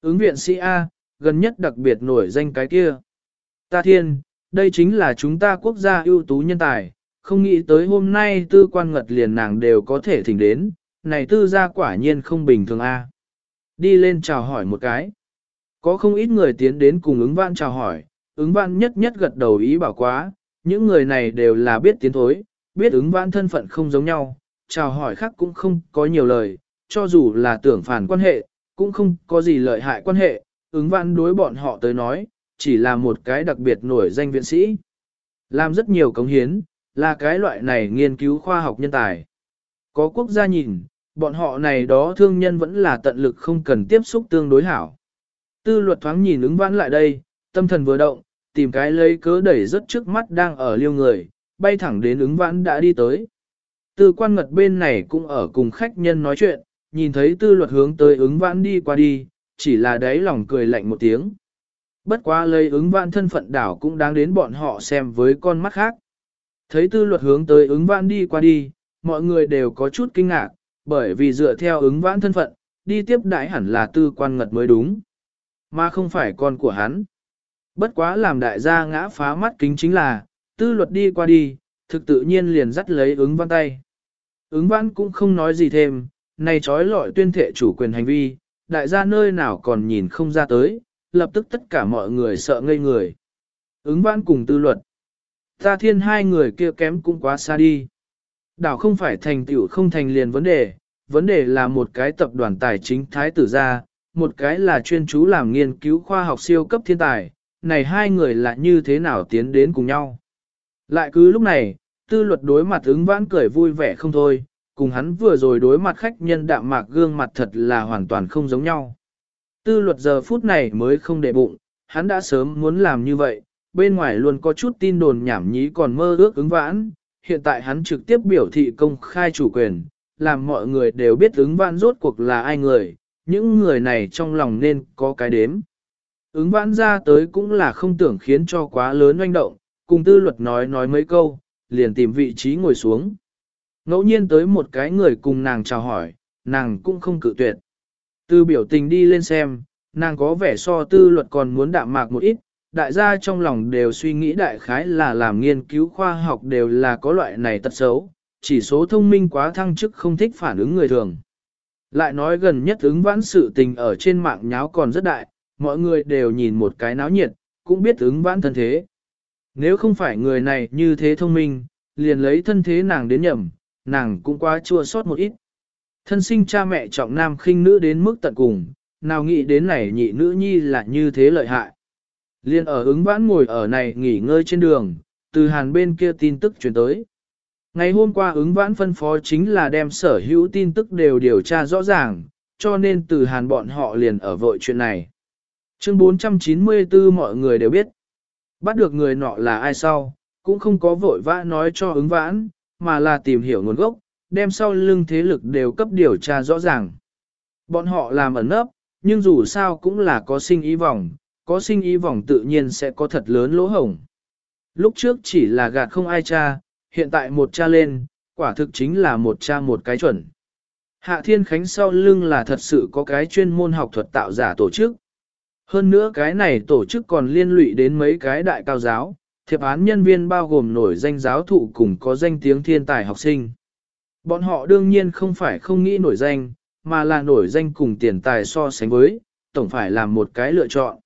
Ứng viện sĩ A, gần nhất đặc biệt nổi danh cái kia. Ta thiên, đây chính là chúng ta quốc gia ưu tú nhân tài, không nghĩ tới hôm nay tư quan ngật liền nàng đều có thể thỉnh đến, này tư gia quả nhiên không bình thường A. Đi lên chào hỏi một cái. Có không ít người tiến đến cùng ứng vãn chào hỏi, ứng vãn nhất nhất gật đầu ý bảo quá, những người này đều là biết tiến thối, biết ứng vãn thân phận không giống nhau, chào hỏi khác cũng không có nhiều lời, cho dù là tưởng phản quan hệ, cũng không có gì lợi hại quan hệ, ứng vãn đối bọn họ tới nói, chỉ là một cái đặc biệt nổi danh viện sĩ. Làm rất nhiều cống hiến, là cái loại này nghiên cứu khoa học nhân tài. Có quốc gia nhìn, bọn họ này đó thương nhân vẫn là tận lực không cần tiếp xúc tương đối hảo. Tư luật thoáng nhìn ứng vãn lại đây, tâm thần vừa động, tìm cái lấy cớ đẩy rất trước mắt đang ở liêu người, bay thẳng đến ứng vãn đã đi tới. Tư quan ngật bên này cũng ở cùng khách nhân nói chuyện, nhìn thấy tư luật hướng tới ứng vãn đi qua đi, chỉ là đáy lòng cười lạnh một tiếng. Bất quá lấy ứng vãn thân phận đảo cũng đáng đến bọn họ xem với con mắt khác. Thấy tư luật hướng tới ứng vãn đi qua đi, mọi người đều có chút kinh ngạc, bởi vì dựa theo ứng vãn thân phận, đi tiếp đãi hẳn là tư quan ngật mới đúng, mà không phải con của hắn. Bất quá làm đại gia ngã phá mắt kính chính là, tư luật đi qua đi, thực tự nhiên liền dắt lấy ứng vãn tay. Ứng vãn cũng không nói gì thêm, này trói lọi tuyên thệ chủ quyền hành vi, đại gia nơi nào còn nhìn không ra tới, lập tức tất cả mọi người sợ ngây người. Ứng văn cùng tư luật. Ta thiên hai người kia kém cũng quá xa đi. Đảo không phải thành tựu không thành liền vấn đề, vấn đề là một cái tập đoàn tài chính thái tử gia, một cái là chuyên chú làm nghiên cứu khoa học siêu cấp thiên tài, này hai người là như thế nào tiến đến cùng nhau. Lại cứ lúc này, tư luật đối mặt ứng vãn cười vui vẻ không thôi, cùng hắn vừa rồi đối mặt khách nhân đạm mạc gương mặt thật là hoàn toàn không giống nhau. Tư luật giờ phút này mới không để bụng, hắn đã sớm muốn làm như vậy, bên ngoài luôn có chút tin đồn nhảm nhí còn mơ ước ứng vãn, hiện tại hắn trực tiếp biểu thị công khai chủ quyền, làm mọi người đều biết ứng vãn rốt cuộc là ai người, những người này trong lòng nên có cái đếm. Ứng vãn ra tới cũng là không tưởng khiến cho quá lớn oanh động, cùng tư luật nói nói mấy câu, liền tìm vị trí ngồi xuống. Ngẫu nhiên tới một cái người cùng nàng chào hỏi, nàng cũng không cự tuyệt. Từ biểu tình đi lên xem, nàng có vẻ so tư luật còn muốn đạm mạc một ít, đại gia trong lòng đều suy nghĩ đại khái là làm nghiên cứu khoa học đều là có loại này tật xấu, chỉ số thông minh quá thăng chức không thích phản ứng người thường. Lại nói gần nhất ứng vãn sự tình ở trên mạng nháo còn rất đại, mọi người đều nhìn một cái náo nhiệt, cũng biết ứng vãn thân thế. Nếu không phải người này như thế thông minh, liền lấy thân thế nàng đến nhầm, nàng cũng quá chua sót một ít. Thân sinh cha mẹ trọng nam khinh nữ đến mức tận cùng, nào nghĩ đến này nhị nữ nhi là như thế lợi hại. Liên ở ứng vãn ngồi ở này nghỉ ngơi trên đường, từ hàn bên kia tin tức truyền tới. Ngày hôm qua ứng vãn phân phó chính là đem sở hữu tin tức đều điều tra rõ ràng, cho nên từ hàn bọn họ liền ở vội chuyện này. Chương 494 mọi người đều biết. Bắt được người nọ là ai sau, cũng không có vội vã nói cho ứng vãn, mà là tìm hiểu nguồn gốc, đem sau lưng thế lực đều cấp điều tra rõ ràng. Bọn họ làm ẩn nấp, nhưng dù sao cũng là có sinh ý vòng, có sinh ý vòng tự nhiên sẽ có thật lớn lỗ hổng. Lúc trước chỉ là gạt không ai cha, hiện tại một cha lên, quả thực chính là một cha một cái chuẩn. Hạ Thiên Khánh sau lưng là thật sự có cái chuyên môn học thuật tạo giả tổ chức. Hơn nữa cái này tổ chức còn liên lụy đến mấy cái đại cao giáo, thiệp án nhân viên bao gồm nổi danh giáo thụ cùng có danh tiếng thiên tài học sinh. Bọn họ đương nhiên không phải không nghĩ nổi danh, mà là nổi danh cùng tiền tài so sánh với, tổng phải làm một cái lựa chọn.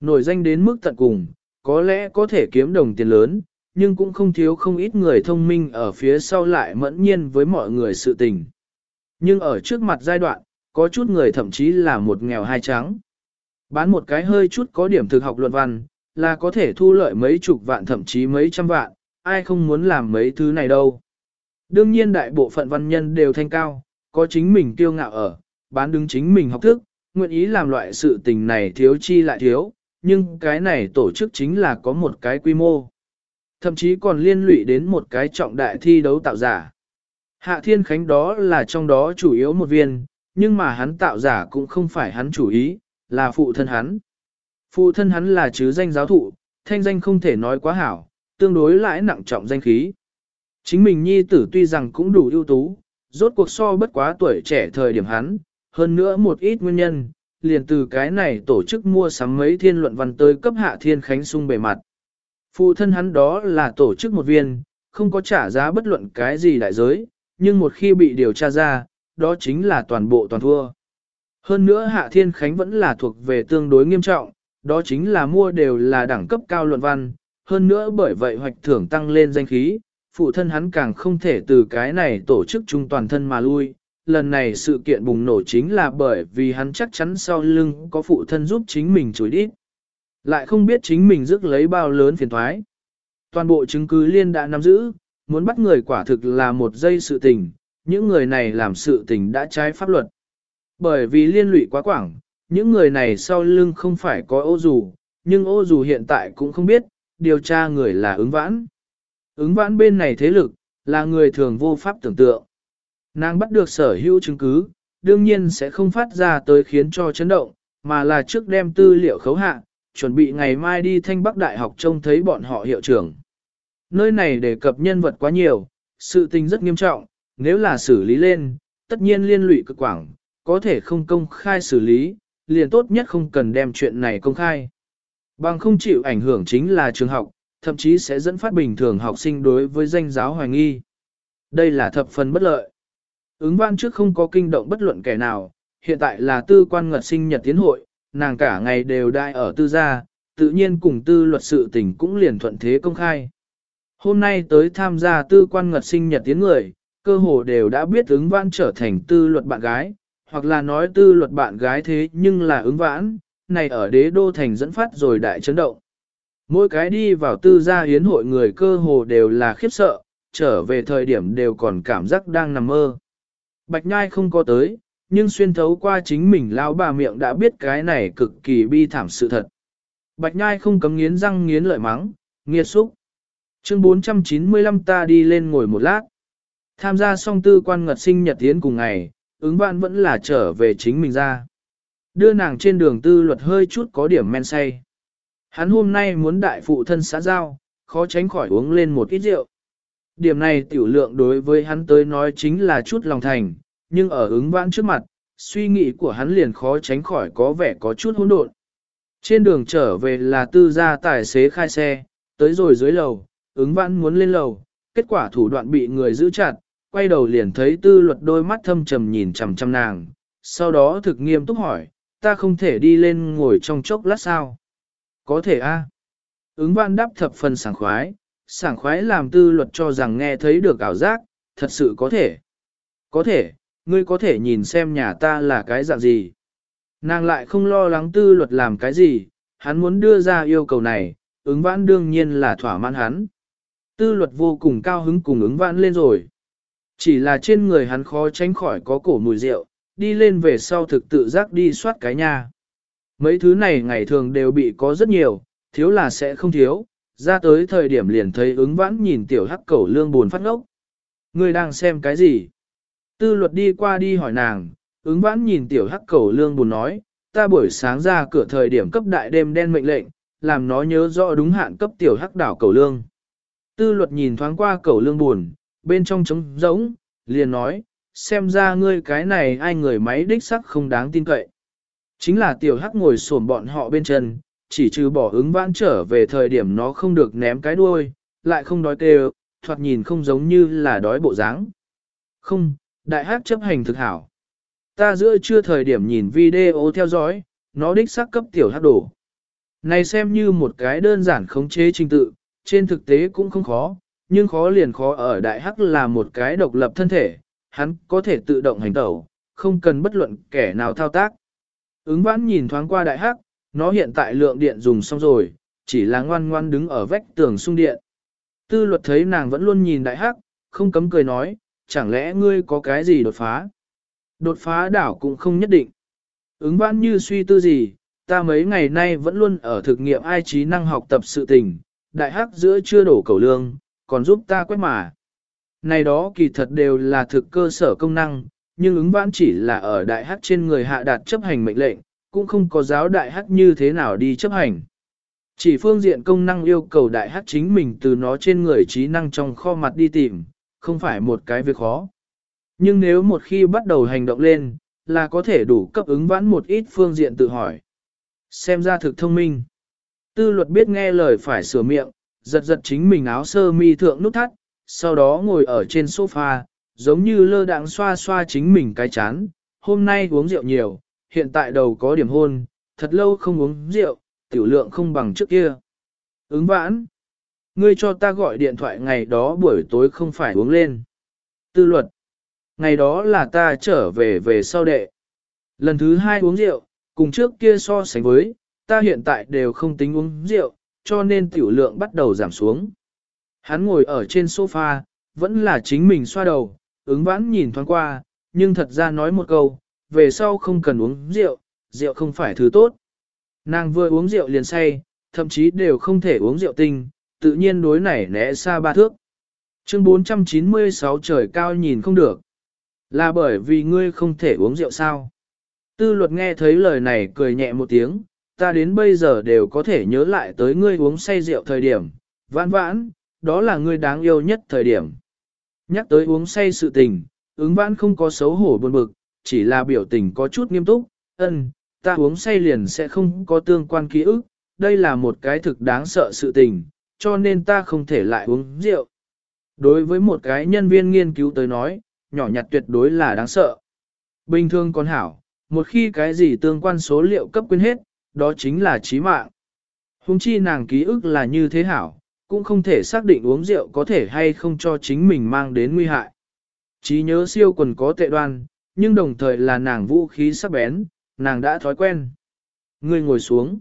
Nổi danh đến mức tận cùng, có lẽ có thể kiếm đồng tiền lớn, nhưng cũng không thiếu không ít người thông minh ở phía sau lại mẫn nhiên với mọi người sự tình. Nhưng ở trước mặt giai đoạn, có chút người thậm chí là một nghèo hai trắng. Bán một cái hơi chút có điểm thực học luận văn, là có thể thu lợi mấy chục vạn thậm chí mấy trăm vạn, ai không muốn làm mấy thứ này đâu. Đương nhiên đại bộ phận văn nhân đều thanh cao, có chính mình kiêu ngạo ở, bán đứng chính mình học thức, nguyện ý làm loại sự tình này thiếu chi lại thiếu, nhưng cái này tổ chức chính là có một cái quy mô. Thậm chí còn liên lụy đến một cái trọng đại thi đấu tạo giả. Hạ Thiên Khánh đó là trong đó chủ yếu một viên, nhưng mà hắn tạo giả cũng không phải hắn chủ ý, là phụ thân hắn. Phụ thân hắn là chứ danh giáo thụ, thanh danh không thể nói quá hảo, tương đối lại nặng trọng danh khí. Chính mình nhi tử tuy rằng cũng đủ ưu tú, rốt cuộc so bất quá tuổi trẻ thời điểm hắn, hơn nữa một ít nguyên nhân, liền từ cái này tổ chức mua sắm mấy thiên luận văn tới cấp hạ thiên khánh sung bề mặt. Phụ thân hắn đó là tổ chức một viên, không có trả giá bất luận cái gì đại giới, nhưng một khi bị điều tra ra, đó chính là toàn bộ toàn thua. Hơn nữa Hạ Thiên Khánh vẫn là thuộc về tương đối nghiêm trọng, đó chính là mua đều là đẳng cấp cao luận văn, hơn nữa bởi vậy hoạch thưởng tăng lên danh khí, phụ thân hắn càng không thể từ cái này tổ chức chung toàn thân mà lui. Lần này sự kiện bùng nổ chính là bởi vì hắn chắc chắn sau lưng có phụ thân giúp chính mình chối đít. Lại không biết chính mình rước lấy bao lớn phiền thoái. Toàn bộ chứng cứ liên đã nắm giữ, muốn bắt người quả thực là một giây sự tình, những người này làm sự tình đã trái pháp luật. Bởi vì liên lụy quá quảng, những người này sau lưng không phải có ô dù, nhưng ô dù hiện tại cũng không biết, điều tra người là ứng vãn. Ứng vãn bên này thế lực, là người thường vô pháp tưởng tượng. Nàng bắt được sở hữu chứng cứ, đương nhiên sẽ không phát ra tới khiến cho chấn động, mà là trước đem tư liệu khấu hạ, chuẩn bị ngày mai đi thanh bắc đại học trông thấy bọn họ hiệu trưởng. Nơi này đề cập nhân vật quá nhiều, sự tình rất nghiêm trọng, nếu là xử lý lên, tất nhiên liên lụy cực quảng, có thể không công khai xử lý, liền tốt nhất không cần đem chuyện này công khai. Bằng không chịu ảnh hưởng chính là trường học, thậm chí sẽ dẫn phát bình thường học sinh đối với danh giáo hoài nghi. Đây là thập phần bất lợi. Ứng văn trước không có kinh động bất luận kẻ nào, hiện tại là tư quan ngật sinh nhật tiến hội, nàng cả ngày đều đại ở tư gia, tự nhiên cùng tư luật sự tình cũng liền thuận thế công khai. Hôm nay tới tham gia tư quan ngật sinh nhật tiến người, cơ hồ đều đã biết ứng văn trở thành tư luật bạn gái, hoặc là nói tư luật bạn gái thế nhưng là ứng vãn, này ở đế đô thành dẫn phát rồi đại chấn động. Mỗi cái đi vào tư gia hiến hội người cơ hồ đều là khiếp sợ, trở về thời điểm đều còn cảm giác đang nằm mơ. Bạch Nhai không có tới, nhưng xuyên thấu qua chính mình lao bà miệng đã biết cái này cực kỳ bi thảm sự thật. Bạch Nhai không cấm nghiến răng nghiến lợi mắng, nghiệt xúc. Chương 495 ta đi lên ngồi một lát. Tham gia song tư quan ngật sinh nhật tiến cùng ngày, ứng Vãn vẫn là trở về chính mình ra. Đưa nàng trên đường tư luật hơi chút có điểm men say. Hắn hôm nay muốn đại phụ thân xã giao, khó tránh khỏi uống lên một ít rượu. Điểm này tiểu lượng đối với hắn tới nói chính là chút lòng thành, nhưng ở ứng vãn trước mặt, suy nghĩ của hắn liền khó tránh khỏi có vẻ có chút hỗn độn. Trên đường trở về là tư gia tài xế khai xe, tới rồi dưới lầu, ứng vãn muốn lên lầu, kết quả thủ đoạn bị người giữ chặt, quay đầu liền thấy tư luật đôi mắt thâm trầm nhìn chằm chằm nàng, sau đó thực nghiêm túc hỏi, ta không thể đi lên ngồi trong chốc lát sao? Có thể a. Ứng văn đáp thập phần sảng khoái, sảng khoái làm tư luật cho rằng nghe thấy được ảo giác, thật sự có thể. Có thể, ngươi có thể nhìn xem nhà ta là cái dạng gì. Nàng lại không lo lắng tư luật làm cái gì, hắn muốn đưa ra yêu cầu này, ứng vãn đương nhiên là thỏa mãn hắn. Tư luật vô cùng cao hứng cùng ứng vãn lên rồi. Chỉ là trên người hắn khó tránh khỏi có cổ mùi rượu, đi lên về sau thực tự giác đi soát cái nhà. Mấy thứ này ngày thường đều bị có rất nhiều, thiếu là sẽ không thiếu, ra tới thời điểm liền thấy ứng vãn nhìn tiểu hắc cẩu lương buồn phát ngốc. Người đang xem cái gì? Tư luật đi qua đi hỏi nàng, ứng vãn nhìn tiểu hắc cẩu lương buồn nói, ta buổi sáng ra cửa thời điểm cấp đại đêm đen mệnh lệnh, làm nó nhớ rõ đúng hạn cấp tiểu hắc đảo cẩu lương. Tư luật nhìn thoáng qua cẩu lương buồn, bên trong trống rỗng, liền nói, xem ra ngươi cái này ai người máy đích sắc không đáng tin cậy. Chính là tiểu hắc ngồi xổm bọn họ bên chân, chỉ trừ bỏ ứng vãn trở về thời điểm nó không được ném cái đuôi, lại không đói tê, thoạt nhìn không giống như là đói bộ dáng. Không, đại hắc chấp hành thực hảo. Ta giữa trưa thời điểm nhìn video theo dõi, nó đích xác cấp tiểu hắc đổ. Này xem như một cái đơn giản khống chế trình tự, trên thực tế cũng không khó, nhưng khó liền khó ở đại hắc là một cái độc lập thân thể, hắn có thể tự động hành tẩu, không cần bất luận kẻ nào thao tác. Ứng vãn nhìn thoáng qua đại hắc, nó hiện tại lượng điện dùng xong rồi, chỉ là ngoan ngoan đứng ở vách tường sung điện. Tư luật thấy nàng vẫn luôn nhìn đại hắc, không cấm cười nói, chẳng lẽ ngươi có cái gì đột phá? Đột phá đảo cũng không nhất định. Ứng vãn như suy tư gì, ta mấy ngày nay vẫn luôn ở thực nghiệm ai trí năng học tập sự tình, đại hắc giữa chưa đổ cầu lương, còn giúp ta quét mà. Này đó kỳ thật đều là thực cơ sở công năng, nhưng ứng vãn chỉ là ở đại hắc trên người hạ đạt chấp hành mệnh lệnh, cũng không có giáo đại hắc như thế nào đi chấp hành. Chỉ phương diện công năng yêu cầu đại hắc chính mình từ nó trên người trí năng trong kho mặt đi tìm, không phải một cái việc khó. Nhưng nếu một khi bắt đầu hành động lên, là có thể đủ cấp ứng vãn một ít phương diện tự hỏi. Xem ra thực thông minh. Tư luật biết nghe lời phải sửa miệng, giật giật chính mình áo sơ mi thượng nút thắt, sau đó ngồi ở trên sofa, giống như lơ đãng xoa xoa chính mình cái chán. Hôm nay uống rượu nhiều, hiện tại đầu có điểm hôn, thật lâu không uống rượu, tiểu lượng không bằng trước kia. Ứng vãn. Ngươi cho ta gọi điện thoại ngày đó buổi tối không phải uống lên. Tư luật. Ngày đó là ta trở về về sau đệ. Lần thứ hai uống rượu, cùng trước kia so sánh với, ta hiện tại đều không tính uống rượu, cho nên tiểu lượng bắt đầu giảm xuống. Hắn ngồi ở trên sofa, vẫn là chính mình xoa đầu, ứng vãn nhìn thoáng qua, nhưng thật ra nói một câu, về sau không cần uống rượu, rượu không phải thứ tốt. Nàng vừa uống rượu liền say, thậm chí đều không thể uống rượu tinh, tự nhiên đối này né xa ba thước. Chương 496 trời cao nhìn không được. Là bởi vì ngươi không thể uống rượu sao? Tư luật nghe thấy lời này cười nhẹ một tiếng, ta đến bây giờ đều có thể nhớ lại tới ngươi uống say rượu thời điểm, vãn vãn, đó là ngươi đáng yêu nhất thời điểm. Nhắc tới uống say sự tình, ứng vãn không có xấu hổ buồn bực, chỉ là biểu tình có chút nghiêm túc, ân, ta uống say liền sẽ không có tương quan ký ức, đây là một cái thực đáng sợ sự tình, cho nên ta không thể lại uống rượu. Đối với một cái nhân viên nghiên cứu tới nói, nhỏ nhặt tuyệt đối là đáng sợ. Bình thường con hảo, một khi cái gì tương quan số liệu cấp quên hết, đó chính là chí mạng. Hùng chi nàng ký ức là như thế hảo, cũng không thể xác định uống rượu có thể hay không cho chính mình mang đến nguy hại. Chí nhớ siêu quần có tệ đoan, nhưng đồng thời là nàng vũ khí sắc bén, nàng đã thói quen. Ngươi ngồi xuống.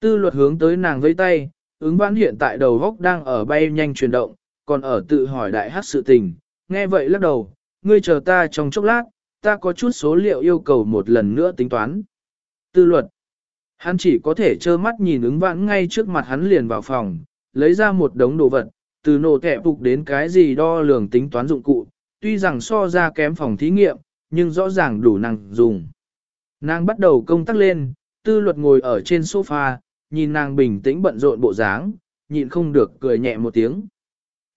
Tư luật hướng tới nàng với tay, ứng vãn hiện tại đầu góc đang ở bay nhanh chuyển động, còn ở tự hỏi đại hát sự tình. Nghe vậy lắc đầu, ngươi chờ ta trong chốc lát, ta có chút số liệu yêu cầu một lần nữa tính toán. Tư luật. Hắn chỉ có thể trơ mắt nhìn ứng vãn ngay trước mặt hắn liền vào phòng, lấy ra một đống đồ vật, từ nổ kẹ phục đến cái gì đo lường tính toán dụng cụ, tuy rằng so ra kém phòng thí nghiệm, nhưng rõ ràng đủ năng dùng. Nàng bắt đầu công tác lên, tư luật ngồi ở trên sofa, nhìn nàng bình tĩnh bận rộn bộ dáng, nhịn không được cười nhẹ một tiếng.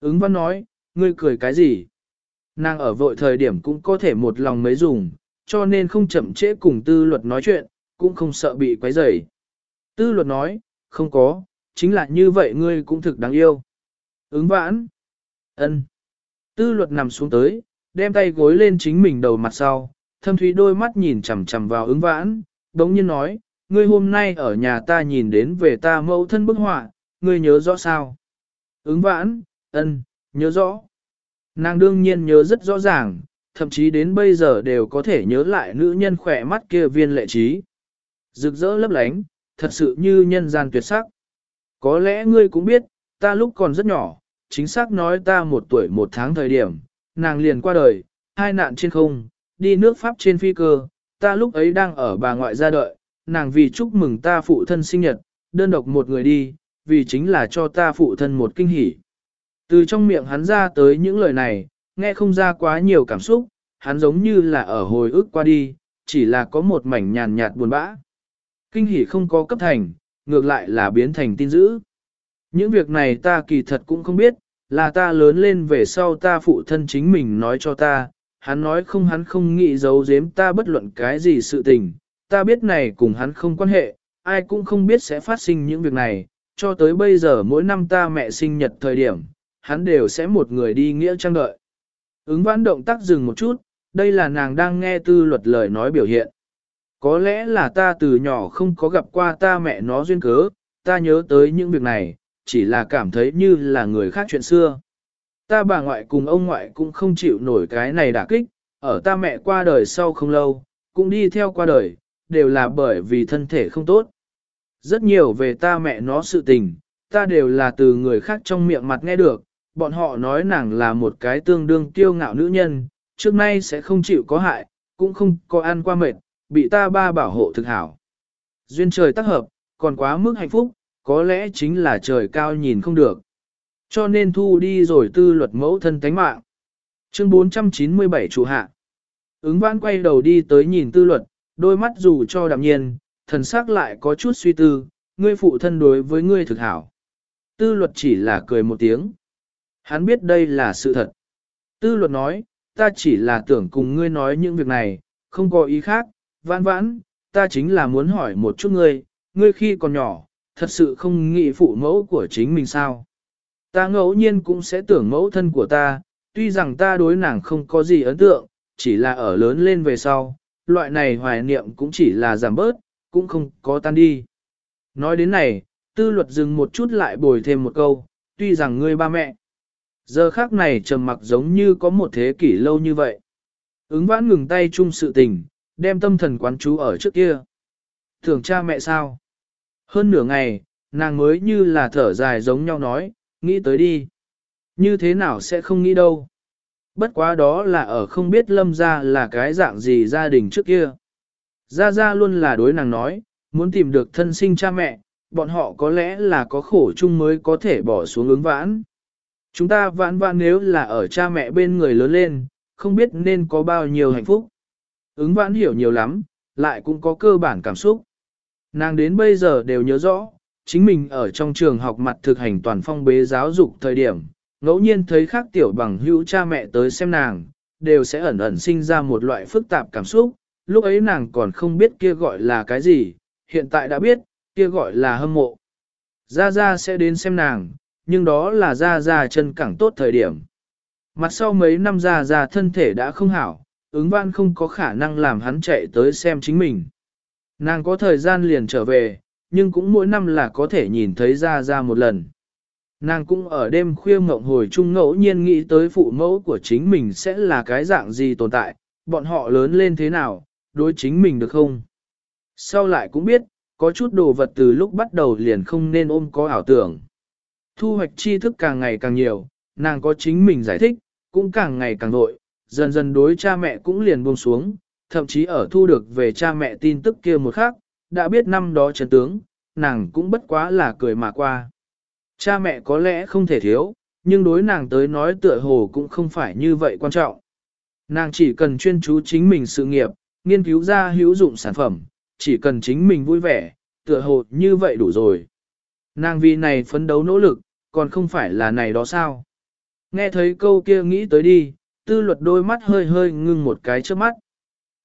Ứng văn nói, ngươi cười cái gì? Nàng ở vội thời điểm cũng có thể một lòng mấy dùng, cho nên không chậm trễ cùng tư luật nói chuyện, cũng không sợ bị quấy rầy. Tư luật nói, không có, chính là như vậy ngươi cũng thực đáng yêu. Ứng vãn. ân. Tư luật nằm xuống tới, đem tay gối lên chính mình đầu mặt sau, thâm thúy đôi mắt nhìn chằm chằm vào ứng vãn, đống nhiên nói, ngươi hôm nay ở nhà ta nhìn đến về ta mẫu thân bức họa, ngươi nhớ rõ sao? Ứng vãn, ân, nhớ rõ. Nàng đương nhiên nhớ rất rõ ràng, thậm chí đến bây giờ đều có thể nhớ lại nữ nhân khỏe mắt kia viên lệ trí. Rực rỡ lấp lánh, thật sự như nhân gian tuyệt sắc. Có lẽ ngươi cũng biết, ta lúc còn rất nhỏ, chính xác nói ta một tuổi một tháng thời điểm, nàng liền qua đời, hai nạn trên không, đi nước Pháp trên phi cơ, ta lúc ấy đang ở bà ngoại gia đợi, nàng vì chúc mừng ta phụ thân sinh nhật, đơn độc một người đi, vì chính là cho ta phụ thân một kinh hỉ. Từ trong miệng hắn ra tới những lời này, nghe không ra quá nhiều cảm xúc, hắn giống như là ở hồi ức qua đi, chỉ là có một mảnh nhàn nhạt buồn bã. Kinh hỉ không có cấp thành, ngược lại là biến thành tin dữ. Những việc này ta kỳ thật cũng không biết, là ta lớn lên về sau ta phụ thân chính mình nói cho ta, hắn nói không hắn không nghĩ giấu giếm ta bất luận cái gì sự tình, ta biết này cùng hắn không quan hệ, ai cũng không biết sẽ phát sinh những việc này, cho tới bây giờ mỗi năm ta mẹ sinh nhật thời điểm, hắn đều sẽ một người đi nghĩa trang đợi. Ứng vãn động tác dừng một chút, đây là nàng đang nghe tư luật lời nói biểu hiện. Có lẽ là ta từ nhỏ không có gặp qua ta mẹ nó duyên cớ, ta nhớ tới những việc này, chỉ là cảm thấy như là người khác chuyện xưa. Ta bà ngoại cùng ông ngoại cũng không chịu nổi cái này đả kích, ở ta mẹ qua đời sau không lâu, cũng đi theo qua đời, đều là bởi vì thân thể không tốt. Rất nhiều về ta mẹ nó sự tình, ta đều là từ người khác trong miệng mặt nghe được, bọn họ nói nàng là một cái tương đương kiêu ngạo nữ nhân, trước nay sẽ không chịu có hại, cũng không có ăn qua mệt, bị ta ba bảo hộ thực hảo. Duyên trời tác hợp, còn quá mức hạnh phúc, có lẽ chính là trời cao nhìn không được. Cho nên thu đi rồi tư luật mẫu thân tánh mạng. Chương 497 chủ hạ. Ứng vãn quay đầu đi tới nhìn tư luật, đôi mắt dù cho đạm nhiên, thần sắc lại có chút suy tư, ngươi phụ thân đối với ngươi thực hảo. Tư luật chỉ là cười một tiếng. Hắn biết đây là sự thật. Tư luật nói, ta chỉ là tưởng cùng ngươi nói những việc này, không có ý khác, vãn vãn, ta chính là muốn hỏi một chút ngươi, ngươi khi còn nhỏ, thật sự không nghĩ phụ mẫu của chính mình sao. Ta ngẫu nhiên cũng sẽ tưởng mẫu thân của ta, tuy rằng ta đối nàng không có gì ấn tượng, chỉ là ở lớn lên về sau, loại này hoài niệm cũng chỉ là giảm bớt, cũng không có tan đi. Nói đến này, tư luật dừng một chút lại bồi thêm một câu, tuy rằng ngươi ba mẹ, giờ khác này trầm mặc giống như có một thế kỷ lâu như vậy. Ứng vãn ngừng tay chung sự tình, đem tâm thần quán chú ở trước kia. Thường cha mẹ sao? Hơn nửa ngày, nàng mới như là thở dài giống nhau nói, nghĩ tới đi. Như thế nào sẽ không nghĩ đâu. Bất quá đó là ở không biết lâm ra là cái dạng gì gia đình trước kia. Gia Gia luôn là đối nàng nói, muốn tìm được thân sinh cha mẹ, bọn họ có lẽ là có khổ chung mới có thể bỏ xuống ứng vãn. Chúng ta vãn vãn nếu là ở cha mẹ bên người lớn lên, không biết nên có bao nhiêu hạnh phúc. Ứng vãn hiểu nhiều lắm, lại cũng có cơ bản cảm xúc. Nàng đến bây giờ đều nhớ rõ, chính mình ở trong trường học mặt thực hành toàn phong bế giáo dục thời điểm, ngẫu nhiên thấy khác tiểu bằng hữu cha mẹ tới xem nàng, đều sẽ ẩn ẩn sinh ra một loại phức tạp cảm xúc, lúc ấy nàng còn không biết kia gọi là cái gì, hiện tại đã biết, kia gọi là hâm mộ. Gia Gia sẽ đến xem nàng, nhưng đó là Gia Gia chân cẳng tốt thời điểm. Mặt sau mấy năm Gia Gia thân thể đã không hảo, ứng văn không có khả năng làm hắn chạy tới xem chính mình. Nàng có thời gian liền trở về, nhưng cũng mỗi năm là có thể nhìn thấy Ra Ra một lần. Nàng cũng ở đêm khuya mộng hồi chung ngẫu nhiên nghĩ tới phụ mẫu của chính mình sẽ là cái dạng gì tồn tại, bọn họ lớn lên thế nào, đối chính mình được không? Sau lại cũng biết, có chút đồ vật từ lúc bắt đầu liền không nên ôm có ảo tưởng. Thu hoạch tri thức càng ngày càng nhiều, nàng có chính mình giải thích, cũng càng ngày càng nội, dần dần đối cha mẹ cũng liền buông xuống, thậm chí ở thu được về cha mẹ tin tức kia một khác, đã biết năm đó chân tướng, nàng cũng bất quá là cười mà qua. Cha mẹ có lẽ không thể thiếu, nhưng đối nàng tới nói tựa hồ cũng không phải như vậy quan trọng. Nàng chỉ cần chuyên chú chính mình sự nghiệp, nghiên cứu ra hữu dụng sản phẩm, chỉ cần chính mình vui vẻ, tựa hồ như vậy đủ rồi. Nàng vì này phấn đấu nỗ lực, còn không phải là này đó sao. Nghe thấy câu kia nghĩ tới đi, tư luật đôi mắt hơi hơi ngưng một cái trước mắt.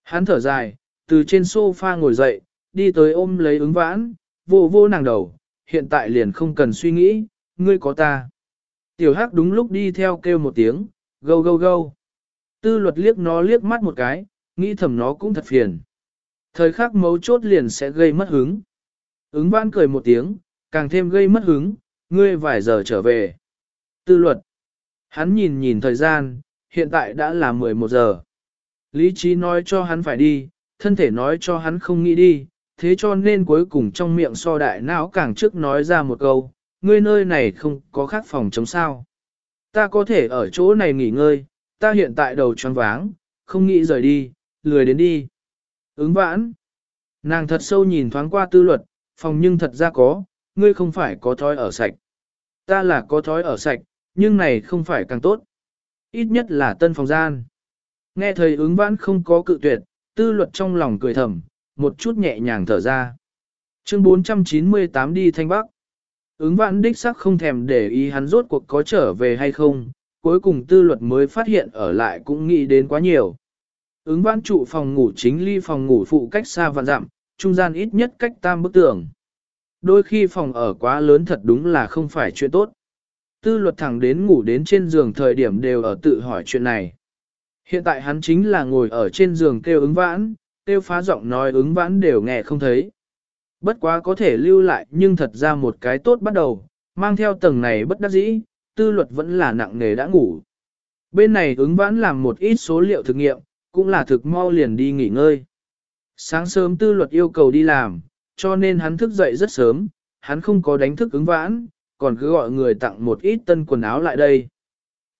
Hắn thở dài, từ trên sofa ngồi dậy, đi tới ôm lấy ứng vãn, vô vô nàng đầu, hiện tại liền không cần suy nghĩ, ngươi có ta. Tiểu hắc đúng lúc đi theo kêu một tiếng, gâu gâu gâu. Tư luật liếc nó liếc mắt một cái, nghĩ thầm nó cũng thật phiền. Thời khắc mấu chốt liền sẽ gây mất hứng. Ứng vãn cười một tiếng, càng thêm gây mất hứng, ngươi vài giờ trở về. Tư luật. Hắn nhìn nhìn thời gian, hiện tại đã là 11 giờ. Lý trí nói cho hắn phải đi, thân thể nói cho hắn không nghĩ đi, thế cho nên cuối cùng trong miệng so đại não càng trước nói ra một câu, ngươi nơi này không có khác phòng chống sao. Ta có thể ở chỗ này nghỉ ngơi, ta hiện tại đầu choáng váng, không nghĩ rời đi, lười đến đi. Ứng vãn. Nàng thật sâu nhìn thoáng qua tư luật, phòng nhưng thật ra có, ngươi không phải có thói ở sạch. Ta là có thói ở sạch, nhưng này không phải càng tốt. Ít nhất là tân phòng gian. Nghe thầy ứng vãn không có cự tuyệt, tư luật trong lòng cười thầm, một chút nhẹ nhàng thở ra. Chương 498 đi Thanh Bắc. Ứng vãn đích sắc không thèm để ý hắn rốt cuộc có trở về hay không, cuối cùng tư luật mới phát hiện ở lại cũng nghĩ đến quá nhiều. Ứng vãn trụ phòng ngủ chính ly phòng ngủ phụ cách xa vạn dặm, trung gian ít nhất cách tam bức tường. Đôi khi phòng ở quá lớn thật đúng là không phải chuyện tốt. Tư luật thẳng đến ngủ đến trên giường thời điểm đều ở tự hỏi chuyện này. Hiện tại hắn chính là ngồi ở trên giường kêu ứng vãn, kêu phá giọng nói ứng vãn đều nghe không thấy. Bất quá có thể lưu lại nhưng thật ra một cái tốt bắt đầu, mang theo tầng này bất đắc dĩ, tư luật vẫn là nặng nề đã ngủ. Bên này ứng vãn làm một ít số liệu thực nghiệm, cũng là thực mau liền đi nghỉ ngơi. Sáng sớm tư luật yêu cầu đi làm, cho nên hắn thức dậy rất sớm, hắn không có đánh thức ứng vãn, còn cứ gọi người tặng một ít tân quần áo lại đây.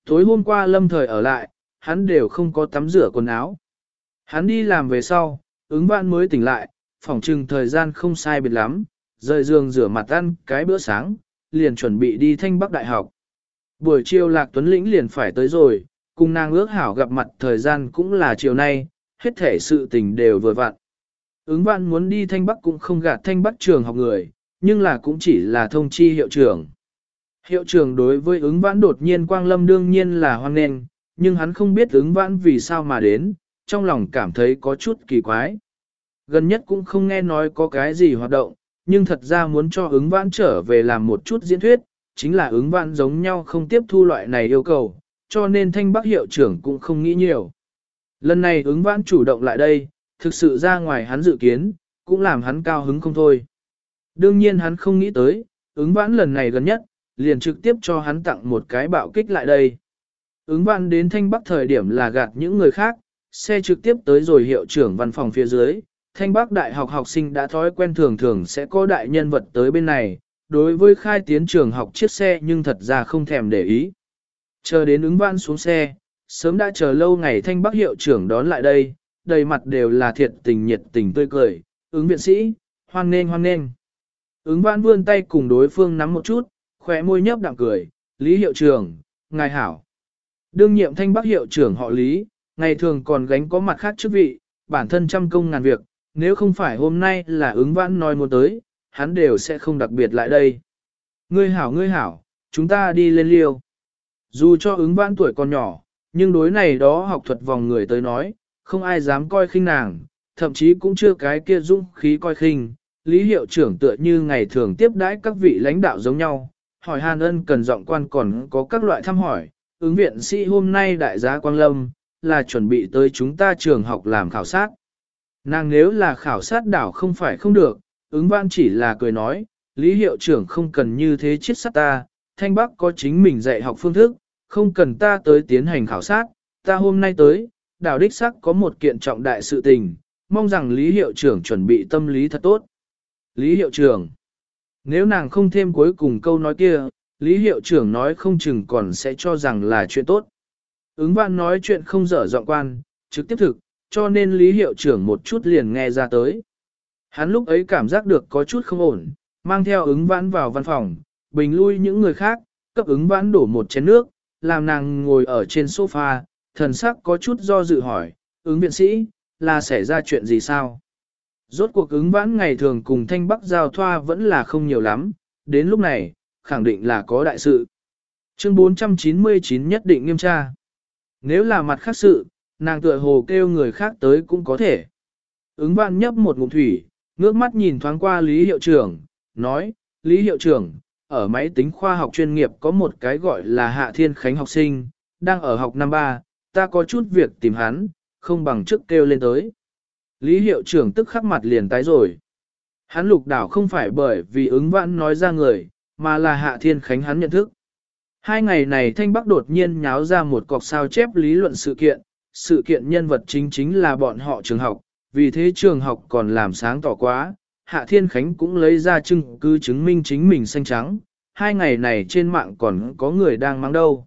Tối hôm qua lâm thời ở lại, hắn đều không có tắm rửa quần áo. Hắn đi làm về sau, ứng vãn mới tỉnh lại, phỏng trừng thời gian không sai biệt lắm, rời giường rửa mặt ăn cái bữa sáng, liền chuẩn bị đi thanh bắc đại học. Buổi chiều Lạc Tuấn Lĩnh liền phải tới rồi, cùng nàng ước hảo gặp mặt thời gian cũng là chiều nay, hết thể sự tình đều vừa vặn. Ứng vãn muốn đi thanh bắc cũng không gạt thanh bắc trường học người, nhưng là cũng chỉ là thông chi hiệu trưởng. Hiệu trưởng đối với ứng vãn đột nhiên quang lâm đương nhiên là hoan nghênh, nhưng hắn không biết ứng vãn vì sao mà đến, trong lòng cảm thấy có chút kỳ quái. Gần nhất cũng không nghe nói có cái gì hoạt động, nhưng thật ra muốn cho ứng vãn trở về làm một chút diễn thuyết, chính là ứng vãn giống nhau không tiếp thu loại này yêu cầu, cho nên thanh bắc hiệu trưởng cũng không nghĩ nhiều. Lần này ứng vãn chủ động lại đây, thực sự ra ngoài hắn dự kiến, cũng làm hắn cao hứng không thôi. Đương nhiên hắn không nghĩ tới, ứng vãn lần này gần nhất, liền trực tiếp cho hắn tặng một cái bạo kích lại đây. Ứng vãn đến thanh bắc thời điểm là gạt những người khác, xe trực tiếp tới rồi hiệu trưởng văn phòng phía dưới. Thanh Bắc Đại học học sinh đã thói quen thường thường sẽ có đại nhân vật tới bên này, đối với khai tiến trường học chiếc xe nhưng thật ra không thèm để ý. Chờ đến ứng vãn xuống xe, sớm đã chờ lâu ngày Thanh Bắc hiệu trưởng đón lại đây, đầy mặt đều là thiệt tình nhiệt tình tươi cười, ứng viện sĩ, hoan nghênh hoan nghênh. Ứng Vãn vươn tay cùng đối phương nắm một chút, khỏe môi nhấp đạm cười, Lý hiệu trưởng, ngài hảo. Đương nhiệm Thanh Bắc hiệu trưởng họ Lý, ngày thường còn gánh có mặt khác chức vị, bản thân trăm công ngàn việc, nếu không phải hôm nay là ứng vãn nói muốn tới, hắn đều sẽ không đặc biệt lại đây. Ngươi hảo ngươi hảo, chúng ta đi lên liêu. Dù cho ứng vãn tuổi còn nhỏ, nhưng đối này đó học thuật vòng người tới nói, không ai dám coi khinh nàng, thậm chí cũng chưa cái kia dũng khí coi khinh. Lý hiệu trưởng tựa như ngày thường tiếp đãi các vị lãnh đạo giống nhau, hỏi Hàn Ân cần giọng quan còn có các loại thăm hỏi, ứng viện sĩ hôm nay đại giá Quang Lâm, là chuẩn bị tới chúng ta trường học làm khảo sát. Nàng nếu là khảo sát đảo không phải không được, ứng văn chỉ là cười nói, Lý hiệu trưởng không cần như thế chết sát ta, Thanh Bắc có chính mình dạy học phương thức, không cần ta tới tiến hành khảo sát, ta hôm nay tới, đảo đích sắc có một kiện trọng đại sự tình, mong rằng Lý hiệu trưởng chuẩn bị tâm lý thật tốt. Lý hiệu trưởng, nếu nàng không thêm cuối cùng câu nói kia, Lý hiệu trưởng nói không chừng còn sẽ cho rằng là chuyện tốt. Ứng văn nói chuyện không dở dọn quan, trực tiếp thực, cho nên Lý hiệu trưởng một chút liền nghe ra tới. Hắn lúc ấy cảm giác được có chút không ổn, mang theo ứng vãn vào văn phòng, bình lui những người khác, cấp ứng vãn đổ một chén nước, làm nàng ngồi ở trên sofa, thần sắc có chút do dự hỏi, ứng viện sĩ, là xảy ra chuyện gì sao? Rốt cuộc ứng vãn ngày thường cùng thanh bắc giao thoa vẫn là không nhiều lắm, đến lúc này, khẳng định là có đại sự. Chương 499 nhất định nghiêm tra. Nếu là mặt khác sự, nàng tựa hồ kêu người khác tới cũng có thể. Ứng vãn nhấp một ngụm thủy, ngước mắt nhìn thoáng qua Lý Hiệu trưởng, nói, Lý Hiệu trưởng, ở máy tính khoa học chuyên nghiệp có một cái gọi là Hạ Thiên Khánh học sinh, đang ở học năm ba, ta có chút việc tìm hắn, không bằng trước kêu lên tới. Lý Hiệu trưởng tức khắc mặt liền tái rồi. Hắn lục đảo không phải bởi vì ứng vãn nói ra người, mà là Hạ Thiên Khánh hắn nhận thức. Hai ngày này Thanh Bắc đột nhiên nháo ra một cọc sao chép lý luận sự kiện, sự kiện nhân vật chính chính là bọn họ trường học, vì thế trường học còn làm sáng tỏ quá, Hạ Thiên Khánh cũng lấy ra chứng cứ chứng minh chính mình xanh trắng, hai ngày này trên mạng còn có người đang mang đâu.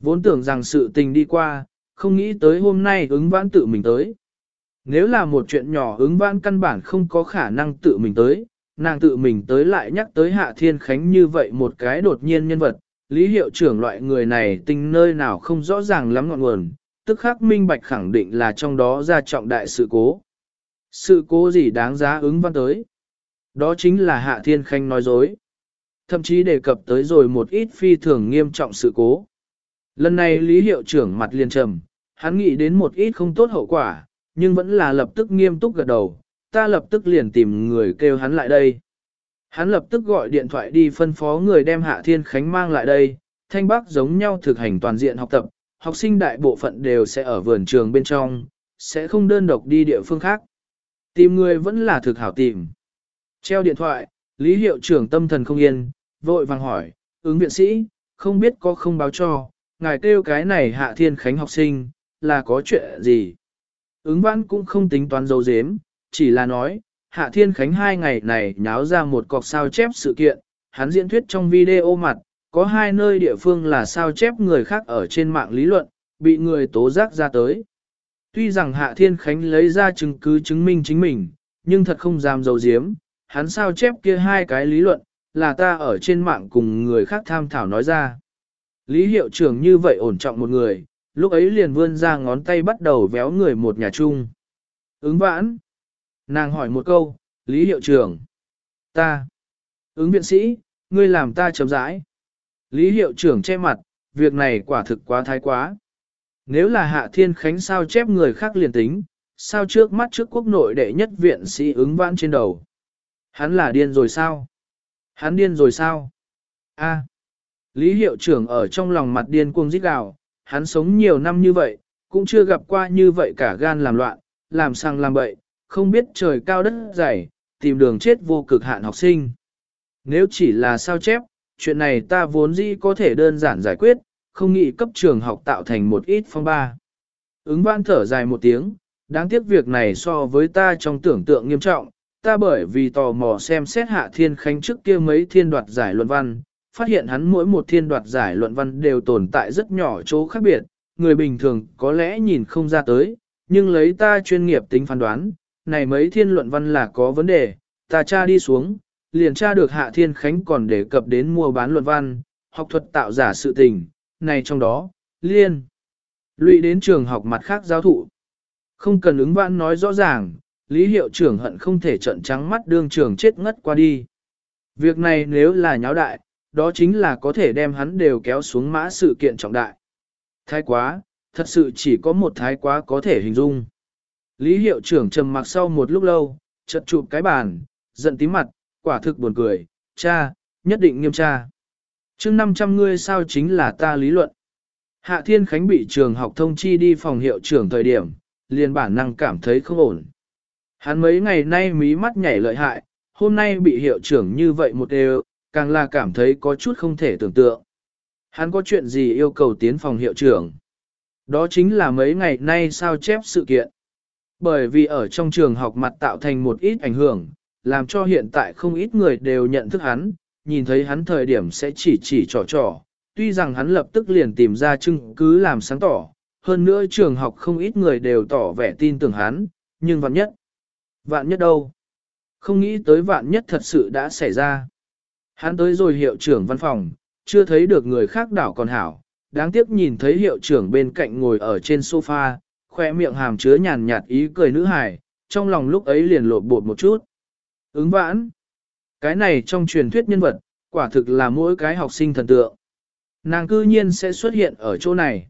Vốn tưởng rằng sự tình đi qua, không nghĩ tới hôm nay ứng vãn tự mình tới. Nếu là một chuyện nhỏ ứng vãn căn bản không có khả năng tự mình tới, nàng tự mình tới lại nhắc tới Hạ Thiên Khánh như vậy một cái đột nhiên nhân vật, lý hiệu trưởng loại người này tình nơi nào không rõ ràng lắm ngọn nguồn, tức khắc minh bạch khẳng định là trong đó ra trọng đại sự cố. Sự cố gì đáng giá ứng văn tới? Đó chính là Hạ Thiên Khanh nói dối. Thậm chí đề cập tới rồi một ít phi thường nghiêm trọng sự cố. Lần này Lý Hiệu trưởng mặt liền trầm, hắn nghĩ đến một ít không tốt hậu quả, nhưng vẫn là lập tức nghiêm túc gật đầu, ta lập tức liền tìm người kêu hắn lại đây. Hắn lập tức gọi điện thoại đi phân phó người đem Hạ Thiên Khánh mang lại đây, Thanh Bắc giống nhau thực hành toàn diện học tập, học sinh đại bộ phận đều sẽ ở vườn trường bên trong, sẽ không đơn độc đi địa phương khác. Tìm người vẫn là thực hảo tìm. Treo điện thoại, Lý hiệu trưởng tâm thần không yên, vội vàng hỏi, ứng viện sĩ, không biết có không báo cho, ngài kêu cái này hạ thiên khánh học sinh, là có chuyện gì? Ứng văn cũng không tính toán dấu dếm, chỉ là nói, hạ thiên khánh hai ngày này nháo ra một cọc sao chép sự kiện, hắn diễn thuyết trong video mặt, có hai nơi địa phương là sao chép người khác ở trên mạng lý luận, bị người tố giác ra tới. Tuy rằng Hạ Thiên Khánh lấy ra chứng cứ chứng minh chính mình, nhưng thật không dám dấu diếm, hắn sao chép kia hai cái lý luận, là ta ở trên mạng cùng người khác tham thảo nói ra. Lý hiệu trưởng như vậy ổn trọng một người, lúc ấy liền vươn ra ngón tay bắt đầu véo người một nhà chung. Ứng vãn. Nàng hỏi một câu, Lý hiệu trưởng. Ta. Ứng viện sĩ, ngươi làm ta chấm rãi. Lý hiệu trưởng che mặt, việc này quả thực quá thái quá. Nếu là Hạ Thiên Khánh sao chép người khác liền tính, sao trước mắt trước quốc nội đệ nhất viện sĩ ứng vãn trên đầu. Hắn là điên rồi sao? Hắn điên rồi sao? A. Lý hiệu trưởng ở trong lòng mặt điên cuồng rít gào, hắn sống nhiều năm như vậy, cũng chưa gặp qua như vậy cả gan làm loạn, làm sang làm bậy, không biết trời cao đất dày, tìm đường chết vô cực hạn học sinh. Nếu chỉ là sao chép, chuyện này ta vốn dĩ có thể đơn giản giải quyết, không nghĩ cấp trường học tạo thành một ít phong ba. Ứng văn thở dài một tiếng, đáng tiếc việc này so với ta trong tưởng tượng nghiêm trọng, ta bởi vì tò mò xem xét hạ thiên khánh trước kia mấy thiên đoạt giải luận văn, phát hiện hắn mỗi một thiên đoạt giải luận văn đều tồn tại rất nhỏ chỗ khác biệt, người bình thường có lẽ nhìn không ra tới, nhưng lấy ta chuyên nghiệp tính phán đoán, này mấy thiên luận văn là có vấn đề, ta tra đi xuống, liền tra được Hạ Thiên Khánh còn đề cập đến mua bán luận văn, học thuật tạo giả sự tình, này trong đó, liên, lụy đến trường học mặt khác giáo thụ. Không cần ứng vãn nói rõ ràng, Lý Hiệu trưởng hận không thể trận trắng mắt đương trường chết ngất qua đi. Việc này nếu là nháo đại, đó chính là có thể đem hắn đều kéo xuống mã sự kiện trọng đại. Thái quá, thật sự chỉ có một thái quá có thể hình dung. Lý hiệu trưởng trầm mặc sau một lúc lâu, chợt chụp cái bàn, giận tím mặt, quả thực buồn cười, cha, nhất định nghiêm tra. chương 500 ngươi sao chính là ta lý luận. Hạ Thiên Khánh bị trường học thông chi đi phòng hiệu trưởng thời điểm, liền bản năng cảm thấy không ổn. Hắn mấy ngày nay mí mắt nhảy lợi hại, hôm nay bị hiệu trưởng như vậy một đều, càng là cảm thấy có chút không thể tưởng tượng. Hắn có chuyện gì yêu cầu tiến phòng hiệu trưởng? Đó chính là mấy ngày nay sao chép sự kiện. Bởi vì ở trong trường học mặt tạo thành một ít ảnh hưởng, làm cho hiện tại không ít người đều nhận thức hắn, nhìn thấy hắn thời điểm sẽ chỉ chỉ trò trò, tuy rằng hắn lập tức liền tìm ra chứng cứ làm sáng tỏ, hơn nữa trường học không ít người đều tỏ vẻ tin tưởng hắn, nhưng vạn nhất. Vạn nhất đâu? Không nghĩ tới vạn nhất thật sự đã xảy ra. Hắn tới rồi hiệu trưởng văn phòng, chưa thấy được người khác đảo còn hảo, đáng tiếc nhìn thấy hiệu trưởng bên cạnh ngồi ở trên sofa, khoe miệng hàm chứa nhàn nhạt ý cười nữ hài, trong lòng lúc ấy liền lột bột một chút. Ứng vãn. Cái này trong truyền thuyết nhân vật, quả thực là mỗi cái học sinh thần tượng. Nàng cư nhiên sẽ xuất hiện ở chỗ này.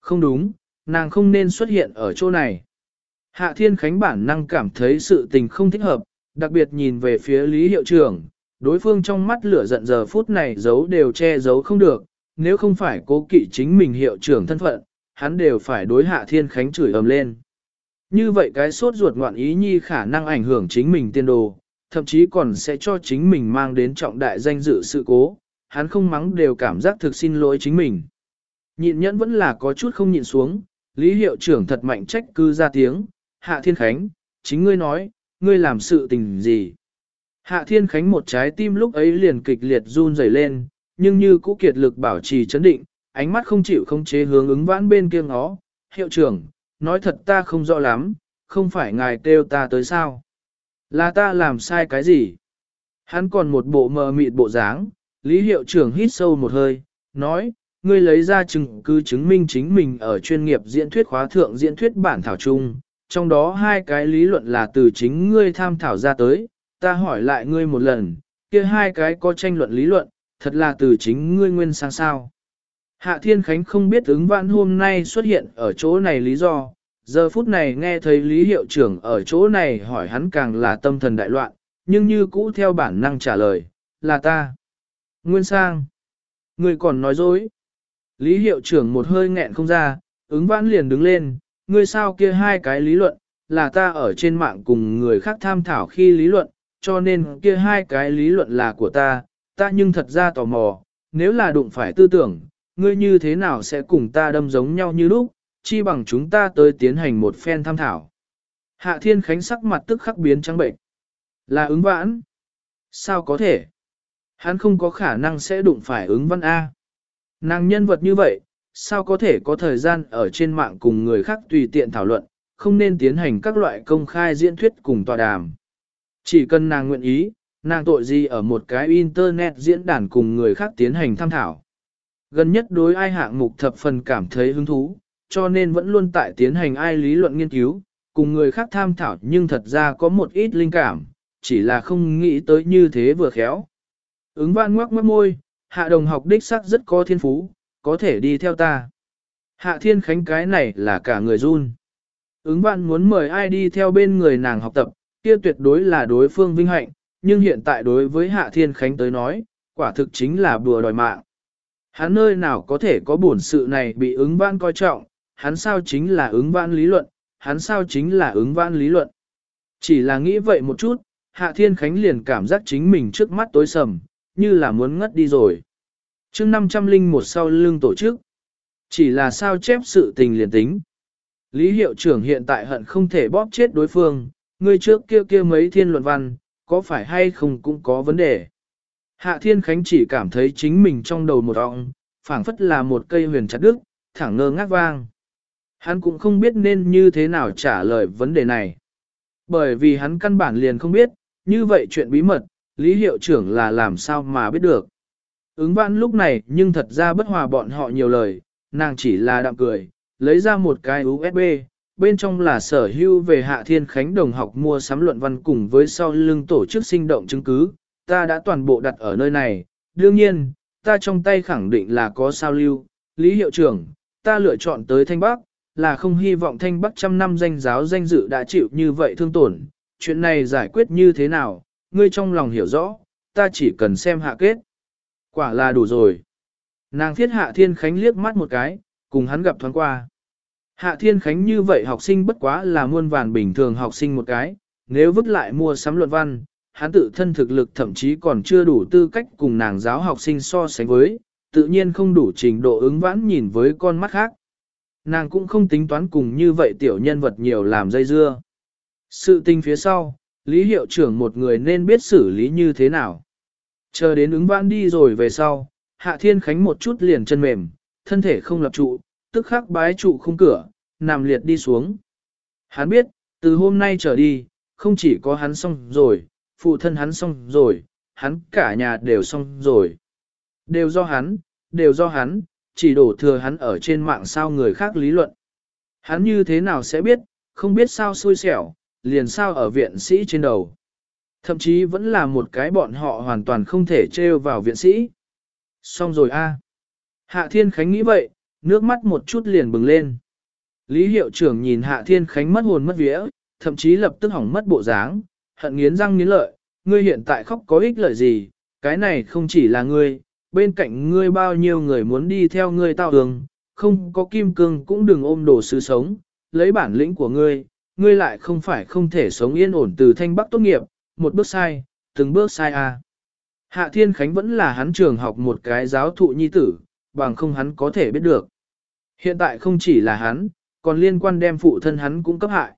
Không đúng, nàng không nên xuất hiện ở chỗ này. Hạ Thiên Khánh bản năng cảm thấy sự tình không thích hợp, đặc biệt nhìn về phía Lý Hiệu trưởng, đối phương trong mắt lửa giận giờ phút này giấu đều che giấu không được, nếu không phải cố kỵ chính mình hiệu trưởng thân phận, hắn đều phải đối Hạ Thiên Khánh chửi ầm lên. Như vậy cái sốt ruột ngoạn ý nhi khả năng ảnh hưởng chính mình tiên đồ, thậm chí còn sẽ cho chính mình mang đến trọng đại danh dự sự cố, hắn không mắng đều cảm giác thực xin lỗi chính mình. Nhịn nhẫn vẫn là có chút không nhịn xuống, Lý hiệu trưởng thật mạnh trách cư ra tiếng, Hạ Thiên Khánh, chính ngươi nói, ngươi làm sự tình gì. Hạ Thiên Khánh một trái tim lúc ấy liền kịch liệt run rẩy lên, nhưng như cũ kiệt lực bảo trì chấn định, ánh mắt không chịu không chế hướng ứng vãn bên kia ngó. Hiệu trưởng, nói thật ta không rõ lắm, không phải ngài kêu ta tới sao. Là ta làm sai cái gì? Hắn còn một bộ mờ mịt bộ dáng, Lý hiệu trưởng hít sâu một hơi, nói, ngươi lấy ra chứng cứ chứng minh chính mình ở chuyên nghiệp diễn thuyết khóa thượng diễn thuyết bản thảo chung, trong đó hai cái lý luận là từ chính ngươi tham thảo ra tới, ta hỏi lại ngươi một lần, kia hai cái có tranh luận lý luận, thật là từ chính ngươi nguyên sang sao. Hạ Thiên Khánh không biết ứng vãn hôm nay xuất hiện ở chỗ này lý do, giờ phút này nghe thấy Lý Hiệu trưởng ở chỗ này hỏi hắn càng là tâm thần đại loạn, nhưng như cũ theo bản năng trả lời, là ta. Nguyên sang. Ngươi còn nói dối. Lý Hiệu trưởng một hơi nghẹn không ra, ứng vãn liền đứng lên, ngươi sao kia hai cái lý luận, là ta ở trên mạng cùng người khác tham thảo khi lý luận, cho nên kia hai cái lý luận là của ta, ta nhưng thật ra tò mò, nếu là đụng phải tư tưởng, ngươi như thế nào sẽ cùng ta đâm giống nhau như lúc, chi bằng chúng ta tới tiến hành một phen tham thảo. Hạ Thiên Khánh sắc mặt tức khắc biến trắng bệnh. Là ứng vãn. Sao có thể? Hắn không có khả năng sẽ đụng phải ứng văn A. Nàng nhân vật như vậy, sao có thể có thời gian ở trên mạng cùng người khác tùy tiện thảo luận, không nên tiến hành các loại công khai diễn thuyết cùng tòa đàm. Chỉ cần nàng nguyện ý, nàng tội gì ở một cái internet diễn đàn cùng người khác tiến hành tham thảo. Gần nhất đối ai hạng mục thập phần cảm thấy hứng thú, cho nên vẫn luôn tại tiến hành ai lý luận nghiên cứu, cùng người khác tham thảo nhưng thật ra có một ít linh cảm, chỉ là không nghĩ tới như thế vừa khéo. Ứng văn ngoắc mất môi, hạ đồng học đích sắc rất có thiên phú, có thể đi theo ta. Hạ Thiên Khánh cái này là cả người run. Ứng văn muốn mời ai đi theo bên người nàng học tập, kia tuyệt đối là đối phương vinh hạnh, nhưng hiện tại đối với Hạ Thiên Khánh tới nói, quả thực chính là bùa đòi mạng. Hắn nơi nào có thể có bổn sự này bị ứng vãn coi trọng, hắn sao chính là ứng vãn lý luận, hắn sao chính là ứng vãn lý luận. Chỉ là nghĩ vậy một chút, Hạ Thiên Khánh liền cảm giác chính mình trước mắt tối sầm, như là muốn ngất đi rồi. chương 501 sau lưng tổ chức, chỉ là sao chép sự tình liền tính. Lý hiệu trưởng hiện tại hận không thể bóp chết đối phương, Ngươi trước kia kia mấy thiên luận văn, có phải hay không cũng có vấn đề. Hạ Thiên Khánh chỉ cảm thấy chính mình trong đầu một ọng, phảng phất là một cây huyền chặt đức, thẳng ngơ ngác vang. Hắn cũng không biết nên như thế nào trả lời vấn đề này. Bởi vì hắn căn bản liền không biết, như vậy chuyện bí mật, Lý Hiệu trưởng là làm sao mà biết được. Ứng văn lúc này nhưng thật ra bất hòa bọn họ nhiều lời, nàng chỉ là đạm cười, lấy ra một cái USB, bên trong là sở hữu về Hạ Thiên Khánh đồng học mua sắm luận văn cùng với sau lưng tổ chức sinh động chứng cứ, ta đã toàn bộ đặt ở nơi này, đương nhiên, ta trong tay khẳng định là có sao lưu, Lý Hiệu trưởng, ta lựa chọn tới Thanh Bắc, là không hy vọng Thanh Bắc trăm năm danh giáo danh dự đã chịu như vậy thương tổn, chuyện này giải quyết như thế nào, ngươi trong lòng hiểu rõ, ta chỉ cần xem hạ kết. Quả là đủ rồi. Nàng thiết hạ thiên khánh liếc mắt một cái, cùng hắn gặp thoáng qua. Hạ thiên khánh như vậy học sinh bất quá là muôn vàn bình thường học sinh một cái, nếu vứt lại mua sắm luận văn, hắn tự thân thực lực thậm chí còn chưa đủ tư cách cùng nàng giáo học sinh so sánh với, tự nhiên không đủ trình độ ứng vãn nhìn với con mắt khác. Nàng cũng không tính toán cùng như vậy tiểu nhân vật nhiều làm dây dưa. Sự tình phía sau, Lý hiệu trưởng một người nên biết xử lý như thế nào. Chờ đến ứng vãn đi rồi về sau, Hạ Thiên Khánh một chút liền chân mềm, thân thể không lập trụ, tức khắc bái trụ khung cửa, nằm liệt đi xuống. Hắn biết, từ hôm nay trở đi, không chỉ có hắn xong rồi, phụ thân hắn xong rồi, hắn cả nhà đều xong rồi. Đều do hắn, đều do hắn, chỉ đổ thừa hắn ở trên mạng sao người khác lý luận. Hắn như thế nào sẽ biết, không biết sao xui xẻo, liền sao ở viện sĩ trên đầu. Thậm chí vẫn là một cái bọn họ hoàn toàn không thể trêu vào viện sĩ. Xong rồi a. Hạ Thiên Khánh nghĩ vậy, nước mắt một chút liền bừng lên. Lý hiệu trưởng nhìn Hạ Thiên Khánh mất hồn mất vía, thậm chí lập tức hỏng mất bộ dáng, hận nghiến răng nghiến lợi, ngươi hiện tại khóc có ích lợi gì, cái này không chỉ là ngươi, bên cạnh ngươi bao nhiêu người muốn đi theo ngươi tao đường, không có kim cương cũng đừng ôm đồ sứ sống, lấy bản lĩnh của ngươi, ngươi lại không phải không thể sống yên ổn từ thanh bắc tốt nghiệp, một bước sai, từng bước sai à. Hạ Thiên Khánh vẫn là hắn trường học một cái giáo thụ nhi tử, bằng không hắn có thể biết được. Hiện tại không chỉ là hắn, còn liên quan đem phụ thân hắn cũng cấp hại.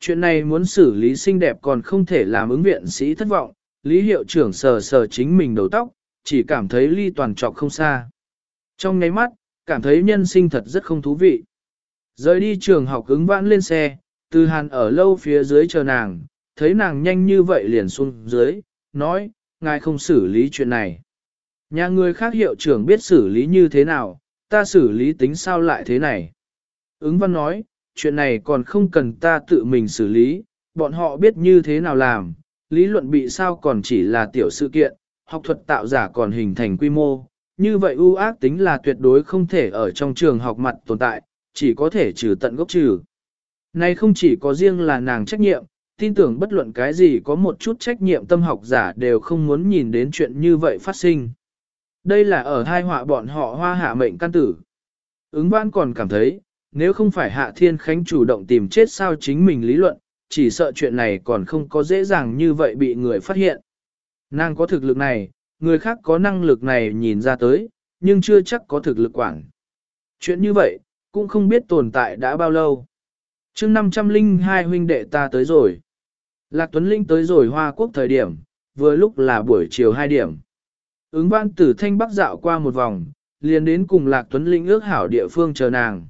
Chuyện này muốn xử lý xinh đẹp còn không thể làm ứng viện sĩ thất vọng, Lý hiệu trưởng sờ sờ chính mình đầu tóc, chỉ cảm thấy ly toàn trọc không xa. Trong ngáy mắt, cảm thấy nhân sinh thật rất không thú vị. Rời đi trường học ứng vãn lên xe, từ hàn ở lâu phía dưới chờ nàng, thấy nàng nhanh như vậy liền xuống dưới, nói, ngài không xử lý chuyện này. Nhà người khác hiệu trưởng biết xử lý như thế nào, ta xử lý tính sao lại thế này. Ứng văn nói, chuyện này còn không cần ta tự mình xử lý, bọn họ biết như thế nào làm, lý luận bị sao còn chỉ là tiểu sự kiện, học thuật tạo giả còn hình thành quy mô, như vậy ưu ác tính là tuyệt đối không thể ở trong trường học mặt tồn tại, chỉ có thể trừ tận gốc trừ. Này không chỉ có riêng là nàng trách nhiệm, tin tưởng bất luận cái gì có một chút trách nhiệm tâm học giả đều không muốn nhìn đến chuyện như vậy phát sinh. Đây là ở hai họa bọn họ hoa hạ mệnh căn tử. Ứng văn còn cảm thấy, nếu không phải hạ thiên khánh chủ động tìm chết sao chính mình lý luận, chỉ sợ chuyện này còn không có dễ dàng như vậy bị người phát hiện. Nàng có thực lực này, người khác có năng lực này nhìn ra tới, nhưng chưa chắc có thực lực quản. Chuyện như vậy, cũng không biết tồn tại đã bao lâu. chương 502 huynh đệ ta tới rồi. Lạc Tuấn Linh tới rồi Hoa Quốc thời điểm, vừa lúc là buổi chiều 2 điểm. Ứng văn tử thanh bắc dạo qua một vòng, liền đến cùng Lạc Tuấn Linh ước hảo địa phương chờ nàng.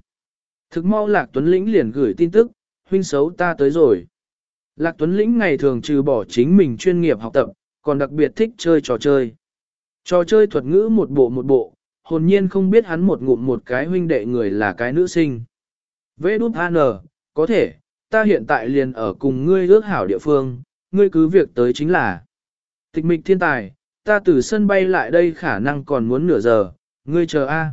Thực mau Lạc Tuấn Lĩnh liền gửi tin tức, huynh xấu ta tới rồi. Lạc Tuấn Lĩnh ngày thường trừ bỏ chính mình chuyên nghiệp học tập, còn đặc biệt thích chơi trò chơi. Trò chơi thuật ngữ một bộ một bộ, hồn nhiên không biết hắn một ngụm một cái huynh đệ người là cái nữ sinh. Vê đút an, có thể, ta hiện tại liền ở cùng ngươi ước hảo địa phương, ngươi cứ việc tới chính là tịch mịch thiên tài, ta từ sân bay lại đây khả năng còn muốn nửa giờ, ngươi chờ A.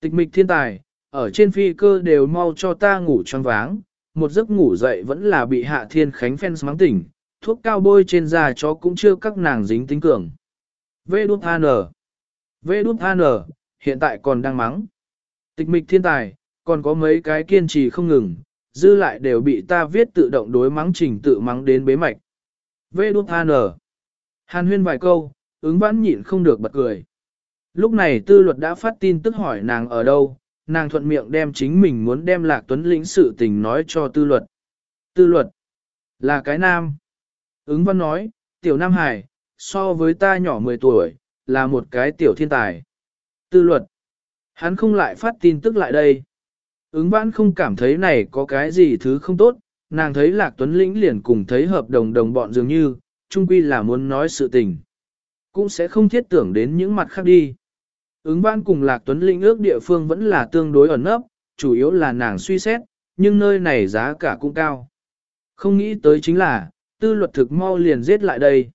Tịch mịch thiên tài, ở trên phi cơ đều mau cho ta ngủ choáng váng, một giấc ngủ dậy vẫn là bị hạ thiên khánh phen mắng tỉnh, thuốc cao bôi trên da chó cũng chưa các nàng dính tính cường. Vê đút an, Vê đút an, hiện tại còn đang mắng. Tịch mịch thiên tài, còn có mấy cái kiên trì không ngừng, dư lại đều bị ta viết tự động đối mắng trình tự mắng đến bế mạch. Vê đút an, Hàn huyên vài câu, ứng vãn nhịn không được bật cười. Lúc này tư luật đã phát tin tức hỏi nàng ở đâu, nàng thuận miệng đem chính mình muốn đem lạc tuấn lĩnh sự tình nói cho tư luật. Tư luật, là cái nam. Ứng văn nói, tiểu nam hải, so với ta nhỏ 10 tuổi, là một cái tiểu thiên tài. Tư luật, hắn không lại phát tin tức lại đây. Ứng văn không cảm thấy này có cái gì thứ không tốt, nàng thấy lạc tuấn lĩnh liền cùng thấy hợp đồng đồng bọn dường như, chung quy là muốn nói sự tình. Cũng sẽ không thiết tưởng đến những mặt khác đi. Ứng văn cùng Lạc Tuấn Linh ước địa phương vẫn là tương đối ẩn nấp, chủ yếu là nàng suy xét, nhưng nơi này giá cả cũng cao. Không nghĩ tới chính là, tư luật thực mau liền giết lại đây.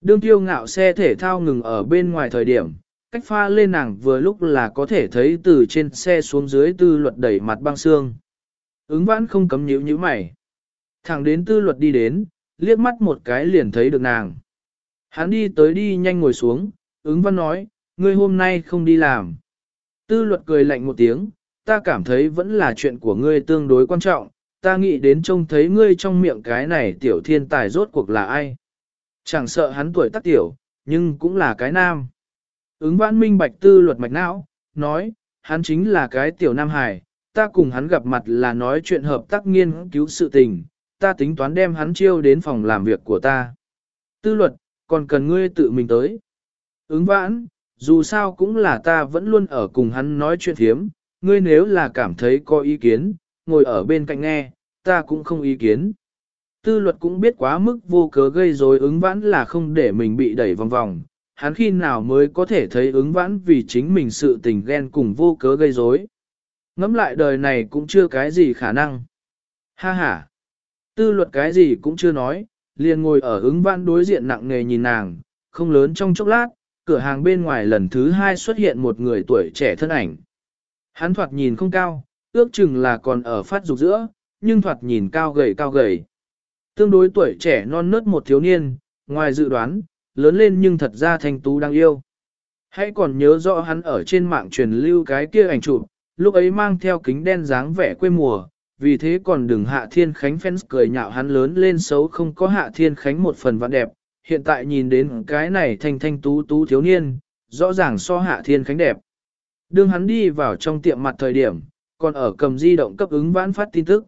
Đương tiêu ngạo xe thể thao ngừng ở bên ngoài thời điểm, cách pha lên nàng vừa lúc là có thể thấy từ trên xe xuống dưới tư luật đẩy mặt băng xương. Ứng vãn không cấm nhíu như mày. Thẳng đến tư luật đi đến, liếc mắt một cái liền thấy được nàng. Hắn đi tới đi nhanh ngồi xuống, ứng văn nói, ngươi hôm nay không đi làm. Tư luật cười lạnh một tiếng, ta cảm thấy vẫn là chuyện của ngươi tương đối quan trọng, ta nghĩ đến trông thấy ngươi trong miệng cái này tiểu thiên tài rốt cuộc là ai. Chẳng sợ hắn tuổi tác tiểu, nhưng cũng là cái nam. Ứng vãn minh bạch tư luật mạch não, nói, hắn chính là cái tiểu nam hải, ta cùng hắn gặp mặt là nói chuyện hợp tác nghiên cứu sự tình, ta tính toán đem hắn chiêu đến phòng làm việc của ta. Tư luật, còn cần ngươi tự mình tới. Ứng vãn, dù sao cũng là ta vẫn luôn ở cùng hắn nói chuyện thiếm, ngươi nếu là cảm thấy có ý kiến, ngồi ở bên cạnh nghe, ta cũng không ý kiến. Tư luật cũng biết quá mức vô cớ gây rối ứng vãn là không để mình bị đẩy vòng vòng, hắn khi nào mới có thể thấy ứng vãn vì chính mình sự tình ghen cùng vô cớ gây rối. Ngắm lại đời này cũng chưa cái gì khả năng. Ha ha. Tư luật cái gì cũng chưa nói, liền ngồi ở ứng vãn đối diện nặng nề nhìn nàng, không lớn trong chốc lát, cửa hàng bên ngoài lần thứ hai xuất hiện một người tuổi trẻ thân ảnh. Hắn thoạt nhìn không cao, ước chừng là còn ở phát dục giữa, nhưng thoạt nhìn cao gầy cao gầy. Tương đối tuổi trẻ non nớt một thiếu niên, ngoài dự đoán, lớn lên nhưng thật ra thanh tú đang yêu. Hãy còn nhớ rõ hắn ở trên mạng truyền lưu cái kia ảnh chụp, lúc ấy mang theo kính đen dáng vẻ quê mùa, vì thế còn đừng hạ thiên khánh fans cười nhạo hắn lớn lên xấu không có hạ thiên khánh một phần vạn đẹp, hiện tại nhìn đến cái này thanh thanh tú tú thiếu niên, rõ ràng so hạ thiên khánh đẹp. Đương hắn đi vào trong tiệm mặt thời điểm, còn ở cầm di động cấp ứng vãn phát tin tức.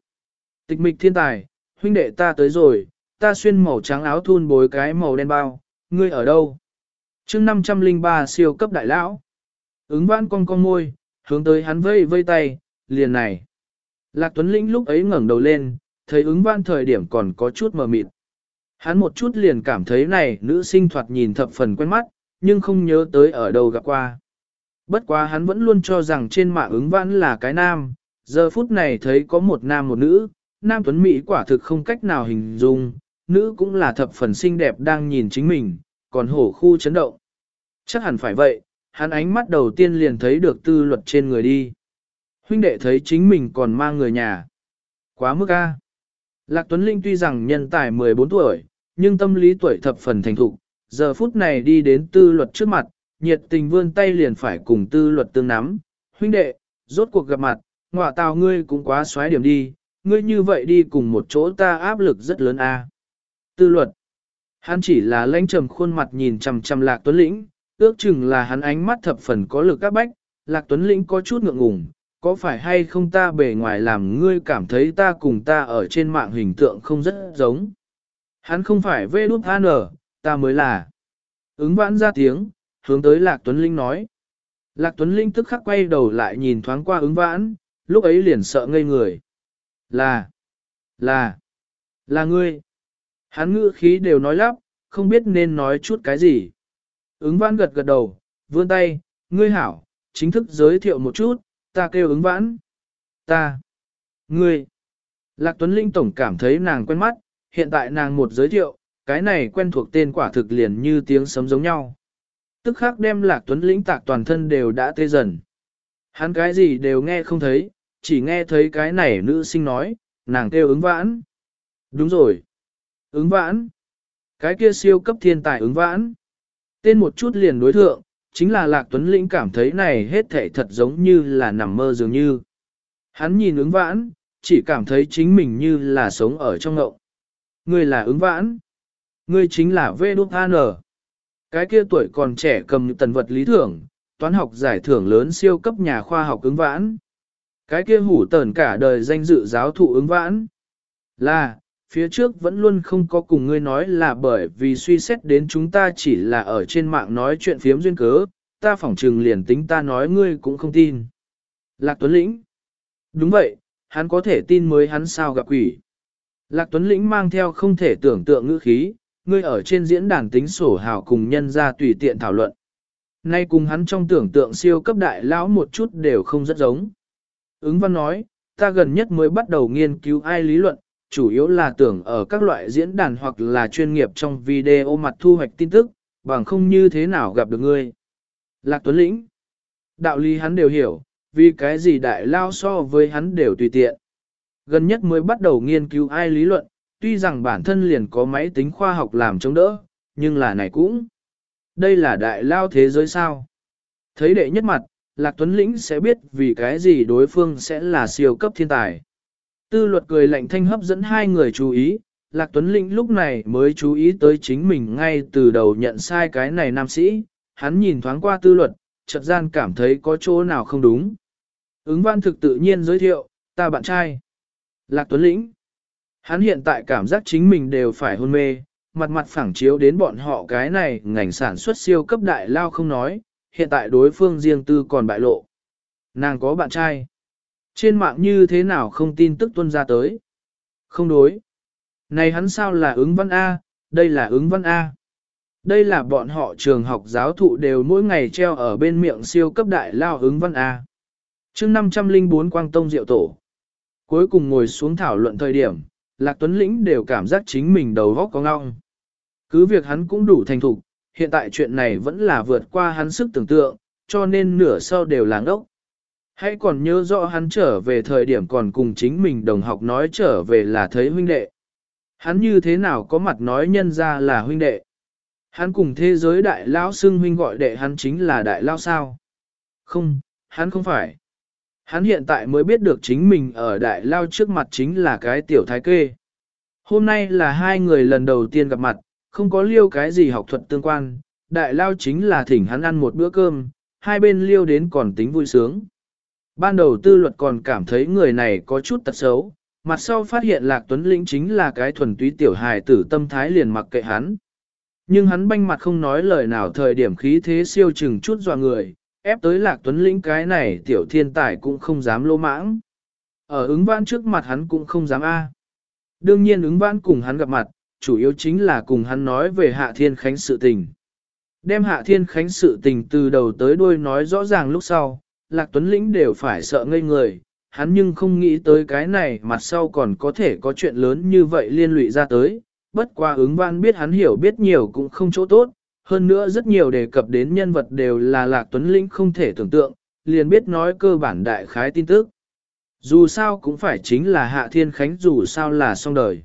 Tịch mịch thiên tài, huynh đệ ta tới rồi, ta xuyên màu trắng áo thun bối cái màu đen bao, ngươi ở đâu? chương 503 siêu cấp đại lão. Ứng vãn cong cong môi, hướng tới hắn vây vây tay, liền này. Lạc Tuấn Linh lúc ấy ngẩng đầu lên, thấy ứng vãn thời điểm còn có chút mờ mịt. Hắn một chút liền cảm thấy này nữ sinh thoạt nhìn thập phần quen mắt, nhưng không nhớ tới ở đâu gặp qua. Bất quá hắn vẫn luôn cho rằng trên mạng ứng vãn là cái nam, giờ phút này thấy có một nam một nữ, nam tuấn Mỹ quả thực không cách nào hình dung, nữ cũng là thập phần xinh đẹp đang nhìn chính mình, còn hổ khu chấn động. Chắc hẳn phải vậy, hắn ánh mắt đầu tiên liền thấy được tư luật trên người đi. Huynh đệ thấy chính mình còn mang người nhà. Quá mức a. Lạc Tuấn Linh tuy rằng nhân tài 14 tuổi, nhưng tâm lý tuổi thập phần thành thục, giờ phút này đi đến tư luật trước mặt, nhiệt tình vươn tay liền phải cùng tư luật tương nắm. Huynh đệ, rốt cuộc gặp mặt, ngọa tào ngươi cũng quá xoáy điểm đi, ngươi như vậy đi cùng một chỗ ta áp lực rất lớn a. Tư luật, hắn chỉ là lãnh trầm khuôn mặt nhìn chằm chằm lạc tuấn lĩnh, ước chừng là hắn ánh mắt thập phần có lực các bách, lạc tuấn lĩnh có chút ngượng ngùng, có phải hay không ta bề ngoài làm ngươi cảm thấy ta cùng ta ở trên mạng hình tượng không rất giống. Hắn không phải vê đút an ta mới là. Ứng vãn ra tiếng, hướng tới Lạc Tuấn Linh nói. Lạc Tuấn Linh tức khắc quay đầu lại nhìn thoáng qua ứng vãn, lúc ấy liền sợ ngây người. Là, là, là ngươi. Hắn ngữ khí đều nói lắp, không biết nên nói chút cái gì. Ứng vãn gật gật đầu, vươn tay, ngươi hảo, chính thức giới thiệu một chút, ta kêu ứng vãn. Ta. Ngươi. Lạc Tuấn Linh tổng cảm thấy nàng quen mắt, hiện tại nàng một giới thiệu, cái này quen thuộc tên quả thực liền như tiếng sấm giống nhau. Tức khắc đem Lạc Tuấn linh tạc toàn thân đều đã tê dần. Hắn cái gì đều nghe không thấy, chỉ nghe thấy cái này nữ sinh nói, nàng kêu ứng vãn. Đúng rồi. Ứng vãn. Cái kia siêu cấp thiên tài ứng vãn. Tên một chút liền đối thượng, chính là Lạc Tuấn Lĩnh cảm thấy này hết thảy thật giống như là nằm mơ dường như. Hắn nhìn ứng vãn, chỉ cảm thấy chính mình như là sống ở trong ngậu. Ngươi là ứng vãn. Ngươi chính là V đúc An. Cái kia tuổi còn trẻ cầm tần vật lý thưởng, toán học giải thưởng lớn siêu cấp nhà khoa học ứng vãn. Cái kia hủ tờn cả đời danh dự giáo thụ ứng vãn. Là, phía trước vẫn luôn không có cùng ngươi nói là bởi vì suy xét đến chúng ta chỉ là ở trên mạng nói chuyện phiếm duyên cớ, ta phỏng trừng liền tính ta nói ngươi cũng không tin. Lạc Tuấn Lĩnh. Đúng vậy, hắn có thể tin mới hắn sao gặp quỷ. Lạc Tuấn Lĩnh mang theo không thể tưởng tượng ngữ khí, ngươi ở trên diễn đàn tính sổ hào cùng nhân ra tùy tiện thảo luận. Nay cùng hắn trong tưởng tượng siêu cấp đại lão một chút đều không rất giống. Ứng văn nói, ta gần nhất mới bắt đầu nghiên cứu ai lý luận, chủ yếu là tưởng ở các loại diễn đàn hoặc là chuyên nghiệp trong video mặt thu hoạch tin tức, bằng không như thế nào gặp được ngươi. Lạc Tuấn Lĩnh Đạo lý hắn đều hiểu, vì cái gì đại lao so với hắn đều tùy tiện. Gần nhất mới bắt đầu nghiên cứu ai lý luận, tuy rằng bản thân liền có máy tính khoa học làm chống đỡ, nhưng là này cũng. Đây là đại lao thế giới sao. Thấy đệ nhất mặt, Lạc Tuấn Lĩnh sẽ biết vì cái gì đối phương sẽ là siêu cấp thiên tài. Tư luật cười lạnh thanh hấp dẫn hai người chú ý, Lạc Tuấn Linh lúc này mới chú ý tới chính mình ngay từ đầu nhận sai cái này nam sĩ, hắn nhìn thoáng qua tư luật, chợt gian cảm thấy có chỗ nào không đúng. Ứng văn thực tự nhiên giới thiệu, ta bạn trai. Lạc Tuấn Lĩnh. Hắn hiện tại cảm giác chính mình đều phải hôn mê, mặt mặt phẳng chiếu đến bọn họ cái này ngành sản xuất siêu cấp đại lao không nói, hiện tại đối phương riêng tư còn bại lộ. Nàng có bạn trai. Trên mạng như thế nào không tin tức tuân ra tới? Không đối. Này hắn sao là ứng văn A, đây là ứng văn A. Đây là bọn họ trường học giáo thụ đều mỗi ngày treo ở bên miệng siêu cấp đại lao ứng văn A. chương 504 Quang Tông Diệu Tổ. Cuối cùng ngồi xuống thảo luận thời điểm, Lạc Tuấn Lĩnh đều cảm giác chính mình đầu góc có ngong. Cứ việc hắn cũng đủ thành thục, hiện tại chuyện này vẫn là vượt qua hắn sức tưởng tượng, cho nên nửa sau đều là ngốc. Hãy còn nhớ rõ hắn trở về thời điểm còn cùng chính mình đồng học nói trở về là thấy huynh đệ. Hắn như thế nào có mặt nói nhân ra là huynh đệ. Hắn cùng thế giới đại lão xưng huynh gọi đệ hắn chính là đại lão sao. Không, hắn không phải. Hắn hiện tại mới biết được chính mình ở đại lao trước mặt chính là cái tiểu thái kê. Hôm nay là hai người lần đầu tiên gặp mặt, không có liêu cái gì học thuật tương quan, đại lao chính là thỉnh hắn ăn một bữa cơm, hai bên liêu đến còn tính vui sướng. Ban đầu tư luật còn cảm thấy người này có chút tật xấu, mặt sau phát hiện Lạc Tuấn Lĩnh chính là cái thuần túy tiểu hài tử tâm thái liền mặc kệ hắn. Nhưng hắn banh mặt không nói lời nào thời điểm khí thế siêu chừng chút dọa người, ép tới Lạc Tuấn Lĩnh cái này tiểu thiên tài cũng không dám lô mãng. Ở ứng vãn trước mặt hắn cũng không dám A. Đương nhiên ứng vãn cùng hắn gặp mặt, chủ yếu chính là cùng hắn nói về Hạ Thiên Khánh sự tình. Đem Hạ Thiên Khánh sự tình từ đầu tới đuôi nói rõ ràng lúc sau, Lạc Tuấn Lĩnh đều phải sợ ngây người, hắn nhưng không nghĩ tới cái này mặt sau còn có thể có chuyện lớn như vậy liên lụy ra tới, bất qua ứng văn biết hắn hiểu biết nhiều cũng không chỗ tốt, hơn nữa rất nhiều đề cập đến nhân vật đều là Lạc Tuấn Lĩnh không thể tưởng tượng, liền biết nói cơ bản đại khái tin tức. Dù sao cũng phải chính là Hạ Thiên Khánh dù sao là xong đời.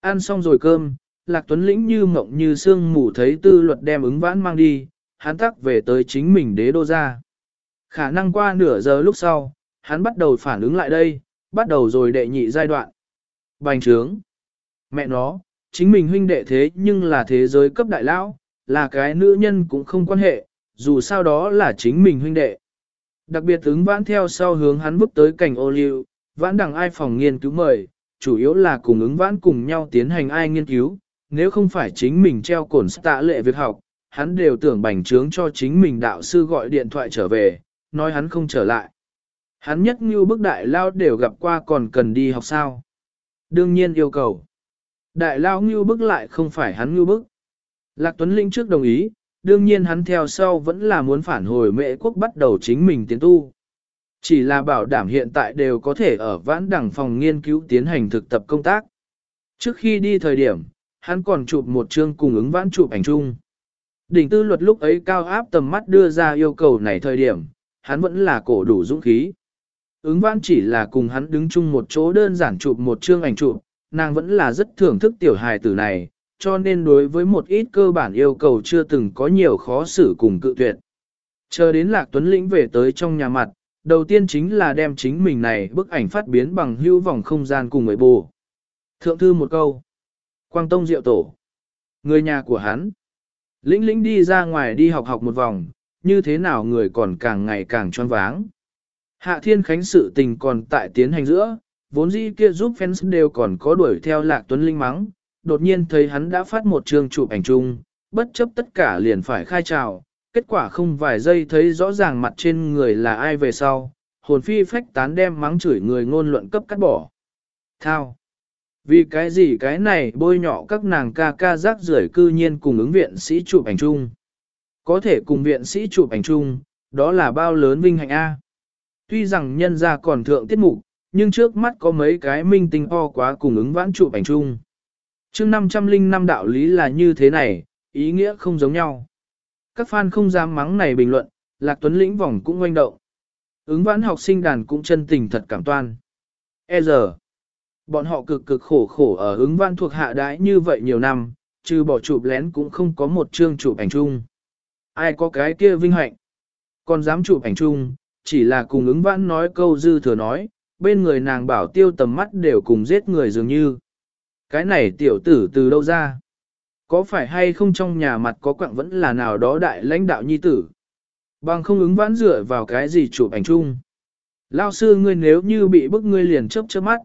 Ăn xong rồi cơm, Lạc Tuấn Lĩnh như mộng như sương mù thấy tư luật đem ứng vãn mang đi, hắn tắc về tới chính mình đế đô ra. Khả năng qua nửa giờ lúc sau, hắn bắt đầu phản ứng lại đây, bắt đầu rồi đệ nhị giai đoạn. Bành trướng. Mẹ nó, chính mình huynh đệ thế nhưng là thế giới cấp đại lão, là cái nữ nhân cũng không quan hệ, dù sao đó là chính mình huynh đệ. Đặc biệt ứng vãn theo sau hướng hắn bước tới cảnh ô liu, vãn đằng ai phòng nghiên cứu mời, chủ yếu là cùng ứng vãn cùng nhau tiến hành ai nghiên cứu, nếu không phải chính mình treo cổn tạ lệ việc học, hắn đều tưởng bành trướng cho chính mình đạo sư gọi điện thoại trở về, nói hắn không trở lại. Hắn nhất như bức đại lao đều gặp qua còn cần đi học sao. Đương nhiên yêu cầu. Đại lao như bức lại không phải hắn như bức. Lạc Tuấn Linh trước đồng ý, đương nhiên hắn theo sau vẫn là muốn phản hồi mệ quốc bắt đầu chính mình tiến tu. Chỉ là bảo đảm hiện tại đều có thể ở vãn đẳng phòng nghiên cứu tiến hành thực tập công tác. Trước khi đi thời điểm, hắn còn chụp một chương cùng ứng vãn chụp ảnh chung. Đỉnh tư luật lúc ấy cao áp tầm mắt đưa ra yêu cầu này thời điểm, hắn vẫn là cổ đủ dũng khí. Ứng vãn chỉ là cùng hắn đứng chung một chỗ đơn giản chụp một chương ảnh chụp, nàng vẫn là rất thưởng thức tiểu hài tử này, cho nên đối với một ít cơ bản yêu cầu chưa từng có nhiều khó xử cùng cự tuyệt. Chờ đến Lạc Tuấn Lĩnh về tới trong nhà mặt, đầu tiên chính là đem chính mình này bức ảnh phát biến bằng hữu vòng không gian cùng người bù. Thượng thư một câu. Quang Tông Diệu Tổ. Người nhà của hắn. Lĩnh lĩnh đi ra ngoài đi học học một vòng, như thế nào người còn càng ngày càng tròn váng. Hạ Thiên Khánh sự tình còn tại tiến hành giữa, vốn dĩ kia giúp fans đều còn có đuổi theo Lạc Tuấn Linh mắng, đột nhiên thấy hắn đã phát một trường chụp ảnh chung, bất chấp tất cả liền phải khai trào, kết quả không vài giây thấy rõ ràng mặt trên người là ai về sau, hồn phi phách tán đem mắng chửi người ngôn luận cấp cắt bỏ. Thao! Vì cái gì cái này bôi nhọ các nàng ca ca rác rưởi cư nhiên cùng ứng viện sĩ chụp ảnh chung. Có thể cùng viện sĩ chụp ảnh chung, đó là bao lớn vinh hạnh A. Tuy rằng nhân ra còn thượng tiết mục, nhưng trước mắt có mấy cái minh tinh o quá cùng ứng vãn chụp ảnh chung. chương 505 đạo lý là như thế này, ý nghĩa không giống nhau. Các fan không dám mắng này bình luận, Lạc Tuấn lĩnh vòng cũng oanh động. Ứng vãn học sinh đàn cũng chân tình thật cảm toan. E giờ, bọn họ cực cực khổ khổ ở ứng vãn thuộc hạ đái như vậy nhiều năm, trừ bỏ chụp lén cũng không có một chương chụp ảnh chung. Ai có cái kia vinh hạnh, còn dám chụp ảnh chung, chỉ là cùng ứng vãn nói câu dư thừa nói, bên người nàng bảo tiêu tầm mắt đều cùng giết người dường như. Cái này tiểu tử từ đâu ra? Có phải hay không trong nhà mặt có quặng vẫn là nào đó đại lãnh đạo nhi tử? Bằng không ứng vãn dựa vào cái gì chụp ảnh chung. Lao sư ngươi nếu như bị bức ngươi liền chớp chớp mắt.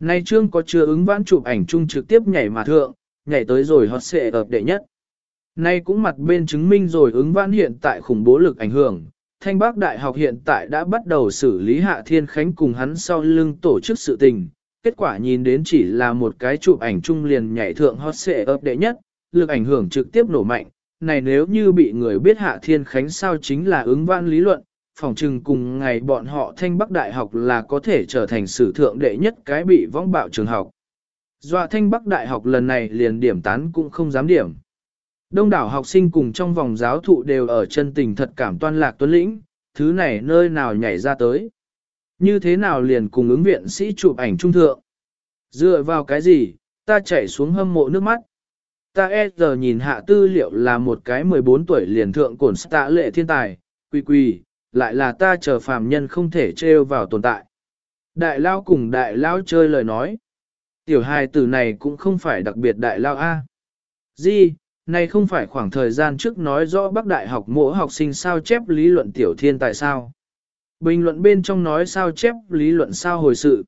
Nay trương có chưa ứng vãn chụp ảnh chung trực tiếp nhảy mà thượng, nhảy tới rồi hot xệ ập đệ nhất. Nay cũng mặt bên chứng minh rồi ứng vãn hiện tại khủng bố lực ảnh hưởng. Thanh Bắc Đại học hiện tại đã bắt đầu xử lý Hạ Thiên Khánh cùng hắn sau lưng tổ chức sự tình. Kết quả nhìn đến chỉ là một cái chụp ảnh chung liền nhảy thượng hot xệ ấp đệ nhất, lực ảnh hưởng trực tiếp nổ mạnh, này nếu như bị người biết Hạ Thiên Khánh sao chính là ứng vãn lý luận, phòng trừng cùng ngày bọn họ thanh bắc đại học là có thể trở thành sử thượng đệ nhất cái bị vong bạo trường học. Dọa thanh bắc đại học lần này liền điểm tán cũng không dám điểm. Đông đảo học sinh cùng trong vòng giáo thụ đều ở chân tình thật cảm toan lạc tuấn lĩnh, thứ này nơi nào nhảy ra tới. Như thế nào liền cùng ứng viện sĩ chụp ảnh trung thượng. Dựa vào cái gì, ta chạy xuống hâm mộ nước mắt ta e giờ nhìn hạ tư liệu là một cái 14 tuổi liền thượng cổn tạ lệ thiên tài, quy quy, lại là ta chờ phàm nhân không thể trêu vào tồn tại. Đại lao cùng đại lao chơi lời nói. Tiểu hài tử này cũng không phải đặc biệt đại lao A. Di, này không phải khoảng thời gian trước nói rõ bác đại học mỗi học sinh sao chép lý luận tiểu thiên tại sao. Bình luận bên trong nói sao chép lý luận sao hồi sự.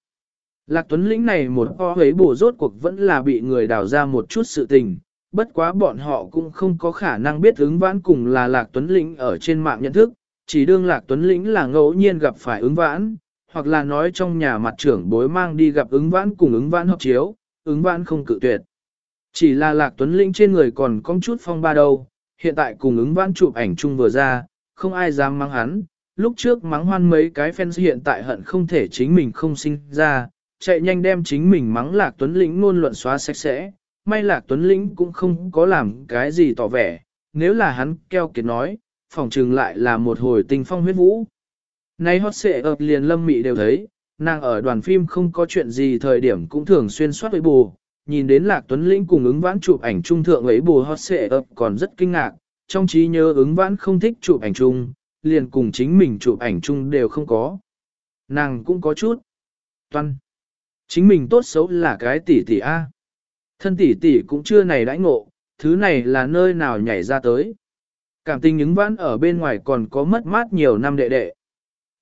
Lạc Tuấn Lĩnh này một o hế bổ rốt cuộc vẫn là bị người đào ra một chút sự tình, bất quá bọn họ cũng không có khả năng biết ứng vãn cùng là Lạc Tuấn Lĩnh ở trên mạng nhận thức, chỉ đương Lạc Tuấn Lĩnh là ngẫu nhiên gặp phải ứng vãn, hoặc là nói trong nhà mặt trưởng bối mang đi gặp ứng vãn cùng ứng vãn hợp chiếu, ứng vãn không cự tuyệt. Chỉ là Lạc Tuấn Lĩnh trên người còn có chút phong ba đâu, hiện tại cùng ứng vãn chụp ảnh chung vừa ra, không ai dám mắng hắn, lúc trước mắng hoan mấy cái fans hiện tại hận không thể chính mình không sinh ra, chạy nhanh đem chính mình mắng Lạc Tuấn Lĩnh ngôn luận xóa sạch sẽ, may lạc Tuấn Lĩnh cũng không có làm cái gì tỏ vẻ, nếu là hắn keo kiệt nói, phòng trừng lại là một hồi tình phong huyết vũ. Nay hot xệ ập liền lâm mị đều thấy, nàng ở đoàn phim không có chuyện gì thời điểm cũng thường xuyên soát với bù, nhìn đến lạc Tuấn Lĩnh cùng ứng vãn chụp ảnh trung thượng ấy bù hot xệ ập còn rất kinh ngạc, trong trí nhớ ứng vãn không thích chụp ảnh chung, liền cùng chính mình chụp ảnh chung đều không có. Nàng cũng có chút. Toan. Chính mình tốt xấu là cái tỷ tỷ A. Thân tỷ tỷ cũng chưa này đãi ngộ, thứ này là nơi nào nhảy ra tới. Cảm tình ứng vãn ở bên ngoài còn có mất mát nhiều năm đệ đệ.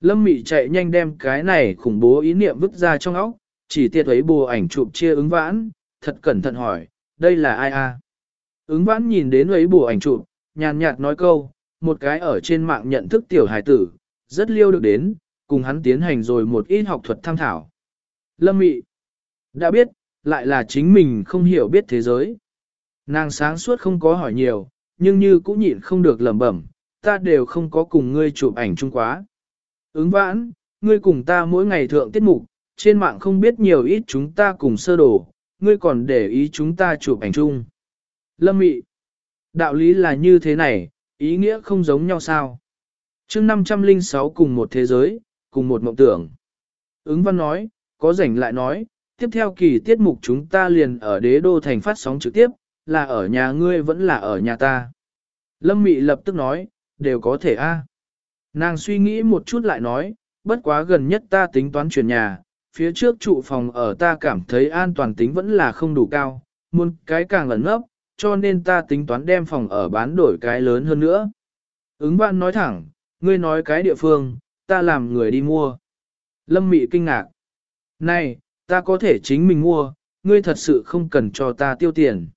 Lâm Mị chạy nhanh đem cái này khủng bố ý niệm vứt ra trong óc, chỉ tiệt ấy bùa ảnh chụp chia ứng vãn, thật cẩn thận hỏi, đây là ai a? Ứng vãn nhìn đến ấy bùa ảnh chụp, nhàn nhạt nói câu, một cái ở trên mạng nhận thức tiểu hài tử, rất liêu được đến, cùng hắn tiến hành rồi một ít học thuật tham thảo. Lâm Mị, đã biết, lại là chính mình không hiểu biết thế giới. Nàng sáng suốt không có hỏi nhiều, nhưng như cũng nhịn không được lẩm bẩm, ta đều không có cùng ngươi chụp ảnh chung quá. Ứng vãn, ngươi cùng ta mỗi ngày thượng tiết mục, trên mạng không biết nhiều ít chúng ta cùng sơ đồ, ngươi còn để ý chúng ta chụp ảnh chung. Lâm mị, đạo lý là như thế này, ý nghĩa không giống nhau sao. chương 506 cùng một thế giới, cùng một mộng tưởng. Ứng văn nói, có rảnh lại nói, tiếp theo kỳ tiết mục chúng ta liền ở đế đô thành phát sóng trực tiếp, là ở nhà ngươi vẫn là ở nhà ta. Lâm Mị lập tức nói, đều có thể a. Nàng suy nghĩ một chút lại nói, bất quá gần nhất ta tính toán chuyển nhà, phía trước trụ phòng ở ta cảm thấy an toàn tính vẫn là không đủ cao, muốn cái càng lẩn ngấp, cho nên ta tính toán đem phòng ở bán đổi cái lớn hơn nữa. Ứng văn nói thẳng, ngươi nói cái địa phương, ta làm người đi mua. Lâm Mị kinh ngạc. Này, ta có thể chính mình mua, ngươi thật sự không cần cho ta tiêu tiền.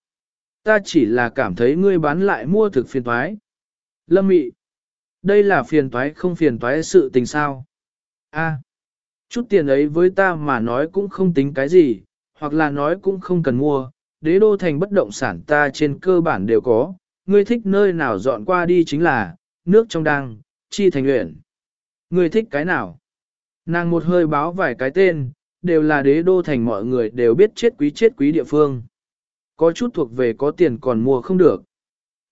Ta chỉ là cảm thấy ngươi bán lại mua thực phiền toái. Lâm Mị. Đây là phiền toái không phiền toái sự tình sao. A chút tiền ấy với ta mà nói cũng không tính cái gì, hoặc là nói cũng không cần mua, đế đô thành bất động sản ta trên cơ bản đều có, ngươi thích nơi nào dọn qua đi chính là, nước trong đăng, chi thành luyện. Ngươi thích cái nào? Nàng một hơi báo vài cái tên, đều là đế đô thành mọi người đều biết chết quý chết quý địa phương. Có chút thuộc về có tiền còn mua không được.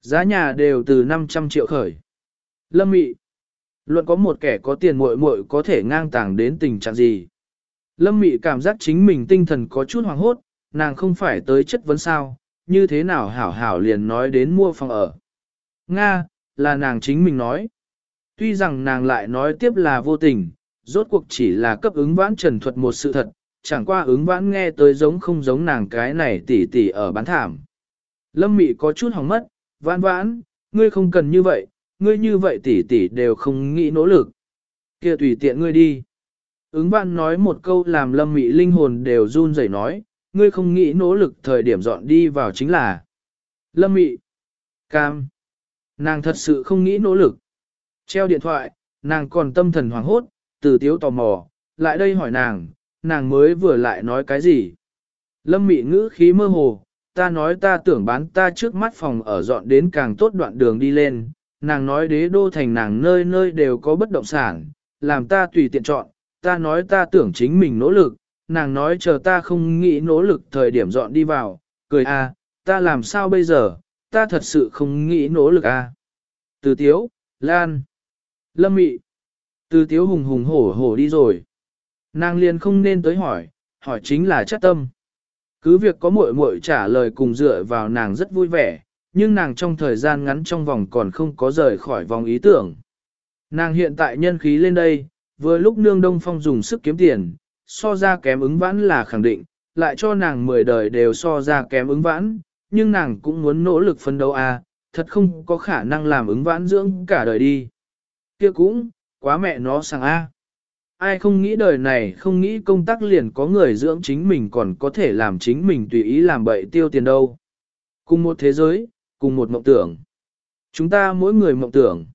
Giá nhà đều từ 500 triệu khởi. Lâm mị. Luận có một kẻ có tiền muội muội có thể ngang tàng đến tình trạng gì. Lâm mị cảm giác chính mình tinh thần có chút hoàng hốt, nàng không phải tới chất vấn sao, như thế nào hảo hảo liền nói đến mua phòng ở. Nga, là nàng chính mình nói. Tuy rằng nàng lại nói tiếp là vô tình, rốt cuộc chỉ là cấp ứng vãn trần thuật một sự thật, chẳng qua ứng vãn nghe tới giống không giống nàng cái này tỉ tỉ ở bán thảm. Lâm mị có chút hỏng mất, vãn vãn, ngươi không cần như vậy, ngươi như vậy tỉ tỉ đều không nghĩ nỗ lực. kia tùy tiện ngươi đi. Ứng vãn nói một câu làm lâm mị linh hồn đều run rẩy nói, ngươi không nghĩ nỗ lực thời điểm dọn đi vào chính là lâm mị. Cam. Nàng thật sự không nghĩ nỗ lực. Treo điện thoại, nàng còn tâm thần hoảng hốt, từ tiếu tò mò, lại đây hỏi nàng, nàng mới vừa lại nói cái gì. Lâm mị ngữ khí mơ hồ, ta nói ta tưởng bán ta trước mắt phòng ở dọn đến càng tốt đoạn đường đi lên, nàng nói đế đô thành nàng nơi nơi đều có bất động sản, làm ta tùy tiện chọn, ta nói ta tưởng chính mình nỗ lực, nàng nói chờ ta không nghĩ nỗ lực thời điểm dọn đi vào, cười a, à, ta làm sao bây giờ, ta thật sự không nghĩ nỗ lực a. À. Từ tiếu, Lan, Lâm Mị, từ tiếu hùng hùng hổ hổ đi rồi. Nàng liền không nên tới hỏi, hỏi chính là chất tâm. Cứ việc có muội muội trả lời cùng dựa vào nàng rất vui vẻ, nhưng nàng trong thời gian ngắn trong vòng còn không có rời khỏi vòng ý tưởng. Nàng hiện tại nhân khí lên đây, vừa lúc nương đông phong dùng sức kiếm tiền, so ra kém ứng vãn là khẳng định, lại cho nàng mười đời đều so ra kém ứng vãn, nhưng nàng cũng muốn nỗ lực phân đấu a, à, thật không có khả năng làm ứng vãn dưỡng cả đời đi. Kia cũng, quá mẹ nó sang A. Ai không nghĩ đời này không nghĩ công tác liền có người dưỡng chính mình còn có thể làm chính mình tùy ý làm bậy tiêu tiền đâu. Cùng một thế giới, cùng một mộng tưởng. Chúng ta mỗi người mộng tưởng.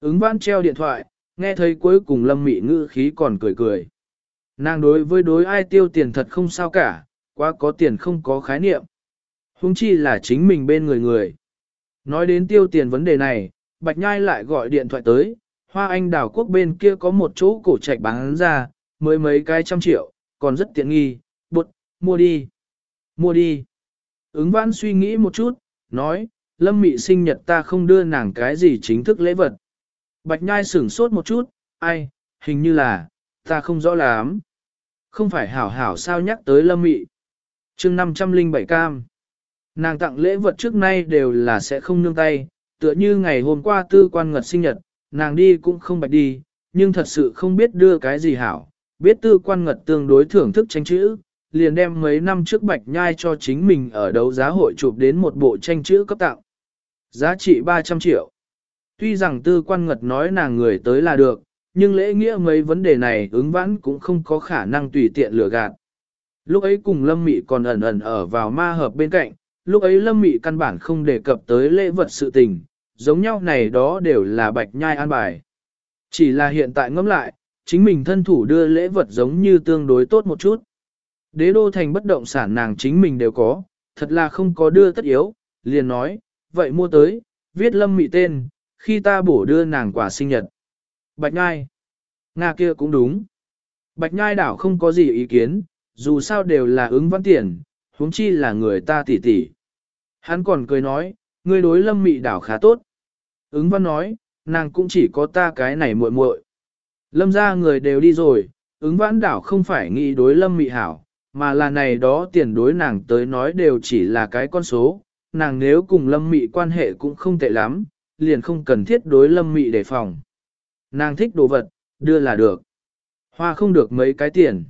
Ứng văn treo điện thoại, nghe thấy cuối cùng lâm mị ngữ khí còn cười cười. Nàng đối với đối ai tiêu tiền thật không sao cả, quá có tiền không có khái niệm. Hùng chi là chính mình bên người người. Nói đến tiêu tiền vấn đề này, Bạch Nhai lại gọi điện thoại tới, hoa anh đảo quốc bên kia có một chỗ cổ trạch bán ra, mới mấy cái trăm triệu, còn rất tiện nghi, bột, mua đi, mua đi. Ứng văn suy nghĩ một chút, nói, lâm mị sinh nhật ta không đưa nàng cái gì chính thức lễ vật. Bạch nhai sửng sốt một chút, ai, hình như là, ta không rõ lắm. Không phải hảo hảo sao nhắc tới lâm mị. chương 507 cam. Nàng tặng lễ vật trước nay đều là sẽ không nương tay, tựa như ngày hôm qua tư quan ngật sinh nhật, nàng đi cũng không bạch đi, nhưng thật sự không biết đưa cái gì hảo, biết tư quan ngật tương đối thưởng thức tranh chữ, liền đem mấy năm trước bạch nhai cho chính mình ở đấu giá hội chụp đến một bộ tranh chữ cấp tặng. Giá trị 300 triệu. Tuy rằng tư quan ngật nói nàng người tới là được, nhưng lễ nghĩa mấy vấn đề này ứng vãn cũng không có khả năng tùy tiện lừa gạt. Lúc ấy cùng Lâm Mị còn ẩn ẩn ở vào ma hợp bên cạnh, lúc ấy Lâm Mị căn bản không đề cập tới lễ vật sự tình, giống nhau này đó đều là bạch nhai an bài. Chỉ là hiện tại ngẫm lại, chính mình thân thủ đưa lễ vật giống như tương đối tốt một chút. Đế đô thành bất động sản nàng chính mình đều có, thật là không có đưa tất yếu, liền nói, vậy mua tới, viết lâm mị tên, khi ta bổ đưa nàng quả sinh nhật. Bạch Nhai, Nga kia cũng đúng. Bạch Nhai đảo không có gì ý kiến, dù sao đều là ứng văn tiền, huống chi là người ta tỉ tỉ. Hắn còn cười nói, ngươi đối lâm mị đảo khá tốt. Ứng văn nói, nàng cũng chỉ có ta cái này muội muội. Lâm ra người đều đi rồi, ứng vãn đảo không phải nghĩ đối lâm mị hảo, mà là này đó tiền đối nàng tới nói đều chỉ là cái con số, nàng nếu cùng lâm mị quan hệ cũng không tệ lắm, liền không cần thiết đối lâm mị đề phòng. Nàng thích đồ vật, đưa là được. Hoa không được mấy cái tiền.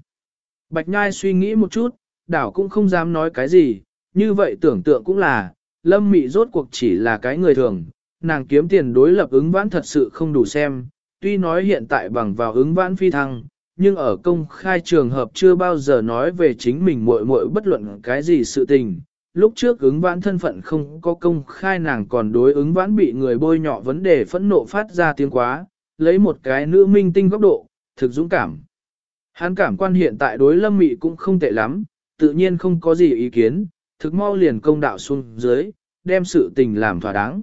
Bạch Nhai suy nghĩ một chút, đảo cũng không dám nói cái gì, như vậy tưởng tượng cũng là, lâm mị rốt cuộc chỉ là cái người thường, nàng kiếm tiền đối lập ứng vãn thật sự không đủ xem, tuy nói hiện tại bằng vào ứng vãn phi thăng, nhưng ở công khai trường hợp chưa bao giờ nói về chính mình muội muội bất luận cái gì sự tình. Lúc trước ứng vãn thân phận không có công khai nàng còn đối ứng vãn bị người bôi nhọ vấn đề phẫn nộ phát ra tiếng quá, lấy một cái nữ minh tinh góc độ, thực dũng cảm. Hắn cảm quan hiện tại đối lâm mị cũng không tệ lắm, tự nhiên không có gì ý kiến, thực mau liền công đạo xuống dưới, đem sự tình làm thỏa đáng.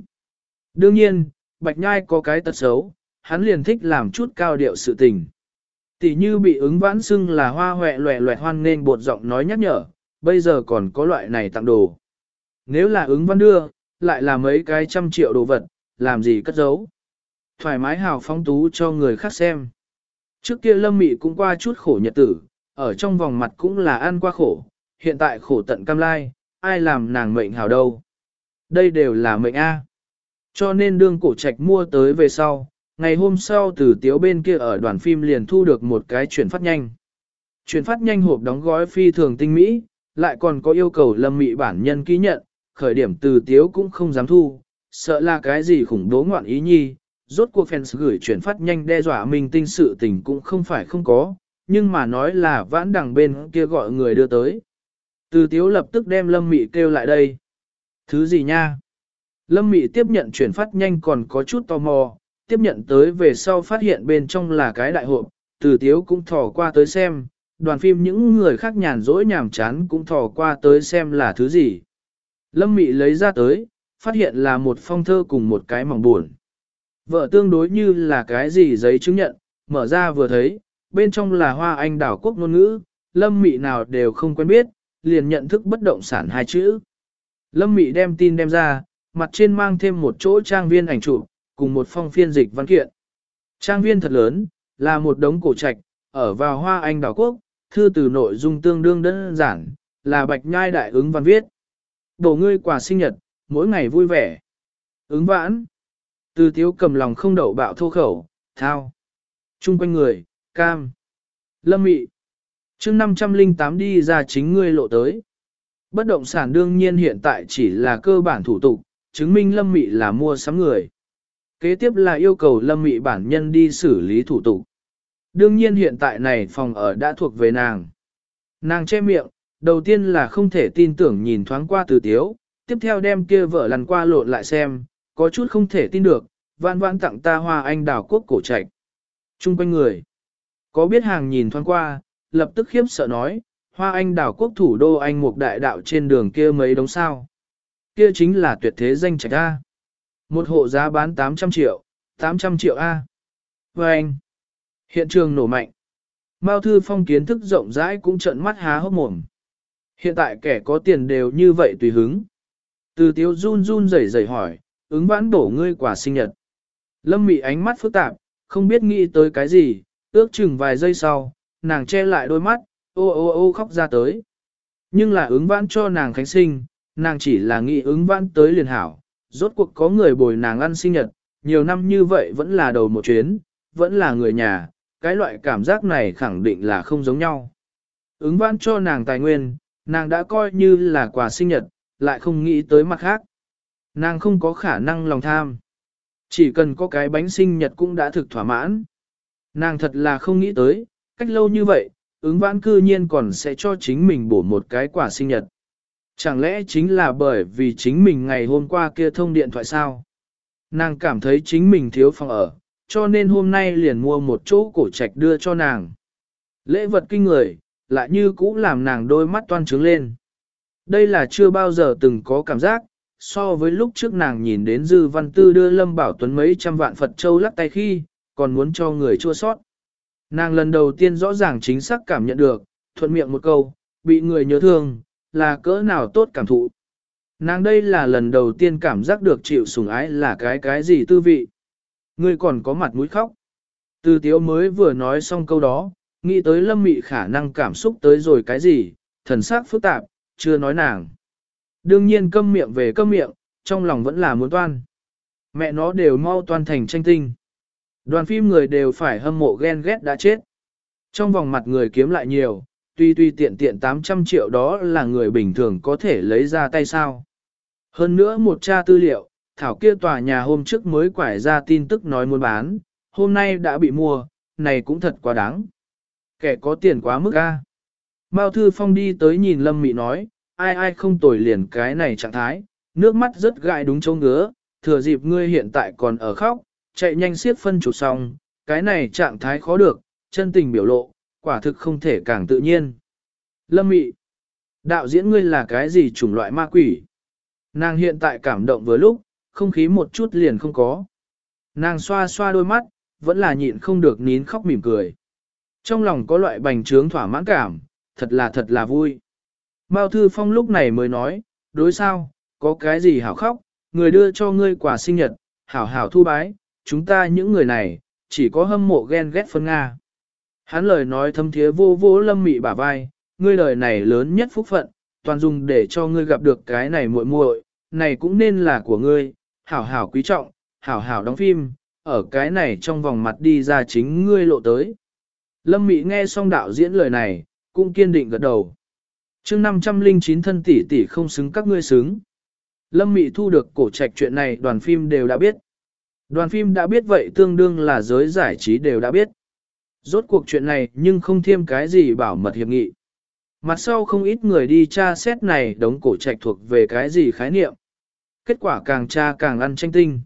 Đương nhiên, Bạch Nhai có cái tật xấu, hắn liền thích làm chút cao điệu sự tình. Tỷ như bị ứng vãn xưng là hoa hoẹ loẹ loẹt hoan nên bột giọng nói nhắc nhở, bây giờ còn có loại này tặng đồ. Nếu là ứng văn đưa, lại là mấy cái trăm triệu đồ vật, làm gì cất giấu. Thoải mái hào phóng tú cho người khác xem. Trước kia lâm mị cũng qua chút khổ nhật tử, ở trong vòng mặt cũng là ăn qua khổ, hiện tại khổ tận cam lai, ai làm nàng mệnh hào đâu. Đây đều là mệnh A. Cho nên đương cổ trạch mua tới về sau, ngày hôm sau từ tiếu bên kia ở đoàn phim liền thu được một cái chuyển phát nhanh. Chuyển phát nhanh hộp đóng gói phi thường tinh mỹ, lại còn có yêu cầu lâm mị bản nhân ký nhận, khởi điểm từ tiếu cũng không dám thu, sợ là cái gì khủng bố ngoạn ý nhi, rốt cuộc fans gửi chuyển phát nhanh đe dọa mình tinh sự tình cũng không phải không có, nhưng mà nói là vãn đằng bên kia gọi người đưa tới. Từ tiếu lập tức đem lâm mị kêu lại đây. Thứ gì nha? Lâm mị tiếp nhận chuyển phát nhanh còn có chút tò mò, tiếp nhận tới về sau phát hiện bên trong là cái đại hộp, từ tiếu cũng thò qua tới xem, đoàn phim những người khác nhàn rỗi nhàm chán cũng thò qua tới xem là thứ gì. Lâm mị lấy ra tới, phát hiện là một phong thơ cùng một cái mỏng buồn. Vợ tương đối như là cái gì giấy chứng nhận, mở ra vừa thấy, bên trong là hoa anh đảo quốc ngôn ngữ, lâm mị nào đều không quen biết, liền nhận thức bất động sản hai chữ. Lâm mị đem tin đem ra, mặt trên mang thêm một chỗ trang viên ảnh chụp, cùng một phong phiên dịch văn kiện. Trang viên thật lớn, là một đống cổ trạch, ở vào hoa anh đảo quốc, thư từ nội dung tương đương đơn giản, là bạch nhai đại ứng văn viết. đồ ngươi quà sinh nhật, mỗi ngày vui vẻ. Ứng vãn. Từ thiếu cầm lòng không đậu bạo thô khẩu, thao. Trung quanh người, cam. Lâm mị. chương 508 đi ra chính ngươi lộ tới. Bất động sản đương nhiên hiện tại chỉ là cơ bản thủ tục, chứng minh lâm mị là mua sắm người. Kế tiếp là yêu cầu lâm mị bản nhân đi xử lý thủ tục. Đương nhiên hiện tại này phòng ở đã thuộc về nàng. Nàng che miệng, đầu tiên là không thể tin tưởng nhìn thoáng qua từ tiếu, tiếp theo đem kia vợ lăn qua lộn lại xem, có chút không thể tin được, vãn vãn tặng ta hoa anh đào quốc cổ trạch. Trung quanh người, có biết hàng nhìn thoáng qua, lập tức khiếp sợ nói, hoa anh đào quốc thủ đô anh mục đại đạo trên đường kia mấy đống sao. Kia chính là tuyệt thế danh trạch A. Một hộ giá bán 800 triệu, 800 triệu A. Và anh, hiện trường nổ mạnh. Mao Thư Phong kiến thức rộng rãi cũng trợn mắt há hốc mồm. Hiện tại kẻ có tiền đều như vậy tùy hứng. Từ tiếu run run rẩy rẩy hỏi, ứng vãn bổ ngươi quả sinh nhật. Lâm mị ánh mắt phức tạp, không biết nghĩ tới cái gì, ước chừng vài giây sau, nàng che lại đôi mắt, ô ô ô khóc ra tới. Nhưng là ứng vãn cho nàng khánh sinh, nàng chỉ là nghĩ ứng vãn tới liền hảo, rốt cuộc có người bồi nàng ăn sinh nhật, nhiều năm như vậy vẫn là đầu một chuyến, vẫn là người nhà, cái loại cảm giác này khẳng định là không giống nhau. Ứng vãn cho nàng tài nguyên, nàng đã coi như là quà sinh nhật, lại không nghĩ tới mặt khác. Nàng không có khả năng lòng tham. Chỉ cần có cái bánh sinh nhật cũng đã thực thỏa mãn. Nàng thật là không nghĩ tới, cách lâu như vậy, ứng vãn cư nhiên còn sẽ cho chính mình bổ một cái quả sinh nhật. Chẳng lẽ chính là bởi vì chính mình ngày hôm qua kia thông điện thoại sao? Nàng cảm thấy chính mình thiếu phòng ở, cho nên hôm nay liền mua một chỗ cổ trạch đưa cho nàng. Lễ vật kinh người, lại như cũ làm nàng đôi mắt toan trướng lên. Đây là chưa bao giờ từng có cảm giác, so với lúc trước nàng nhìn đến Dư Văn Tư đưa Lâm Bảo Tuấn mấy trăm vạn Phật Châu lắc tay khi, còn muốn cho người chua sót. Nàng lần đầu tiên rõ ràng chính xác cảm nhận được, thuận miệng một câu, bị người nhớ thương, là cỡ nào tốt cảm thụ. Nàng đây là lần đầu tiên cảm giác được chịu sủng ái là cái cái gì tư vị. Ngươi còn có mặt mũi khóc. Từ tiếu mới vừa nói xong câu đó, nghĩ tới lâm mị khả năng cảm xúc tới rồi cái gì, thần sắc phức tạp, chưa nói nàng. Đương nhiên câm miệng về câm miệng, trong lòng vẫn là muốn toan. Mẹ nó đều mau toan thành tranh tinh. Đoàn phim người đều phải hâm mộ ghen ghét đã chết. Trong vòng mặt người kiếm lại nhiều, tuy tuy tiện tiện 800 triệu đó là người bình thường có thể lấy ra tay sao. Hơn nữa một tra tư liệu, Thảo kia tòa nhà hôm trước mới quải ra tin tức nói muốn bán, hôm nay đã bị mua, này cũng thật quá đáng. Kẻ có tiền quá mức a. Mao Thư Phong đi tới nhìn Lâm Mị nói, ai ai không tồi liền cái này trạng thái, nước mắt rất gại đúng châu ngứa, thừa dịp ngươi hiện tại còn ở khóc, chạy nhanh siết phân chủ xong, cái này trạng thái khó được, chân tình biểu lộ, quả thực không thể càng tự nhiên. Lâm Mị, đạo diễn ngươi là cái gì chủng loại ma quỷ? Nàng hiện tại cảm động vừa lúc, không khí một chút liền không có. Nàng xoa xoa đôi mắt, vẫn là nhịn không được nín khóc mỉm cười. Trong lòng có loại bành trướng thỏa mãn cảm, thật là thật là vui. Mao Thư Phong lúc này mới nói, đối sao, có cái gì hảo khóc, người đưa cho ngươi quà sinh nhật, hảo hảo thu bái, chúng ta những người này, chỉ có hâm mộ ghen ghét phân Nga. Hắn lời nói thâm thiế vô vô lâm mị bả vai, ngươi lời này lớn nhất phúc phận, toàn dùng để cho ngươi gặp được cái này muội muội, này cũng nên là của ngươi, hảo hảo quý trọng, hảo hảo đóng phim, ở cái này trong vòng mặt đi ra chính ngươi lộ tới. Lâm Mị nghe xong đạo diễn lời này, cũng kiên định gật đầu. chương 509 thân tỷ tỷ không xứng các ngươi xứng. Lâm Mị thu được cổ trạch chuyện này đoàn phim đều đã biết. Đoàn phim đã biết vậy tương đương là giới giải trí đều đã biết. Rốt cuộc chuyện này nhưng không thêm cái gì bảo mật hiệp nghị. Mặt sau không ít người đi tra xét này đống cổ trạch thuộc về cái gì khái niệm. Kết quả càng tra càng ăn tranh tinh.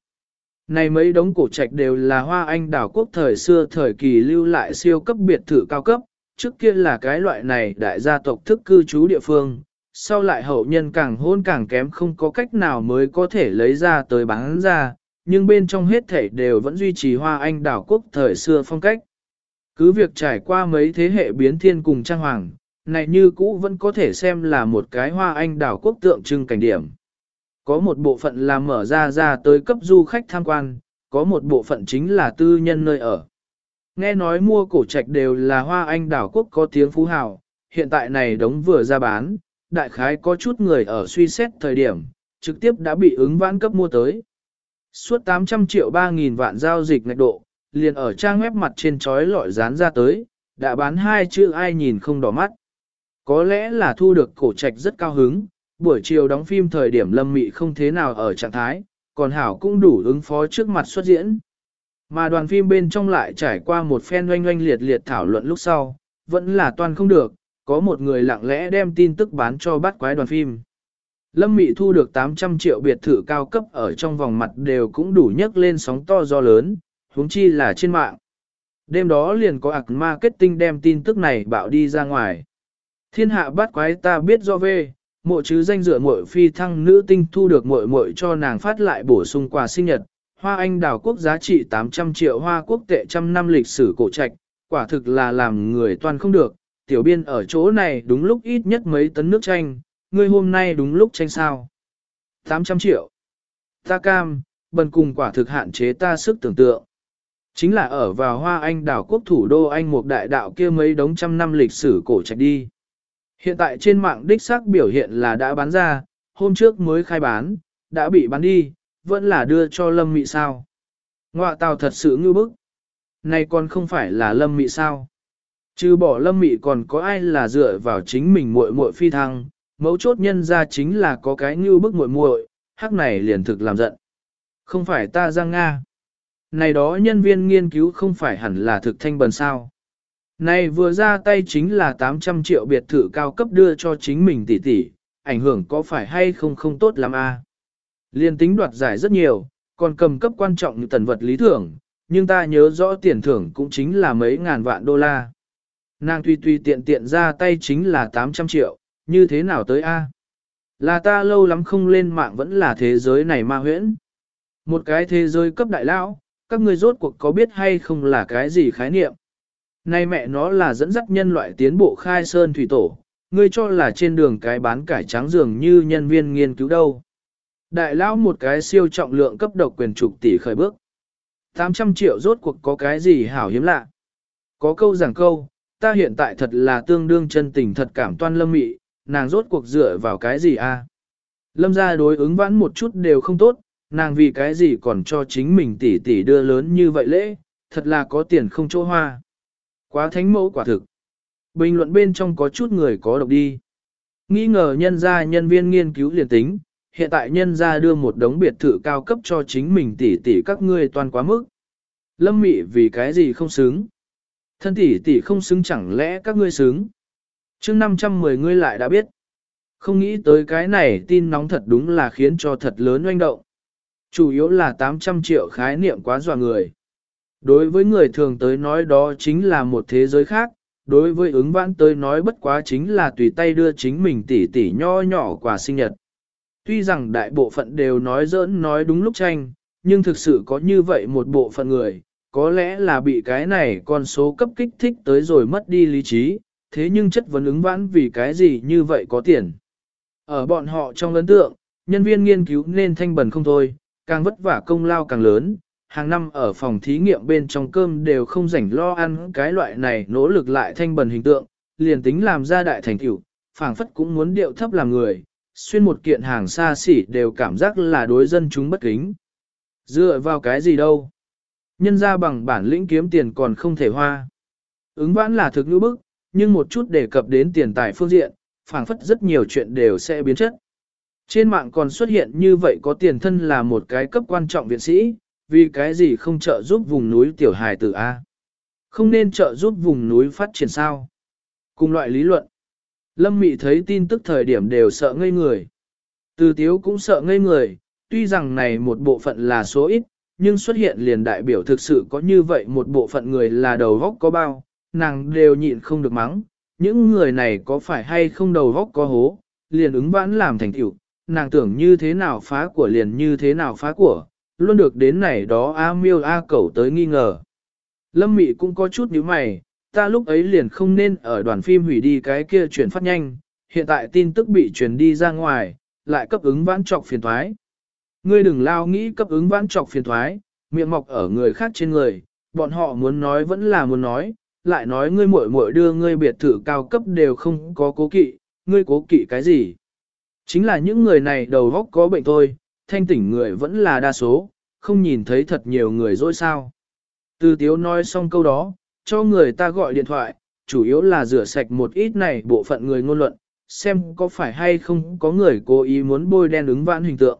Này mấy đống cổ trạch đều là hoa anh đảo quốc thời xưa thời kỳ lưu lại siêu cấp biệt thự cao cấp, trước kia là cái loại này đại gia tộc thức cư trú địa phương, sau lại hậu nhân càng hôn càng kém không có cách nào mới có thể lấy ra tới bán ra, nhưng bên trong hết thể đều vẫn duy trì hoa anh đảo quốc thời xưa phong cách. Cứ việc trải qua mấy thế hệ biến thiên cùng trang hoàng, này như cũ vẫn có thể xem là một cái hoa anh đảo quốc tượng trưng cảnh điểm. Có một bộ phận là mở ra ra tới cấp du khách tham quan, có một bộ phận chính là tư nhân nơi ở. Nghe nói mua cổ trạch đều là hoa anh đảo quốc có tiếng phú hào, hiện tại này đống vừa ra bán, đại khái có chút người ở suy xét thời điểm, trực tiếp đã bị ứng vãn cấp mua tới. Suốt 800 triệu 3.000 vạn giao dịch ngạch độ, liền ở trang web mặt trên chói lọi dán ra tới, đã bán hai chữ ai nhìn không đỏ mắt. Có lẽ là thu được cổ trạch rất cao hứng, buổi chiều đóng phim thời điểm lâm mị không thế nào ở trạng thái, còn Hảo cũng đủ ứng phó trước mặt xuất diễn. Mà đoàn phim bên trong lại trải qua một phen oanh oanh liệt liệt thảo luận lúc sau, vẫn là toàn không được, có một người lặng lẽ đem tin tức bán cho bắt quái đoàn phim. Lâm Mị thu được 800 triệu biệt thự cao cấp ở trong vòng mặt đều cũng đủ nhấc lên sóng to do lớn, huống chi là trên mạng. Đêm đó liền có ạc marketing đem tin tức này bạo đi ra ngoài. Thiên hạ bắt quái ta biết do về, mộ chứ danh dựa muội phi thăng nữ tinh thu được muội muội cho nàng phát lại bổ sung quà sinh nhật, hoa anh đào quốc giá trị 800 triệu hoa quốc tệ trăm năm lịch sử cổ trạch, quả thực là làm người toàn không được, tiểu biên ở chỗ này đúng lúc ít nhất mấy tấn nước chanh, ngươi hôm nay đúng lúc chanh sao. 800 triệu. Ta cam, bần cùng quả thực hạn chế ta sức tưởng tượng. Chính là ở vào hoa anh đảo quốc thủ đô anh một đại đạo kia mấy đống trăm năm lịch sử cổ trạch đi. Hiện tại trên mạng đích xác biểu hiện là đã bán ra, hôm trước mới khai bán, đã bị bán đi, vẫn là đưa cho lâm mị sao. Ngoạ tàu thật sự ngư bức. Này còn không phải là lâm mị sao. Chứ bỏ lâm mị còn có ai là dựa vào chính mình muội muội phi thăng, mấu chốt nhân ra chính là có cái ngư bức muội muội, hắc này liền thực làm giận. Không phải ta giang Nga. Này đó nhân viên nghiên cứu không phải hẳn là thực thanh bần sao. Này vừa ra tay chính là 800 triệu biệt thự cao cấp đưa cho chính mình tỷ tỷ, ảnh hưởng có phải hay không không tốt lắm a? À? Liên tính đoạt giải rất nhiều, còn cầm cấp quan trọng như tần vật lý thưởng, nhưng ta nhớ rõ tiền thưởng cũng chính là mấy ngàn vạn đô la. Nàng tùy tùy tiện tiện ra tay chính là 800 triệu, như thế nào tới a? Là ta lâu lắm không lên mạng vẫn là thế giới này ma huyễn. Một cái thế giới cấp đại lão, các ngươi rốt cuộc có biết hay không là cái gì khái niệm. Nay mẹ nó là dẫn dắt nhân loại tiến bộ khai sơn thủy tổ, ngươi cho là trên đường cái bán cải trắng dường như nhân viên nghiên cứu đâu. Đại lão một cái siêu trọng lượng cấp độc quyền trục tỷ khởi bước. 800 triệu rốt cuộc có cái gì hảo hiếm lạ. Có câu giảng câu, ta hiện tại thật là tương đương chân tình thật cảm toan lâm mị, nàng rốt cuộc dựa vào cái gì a? Lâm ra đối ứng vãn một chút đều không tốt, nàng vì cái gì còn cho chính mình tỷ tỷ đưa lớn như vậy lễ, thật là có tiền không chỗ hoa. Quá thánh mẫu quả thực. Bình luận bên trong có chút người có độc đi. Nghi ngờ nhân gia nhân viên nghiên cứu liền tính, hiện tại nhân gia đưa một đống biệt thự cao cấp cho chính mình tỷ tỷ các ngươi toàn quá mức. Lâm mị vì cái gì không xứng? Thân tỷ tỷ không xứng chẳng lẽ các ngươi xứng? chương 510 ngươi lại đã biết. Không nghĩ tới cái này tin nóng thật đúng là khiến cho thật lớn oanh động. Chủ yếu là 800 triệu khái niệm quá dọa người. Đối với người thường tới nói đó chính là một thế giới khác, đối với ứng vãn tới nói bất quá chính là tùy tay đưa chính mình tỉ tỉ nho nhỏ quà sinh nhật. Tuy rằng đại bộ phận đều nói giỡn nói đúng lúc tranh, nhưng thực sự có như vậy một bộ phận người, có lẽ là bị cái này con số cấp kích thích tới rồi mất đi lý trí, thế nhưng chất vấn ứng vãn vì cái gì như vậy có tiền. Ở bọn họ trong ấn tượng, nhân viên nghiên cứu nên thanh bẩn không thôi, càng vất vả công lao càng lớn, hàng năm ở phòng thí nghiệm bên trong cơm đều không rảnh lo ăn cái loại này nỗ lực lại thanh bần hình tượng, liền tính làm ra đại thành tiểu, phảng phất cũng muốn điệu thấp làm người, xuyên một kiện hàng xa xỉ đều cảm giác là đối dân chúng bất kính. Dựa vào cái gì đâu? Nhân ra bằng bản lĩnh kiếm tiền còn không thể hoa. Ứng vãn là thực ngữ bức, nhưng một chút đề cập đến tiền tài phương diện, phảng phất rất nhiều chuyện đều sẽ biến chất. Trên mạng còn xuất hiện như vậy có tiền thân là một cái cấp quan trọng viện sĩ, vì cái gì không trợ giúp vùng núi tiểu hài tử A. Không nên trợ giúp vùng núi phát triển sao. Cùng loại lý luận. Lâm Mị thấy tin tức thời điểm đều sợ ngây người. Từ tiếu cũng sợ ngây người, tuy rằng này một bộ phận là số ít, nhưng xuất hiện liền đại biểu thực sự có như vậy một bộ phận người là đầu góc có bao, nàng đều nhịn không được mắng. Những người này có phải hay không đầu góc có hố, liền ứng vãn làm thành tiểu, nàng tưởng như thế nào phá của liền như thế nào phá của, luôn được đến này đó A miêu A cẩu tới nghi ngờ. Lâm Mị cũng có chút nhíu mày, ta lúc ấy liền không nên ở đoàn phim hủy đi cái kia chuyển phát nhanh, hiện tại tin tức bị truyền đi ra ngoài, lại cấp ứng vãn trọc phiền thoái. Ngươi đừng lao nghĩ cấp ứng vãn trọc phiền thoái, miệng mọc ở người khác trên người, bọn họ muốn nói vẫn là muốn nói, lại nói ngươi muội muội đưa ngươi biệt thự cao cấp đều không có cố kỵ, ngươi cố kỵ cái gì? Chính là những người này đầu góc có bệnh thôi, thanh tỉnh người vẫn là đa số, không nhìn thấy thật nhiều người dối sao. Từ tiếu nói xong câu đó, cho người ta gọi điện thoại, chủ yếu là rửa sạch một ít này bộ phận người ngôn luận, xem có phải hay không có người cố ý muốn bôi đen ứng vãn hình tượng.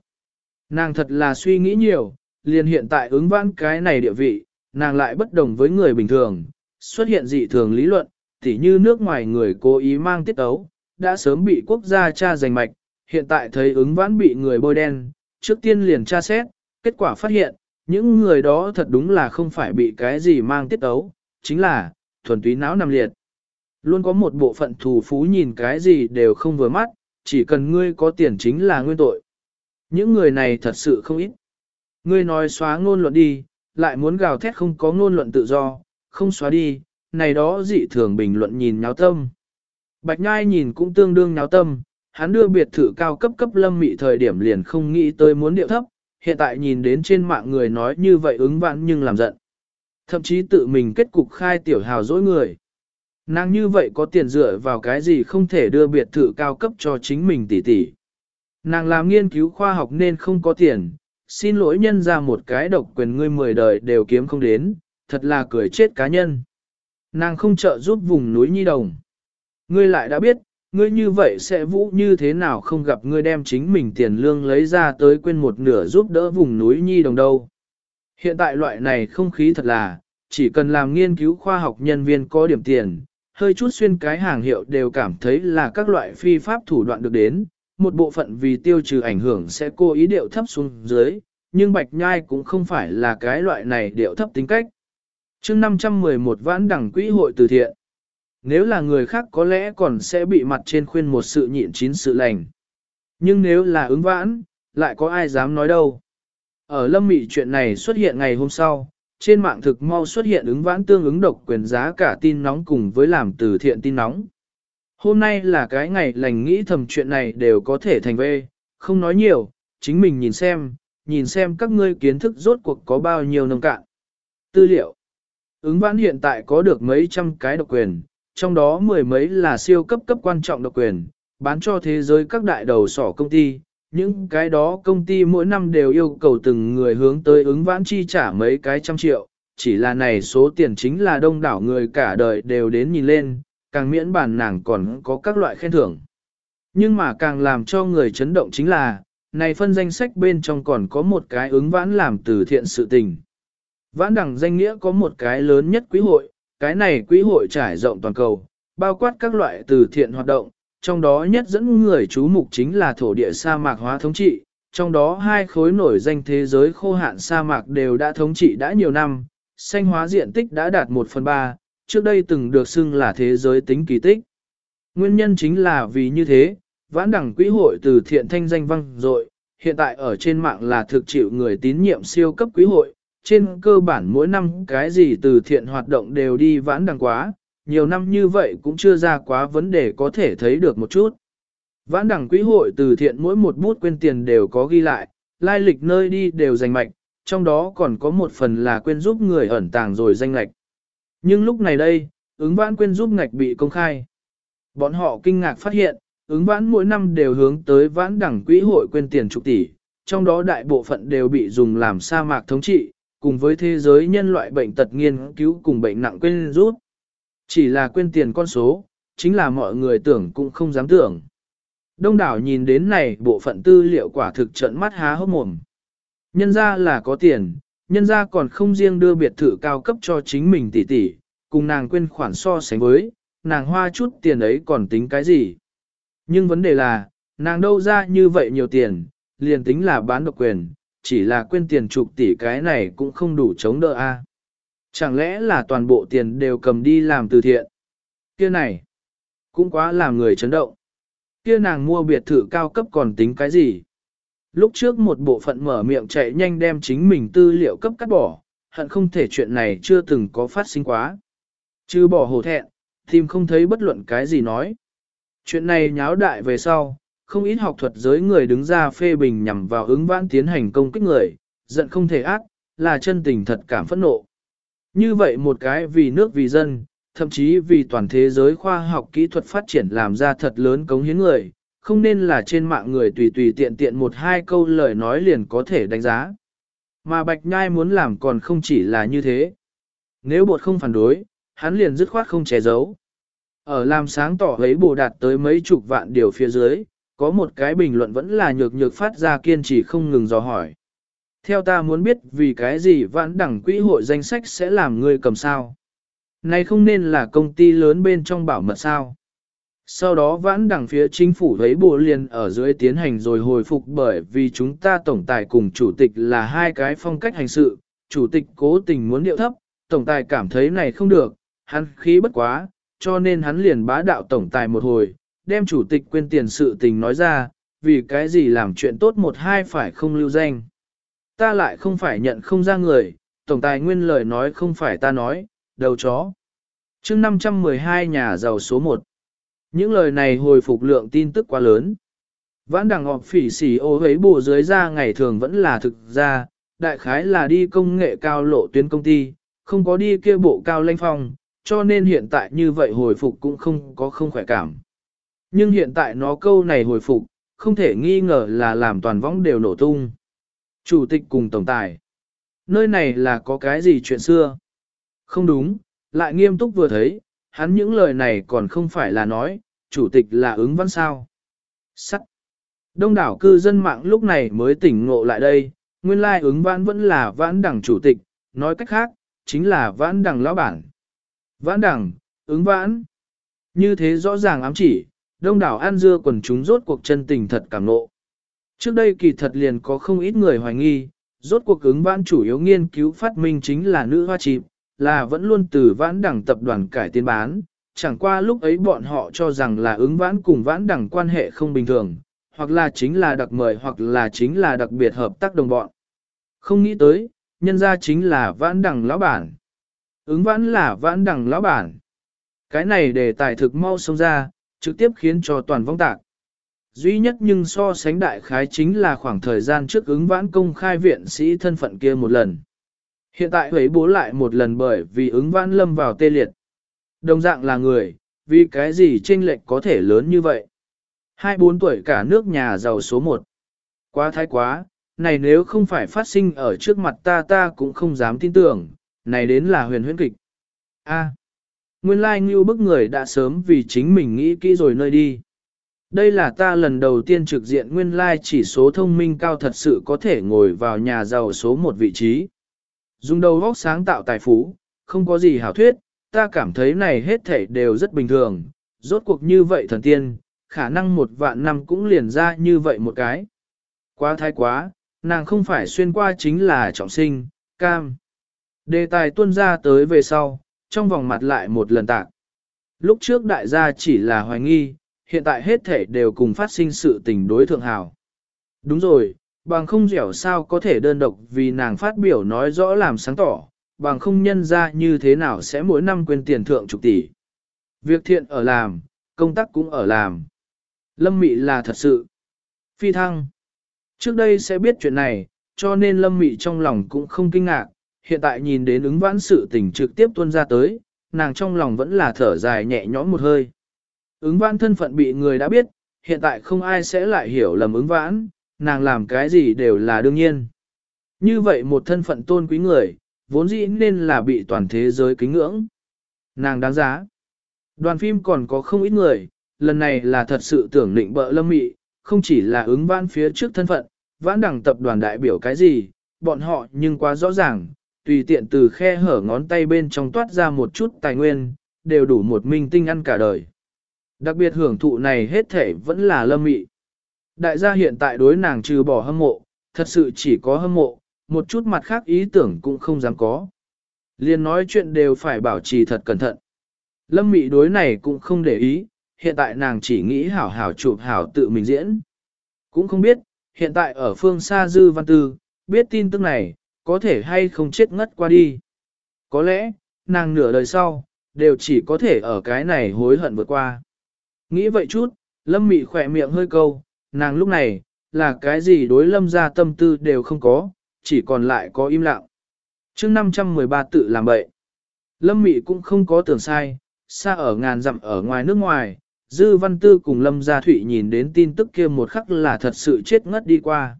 Nàng thật là suy nghĩ nhiều, liền hiện tại ứng vãn cái này địa vị, nàng lại bất đồng với người bình thường, xuất hiện dị thường lý luận, tỉ như nước ngoài người cố ý mang tiết ấu, đã sớm bị quốc gia tra giành mạch, hiện tại thấy ứng vãn bị người bôi đen, trước tiên liền tra xét, kết quả phát hiện, những người đó thật đúng là không phải bị cái gì mang tiết ấu, chính là, thuần túy não nằm liệt. Luôn có một bộ phận thù phú nhìn cái gì đều không vừa mắt, chỉ cần ngươi có tiền chính là nguyên tội. Những người này thật sự không ít. Ngươi nói xóa ngôn luận đi, lại muốn gào thét không có ngôn luận tự do, không xóa đi, này đó dị thường bình luận nhìn nháo tâm. Bạch Nhai nhìn cũng tương đương nháo tâm, hắn đưa biệt thự cao cấp cấp lâm mị thời điểm liền không nghĩ tới muốn điệu thấp, hiện tại nhìn đến trên mạng người nói như vậy ứng vãn nhưng làm giận. Thậm chí tự mình kết cục khai tiểu hào dỗi người. Nàng như vậy có tiền dựa vào cái gì không thể đưa biệt thự cao cấp cho chính mình tỷ tỷ. Nàng làm nghiên cứu khoa học nên không có tiền, xin lỗi nhân ra một cái độc quyền ngươi mười đời đều kiếm không đến, thật là cười chết cá nhân. Nàng không trợ giúp vùng núi nhi đồng. Ngươi lại đã biết, Ngươi như vậy sẽ vũ như thế nào không gặp ngươi đem chính mình tiền lương lấy ra tới quên một nửa giúp đỡ vùng núi nhi đồng đâu. Hiện tại loại này không khí thật là, chỉ cần làm nghiên cứu khoa học nhân viên có điểm tiền, hơi chút xuyên cái hàng hiệu đều cảm thấy là các loại phi pháp thủ đoạn được đến, một bộ phận vì tiêu trừ ảnh hưởng sẽ cố ý điệu thấp xuống dưới, nhưng Bạch Nhai cũng không phải là cái loại này điệu thấp tính cách. chương 511 vãn đẳng quỹ hội từ thiện. Nếu là người khác có lẽ còn sẽ bị mặt trên khuyên một sự nhịn chín sự lành. Nhưng nếu là ứng vãn, lại có ai dám nói đâu. Ở lâm mị chuyện này xuất hiện ngày hôm sau, trên mạng thực mau xuất hiện ứng vãn tương ứng độc quyền giá cả tin nóng cùng với làm từ thiện tin nóng. Hôm nay là cái ngày lành nghĩ thầm chuyện này đều có thể thành vê, không nói nhiều, chính mình nhìn xem, nhìn xem các ngươi kiến thức rốt cuộc có bao nhiêu nông cạn. Tư liệu Ứng vãn hiện tại có được mấy trăm cái độc quyền, trong đó mười mấy là siêu cấp cấp quan trọng độc quyền, bán cho thế giới các đại đầu sỏ công ty. Những cái đó công ty mỗi năm đều yêu cầu từng người hướng tới ứng vãn chi trả mấy cái trăm triệu, chỉ là này số tiền chính là đông đảo người cả đời đều đến nhìn lên, càng miễn bản nàng còn có các loại khen thưởng. Nhưng mà càng làm cho người chấn động chính là, này phân danh sách bên trong còn có một cái ứng vãn làm từ thiện sự tình. Vãn đẳng danh nghĩa có một cái lớn nhất quý hội, cái này quỹ hội trải rộng toàn cầu, bao quát các loại từ thiện hoạt động, trong đó nhất dẫn người chú mục chính là thổ địa sa mạc hóa thống trị, trong đó hai khối nổi danh thế giới khô hạn sa mạc đều đã thống trị đã nhiều năm, xanh hóa diện tích đã đạt 1 phần 3, trước đây từng được xưng là thế giới tính kỳ tích. Nguyên nhân chính là vì như thế, vãn đẳng quỹ hội từ thiện thanh danh văng rồi, hiện tại ở trên mạng là thực chịu người tín nhiệm siêu cấp quỹ hội, trên cơ bản mỗi năm cái gì từ thiện hoạt động đều đi vãn đằng quá, nhiều năm như vậy cũng chưa ra quá vấn đề có thể thấy được một chút. Vãn đẳng quỹ hội từ thiện mỗi một bút quên tiền đều có ghi lại, lai lịch nơi đi đều danh mạch, trong đó còn có một phần là quên giúp người ẩn tàng rồi danh lạch. Nhưng lúc này đây, ứng vãn quên giúp ngạch bị công khai. Bọn họ kinh ngạc phát hiện, ứng vãn mỗi năm đều hướng tới vãn đẳng quỹ hội quên tiền chục tỷ, trong đó đại bộ phận đều bị dùng làm sa mạc thống trị, cùng với thế giới nhân loại bệnh tật nghiên cứu cùng bệnh nặng quên rút. Chỉ là quên tiền con số, chính là mọi người tưởng cũng không dám tưởng. Đông đảo nhìn đến này bộ phận tư liệu quả thực trận mắt há hốc mồm. Nhân ra là có tiền, nhân ra còn không riêng đưa biệt thự cao cấp cho chính mình tỷ tỷ, cùng nàng quên khoản so sánh với, nàng hoa chút tiền ấy còn tính cái gì. Nhưng vấn đề là, nàng đâu ra như vậy nhiều tiền, liền tính là bán độc quyền, chỉ là quên tiền chục tỷ cái này cũng không đủ chống đỡ a. Chẳng lẽ là toàn bộ tiền đều cầm đi làm từ thiện? Kia này, cũng quá làm người chấn động. Kia nàng mua biệt thự cao cấp còn tính cái gì? Lúc trước một bộ phận mở miệng chạy nhanh đem chính mình tư liệu cấp cắt bỏ, hận không thể chuyện này chưa từng có phát sinh quá. Chứ bỏ hổ thẹn, tìm không thấy bất luận cái gì nói. Chuyện này nháo đại về sau, không ít học thuật giới người đứng ra phê bình nhằm vào ứng vãn tiến hành công kích người, giận không thể ác, là chân tình thật cảm phẫn nộ. Như vậy một cái vì nước vì dân, thậm chí vì toàn thế giới khoa học kỹ thuật phát triển làm ra thật lớn cống hiến người, không nên là trên mạng người tùy tùy tiện tiện một hai câu lời nói liền có thể đánh giá. Mà Bạch Nhai muốn làm còn không chỉ là như thế. Nếu bột không phản đối, hắn liền dứt khoát không che giấu. Ở làm sáng tỏ ấy bồ đạt tới mấy chục vạn điều phía dưới, có một cái bình luận vẫn là nhược nhược phát ra kiên trì không ngừng dò hỏi. Theo ta muốn biết vì cái gì vãn đẳng quỹ hội danh sách sẽ làm ngươi cầm sao. Này không nên là công ty lớn bên trong bảo mật sao. Sau đó vãn đẳng phía chính phủ thấy bộ liền ở dưới tiến hành rồi hồi phục bởi vì chúng ta tổng tài cùng chủ tịch là hai cái phong cách hành sự, chủ tịch cố tình muốn điệu thấp, tổng tài cảm thấy này không được, hắn khí bất quá, cho nên hắn liền bá đạo tổng tài một hồi, đem chủ tịch quên tiền sự tình nói ra, vì cái gì làm chuyện tốt một hai phải không lưu danh. Ta lại không phải nhận không ra người, tổng tài nguyên lời nói không phải ta nói, đầu chó. chương 512 nhà giàu số 1. Những lời này hồi phục lượng tin tức quá lớn. Vãn đằng họp phỉ xỉ ô hấy bù dưới ra ngày thường vẫn là thực ra, đại khái là đi công nghệ cao lộ tuyến công ty, không có đi kia bộ cao lanh phong, cho nên hiện tại như vậy hồi phục cũng không có không khỏe cảm. Nhưng hiện tại nó câu này hồi phục, không thể nghi ngờ là làm toàn võng đều nổ tung. Chủ tịch cùng tổng tài. Nơi này là có cái gì chuyện xưa? Không đúng, lại nghiêm túc vừa thấy, hắn những lời này còn không phải là nói, chủ tịch là ứng văn sao. Sắt. Đông đảo cư dân mạng lúc này mới tỉnh ngộ lại đây, nguyên lai ứng vãn vẫn là vãn đẳng chủ tịch, nói cách khác, chính là vãn đẳng lão bản. Vãn đẳng, ứng vãn. Như thế rõ ràng ám chỉ, đông đảo an dưa quần chúng rốt cuộc chân tình thật cảm nộ. Trước đây kỳ thật liền có không ít người hoài nghi, rốt cuộc ứng vãn chủ yếu nghiên cứu phát minh chính là nữ hoa chịp, là vẫn luôn từ vãn đẳng tập đoàn cải tiến bán, chẳng qua lúc ấy bọn họ cho rằng là ứng vãn cùng vãn đẳng quan hệ không bình thường, hoặc là chính là đặc mời hoặc là chính là đặc biệt hợp tác đồng bọn. Không nghĩ tới, nhân ra chính là vãn đẳng lão bản. Ứng vãn là vãn đẳng lão bản. Cái này để tài thực mau xông ra, trực tiếp khiến cho toàn vong tạc. Duy nhất nhưng so sánh đại khái chính là khoảng thời gian trước ứng vãn công khai viện sĩ thân phận kia một lần. Hiện tại hấy bố lại một lần bởi vì ứng vãn lâm vào tê liệt. Đồng dạng là người, vì cái gì chênh lệch có thể lớn như vậy. Hai bốn tuổi cả nước nhà giàu số một. Quá thái quá, này nếu không phải phát sinh ở trước mặt ta ta cũng không dám tin tưởng, này đến là huyền huyễn kịch. A nguyên lai like như bức người đã sớm vì chính mình nghĩ kỹ rồi nơi đi. Đây là ta lần đầu tiên trực diện nguyên lai like chỉ số thông minh cao thật sự có thể ngồi vào nhà giàu số một vị trí. Dùng đầu góc sáng tạo tài phú, không có gì hảo thuyết, ta cảm thấy này hết thảy đều rất bình thường, rốt cuộc như vậy thần tiên, khả năng một vạn năm cũng liền ra như vậy một cái. Quá thái quá, nàng không phải xuyên qua chính là trọng sinh, cam. Đề tài tuân ra tới về sau, trong vòng mặt lại một lần tạc. Lúc trước đại gia chỉ là hoài nghi, hiện tại hết thể đều cùng phát sinh sự tình đối thượng hào. Đúng rồi, bằng không dẻo sao có thể đơn độc vì nàng phát biểu nói rõ làm sáng tỏ, bằng không nhân ra như thế nào sẽ mỗi năm quên tiền thượng chục tỷ. Việc thiện ở làm, công tác cũng ở làm. Lâm Mị là thật sự. Phi thăng. Trước đây sẽ biết chuyện này, cho nên Lâm Mị trong lòng cũng không kinh ngạc, hiện tại nhìn đến ứng vãn sự tình trực tiếp tuôn ra tới, nàng trong lòng vẫn là thở dài nhẹ nhõm một hơi. Ứng vãn thân phận bị người đã biết, hiện tại không ai sẽ lại hiểu lầm ứng vãn, nàng làm cái gì đều là đương nhiên. Như vậy một thân phận tôn quý người, vốn dĩ nên là bị toàn thế giới kính ngưỡng. Nàng đáng giá. Đoàn phim còn có không ít người, lần này là thật sự tưởng định bợ lâm mị, không chỉ là ứng vãn phía trước thân phận, vãn đẳng tập đoàn đại biểu cái gì, bọn họ nhưng quá rõ ràng, tùy tiện từ khe hở ngón tay bên trong toát ra một chút tài nguyên, đều đủ một minh tinh ăn cả đời. Đặc biệt hưởng thụ này hết thể vẫn là lâm mị. Đại gia hiện tại đối nàng trừ bỏ hâm mộ, thật sự chỉ có hâm mộ, một chút mặt khác ý tưởng cũng không dám có. Liên nói chuyện đều phải bảo trì thật cẩn thận. Lâm mị đối này cũng không để ý, hiện tại nàng chỉ nghĩ hảo hảo chụp hảo tự mình diễn. Cũng không biết, hiện tại ở phương xa dư văn tư, biết tin tức này, có thể hay không chết ngất qua đi. Có lẽ, nàng nửa đời sau, đều chỉ có thể ở cái này hối hận vượt qua. Nghĩ vậy chút, lâm mị khỏe miệng hơi câu, nàng lúc này, là cái gì đối lâm ra tâm tư đều không có, chỉ còn lại có im lặng. chương 513 tự làm bậy. Lâm mị cũng không có tưởng sai, xa ở ngàn dặm ở ngoài nước ngoài, Dư Văn Tư cùng Lâm Gia Thụy nhìn đến tin tức kia một khắc là thật sự chết ngất đi qua.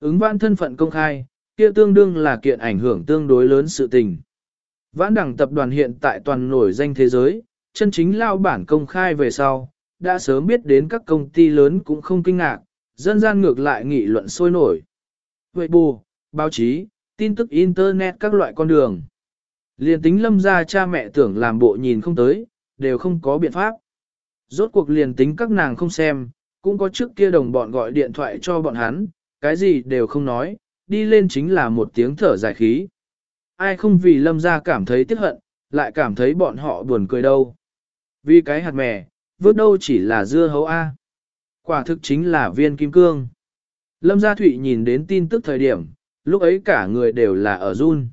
Ứng văn thân phận công khai, kia tương đương là kiện ảnh hưởng tương đối lớn sự tình. Vãn đẳng tập đoàn hiện tại toàn nổi danh thế giới, chân chính lao bản công khai về sau, đã sớm biết đến các công ty lớn cũng không kinh ngạc, dân gian ngược lại nghị luận sôi nổi. Vậy bù, báo chí, tin tức internet các loại con đường. Liên tính lâm ra cha mẹ tưởng làm bộ nhìn không tới, đều không có biện pháp. Rốt cuộc liền tính các nàng không xem, cũng có trước kia đồng bọn gọi điện thoại cho bọn hắn, cái gì đều không nói, đi lên chính là một tiếng thở dài khí. Ai không vì lâm ra cảm thấy tiếc hận, lại cảm thấy bọn họ buồn cười đâu. Vì cái hạt mè, vớt đâu chỉ là dưa hấu A. Quả thực chính là viên kim cương. Lâm Gia Thụy nhìn đến tin tức thời điểm, lúc ấy cả người đều là ở run.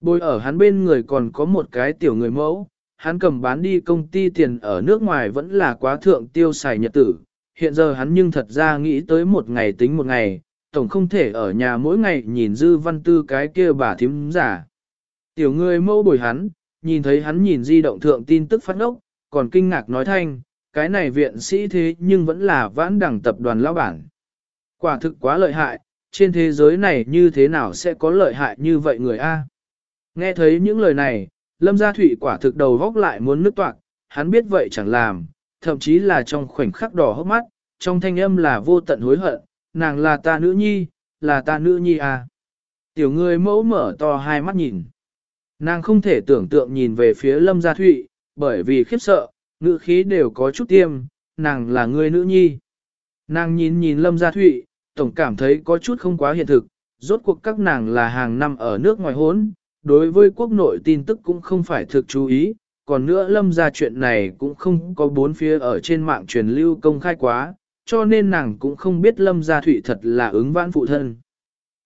Bồi ở hắn bên người còn có một cái tiểu người mẫu, hắn cầm bán đi công ty tiền ở nước ngoài vẫn là quá thượng tiêu xài nhật tử. Hiện giờ hắn nhưng thật ra nghĩ tới một ngày tính một ngày, tổng không thể ở nhà mỗi ngày nhìn dư văn tư cái kia bà thím giả. Tiểu người mẫu bồi hắn, nhìn thấy hắn nhìn di động thượng tin tức phát ốc, còn kinh ngạc nói thanh, cái này viện sĩ thế nhưng vẫn là vãn đẳng tập đoàn lão bản. Quả thực quá lợi hại, trên thế giới này như thế nào sẽ có lợi hại như vậy người A. Nghe thấy những lời này, Lâm Gia Thụy quả thực đầu vóc lại muốn nứt toạc, hắn biết vậy chẳng làm, thậm chí là trong khoảnh khắc đỏ hốc mắt, trong thanh âm là vô tận hối hận, nàng là ta nữ nhi, là ta nữ nhi à. Tiểu người mẫu mở to hai mắt nhìn. Nàng không thể tưởng tượng nhìn về phía Lâm Gia Thụy, bởi vì khiếp sợ, ngữ khí đều có chút tiêm, nàng là người nữ nhi. Nàng nhìn nhìn Lâm Gia Thụy, tổng cảm thấy có chút không quá hiện thực, rốt cuộc các nàng là hàng năm ở nước ngoài hốn, đối với quốc nội tin tức cũng không phải thực chú ý, còn nữa lâm ra chuyện này cũng không có bốn phía ở trên mạng truyền lưu công khai quá, cho nên nàng cũng không biết lâm gia thụy thật là ứng vãn phụ thân.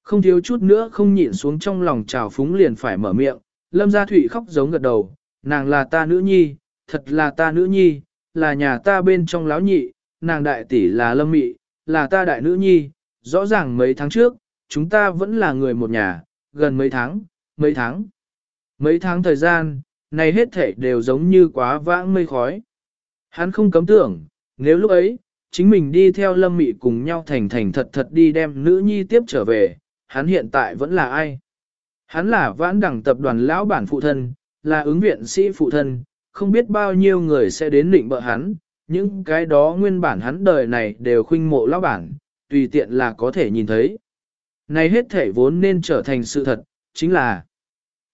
Không thiếu chút nữa không nhịn xuống trong lòng trào phúng liền phải mở miệng, lâm gia thụy khóc giống gật đầu, nàng là ta nữ nhi, thật là ta nữ nhi, là nhà ta bên trong láo nhị, nàng đại tỷ là lâm mị, là ta đại nữ nhi, rõ ràng mấy tháng trước, chúng ta vẫn là người một nhà, gần mấy tháng, mấy tháng. Mấy tháng thời gian, này hết thể đều giống như quá vãng mây khói. Hắn không cấm tưởng, nếu lúc ấy, chính mình đi theo lâm mị cùng nhau thành thành thật thật đi đem nữ nhi tiếp trở về, hắn hiện tại vẫn là ai? Hắn là vãn đẳng tập đoàn lão bản phụ thân, là ứng viện sĩ phụ thân, không biết bao nhiêu người sẽ đến định bợ hắn, những cái đó nguyên bản hắn đời này đều khinh mộ lão bản, tùy tiện là có thể nhìn thấy. Này hết thể vốn nên trở thành sự thật, chính là,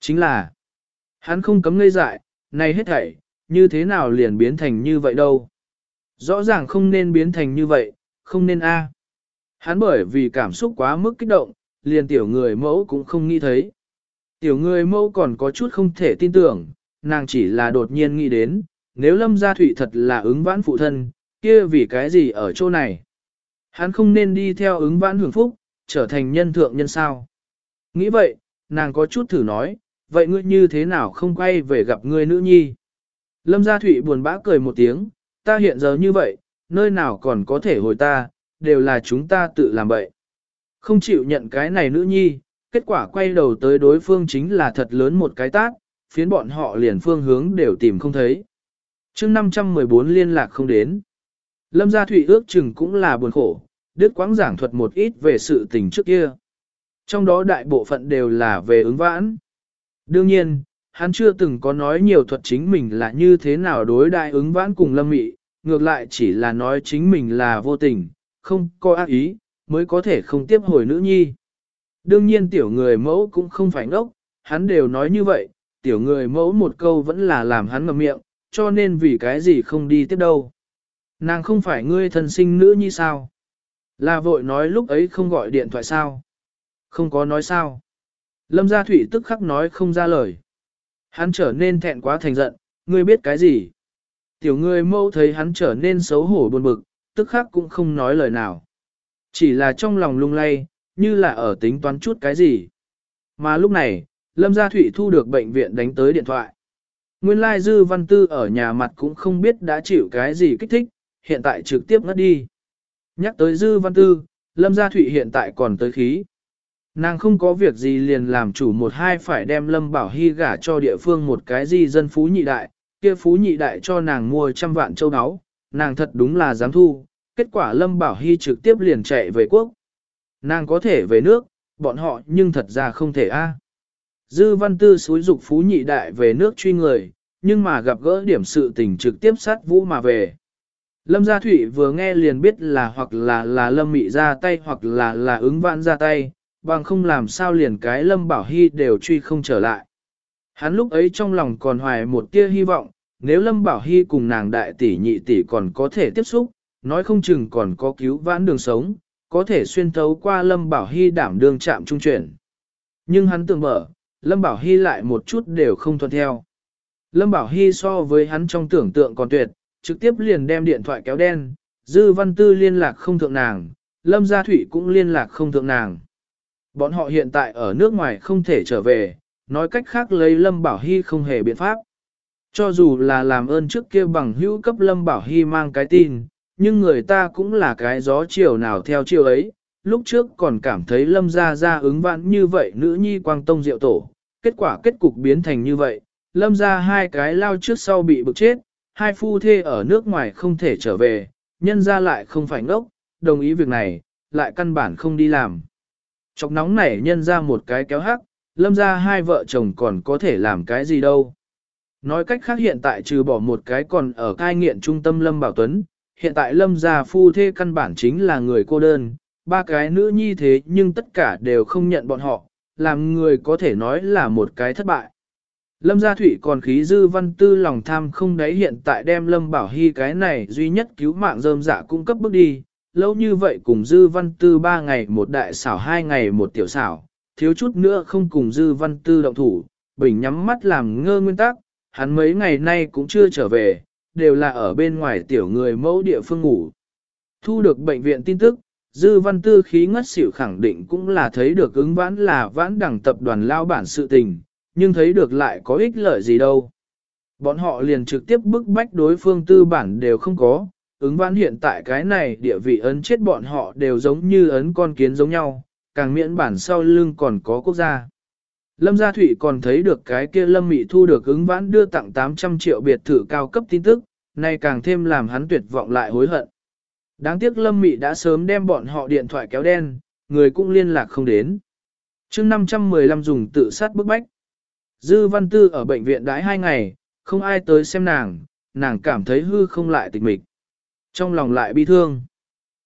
chính là, hắn không cấm ngây dại, này hết thảy, như thế nào liền biến thành như vậy đâu. Rõ ràng không nên biến thành như vậy, không nên a. À. Hắn bởi vì cảm xúc quá mức kích động, liền tiểu người mẫu cũng không nghĩ thấy. Tiểu người mẫu còn có chút không thể tin tưởng, nàng chỉ là đột nhiên nghĩ đến, nếu lâm gia thụy thật là ứng vãn phụ thân, kia vì cái gì ở chỗ này. Hắn không nên đi theo ứng vãn hưởng phúc, trở thành nhân thượng nhân sao. Nghĩ vậy, nàng có chút thử nói, vậy ngươi như thế nào không quay về gặp ngươi nữ nhi? Lâm Gia Thụy buồn bã cười một tiếng, ta hiện giờ như vậy, nơi nào còn có thể hồi ta, đều là chúng ta tự làm vậy. Không chịu nhận cái này nữ nhi, kết quả quay đầu tới đối phương chính là thật lớn một cái tác, phiến bọn họ liền phương hướng đều tìm không thấy. chương 514 liên lạc không đến. Lâm Gia Thụy ước chừng cũng là buồn khổ, Đức Quãng giảng thuật một ít về sự tình trước kia. Trong đó đại bộ phận đều là về ứng vãn. Đương nhiên, hắn chưa từng có nói nhiều thuật chính mình là như thế nào đối đại ứng vãn cùng lâm mị, ngược lại chỉ là nói chính mình là vô tình, không có ác ý, mới có thể không tiếp hồi nữ nhi. Đương nhiên tiểu người mẫu cũng không phải ngốc, hắn đều nói như vậy, tiểu người mẫu một câu vẫn là làm hắn ngậm miệng, cho nên vì cái gì không đi tiếp đâu. Nàng không phải ngươi thân sinh nữ nhi sao? Là vội nói lúc ấy không gọi điện thoại sao? Không có nói sao? Lâm Gia Thụy tức khắc nói không ra lời. Hắn trở nên thẹn quá thành giận, ngươi biết cái gì? Tiểu người mâu thấy hắn trở nên xấu hổ buồn bực, tức khắc cũng không nói lời nào. Chỉ là trong lòng lung lay, như là ở tính toán chút cái gì. Mà lúc này, Lâm Gia Thụy thu được bệnh viện đánh tới điện thoại. Nguyên lai Dư Văn Tư ở nhà mặt cũng không biết đã chịu cái gì kích thích, hiện tại trực tiếp ngất đi. Nhắc tới Dư Văn Tư, Lâm Gia Thụy hiện tại còn tới khí. Nàng không có việc gì liền làm chủ một hai phải đem Lâm Bảo Hy gả cho địa phương một cái gì dân phú nhị đại, kia phú nhị đại cho nàng mua trăm vạn châu áo, nàng thật đúng là dám thu, kết quả Lâm Bảo Hy trực tiếp liền chạy về quốc. Nàng có thể về nước, bọn họ nhưng thật ra không thể a. Dư văn tư xúi dục phú nhị đại về nước truy người, nhưng mà gặp gỡ điểm sự tình trực tiếp sát vũ mà về. Lâm Gia Thụy vừa nghe liền biết là hoặc là là Lâm Mị ra tay hoặc là là ứng vãn ra tay, bằng không làm sao liền cái Lâm Bảo Hy đều truy không trở lại. Hắn lúc ấy trong lòng còn hoài một tia hy vọng, nếu Lâm Bảo Hy cùng nàng đại tỷ nhị tỷ còn có thể tiếp xúc, nói không chừng còn có cứu vãn đường sống, có thể xuyên thấu qua Lâm Bảo Hy đảm đường chạm trung chuyển. Nhưng hắn tưởng mở, Lâm Bảo Hy lại một chút đều không thuận theo. Lâm Bảo Hy so với hắn trong tưởng tượng còn tuyệt, trực tiếp liền đem điện thoại kéo đen, Dư Văn Tư liên lạc không thượng nàng, Lâm Gia thủy cũng liên lạc không thượng nàng. Bọn họ hiện tại ở nước ngoài không thể trở về, nói cách khác lấy Lâm Bảo Hy không hề biện pháp. Cho dù là làm ơn trước kia bằng hữu cấp Lâm Bảo Hy mang cái tin, nhưng người ta cũng là cái gió chiều nào theo chiều ấy, lúc trước còn cảm thấy Lâm Gia Gia ứng vãn như vậy nữ nhi quang tông diệu tổ, kết quả kết cục biến thành như vậy, Lâm Gia hai cái lao trước sau bị bực chết, hai phu thê ở nước ngoài không thể trở về, nhân ra lại không phải ngốc, đồng ý việc này, lại căn bản không đi làm. Chọc nóng nảy nhân ra một cái kéo hắc, lâm ra hai vợ chồng còn có thể làm cái gì đâu. Nói cách khác hiện tại trừ bỏ một cái còn ở cai nghiện trung tâm Lâm Bảo Tuấn, hiện tại Lâm gia phu thê căn bản chính là người cô đơn, ba cái nữ nhi thế nhưng tất cả đều không nhận bọn họ, làm người có thể nói là một cái thất bại. Lâm Gia Thụy còn khí dư văn tư lòng tham không đáy hiện tại đem Lâm Bảo Hy cái này duy nhất cứu mạng rơm dạ cung cấp bước đi, lâu như vậy cùng dư văn tư ba ngày một đại xảo hai ngày một tiểu xảo, thiếu chút nữa không cùng dư văn tư động thủ, bình nhắm mắt làm ngơ nguyên tắc, hắn mấy ngày nay cũng chưa trở về, đều là ở bên ngoài tiểu người mẫu địa phương ngủ. Thu được bệnh viện tin tức, dư văn tư khí ngất xỉu khẳng định cũng là thấy được ứng vãn là vãn đẳng tập đoàn lao bản sự tình nhưng thấy được lại có ích lợi gì đâu. Bọn họ liền trực tiếp bức bách đối phương tư bản đều không có, ứng vãn hiện tại cái này địa vị ấn chết bọn họ đều giống như ấn con kiến giống nhau, càng miễn bản sau lưng còn có quốc gia. Lâm Gia Thụy còn thấy được cái kia Lâm Mị thu được ứng vãn đưa tặng 800 triệu biệt thự cao cấp tin tức, nay càng thêm làm hắn tuyệt vọng lại hối hận. Đáng tiếc Lâm Mị đã sớm đem bọn họ điện thoại kéo đen, người cũng liên lạc không đến. chương 515 dùng tự sát bức bách. Dư Văn Tư ở bệnh viện đãi hai ngày, không ai tới xem nàng, nàng cảm thấy hư không lại tịch mịch. Trong lòng lại bi thương.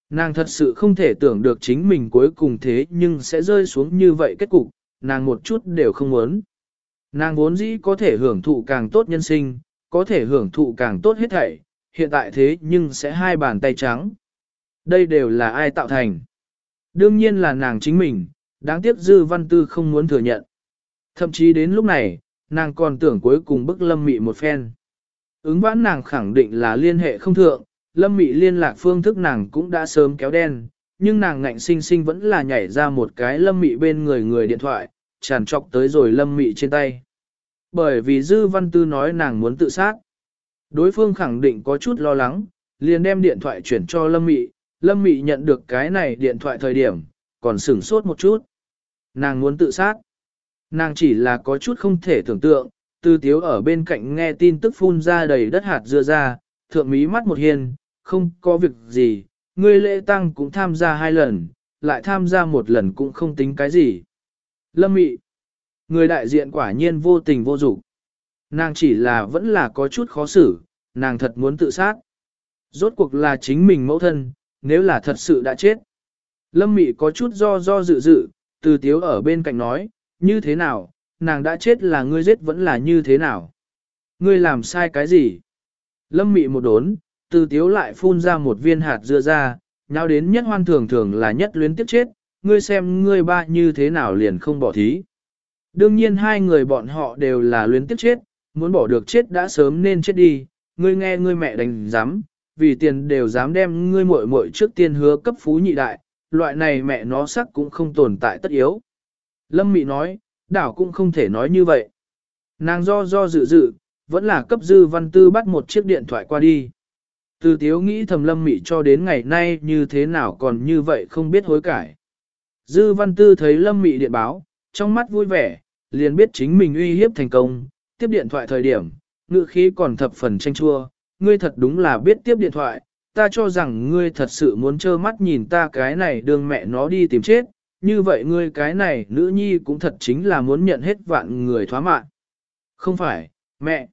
Nàng thật sự không thể tưởng được chính mình cuối cùng thế nhưng sẽ rơi xuống như vậy kết cục, nàng một chút đều không muốn. Nàng vốn dĩ có thể hưởng thụ càng tốt nhân sinh, có thể hưởng thụ càng tốt hết thảy, hiện tại thế nhưng sẽ hai bàn tay trắng. Đây đều là ai tạo thành? Đương nhiên là nàng chính mình, đáng tiếc Dư Văn Tư không muốn thừa nhận. Thậm chí đến lúc này, nàng còn tưởng cuối cùng bức Lâm Mị một phen. Ứng vãn nàng khẳng định là liên hệ không thượng, Lâm Mị liên lạc phương thức nàng cũng đã sớm kéo đen, nhưng nàng ngạnh sinh sinh vẫn là nhảy ra một cái Lâm Mị bên người người điện thoại, tràn trọc tới rồi Lâm Mị trên tay. Bởi vì Dư Văn Tư nói nàng muốn tự sát. Đối phương khẳng định có chút lo lắng, liền đem điện thoại chuyển cho Lâm Mị, Lâm Mị nhận được cái này điện thoại thời điểm, còn sửng sốt một chút. Nàng muốn tự sát. Nàng chỉ là có chút không thể tưởng tượng, tư tiếu ở bên cạnh nghe tin tức phun ra đầy đất hạt dưa ra, thượng mí mắt một hiền, không có việc gì, ngươi lễ tăng cũng tham gia hai lần, lại tham gia một lần cũng không tính cái gì. Lâm mị, người đại diện quả nhiên vô tình vô dụng. Nàng chỉ là vẫn là có chút khó xử, nàng thật muốn tự sát. Rốt cuộc là chính mình mẫu thân, nếu là thật sự đã chết. Lâm mị có chút do do dự dự, từ tiếu ở bên cạnh nói, như thế nào, nàng đã chết là ngươi giết vẫn là như thế nào? Ngươi làm sai cái gì? Lâm mị một đốn, từ tiếu lại phun ra một viên hạt dưa ra, nào đến nhất hoan thường thường là nhất luyến tiếp chết, ngươi xem ngươi ba như thế nào liền không bỏ thí. Đương nhiên hai người bọn họ đều là luyến tiếp chết, muốn bỏ được chết đã sớm nên chết đi, ngươi nghe ngươi mẹ đánh giám, vì tiền đều dám đem ngươi muội muội trước tiên hứa cấp phú nhị đại, loại này mẹ nó sắc cũng không tồn tại tất yếu. Lâm Mị nói, đảo cũng không thể nói như vậy. Nàng do do dự dự, vẫn là cấp dư văn tư bắt một chiếc điện thoại qua đi. Từ tiếu nghĩ thầm lâm mị cho đến ngày nay như thế nào còn như vậy không biết hối cải. Dư văn tư thấy lâm mị điện báo, trong mắt vui vẻ, liền biết chính mình uy hiếp thành công, tiếp điện thoại thời điểm, ngự khí còn thập phần tranh chua, ngươi thật đúng là biết tiếp điện thoại, ta cho rằng ngươi thật sự muốn trơ mắt nhìn ta cái này đường mẹ nó đi tìm chết, như vậy ngươi cái này nữ nhi cũng thật chính là muốn nhận hết vạn người thoá mạng. Không phải, mẹ.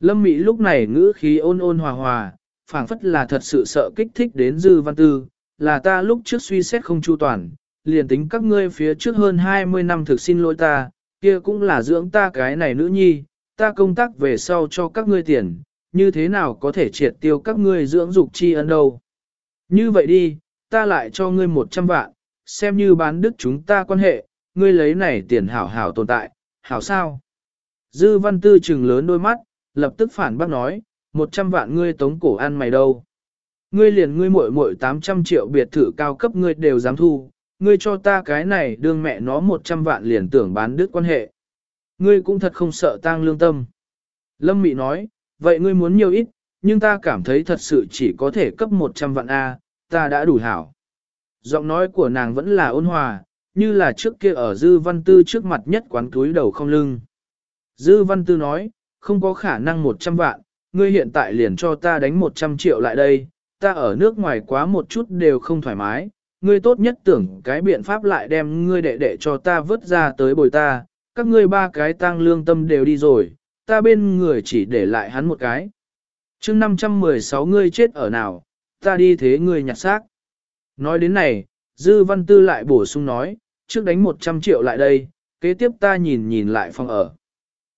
Lâm Mỹ lúc này ngữ khí ôn ôn hòa hòa, phảng phất là thật sự sợ kích thích đến dư văn tư, là ta lúc trước suy xét không chu toàn, liền tính các ngươi phía trước hơn 20 năm thực xin lỗi ta, kia cũng là dưỡng ta cái này nữ nhi, ta công tác về sau cho các ngươi tiền, như thế nào có thể triệt tiêu các ngươi dưỡng dục chi ân đâu. Như vậy đi, ta lại cho ngươi 100 vạn, xem như bán đức chúng ta quan hệ, ngươi lấy này tiền hảo hảo tồn tại, hảo sao? Dư văn tư trừng lớn đôi mắt, lập tức phản bác nói, 100 vạn ngươi tống cổ ăn mày đâu? Ngươi liền ngươi muội muội 800 triệu biệt thự cao cấp ngươi đều dám thu, ngươi cho ta cái này đương mẹ nó 100 vạn liền tưởng bán đứt quan hệ. Ngươi cũng thật không sợ tang lương tâm. Lâm Mị nói, vậy ngươi muốn nhiều ít, nhưng ta cảm thấy thật sự chỉ có thể cấp 100 vạn A, ta đã đủ hảo. Giọng nói của nàng vẫn là ôn hòa, như là trước kia ở Dư Văn Tư trước mặt nhất quán túi đầu không lưng. Dư Văn Tư nói, không có khả năng 100 vạn, ngươi hiện tại liền cho ta đánh 100 triệu lại đây, ta ở nước ngoài quá một chút đều không thoải mái, ngươi tốt nhất tưởng cái biện pháp lại đem ngươi đệ đệ cho ta vứt ra tới bồi ta, các ngươi ba cái tăng lương tâm đều đi rồi, ta bên người chỉ để lại hắn một cái. chương 516 ngươi chết ở nào, ta đi thế ngươi nhặt xác. Nói đến này, Dư Văn Tư lại bổ sung nói, trước đánh 100 triệu lại đây, kế tiếp ta nhìn nhìn lại phòng ở.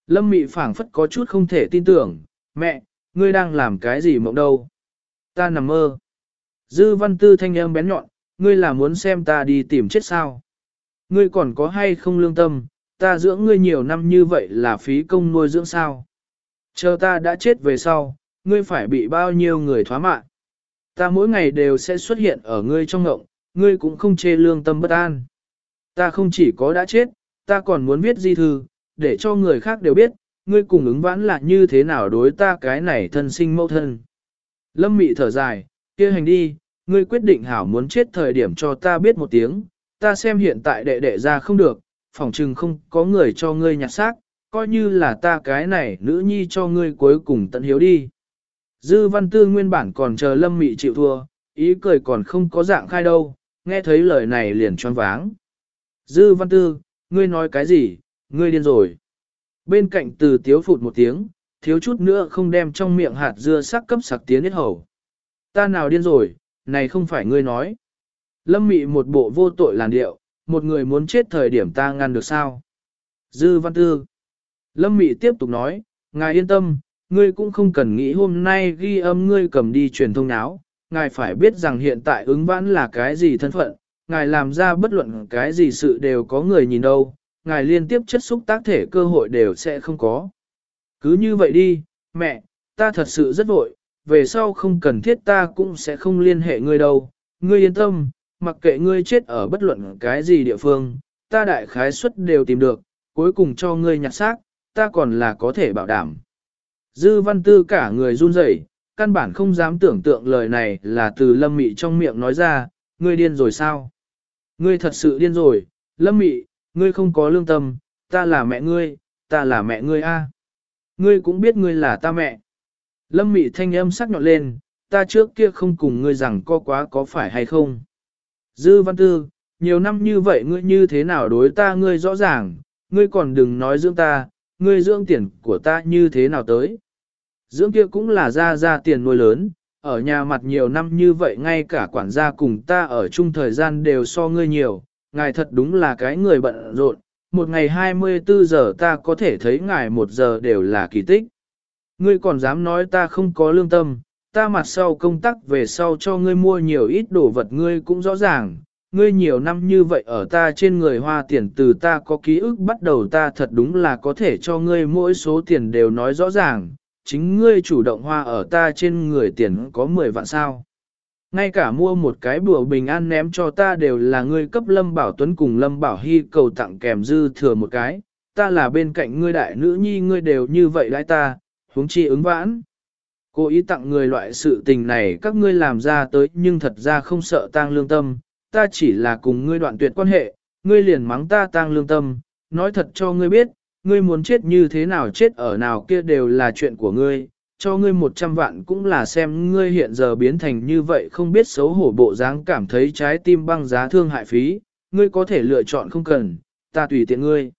Lâm Mị phảng phất có chút không thể tin tưởng, mẹ, ngươi đang làm cái gì mộng đâu? Ta nằm mơ. Dư Văn Tư thanh âm bén nhọn, ngươi là muốn xem ta đi tìm chết sao? Ngươi còn có hay không lương tâm, ta dưỡng ngươi nhiều năm như vậy là phí công nuôi dưỡng sao? Chờ ta đã chết về sau, ngươi phải bị bao nhiêu người thoá mạng? Ta mỗi ngày đều sẽ xuất hiện ở ngươi trong ngộng, ngươi cũng không chê lương tâm bất an. Ta không chỉ có đã chết, ta còn muốn viết di thư, để cho người khác đều biết, ngươi cùng ứng vãn là như thế nào đối ta cái này thân sinh mẫu thân. Lâm mị thở dài, kia hành đi, ngươi quyết định hảo muốn chết thời điểm cho ta biết một tiếng, ta xem hiện tại đệ đệ ra không được, phòng trừng không có người cho ngươi nhặt xác, coi như là ta cái này nữ nhi cho ngươi cuối cùng tận hiếu đi. Dư văn tư nguyên bản còn chờ lâm mị chịu thua, ý cười còn không có dạng khai đâu, nghe thấy lời này liền choáng váng. Dư văn tư, ngươi nói cái gì, ngươi điên rồi. Bên cạnh từ tiếu phụt một tiếng, thiếu chút nữa không đem trong miệng hạt dưa sắc cấp sặc tiếng hết hầu. Ta nào điên rồi, này không phải ngươi nói. Lâm mị một bộ vô tội làn điệu, một người muốn chết thời điểm ta ngăn được sao. Dư văn tư. Lâm mị tiếp tục nói, ngài yên tâm, ngươi cũng không cần nghĩ hôm nay ghi âm ngươi cầm đi truyền thông náo, ngài phải biết rằng hiện tại ứng vãn là cái gì thân phận, ngài làm ra bất luận cái gì sự đều có người nhìn đâu, ngài liên tiếp chất xúc tác thể cơ hội đều sẽ không có. Cứ như vậy đi, mẹ, ta thật sự rất vội, về sau không cần thiết ta cũng sẽ không liên hệ ngươi đâu, ngươi yên tâm, mặc kệ ngươi chết ở bất luận cái gì địa phương, ta đại khái suất đều tìm được, cuối cùng cho ngươi nhặt xác, ta còn là có thể bảo đảm. Dư văn tư cả người run rẩy, căn bản không dám tưởng tượng lời này là từ lâm mị trong miệng nói ra, ngươi điên rồi sao? Ngươi thật sự điên rồi, lâm mị, ngươi không có lương tâm, ta là mẹ ngươi, ta là mẹ ngươi a. Ngươi cũng biết ngươi là ta mẹ. Lâm mị thanh âm sắc nhọn lên, ta trước kia không cùng ngươi rằng có quá có phải hay không. Dư văn tư, nhiều năm như vậy ngươi như thế nào đối ta ngươi rõ ràng, ngươi còn đừng nói dưỡng ta, ngươi dưỡng tiền của ta như thế nào tới. Dưỡng kia cũng là ra ra tiền nuôi lớn, ở nhà mặt nhiều năm như vậy ngay cả quản gia cùng ta ở chung thời gian đều so ngươi nhiều, ngài thật đúng là cái người bận rộn, một ngày 24 giờ ta có thể thấy ngài một giờ đều là kỳ tích. Ngươi còn dám nói ta không có lương tâm, ta mặt sau công tác về sau cho ngươi mua nhiều ít đồ vật ngươi cũng rõ ràng, ngươi nhiều năm như vậy ở ta trên người hoa tiền từ ta có ký ức bắt đầu ta thật đúng là có thể cho ngươi mỗi số tiền đều nói rõ ràng, chính ngươi chủ động hoa ở ta trên người tiền có 10 vạn sao. Ngay cả mua một cái bùa bình an ném cho ta đều là ngươi cấp Lâm Bảo Tuấn cùng Lâm Bảo Hy cầu tặng kèm dư thừa một cái, ta là bên cạnh ngươi đại nữ nhi ngươi đều như vậy đãi ta, huống chi ứng vãn. Cô ý tặng người loại sự tình này các ngươi làm ra tới nhưng thật ra không sợ tang lương tâm, ta chỉ là cùng ngươi đoạn tuyệt quan hệ, ngươi liền mắng ta tang lương tâm, nói thật cho ngươi biết, ngươi muốn chết như thế nào chết ở nào kia đều là chuyện của ngươi, cho ngươi một trăm vạn cũng là xem ngươi hiện giờ biến thành như vậy không biết xấu hổ bộ dáng cảm thấy trái tim băng giá thương hại phí, ngươi có thể lựa chọn không cần, ta tùy tiện ngươi.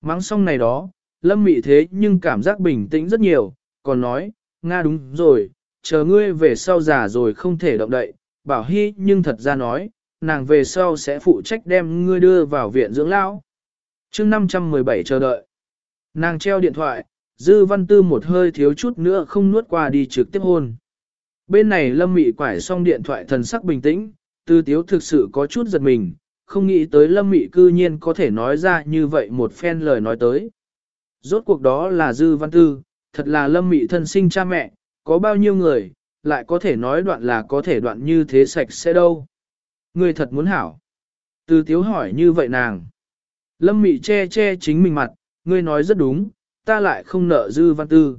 Mắng xong này đó, lâm mị thế nhưng cảm giác bình tĩnh rất nhiều, còn nói, Nga đúng rồi, chờ ngươi về sau già rồi không thể động đậy, bảo hy nhưng thật ra nói, nàng về sau sẽ phụ trách đem ngươi đưa vào viện dưỡng lão. chương 517 chờ đợi. Nàng treo điện thoại, dư văn tư một hơi thiếu chút nữa không nuốt qua đi trực tiếp hôn. Bên này lâm mị quải xong điện thoại thần sắc bình tĩnh, tư tiếu thực sự có chút giật mình, không nghĩ tới lâm mị cư nhiên có thể nói ra như vậy một phen lời nói tới. Rốt cuộc đó là dư văn tư, thật là lâm mị thân sinh cha mẹ, có bao nhiêu người, lại có thể nói đoạn là có thể đoạn như thế sạch sẽ đâu. Người thật muốn hảo. Tư tiếu hỏi như vậy nàng. Lâm mị che che chính mình mặt, ngươi nói rất đúng, ta lại không nợ dư văn tư.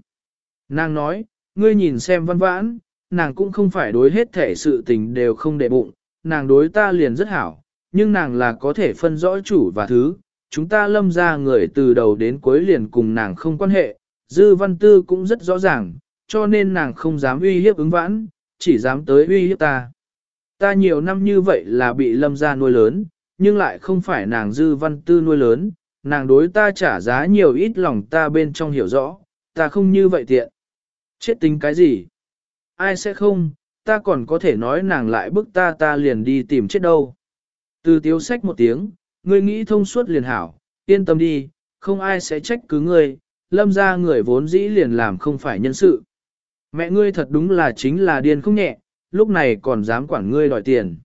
Nàng nói, ngươi nhìn xem văn vãn, nàng cũng không phải đối hết thể sự tình đều không để bụng, nàng đối ta liền rất hảo, nhưng nàng là có thể phân rõ chủ và thứ, chúng ta lâm ra người từ đầu đến cuối liền cùng nàng không quan hệ, dư văn tư cũng rất rõ ràng, cho nên nàng không dám uy hiếp ứng vãn, chỉ dám tới uy hiếp ta. Ta nhiều năm như vậy là bị lâm ra nuôi lớn, nhưng lại không phải nàng dư văn tư nuôi lớn, nàng đối ta trả giá nhiều ít lòng ta bên trong hiểu rõ, ta không như vậy tiện. Chết tính cái gì? Ai sẽ không, ta còn có thể nói nàng lại bức ta ta liền đi tìm chết đâu. Từ tiếu sách một tiếng, ngươi nghĩ thông suốt liền hảo, yên tâm đi, không ai sẽ trách cứ ngươi, lâm ra người vốn dĩ liền làm không phải nhân sự. Mẹ ngươi thật đúng là chính là điên không nhẹ, lúc này còn dám quản ngươi đòi tiền.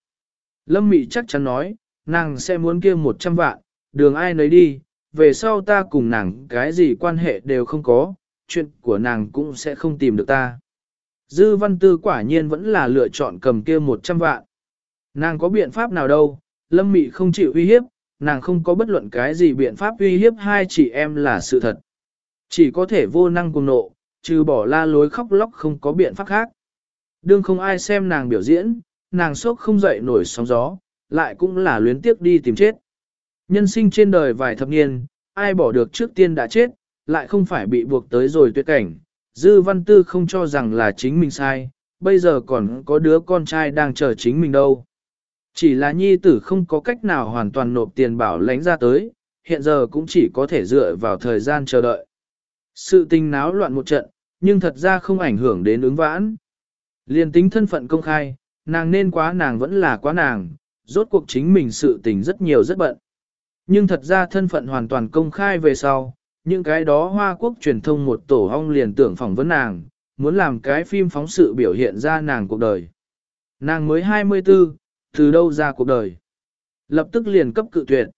Lâm Mị chắc chắn nói, nàng sẽ muốn kia một trăm vạn, đường ai nấy đi, về sau ta cùng nàng cái gì quan hệ đều không có, chuyện của nàng cũng sẽ không tìm được ta. Dư văn tư quả nhiên vẫn là lựa chọn cầm kia một trăm vạn. Nàng có biện pháp nào đâu, lâm mị không chịu uy hiếp, nàng không có bất luận cái gì biện pháp uy hiếp hai chị em là sự thật. Chỉ có thể vô năng cùng nộ, trừ bỏ la lối khóc lóc không có biện pháp khác. Đương không ai xem nàng biểu diễn, nàng sốc không dậy nổi sóng gió, lại cũng là luyến tiếc đi tìm chết. Nhân sinh trên đời vài thập niên, ai bỏ được trước tiên đã chết, lại không phải bị buộc tới rồi tuyệt cảnh. Dư văn tư không cho rằng là chính mình sai, bây giờ còn có đứa con trai đang chờ chính mình đâu. Chỉ là nhi tử không có cách nào hoàn toàn nộp tiền bảo lãnh ra tới, hiện giờ cũng chỉ có thể dựa vào thời gian chờ đợi. Sự tình náo loạn một trận, nhưng thật ra không ảnh hưởng đến ứng vãn. Liên tính thân phận công khai, nàng nên quá nàng vẫn là quá nàng, rốt cuộc chính mình sự tình rất nhiều rất bận. Nhưng thật ra thân phận hoàn toàn công khai về sau, những cái đó Hoa Quốc truyền thông một tổ hong liền tưởng phỏng vấn nàng, muốn làm cái phim phóng sự biểu hiện ra nàng cuộc đời. Nàng mới 24, từ đâu ra cuộc đời? Lập tức liền cấp cự tuyệt.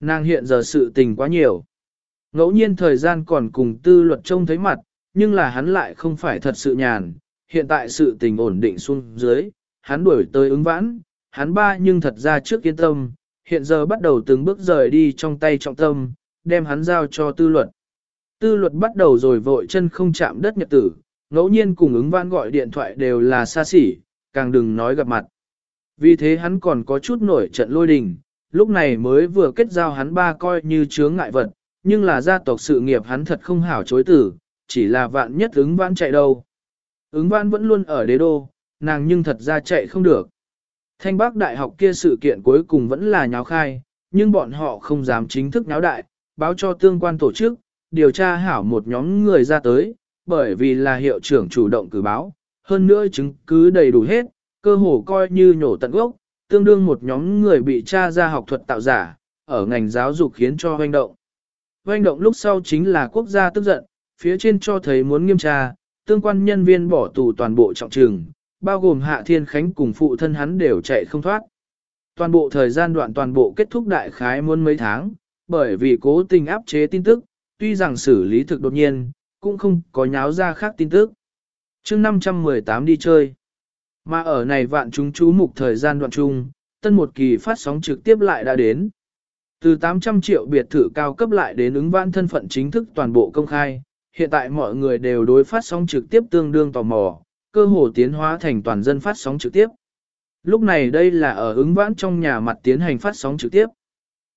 Nàng hiện giờ sự tình quá nhiều. Ngẫu nhiên thời gian còn cùng tư luật trông thấy mặt, nhưng là hắn lại không phải thật sự nhàn. Hiện tại sự tình ổn định xuống dưới, hắn đuổi tới ứng vãn, hắn ba nhưng thật ra trước yên tâm, hiện giờ bắt đầu từng bước rời đi trong tay trọng tâm, đem hắn giao cho tư luật. Tư luật bắt đầu rồi vội chân không chạm đất nhật tử, ngẫu nhiên cùng ứng vãn gọi điện thoại đều là xa xỉ, càng đừng nói gặp mặt. Vì thế hắn còn có chút nổi trận lôi đình, lúc này mới vừa kết giao hắn ba coi như chướng ngại vật, nhưng là gia tộc sự nghiệp hắn thật không hảo chối tử, chỉ là vạn nhất ứng vãn chạy đâu. Ứng vãn vẫn luôn ở đế đô, nàng nhưng thật ra chạy không được. Thanh Bắc Đại học kia sự kiện cuối cùng vẫn là nháo khai, nhưng bọn họ không dám chính thức nháo đại, báo cho tương quan tổ chức, điều tra hảo một nhóm người ra tới, bởi vì là hiệu trưởng chủ động cử báo, hơn nữa chứng cứ đầy đủ hết, cơ hồ coi như nhổ tận gốc, tương đương một nhóm người bị tra ra học thuật tạo giả, ở ngành giáo dục khiến cho hoành động. Hoành động lúc sau chính là quốc gia tức giận, phía trên cho thấy muốn nghiêm tra, tương quan nhân viên bỏ tù toàn bộ trọng trường, bao gồm Hạ Thiên Khánh cùng phụ thân hắn đều chạy không thoát. Toàn bộ thời gian đoạn toàn bộ kết thúc đại khái muốn mấy tháng, bởi vì cố tình áp chế tin tức, tuy rằng xử lý thực đột nhiên, cũng không có nháo ra khác tin tức. chương 518 đi chơi. Mà ở này vạn chúng chú mục thời gian đoạn chung, tân một kỳ phát sóng trực tiếp lại đã đến. Từ 800 triệu biệt thự cao cấp lại đến ứng vãn thân phận chính thức toàn bộ công khai, hiện tại mọi người đều đối phát sóng trực tiếp tương đương tò mò, cơ hồ tiến hóa thành toàn dân phát sóng trực tiếp. Lúc này đây là ở ứng vãn trong nhà mặt tiến hành phát sóng trực tiếp.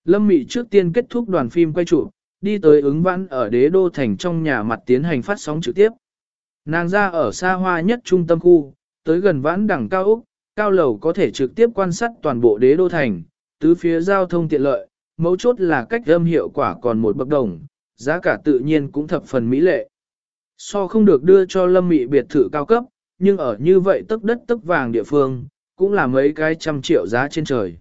Lâm Mị trước tiên kết thúc đoàn phim quay trụ, đi tới ứng vãn ở đế đô thành trong nhà mặt tiến hành phát sóng trực tiếp. Nàng ra ở xa hoa nhất trung tâm khu, tới gần vãn đẳng cao Úc, cao lầu có thể trực tiếp quan sát toàn bộ đế đô thành, tứ phía giao thông tiện lợi, mấu chốt là cách âm hiệu quả còn một bậc đồng, giá cả tự nhiên cũng thập phần mỹ lệ. So không được đưa cho lâm mị biệt thự cao cấp, nhưng ở như vậy tức đất tức vàng địa phương, cũng là mấy cái trăm triệu giá trên trời.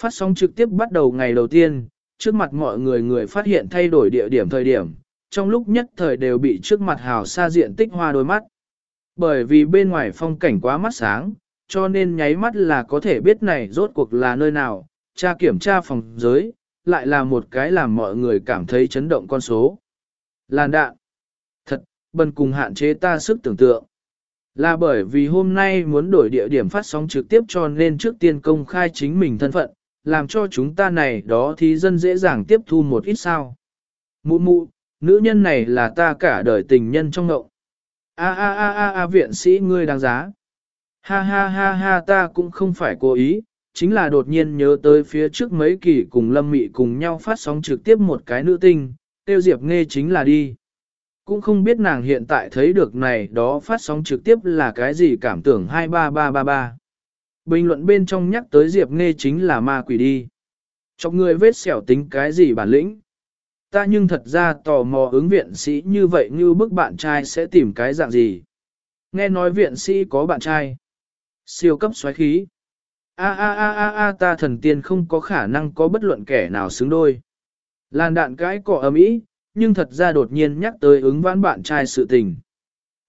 Phát sóng trực tiếp bắt đầu ngày đầu tiên, trước mặt mọi người người phát hiện thay đổi địa điểm thời điểm, trong lúc nhất thời đều bị trước mặt hào xa diện tích hoa đôi mắt. Bởi vì bên ngoài phong cảnh quá mắt sáng, cho nên nháy mắt là có thể biết này rốt cuộc là nơi nào, tra kiểm tra phòng giới, lại là một cái làm mọi người cảm thấy chấn động con số. Làn đạn. Thật, bần cùng hạn chế ta sức tưởng tượng. Là bởi vì hôm nay muốn đổi địa điểm phát sóng trực tiếp cho nên trước tiên công khai chính mình thân phận, làm cho chúng ta này đó thì dân dễ dàng tiếp thu một ít sao. Mụ mụ, nữ nhân này là ta cả đời tình nhân trong ngộng. A a a a a viện sĩ ngươi đáng giá. Ha ha ha ha ta cũng không phải cố ý, chính là đột nhiên nhớ tới phía trước mấy kỳ cùng Lâm Mị cùng nhau phát sóng trực tiếp một cái nữ tinh, tiêu diệp nghe chính là đi. Cũng không biết nàng hiện tại thấy được này đó phát sóng trực tiếp là cái gì cảm tưởng 23333. Bình luận bên trong nhắc tới Diệp Nghe chính là ma quỷ đi. Chọc người vết xẻo tính cái gì bản lĩnh. Ta nhưng thật ra tò mò ứng viện sĩ như vậy như bức bạn trai sẽ tìm cái dạng gì. Nghe nói viện sĩ có bạn trai. Siêu cấp xoáy khí. A a a a a ta thần tiên không có khả năng có bất luận kẻ nào xứng đôi. Làn đạn cái cỏ ấm ý, nhưng thật ra đột nhiên nhắc tới ứng vãn bạn trai sự tình.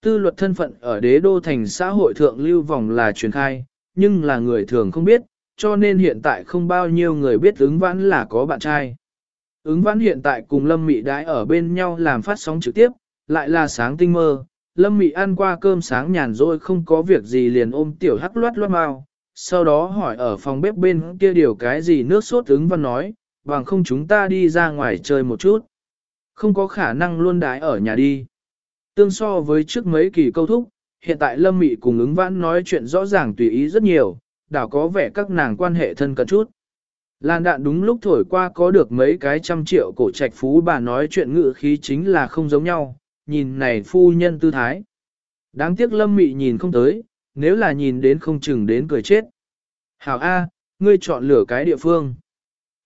Tư luật thân phận ở đế đô thành xã hội thượng lưu vòng là truyền khai, nhưng là người thường không biết, cho nên hiện tại không bao nhiêu người biết ứng vãn là có bạn trai. Ứng vãn hiện tại cùng Lâm Mị đãi ở bên nhau làm phát sóng trực tiếp, lại là sáng tinh mơ. Lâm Mị ăn qua cơm sáng nhàn rồi không có việc gì liền ôm tiểu hắc loát loát mau. Sau đó hỏi ở phòng bếp bên kia điều cái gì nước sốt ứng văn nói, bằng không chúng ta đi ra ngoài chơi một chút. Không có khả năng luôn đái ở nhà đi. Tương so với trước mấy kỳ câu thúc, hiện tại Lâm Mị cùng ứng vãn nói chuyện rõ ràng tùy ý rất nhiều, đảo có vẻ các nàng quan hệ thân cận chút. lan đạn đúng lúc thổi qua có được mấy cái trăm triệu cổ trạch phú bà nói chuyện ngự khí chính là không giống nhau, nhìn này phu nhân tư thái. Đáng tiếc lâm mị nhìn không tới, nếu là nhìn đến không chừng đến cười chết. Hảo A, ngươi chọn lửa cái địa phương.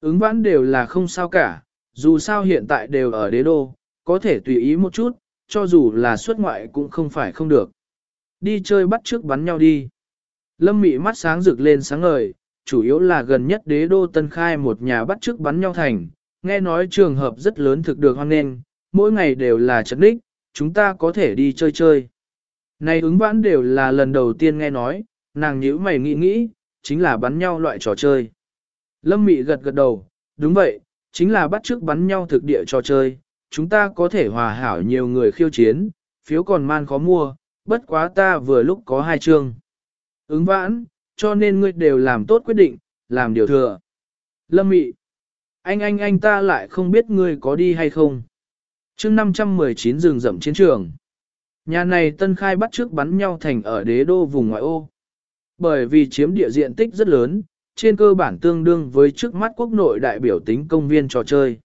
Ứng vãn đều là không sao cả, dù sao hiện tại đều ở đế đô, có thể tùy ý một chút, cho dù là xuất ngoại cũng không phải không được. Đi chơi bắt trước bắn nhau đi. Lâm mị mắt sáng rực lên sáng ngời, chủ yếu là gần nhất đế đô tân khai một nhà bắt trước bắn nhau thành, nghe nói trường hợp rất lớn thực được hoan nghênh, mỗi ngày đều là chấn đích, chúng ta có thể đi chơi chơi. Này ứng vãn đều là lần đầu tiên nghe nói, nàng nhữ mày nghĩ nghĩ, chính là bắn nhau loại trò chơi. Lâm Mị gật gật đầu, đúng vậy, chính là bắt trước bắn nhau thực địa trò chơi, chúng ta có thể hòa hảo nhiều người khiêu chiến, phiếu còn man khó mua, bất quá ta vừa lúc có hai chương. Ứng vãn, cho nên ngươi đều làm tốt quyết định, làm điều thừa. Lâm Mị, anh anh anh ta lại không biết ngươi có đi hay không. chương 519 rừng rậm chiến trường. Nhà này tân khai bắt trước bắn nhau thành ở đế đô vùng ngoại ô. Bởi vì chiếm địa diện tích rất lớn, trên cơ bản tương đương với trước mắt quốc nội đại biểu tính công viên trò chơi.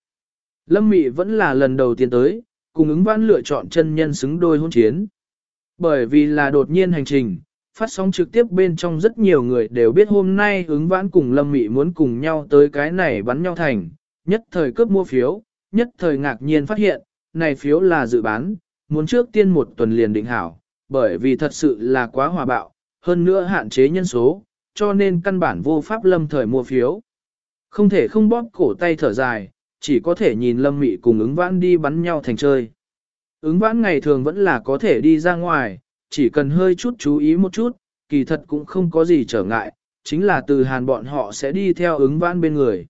Lâm Mị vẫn là lần đầu tiên tới, cùng ứng vãn lựa chọn chân nhân xứng đôi hôn chiến. Bởi vì là đột nhiên hành trình, phát sóng trực tiếp bên trong rất nhiều người đều biết hôm nay ứng vãn cùng Lâm Mị muốn cùng nhau tới cái này bắn nhau thành, nhất thời cướp mua phiếu, nhất thời ngạc nhiên phát hiện, này phiếu là dự bán, muốn trước tiên một tuần liền định hảo, bởi vì thật sự là quá hòa bạo, hơn nữa hạn chế nhân số, cho nên căn bản vô pháp lâm thời mua phiếu. Không thể không bóp cổ tay thở dài, chỉ có thể nhìn lâm mị cùng ứng vãn đi bắn nhau thành chơi. Ứng vãn ngày thường vẫn là có thể đi ra ngoài, chỉ cần hơi chút chú ý một chút, kỳ thật cũng không có gì trở ngại, chính là từ hàn bọn họ sẽ đi theo ứng vãn bên người.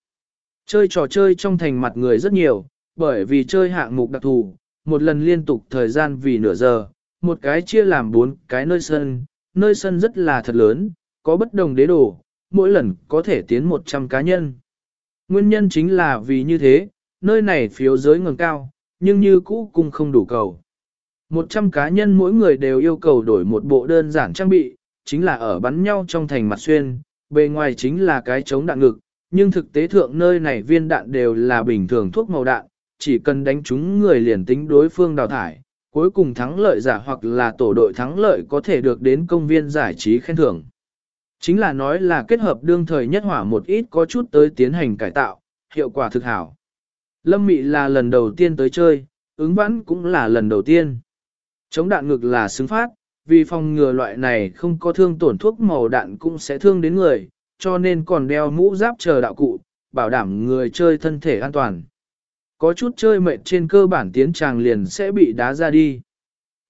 Chơi trò chơi trong thành mặt người rất nhiều, bởi vì chơi hạng mục đặc thù, một lần liên tục thời gian vì nửa giờ, một cái chia làm bốn cái nơi sân, nơi sân rất là thật lớn, có bất đồng đế đồ, mỗi lần có thể tiến 100 cá nhân. Nguyên nhân chính là vì như thế, nơi này phiếu giới ngừng cao, nhưng như cũ cung không đủ cầu. 100 cá nhân mỗi người đều yêu cầu đổi một bộ đơn giản trang bị, chính là ở bắn nhau trong thành mặt xuyên, bề ngoài chính là cái chống đạn ngực, nhưng thực tế thượng nơi này viên đạn đều là bình thường thuốc màu đạn, chỉ cần đánh trúng người liền tính đối phương đào thải, cuối cùng thắng lợi giả hoặc là tổ đội thắng lợi có thể được đến công viên giải trí khen thưởng. Chính là nói là kết hợp đương thời nhất hỏa một ít có chút tới tiến hành cải tạo, hiệu quả thực hảo. Lâm Mị là lần đầu tiên tới chơi, ứng vãn cũng là lần đầu tiên. Chống đạn ngực là xứng phát, vì phòng ngừa loại này không có thương tổn thuốc màu đạn cũng sẽ thương đến người, cho nên còn đeo mũ giáp chờ đạo cụ, bảo đảm người chơi thân thể an toàn. Có chút chơi mệt trên cơ bản tiến tràng liền sẽ bị đá ra đi.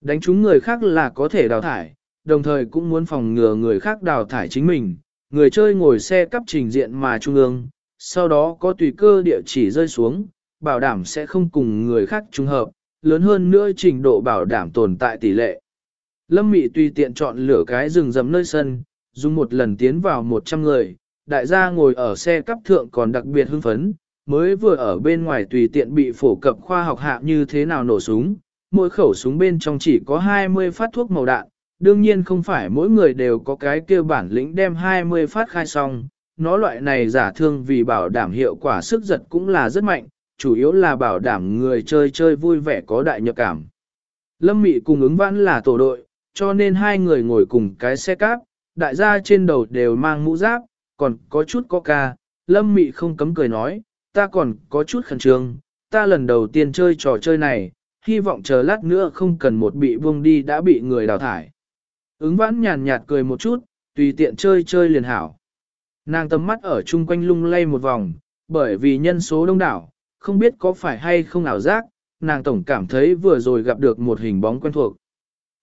Đánh trúng người khác là có thể đào thải, đồng thời cũng muốn phòng ngừa người khác đào thải chính mình. Người chơi ngồi xe cắp trình diện mà trung ương, sau đó có tùy cơ địa chỉ rơi xuống, bảo đảm sẽ không cùng người khác trùng hợp, lớn hơn nữa trình độ bảo đảm tồn tại tỷ lệ. Lâm Mị tùy tiện chọn lửa cái rừng rầm nơi sân, dùng một lần tiến vào 100 người, đại gia ngồi ở xe cắp thượng còn đặc biệt hưng phấn, mới vừa ở bên ngoài tùy tiện bị phổ cập khoa học hạ như thế nào nổ súng, mỗi khẩu súng bên trong chỉ có 20 phát thuốc màu đạn, đương nhiên không phải mỗi người đều có cái kêu bản lĩnh đem 20 phát khai xong, nó loại này giả thương vì bảo đảm hiệu quả sức giật cũng là rất mạnh, chủ yếu là bảo đảm người chơi chơi vui vẻ có đại nhập cảm. Lâm Mị cùng ứng vãn là tổ đội, cho nên hai người ngồi cùng cái xe cáp, đại gia trên đầu đều mang mũ giáp, còn có chút coca, Lâm Mị không cấm cười nói, ta còn có chút khẩn trương, ta lần đầu tiên chơi trò chơi này, hy vọng chờ lát nữa không cần một bị buông đi đã bị người đào thải. Ứng vãn nhàn nhạt cười một chút, tùy tiện chơi chơi liền hảo. Nàng tầm mắt ở chung quanh lung lay một vòng, bởi vì nhân số đông đảo, không biết có phải hay không ảo giác, nàng tổng cảm thấy vừa rồi gặp được một hình bóng quen thuộc.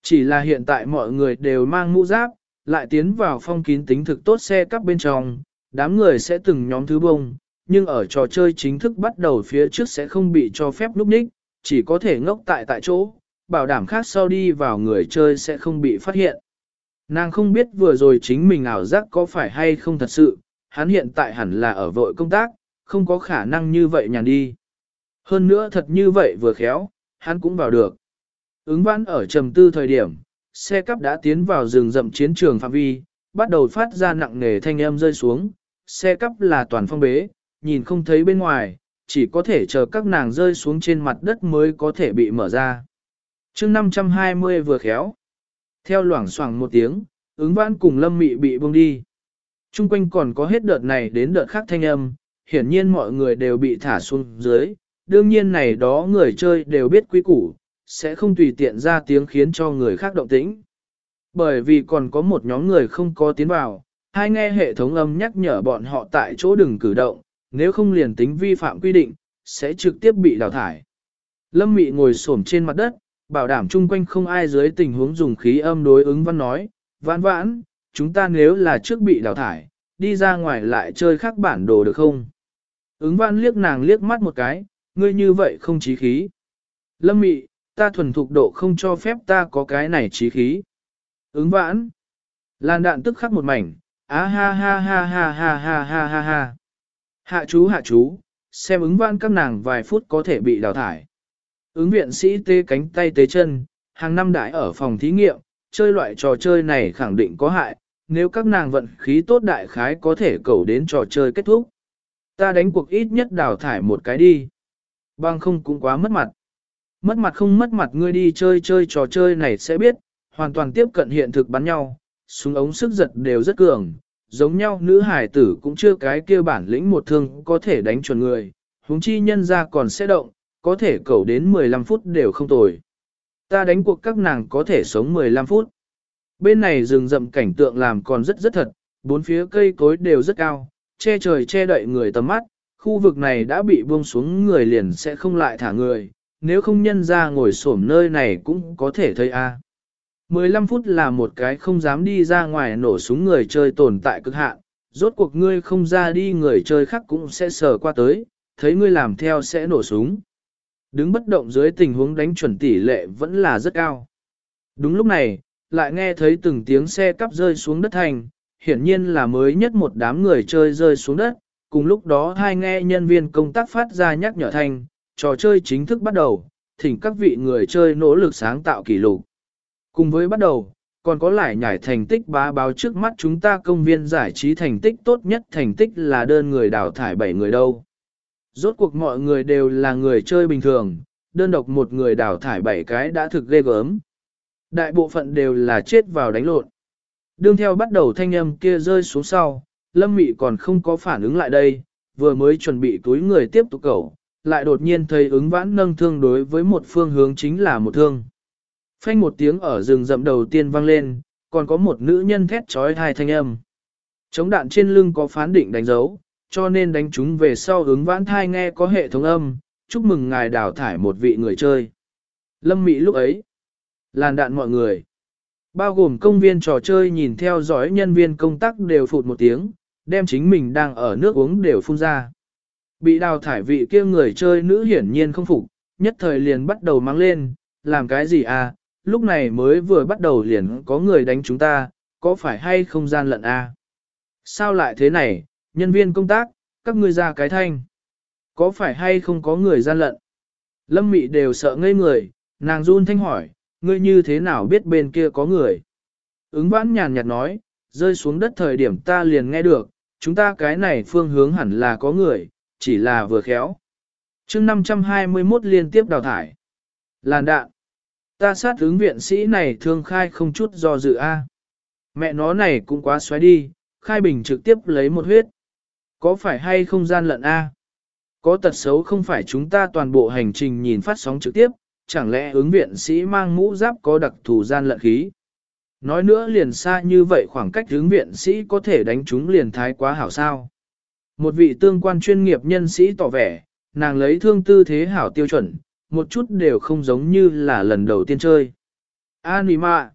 Chỉ là hiện tại mọi người đều mang mũ giáp, lại tiến vào phong kín tính thực tốt xe các bên trong, đám người sẽ từng nhóm thứ bông, nhưng ở trò chơi chính thức bắt đầu phía trước sẽ không bị cho phép núp ních, chỉ có thể ngốc tại tại chỗ, bảo đảm khác sau đi vào người chơi sẽ không bị phát hiện. Nàng không biết vừa rồi chính mình ảo giác có phải hay không thật sự, hắn hiện tại hẳn là ở vội công tác, không có khả năng như vậy nhàn đi. Hơn nữa thật như vậy vừa khéo, hắn cũng vào được. Ứng vãn ở trầm tư thời điểm, xe cắp đã tiến vào rừng rậm chiến trường phạm vi, bắt đầu phát ra nặng nề thanh âm rơi xuống, xe cắp là toàn phong bế, nhìn không thấy bên ngoài, chỉ có thể chờ các nàng rơi xuống trên mặt đất mới có thể bị mở ra chương 520 vừa khéo. Theo loảng xoảng một tiếng, ứng vãn cùng lâm mị bị buông đi. Trung quanh còn có hết đợt này đến đợt khác thanh âm, hiển nhiên mọi người đều bị thả xuống dưới, đương nhiên này đó người chơi đều biết quý củ, sẽ không tùy tiện ra tiếng khiến cho người khác động tĩnh. Bởi vì còn có một nhóm người không có tiến vào, hai nghe hệ thống âm nhắc nhở bọn họ tại chỗ đừng cử động, nếu không liền tính vi phạm quy định, sẽ trực tiếp bị đào thải. Lâm Mị ngồi xổm trên mặt đất, bảo đảm chung quanh không ai dưới tình huống dùng khí âm đối ứng văn nói, vãn vãn, chúng ta nếu là trước bị đào thải, đi ra ngoài lại chơi khác bản đồ được không? Ứng văn liếc nàng liếc mắt một cái, ngươi như vậy không trí khí. Lâm Mị, ta thuần thục độ không cho phép ta có cái này trí khí. Ứng vãn. Lan đạn tức khắc một mảnh, á ha ha ha ha ha ha ha ha ha. Hạ chú hạ chú, xem ứng vãn các nàng vài phút có thể bị đào thải. Ứng viện sĩ tê cánh tay tế chân, hàng năm đại ở phòng thí nghiệm, chơi loại trò chơi này khẳng định có hại, nếu các nàng vận khí tốt đại khái có thể cầu đến trò chơi kết thúc. Ta đánh cuộc ít nhất đào thải một cái đi. Bằng không cũng quá mất mặt. Mất mặt không mất mặt ngươi đi chơi chơi trò chơi này sẽ biết, hoàn toàn tiếp cận hiện thực bắn nhau, súng ống sức giật đều rất cường, giống nhau nữ hải tử cũng chưa cái kia bản lĩnh một thương có thể đánh chuẩn người, huống chi nhân ra còn sẽ động, có thể cầu đến 15 phút đều không tồi. Ta đánh cuộc các nàng có thể sống 15 phút. Bên này rừng rậm cảnh tượng làm còn rất rất thật, bốn phía cây cối đều rất cao, che trời che đậy người tầm mắt, khu vực này đã bị buông xuống người liền sẽ không lại thả người, nếu không nhân ra ngồi xổm nơi này cũng có thể thấy a. 15 phút là một cái không dám đi ra ngoài nổ súng người chơi tồn tại cực hạn, rốt cuộc ngươi không ra đi người chơi khác cũng sẽ sờ qua tới, thấy ngươi làm theo sẽ nổ súng. Đứng bất động dưới tình huống đánh chuẩn tỷ lệ vẫn là rất cao. Đúng lúc này, lại nghe thấy từng tiếng xe cắp rơi xuống đất thành, hiển nhiên là mới nhất một đám người chơi rơi xuống đất, cùng lúc đó hai nghe nhân viên công tác phát ra nhắc nhở thành, trò chơi chính thức bắt đầu, thỉnh các vị người chơi nỗ lực sáng tạo kỷ lục. Cùng với bắt đầu, còn có lại nhảy thành tích bá báo trước mắt chúng ta công viên giải trí thành tích tốt nhất thành tích là đơn người đào thải 7 người đâu. Rốt cuộc mọi người đều là người chơi bình thường, đơn độc một người đào thải bảy cái đã thực ghê gớm. Đại bộ phận đều là chết vào đánh lộn. Đương theo bắt đầu thanh âm kia rơi xuống sau, Lâm Mị còn không có phản ứng lại đây, vừa mới chuẩn bị túi người tiếp tục cầu, lại đột nhiên thấy ứng vãn nâng thương đối với một phương hướng chính là một thương. Phanh một tiếng ở rừng rậm đầu tiên vang lên, còn có một nữ nhân thét trói hai thanh âm. Chống đạn trên lưng có phán định đánh dấu, cho nên đánh chúng về sau ứng vãn thai nghe có hệ thống âm, chúc mừng ngài đào thải một vị người chơi. Lâm Mỹ lúc ấy, làn đạn mọi người, bao gồm công viên trò chơi nhìn theo dõi nhân viên công tác đều phụt một tiếng, đem chính mình đang ở nước uống đều phun ra. Bị đào thải vị kia người chơi nữ hiển nhiên không phục, nhất thời liền bắt đầu mang lên, làm cái gì à, lúc này mới vừa bắt đầu liền có người đánh chúng ta, có phải hay không gian lận à? Sao lại thế này, nhân viên công tác, các ngươi ra cái thanh. Có phải hay không có người gian lận? Lâm mị đều sợ ngây người, nàng run thanh hỏi, ngươi như thế nào biết bên kia có người? Ứng vãn nhàn nhạt nói, rơi xuống đất thời điểm ta liền nghe được, chúng ta cái này phương hướng hẳn là có người, chỉ là vừa khéo. chương 521 liên tiếp đào thải. Làn đạn. Ta sát ứng viện sĩ này thương khai không chút do dự a. Mẹ nó này cũng quá xoáy đi, khai bình trực tiếp lấy một huyết. Có phải hay không gian lận a? Có tật xấu không phải chúng ta toàn bộ hành trình nhìn phát sóng trực tiếp, chẳng lẽ ứng viện sĩ mang mũ giáp có đặc thù gian lận khí? Nói nữa liền xa như vậy khoảng cách ứng viện sĩ có thể đánh chúng liền thái quá hảo sao. Một vị tương quan chuyên nghiệp nhân sĩ tỏ vẻ, nàng lấy thương tư thế hảo tiêu chuẩn, một chút đều không giống như là lần đầu tiên chơi. Anima.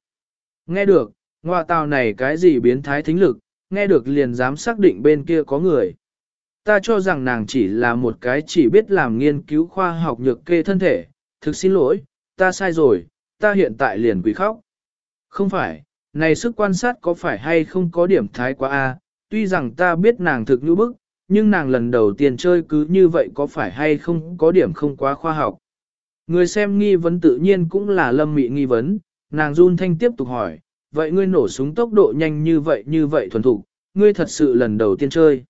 Nghe được, ngoại tàu này cái gì biến thái thính lực, nghe được liền dám xác định bên kia có người. Ta cho rằng nàng chỉ là một cái chỉ biết làm nghiên cứu khoa học nhược kê thân thể, thực xin lỗi, ta sai rồi, ta hiện tại liền quỳ khóc. Không phải, này sức quan sát có phải hay không có điểm thái quá a? tuy rằng ta biết nàng thực như bức, nhưng nàng lần đầu tiên chơi cứ như vậy có phải hay không có điểm không quá khoa học. Người xem nghi vấn tự nhiên cũng là lâm mị nghi vấn, nàng run thanh tiếp tục hỏi, vậy ngươi nổ súng tốc độ nhanh như vậy như vậy thuần thục, ngươi thật sự lần đầu tiên chơi.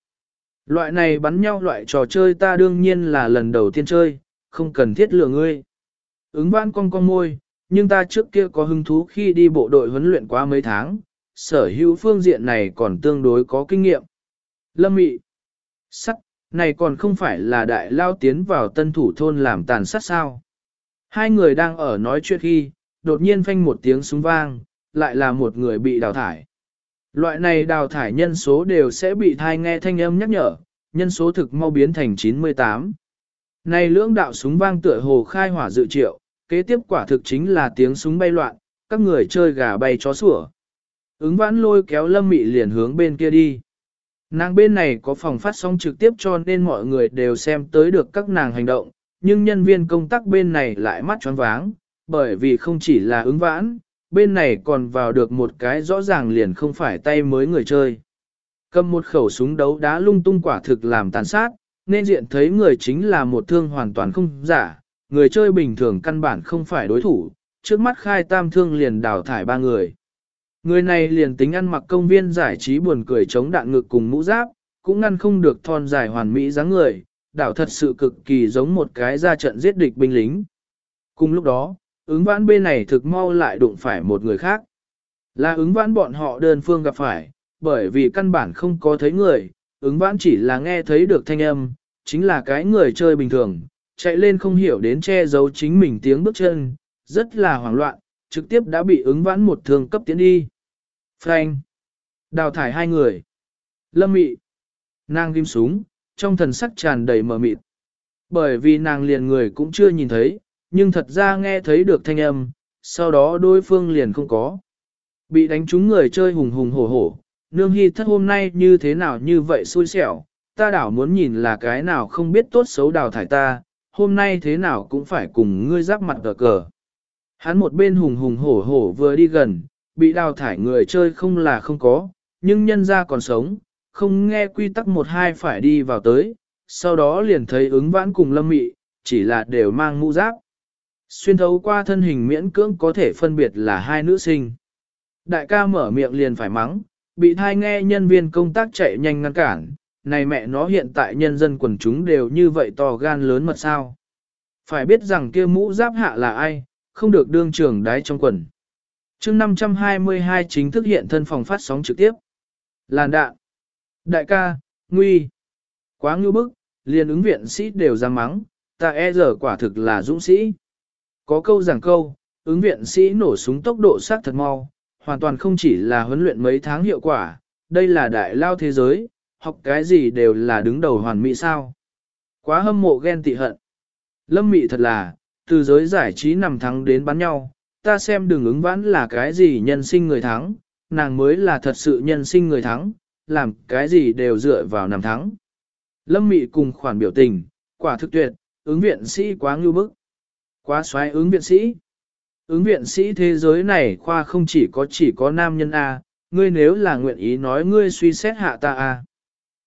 Loại này bắn nhau loại trò chơi ta đương nhiên là lần đầu tiên chơi, không cần thiết lừa ngươi. Ứng vãn cong cong môi, nhưng ta trước kia có hứng thú khi đi bộ đội huấn luyện quá mấy tháng, sở hữu phương diện này còn tương đối có kinh nghiệm. Lâm mị, sắt, này còn không phải là đại lao tiến vào tân thủ thôn làm tàn sát sao. Hai người đang ở nói chuyện khi, đột nhiên phanh một tiếng súng vang, lại là một người bị đào thải. Loại này đào thải nhân số đều sẽ bị thai nghe thanh âm nhắc nhở, nhân số thực mau biến thành 98. Này lưỡng đạo súng vang tựa hồ khai hỏa dự triệu, kế tiếp quả thực chính là tiếng súng bay loạn, các người chơi gà bay chó sủa. Ứng vãn lôi kéo lâm mị liền hướng bên kia đi. Nàng bên này có phòng phát sóng trực tiếp cho nên mọi người đều xem tới được các nàng hành động, nhưng nhân viên công tác bên này lại mắt choáng váng, bởi vì không chỉ là ứng vãn, bên này còn vào được một cái rõ ràng liền không phải tay mới người chơi. Cầm một khẩu súng đấu đá lung tung quả thực làm tàn sát, nên diện thấy người chính là một thương hoàn toàn không giả, người chơi bình thường căn bản không phải đối thủ, trước mắt khai tam thương liền đào thải ba người. Người này liền tính ăn mặc công viên giải trí buồn cười chống đạn ngực cùng mũ giáp, cũng ngăn không được thon dài hoàn mỹ dáng người, đảo thật sự cực kỳ giống một cái ra trận giết địch binh lính. Cùng lúc đó, ứng vãn bên này thực mau lại đụng phải một người khác. Là ứng vãn bọn họ đơn phương gặp phải, bởi vì căn bản không có thấy người, ứng vãn chỉ là nghe thấy được thanh âm, chính là cái người chơi bình thường, chạy lên không hiểu đến che giấu chính mình tiếng bước chân, rất là hoảng loạn, trực tiếp đã bị ứng vãn một thương cấp tiến đi. Frank. Đào thải hai người. Lâm mị. Nàng ghim súng, trong thần sắc tràn đầy mờ mịt. Bởi vì nàng liền người cũng chưa nhìn thấy, nhưng thật ra nghe thấy được thanh âm, sau đó đối phương liền không có. Bị đánh trúng người chơi hùng hùng hổ hổ, nương hy thất hôm nay như thế nào như vậy xui xẻo, ta đảo muốn nhìn là cái nào không biết tốt xấu đào thải ta, hôm nay thế nào cũng phải cùng ngươi giáp mặt cờ cờ. Hắn một bên hùng hùng hổ hổ vừa đi gần, bị đào thải người chơi không là không có, nhưng nhân ra còn sống, không nghe quy tắc một hai phải đi vào tới, sau đó liền thấy ứng vãn cùng lâm mị, chỉ là đều mang mũ giáp. Xuyên thấu qua thân hình miễn cưỡng có thể phân biệt là hai nữ sinh. Đại ca mở miệng liền phải mắng, bị thai nghe nhân viên công tác chạy nhanh ngăn cản, này mẹ nó hiện tại nhân dân quần chúng đều như vậy to gan lớn mật sao. Phải biết rằng kia mũ giáp hạ là ai, không được đương trường đái trong quần. chương 522 chính thức hiện thân phòng phát sóng trực tiếp. Làn đạn. Đại ca, nguy. Quá ngưu bức, liền ứng viện sĩ đều ra mắng, ta e giờ quả thực là dũng sĩ. Có câu giảng câu, ứng viện sĩ nổ súng tốc độ sát thật mau, hoàn toàn không chỉ là huấn luyện mấy tháng hiệu quả, đây là đại lao thế giới, học cái gì đều là đứng đầu hoàn mỹ sao. Quá hâm mộ ghen tị hận. Lâm mị thật là, từ giới giải trí nằm thắng đến bắn nhau, ta xem đường ứng vãn là cái gì nhân sinh người thắng, nàng mới là thật sự nhân sinh người thắng, làm cái gì đều dựa vào nằm thắng. Lâm mị cùng khoản biểu tình, quả thực tuyệt, ứng viện sĩ quá ngưu bức. Quá xoáy ứng viện sĩ. Ứng viện sĩ thế giới này khoa không chỉ có chỉ có nam nhân A, ngươi nếu là nguyện ý nói ngươi suy xét hạ ta A.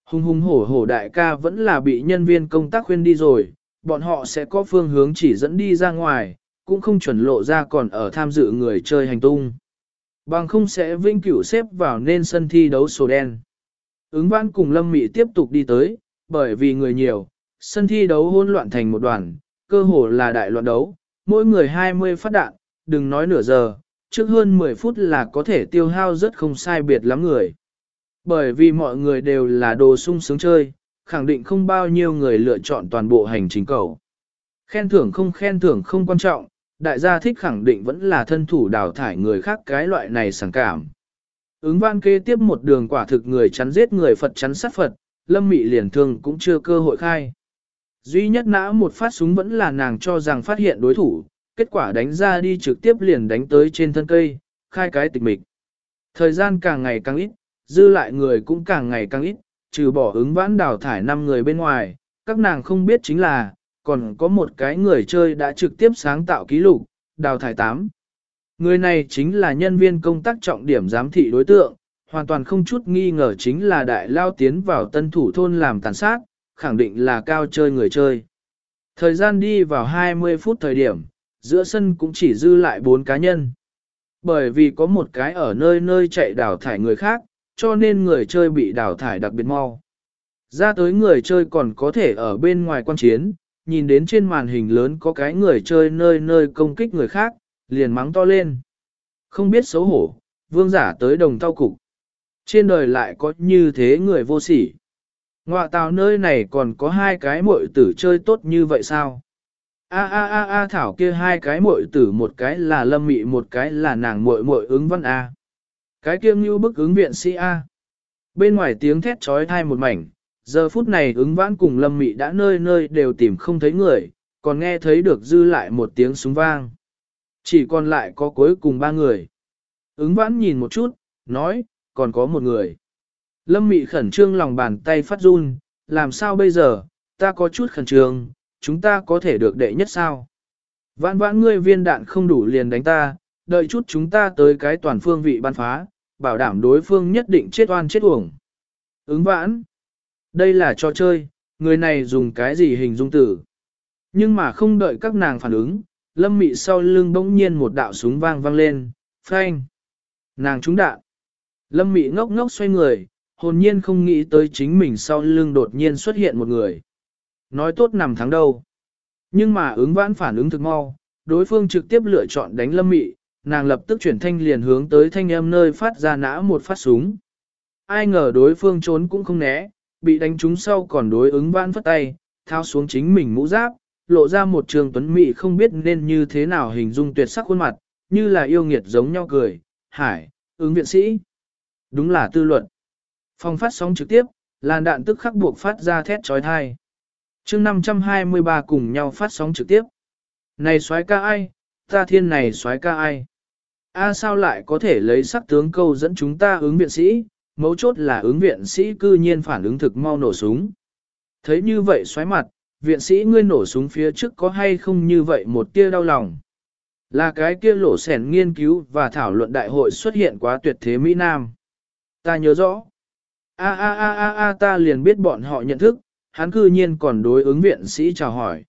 Hùng hùng hổ hổ đại ca vẫn là bị nhân viên công tác khuyên đi rồi, bọn họ sẽ có phương hướng chỉ dẫn đi ra ngoài, cũng không chuẩn lộ ra còn ở tham dự người chơi hành tung. Bằng không sẽ vinh cửu xếp vào nên sân thi đấu sổ đen. Ứng văn cùng Lâm Mị tiếp tục đi tới, bởi vì người nhiều, sân thi đấu hỗn loạn thành một đoàn, cơ hồ là đại loạn đấu, mỗi người 20 phát đạn, đừng nói nửa giờ, trước hơn 10 phút là có thể tiêu hao rất không sai biệt lắm người. Bởi vì mọi người đều là đồ sung sướng chơi, khẳng định không bao nhiêu người lựa chọn toàn bộ hành trình cầu. Khen thưởng không khen thưởng không quan trọng, đại gia thích khẳng định vẫn là thân thủ đào thải người khác cái loại này sảng cảm. Ứng văn kế tiếp một đường quả thực người chắn giết người Phật chắn sát Phật, lâm mị liền thương cũng chưa cơ hội khai. Duy nhất nã một phát súng vẫn là nàng cho rằng phát hiện đối thủ, kết quả đánh ra đi trực tiếp liền đánh tới trên thân cây, khai cái tịch mịch. Thời gian càng ngày càng ít, dư lại người cũng càng ngày càng ít, trừ bỏ ứng vãn đào thải 5 người bên ngoài, các nàng không biết chính là, còn có một cái người chơi đã trực tiếp sáng tạo ký lục, đào thải 8. Người này chính là nhân viên công tác trọng điểm giám thị đối tượng, hoàn toàn không chút nghi ngờ chính là đại lao tiến vào tân thủ thôn làm tàn sát, khẳng định là cao chơi người chơi. Thời gian đi vào 20 phút thời điểm, giữa sân cũng chỉ dư lại 4 cá nhân. Bởi vì có một cái ở nơi nơi chạy đào thải người khác, cho nên người chơi bị đào thải đặc biệt mau. Ra tới người chơi còn có thể ở bên ngoài quan chiến, nhìn đến trên màn hình lớn có cái người chơi nơi nơi công kích người khác, liền mắng to lên. Không biết xấu hổ, vương giả tới đồng tao cục. Trên đời lại có như thế người vô sỉ. Ngoạ tào nơi này còn có hai cái muội tử chơi tốt như vậy sao? A a a a thảo kia hai cái muội tử một cái là lâm mị một cái là nàng muội muội ứng văn A. Cái kia như bức ứng viện sĩ A. Bên ngoài tiếng thét trói thai một mảnh, giờ phút này ứng vãn cùng lâm mị đã nơi nơi đều tìm không thấy người, còn nghe thấy được dư lại một tiếng súng vang. Chỉ còn lại có cuối cùng ba người. Ứng vãn nhìn một chút, nói, còn có một người. Lâm mị khẩn trương lòng bàn tay phát run, làm sao bây giờ, ta có chút khẩn trương, chúng ta có thể được đệ nhất sao? Vãn vãn ngươi viên đạn không đủ liền đánh ta, đợi chút chúng ta tới cái toàn phương vị ban phá, bảo đảm đối phương nhất định chết oan chết uổng. Ứng vãn. Đây là trò chơi, người này dùng cái gì hình dung tử. Nhưng mà không đợi các nàng phản ứng, lâm mị sau lưng bỗng nhiên một đạo súng vang vang lên, phanh. Nàng trúng đạn. Lâm mị ngốc ngốc xoay người, hồn nhiên không nghĩ tới chính mình sau lưng đột nhiên xuất hiện một người. Nói tốt nằm thắng đâu. Nhưng mà ứng vãn phản ứng thực mau, đối phương trực tiếp lựa chọn đánh lâm mị, nàng lập tức chuyển thanh liền hướng tới thanh âm nơi phát ra nã một phát súng. Ai ngờ đối phương trốn cũng không né, bị đánh trúng sau còn đối ứng vãn phất tay, thao xuống chính mình mũ giáp, lộ ra một trường tuấn mị không biết nên như thế nào hình dung tuyệt sắc khuôn mặt, như là yêu nghiệt giống nhau cười, hải, ứng viện sĩ. Đúng là tư luận. Phòng phát sóng trực tiếp, làn đạn tức khắc buộc phát ra thét trói thai. chương 523 cùng nhau phát sóng trực tiếp. Này xoái ca ai, ta thiên này xoái ca ai. A sao lại có thể lấy sắc tướng câu dẫn chúng ta ứng viện sĩ, mấu chốt là ứng viện sĩ cư nhiên phản ứng thực mau nổ súng. Thấy như vậy xoáy mặt, viện sĩ ngươi nổ súng phía trước có hay không như vậy một tia đau lòng. Là cái kia lỗ sẻn nghiên cứu và thảo luận đại hội xuất hiện quá tuyệt thế Mỹ Nam. Ta nhớ rõ. A a a a a ta liền biết bọn họ nhận thức, hắn cư nhiên còn đối ứng viện sĩ chào hỏi.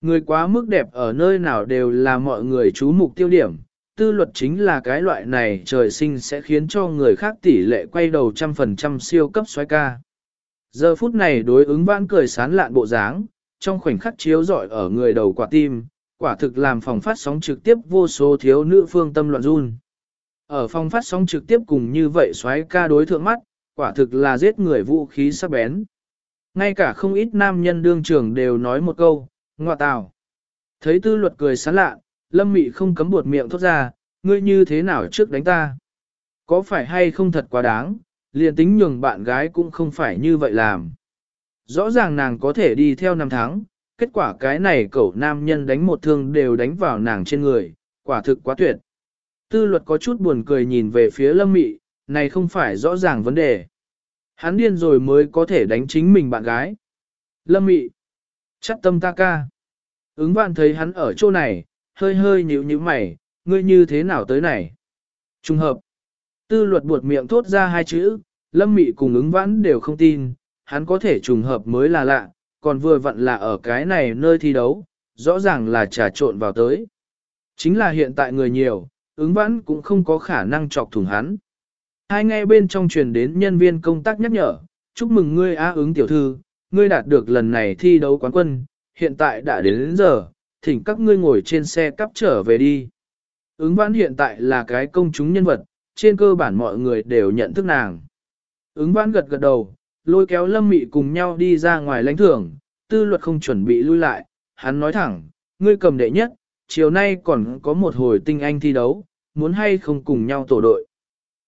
Người quá mức đẹp ở nơi nào đều là mọi người chú mục tiêu điểm, tư luật chính là cái loại này trời sinh sẽ khiến cho người khác tỷ lệ quay đầu trăm phần trăm siêu cấp xoái ca. Giờ phút này đối ứng vãn cười sán lạn bộ dáng, trong khoảnh khắc chiếu rọi ở người đầu quả tim, quả thực làm phòng phát sóng trực tiếp vô số thiếu nữ phương tâm loạn run. Ở phòng phát sóng trực tiếp cùng như vậy xoái ca đối thượng mắt, quả thực là giết người vũ khí sắc bén. Ngay cả không ít nam nhân đương trường đều nói một câu, ngọa tào. Thấy tư luật cười sán lạ, lâm mị không cấm buột miệng thốt ra, ngươi như thế nào trước đánh ta? Có phải hay không thật quá đáng, liền tính nhường bạn gái cũng không phải như vậy làm. Rõ ràng nàng có thể đi theo năm tháng, kết quả cái này cậu nam nhân đánh một thương đều đánh vào nàng trên người, quả thực quá tuyệt. Tư luật có chút buồn cười nhìn về phía lâm mị, này không phải rõ ràng vấn đề. Hắn điên rồi mới có thể đánh chính mình bạn gái. Lâm mị. Chắc tâm ta ca. Ứng vạn thấy hắn ở chỗ này, hơi hơi nhíu nhíu mày, ngươi như thế nào tới này? Trùng hợp. Tư luật buột miệng thốt ra hai chữ, lâm mị cùng ứng vãn đều không tin, hắn có thể trùng hợp mới là lạ, còn vừa vặn là ở cái này nơi thi đấu, rõ ràng là trà trộn vào tới. Chính là hiện tại người nhiều, ứng vãn cũng không có khả năng chọc thủng hắn. Hai nghe bên trong truyền đến nhân viên công tác nhắc nhở, chúc mừng ngươi á ứng tiểu thư, ngươi đạt được lần này thi đấu quán quân, hiện tại đã đến, đến giờ, thỉnh các ngươi ngồi trên xe cắp trở về đi. Ứng vãn hiện tại là cái công chúng nhân vật, trên cơ bản mọi người đều nhận thức nàng. Ứng vãn gật gật đầu, lôi kéo lâm mị cùng nhau đi ra ngoài lãnh thưởng, tư luật không chuẩn bị lui lại, hắn nói thẳng, ngươi cầm đệ nhất, chiều nay còn có một hồi tinh anh thi đấu, muốn hay không cùng nhau tổ đội.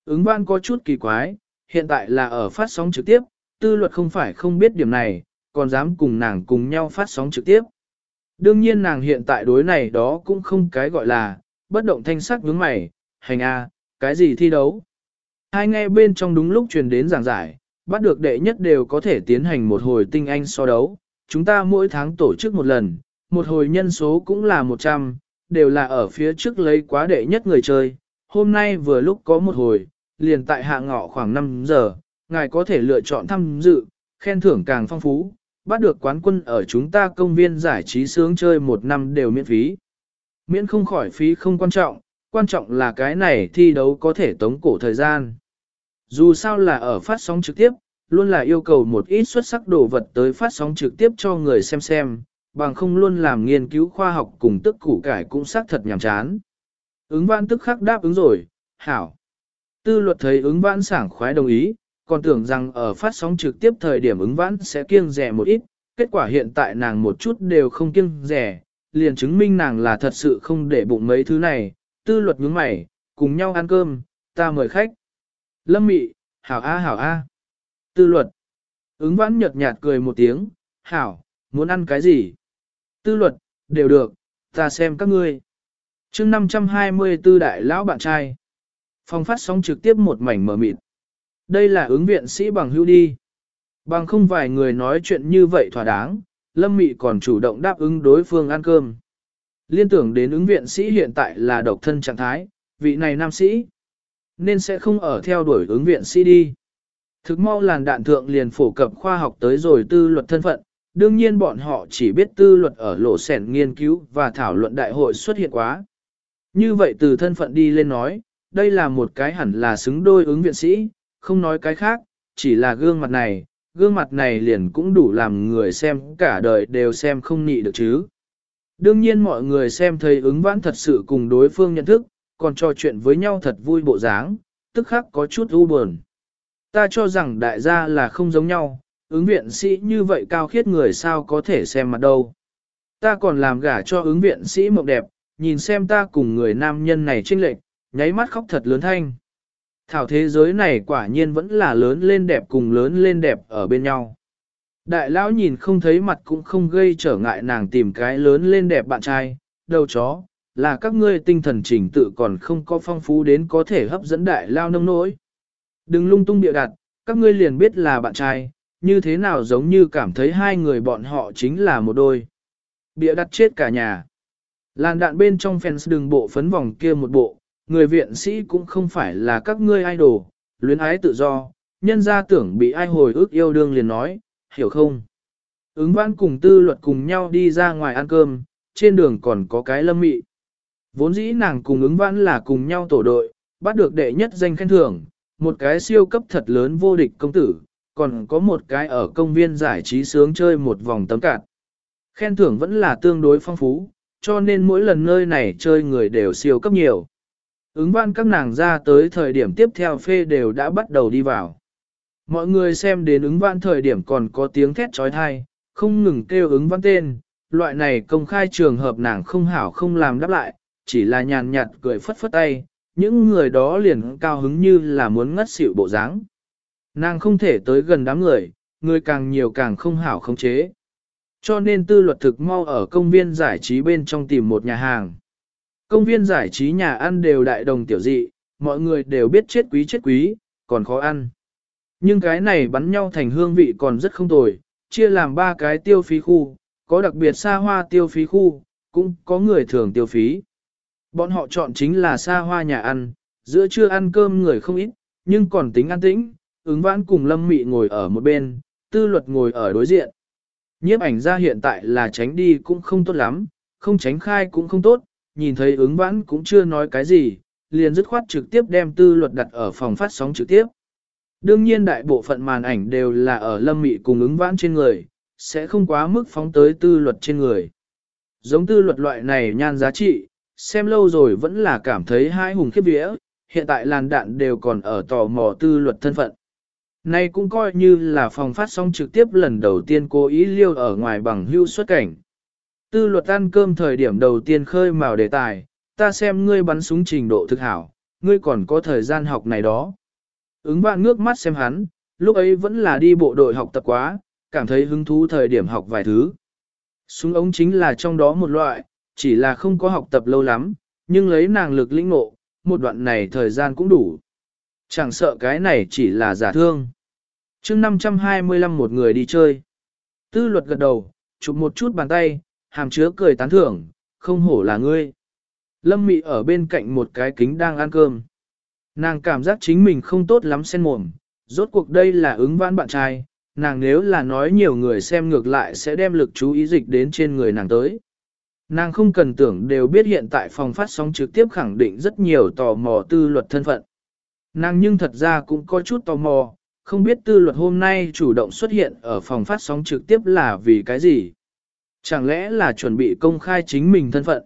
Ứng văn có chút kỳ quái, hiện tại là ở phát sóng trực tiếp, tư luật không phải không biết điểm này, còn dám cùng nàng cùng nhau phát sóng trực tiếp. Đương nhiên nàng hiện tại đối này đó cũng không cái gọi là, bất động thanh sắc nhướng mày, hành a, cái gì thi đấu. Hai nghe bên trong đúng lúc truyền đến giảng giải, bắt được đệ nhất đều có thể tiến hành một hồi tinh anh so đấu. Chúng ta mỗi tháng tổ chức một lần, một hồi nhân số cũng là 100, đều là ở phía trước lấy quá đệ nhất người chơi. Hôm nay vừa lúc có một hồi, liền tại hạ ngọ khoảng 5 giờ, ngài có thể lựa chọn tham dự, khen thưởng càng phong phú, bắt được quán quân ở chúng ta công viên giải trí sướng chơi một năm đều miễn phí. Miễn không khỏi phí không quan trọng, quan trọng là cái này thi đấu có thể tống cổ thời gian. Dù sao là ở phát sóng trực tiếp, luôn là yêu cầu một ít xuất sắc đồ vật tới phát sóng trực tiếp cho người xem xem, bằng không luôn làm nghiên cứu khoa học cùng tức củ cải cũng xác thật nhàm chán. Ứng văn tức khắc đáp ứng rồi, hảo. Tư luật thấy ứng vãn sảng khoái đồng ý, còn tưởng rằng ở phát sóng trực tiếp thời điểm ứng vãn sẽ kiêng rẻ một ít, kết quả hiện tại nàng một chút đều không kiêng rẻ, liền chứng minh nàng là thật sự không để bụng mấy thứ này, tư luật nhướng mày, cùng nhau ăn cơm, ta mời khách. Lâm mị, hảo a hảo a. Tư luật. Ứng vãn nhợt nhạt cười một tiếng, hảo, muốn ăn cái gì? Tư luật, đều được, ta xem các ngươi. chương 524 đại lão bạn trai. Phòng phát sóng trực tiếp một mảnh mở mịt. Đây là ứng viện sĩ bằng hưu đi. Bằng không vài người nói chuyện như vậy thỏa đáng, Lâm Mị còn chủ động đáp ứng đối phương ăn cơm. Liên tưởng đến ứng viện sĩ hiện tại là độc thân trạng thái, vị này nam sĩ, nên sẽ không ở theo đuổi ứng viện sĩ đi. Thực mau làn đạn thượng liền phổ cập khoa học tới rồi tư luật thân phận, đương nhiên bọn họ chỉ biết tư luật ở lộ sẻn nghiên cứu và thảo luận đại hội xuất hiện quá. Như vậy từ thân phận đi lên nói, đây là một cái hẳn là xứng đôi ứng viện sĩ, không nói cái khác, chỉ là gương mặt này, gương mặt này liền cũng đủ làm người xem cả đời đều xem không nị được chứ. Đương nhiên mọi người xem thấy ứng vãn thật sự cùng đối phương nhận thức, còn trò chuyện với nhau thật vui bộ dáng, tức khắc có chút u buồn. Ta cho rằng đại gia là không giống nhau, ứng viện sĩ như vậy cao khiết người sao có thể xem mặt đâu. Ta còn làm gả cho ứng viện sĩ mộng đẹp, nhìn xem ta cùng người nam nhân này trinh lệch, nháy mắt khóc thật lớn thanh. Thảo thế giới này quả nhiên vẫn là lớn lên đẹp cùng lớn lên đẹp ở bên nhau. Đại lão nhìn không thấy mặt cũng không gây trở ngại nàng tìm cái lớn lên đẹp bạn trai, đầu chó, là các ngươi tinh thần trình tự còn không có phong phú đến có thể hấp dẫn đại lao nông nỗi. Đừng lung tung bịa đặt, các ngươi liền biết là bạn trai, như thế nào giống như cảm thấy hai người bọn họ chính là một đôi. Bịa đặt chết cả nhà. Làn đạn bên trong fans đường bộ phấn vòng kia một bộ, người viện sĩ cũng không phải là các ngươi idol, luyến ái tự do, nhân ra tưởng bị ai hồi ức yêu đương liền nói, hiểu không? Ứng vãn cùng tư luật cùng nhau đi ra ngoài ăn cơm, trên đường còn có cái lâm mị. Vốn dĩ nàng cùng ứng vãn là cùng nhau tổ đội, bắt được đệ nhất danh khen thưởng, một cái siêu cấp thật lớn vô địch công tử, còn có một cái ở công viên giải trí sướng chơi một vòng tấm cạt. Khen thưởng vẫn là tương đối phong phú, cho nên mỗi lần nơi này chơi người đều siêu cấp nhiều. Ứng văn các nàng ra tới thời điểm tiếp theo phê đều đã bắt đầu đi vào. Mọi người xem đến ứng văn thời điểm còn có tiếng thét trói thai, không ngừng kêu ứng văn tên, loại này công khai trường hợp nàng không hảo không làm đáp lại, chỉ là nhàn nhạt cười phất phất tay, những người đó liền cao hứng như là muốn ngất xỉu bộ dáng. Nàng không thể tới gần đám người, người càng nhiều càng không hảo không chế. Cho nên tư luật thực mau ở công viên giải trí bên trong tìm một nhà hàng. Công viên giải trí nhà ăn đều đại đồng tiểu dị, mọi người đều biết chết quý chết quý, còn khó ăn. Nhưng cái này bắn nhau thành hương vị còn rất không tồi, chia làm ba cái tiêu phí khu, có đặc biệt xa hoa tiêu phí khu, cũng có người thường tiêu phí. Bọn họ chọn chính là xa hoa nhà ăn, giữa trưa ăn cơm người không ít, nhưng còn tính an tĩnh, ứng vãn cùng lâm mị ngồi ở một bên, tư luật ngồi ở đối diện. Nhiếp ảnh ra hiện tại là tránh đi cũng không tốt lắm, không tránh khai cũng không tốt, nhìn thấy ứng vãn cũng chưa nói cái gì, liền dứt khoát trực tiếp đem tư luật đặt ở phòng phát sóng trực tiếp. Đương nhiên đại bộ phận màn ảnh đều là ở lâm mị cùng ứng vãn trên người, sẽ không quá mức phóng tới tư luật trên người. Giống tư luật loại này nhan giá trị, xem lâu rồi vẫn là cảm thấy hai hùng khiếp vía, hiện tại làn đạn đều còn ở tò mò tư luật thân phận. Nay cũng coi như là phòng phát sóng trực tiếp lần đầu tiên cố ý liêu ở ngoài bằng hưu xuất cảnh. Tư luật ăn cơm thời điểm đầu tiên khơi mào đề tài, ta xem ngươi bắn súng trình độ thực hảo, ngươi còn có thời gian học này đó. Ứng vạn ngước mắt xem hắn, lúc ấy vẫn là đi bộ đội học tập quá, cảm thấy hứng thú thời điểm học vài thứ. Súng ống chính là trong đó một loại, chỉ là không có học tập lâu lắm, nhưng lấy nàng lực lĩnh ngộ, một đoạn này thời gian cũng đủ. Chẳng sợ cái này chỉ là giả thương. chương 525 một người đi chơi. Tư luật gật đầu, chụp một chút bàn tay, hàm chứa cười tán thưởng, không hổ là ngươi. Lâm Mị ở bên cạnh một cái kính đang ăn cơm. Nàng cảm giác chính mình không tốt lắm sen mồm, rốt cuộc đây là ứng vãn bạn trai, nàng nếu là nói nhiều người xem ngược lại sẽ đem lực chú ý dịch đến trên người nàng tới. Nàng không cần tưởng đều biết hiện tại phòng phát sóng trực tiếp khẳng định rất nhiều tò mò tư luật thân phận. Nàng nhưng thật ra cũng có chút tò mò, không biết tư luật hôm nay chủ động xuất hiện ở phòng phát sóng trực tiếp là vì cái gì? Chẳng lẽ là chuẩn bị công khai chính mình thân phận?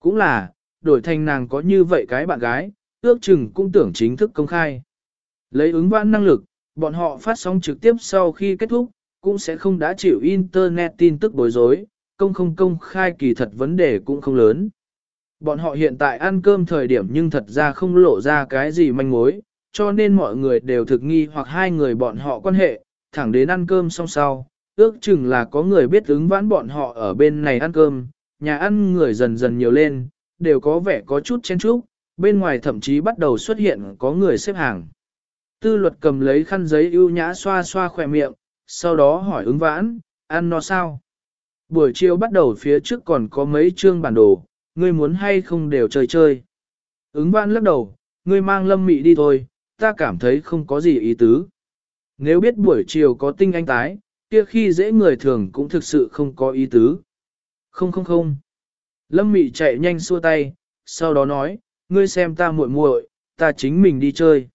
Cũng là, đổi thành nàng có như vậy cái bạn gái, ước chừng cũng tưởng chính thức công khai. Lấy ứng vãn năng lực, bọn họ phát sóng trực tiếp sau khi kết thúc, cũng sẽ không đã chịu Internet tin tức bối rối, công không công khai kỳ thật vấn đề cũng không lớn. Bọn họ hiện tại ăn cơm thời điểm nhưng thật ra không lộ ra cái gì manh mối, cho nên mọi người đều thực nghi hoặc hai người bọn họ quan hệ, thẳng đến ăn cơm xong sau, ước chừng là có người biết ứng vãn bọn họ ở bên này ăn cơm, nhà ăn người dần dần nhiều lên, đều có vẻ có chút chen chúc, bên ngoài thậm chí bắt đầu xuất hiện có người xếp hàng. Tư luật cầm lấy khăn giấy ưu nhã xoa xoa khỏe miệng, sau đó hỏi ứng vãn, ăn nó sao? Buổi chiều bắt đầu phía trước còn có mấy chương bản đồ, ngươi muốn hay không đều chơi chơi. Ứng vãn lắc đầu, ngươi mang lâm mị đi thôi, ta cảm thấy không có gì ý tứ. Nếu biết buổi chiều có tinh anh tái, kia khi dễ người thường cũng thực sự không có ý tứ. Không không không. Lâm mị chạy nhanh xua tay, sau đó nói, ngươi xem ta muội muội, ta chính mình đi chơi.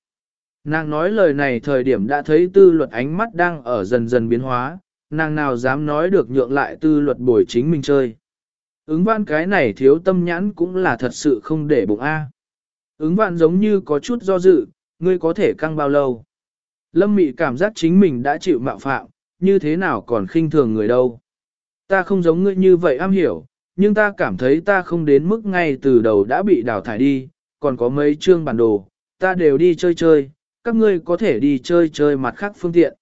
Nàng nói lời này thời điểm đã thấy tư luật ánh mắt đang ở dần dần biến hóa, nàng nào dám nói được nhượng lại tư luật bồi chính mình chơi. Ứng vạn cái này thiếu tâm nhãn cũng là thật sự không để bụng A. Ứng vạn giống như có chút do dự, ngươi có thể căng bao lâu. Lâm mị cảm giác chính mình đã chịu mạo phạm, như thế nào còn khinh thường người đâu. Ta không giống ngươi như vậy am hiểu, nhưng ta cảm thấy ta không đến mức ngay từ đầu đã bị đào thải đi, còn có mấy chương bản đồ, ta đều đi chơi chơi, các ngươi có thể đi chơi chơi mặt khác phương tiện.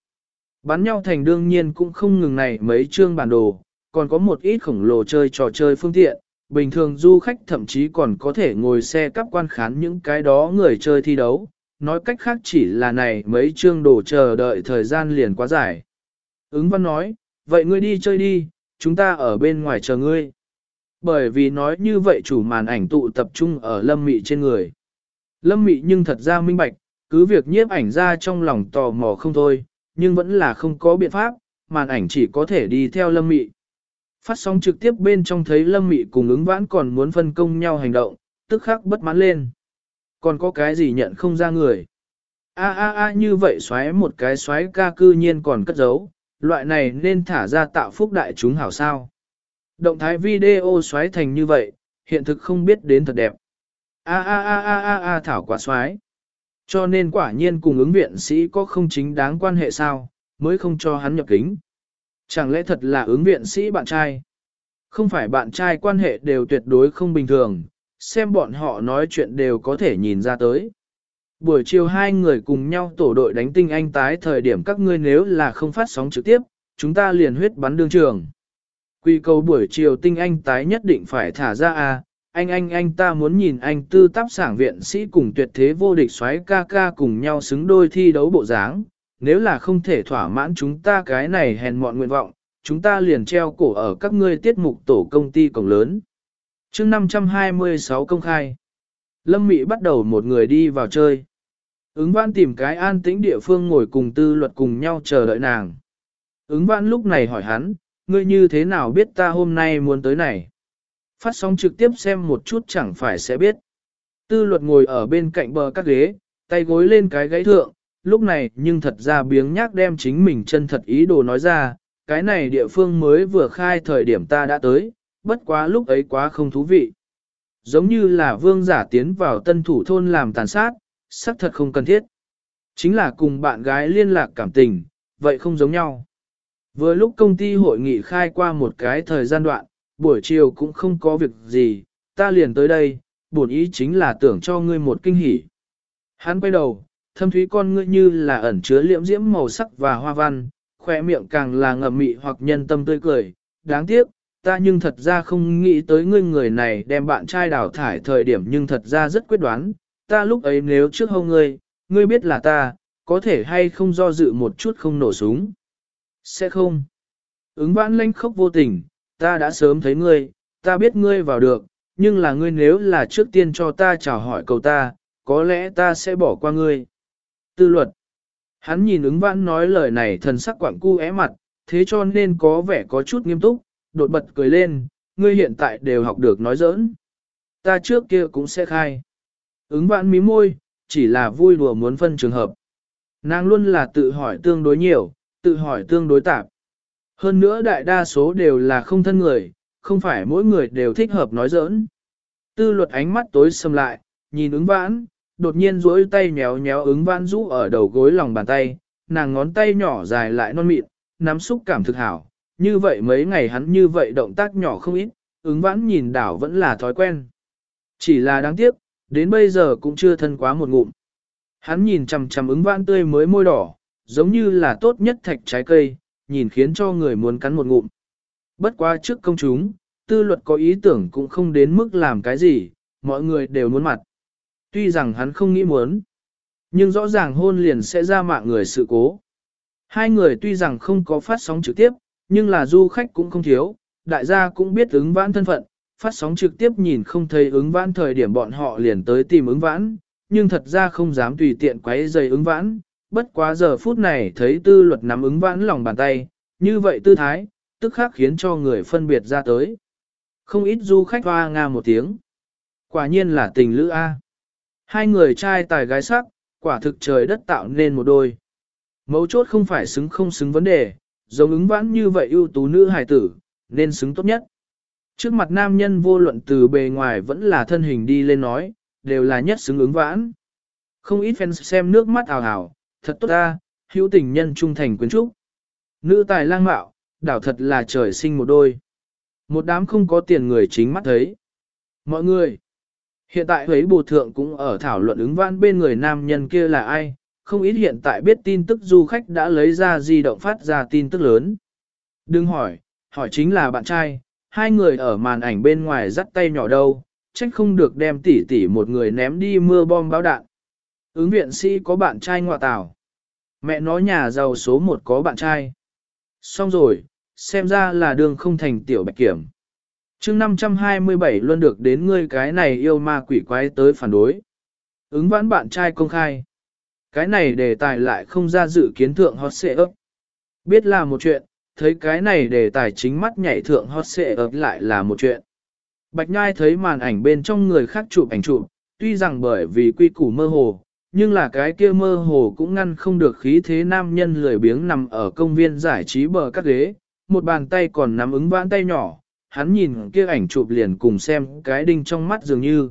Bắn nhau thành đương nhiên cũng không ngừng này mấy chương bản đồ, còn có một ít khổng lồ chơi trò chơi phương tiện, bình thường du khách thậm chí còn có thể ngồi xe cắp quan khán những cái đó người chơi thi đấu, nói cách khác chỉ là này mấy chương đồ chờ đợi thời gian liền quá dài. Ứng văn nói, vậy ngươi đi chơi đi, chúng ta ở bên ngoài chờ ngươi. Bởi vì nói như vậy chủ màn ảnh tụ tập trung ở lâm mị trên người. Lâm mị nhưng thật ra minh bạch, cứ việc nhiếp ảnh ra trong lòng tò mò không thôi, nhưng vẫn là không có biện pháp, màn ảnh chỉ có thể đi theo lâm mị. Phát sóng trực tiếp bên trong thấy lâm mị cùng ứng vãn còn muốn phân công nhau hành động, tức khắc bất mãn lên. Còn có cái gì nhận không ra người. A a a như vậy xoáy một cái xoáy ca cư nhiên còn cất giấu, loại này nên thả ra tạo phúc đại chúng hảo sao. Động thái video xoáy thành như vậy, hiện thực không biết đến thật đẹp. A a a a a a thảo quả xoáy. Cho nên quả nhiên cùng ứng viện sĩ có không chính đáng quan hệ sao, mới không cho hắn nhập kính. Chẳng lẽ thật là ứng viện sĩ bạn trai? Không phải bạn trai quan hệ đều tuyệt đối không bình thường, xem bọn họ nói chuyện đều có thể nhìn ra tới. Buổi chiều hai người cùng nhau tổ đội đánh tinh anh tái thời điểm các ngươi nếu là không phát sóng trực tiếp, chúng ta liền huyết bắn đương trường. Quy cầu buổi chiều tinh anh tái nhất định phải thả ra à, anh anh anh ta muốn nhìn anh tư tắp sảng viện sĩ cùng tuyệt thế vô địch xoáy ca ca cùng nhau xứng đôi thi đấu bộ dáng. Nếu là không thể thỏa mãn chúng ta cái này hèn mọn nguyện vọng, chúng ta liền treo cổ ở các ngươi tiết mục tổ công ty cổng lớn. chương 526 công khai. Lâm mỹ bắt đầu một người đi vào chơi. Ứng văn tìm cái an tĩnh địa phương ngồi cùng tư luật cùng nhau chờ đợi nàng. Ứng văn lúc này hỏi hắn, ngươi như thế nào biết ta hôm nay muốn tới này? Phát sóng trực tiếp xem một chút chẳng phải sẽ biết. Tư luật ngồi ở bên cạnh bờ các ghế, tay gối lên cái gáy thượng, lúc này nhưng thật ra biếng nhác đem chính mình chân thật ý đồ nói ra, cái này địa phương mới vừa khai thời điểm ta đã tới, bất quá lúc ấy quá không thú vị. Giống như là vương giả tiến vào tân thủ thôn làm tàn sát, xác thật không cần thiết. Chính là cùng bạn gái liên lạc cảm tình, vậy không giống nhau. Vừa lúc công ty hội nghị khai qua một cái thời gian đoạn, buổi chiều cũng không có việc gì, ta liền tới đây, bổn ý chính là tưởng cho ngươi một kinh hỉ. Hắn quay đầu, thâm thúy con ngươi như là ẩn chứa liễm diễm màu sắc và hoa văn, khoe miệng càng là ngậm mị hoặc nhân tâm tươi cười. Đáng tiếc, ta nhưng thật ra không nghĩ tới ngươi người này đem bạn trai đào thải thời điểm nhưng thật ra rất quyết đoán. Ta lúc ấy nếu trước hâu ngươi, ngươi biết là ta, có thể hay không do dự một chút không nổ súng. Sẽ không. Ứng vãn lanh khóc vô tình, ta đã sớm thấy ngươi, ta biết ngươi vào được, nhưng là ngươi nếu là trước tiên cho ta chào hỏi cầu ta, có lẽ ta sẽ bỏ qua ngươi. Tư luật. Hắn nhìn ứng vãn nói lời này thần sắc quảng cu é mặt, thế cho nên có vẻ có chút nghiêm túc, đột bật cười lên, ngươi hiện tại đều học được nói giỡn. Ta trước kia cũng sẽ khai. Ứng vãn mí môi, chỉ là vui đùa muốn phân trường hợp. Nàng luôn là tự hỏi tương đối nhiều, tự hỏi tương đối tạp. Hơn nữa đại đa số đều là không thân người, không phải mỗi người đều thích hợp nói giỡn. Tư luật ánh mắt tối sầm lại, nhìn ứng vãn, đột nhiên duỗi tay nhéo nhéo ứng vãn rũ ở đầu gối lòng bàn tay, nàng ngón tay nhỏ dài lại non mịn, nắm xúc cảm thực hảo. Như vậy mấy ngày hắn như vậy động tác nhỏ không ít, ứng vãn nhìn đảo vẫn là thói quen. Chỉ là đáng tiếc, đến bây giờ cũng chưa thân quá một ngụm. Hắn nhìn chằm chằm ứng vãn tươi mới môi đỏ, giống như là tốt nhất thạch trái cây, nhìn khiến cho người muốn cắn một ngụm. Bất quá trước công chúng, tư luật có ý tưởng cũng không đến mức làm cái gì, mọi người đều muốn mặt. Tuy rằng hắn không nghĩ muốn, nhưng rõ ràng hôn liền sẽ ra mạng người sự cố. Hai người tuy rằng không có phát sóng trực tiếp, nhưng là du khách cũng không thiếu, đại gia cũng biết ứng vãn thân phận, phát sóng trực tiếp nhìn không thấy ứng vãn thời điểm bọn họ liền tới tìm ứng vãn, nhưng thật ra không dám tùy tiện quấy giày ứng vãn, bất quá giờ phút này thấy tư luật nắm ứng vãn lòng bàn tay, như vậy tư thái, tức khác khiến cho người phân biệt ra tới. Không ít du khách hoa nga một tiếng. Quả nhiên là tình lữ A. Hai người trai tài gái sắc, quả thực trời đất tạo nên một đôi. Mấu chốt không phải xứng không xứng vấn đề, giống ứng vãn như vậy ưu tú nữ hài tử, nên xứng tốt nhất. Trước mặt nam nhân vô luận từ bề ngoài vẫn là thân hình đi lên nói, đều là nhất xứng ứng vãn. Không ít fans xem nước mắt ảo ảo thật tốt ta, hữu tình nhân trung thành quyến trúc. Nữ tài lang mạo, đảo thật là trời sinh một đôi. Một đám không có tiền người chính mắt thấy. Mọi người, hiện tại thấy bù thượng cũng ở thảo luận ứng vãn bên người nam nhân kia là ai, không ít hiện tại biết tin tức du khách đã lấy ra di động phát ra tin tức lớn. Đừng hỏi, hỏi chính là bạn trai, hai người ở màn ảnh bên ngoài dắt tay nhỏ đâu, trách không được đem tỉ tỉ một người ném đi mưa bom báo đạn. Ứng viện sĩ có bạn trai ngoại tảo. Mẹ nói nhà giàu số một có bạn trai. Xong rồi, xem ra là đường không thành tiểu bạch kiểm. chương 527 luôn được đến ngươi cái này yêu ma quỷ quái tới phản đối. Ứng vãn bạn trai công khai. Cái này đề tài lại không ra dự kiến thượng hot xệ ấp. Biết là một chuyện, thấy cái này để tài chính mắt nhảy thượng hot xệ ập lại là một chuyện. Bạch Nhai thấy màn ảnh bên trong người khác chụp ảnh chụp, tuy rằng bởi vì quy củ mơ hồ, nhưng là cái kia mơ hồ cũng ngăn không được khí thế nam nhân lười biếng nằm ở công viên giải trí bờ các ghế, một bàn tay còn nắm ứng vãn tay nhỏ, hắn nhìn kia ảnh chụp liền cùng xem cái đinh trong mắt dường như.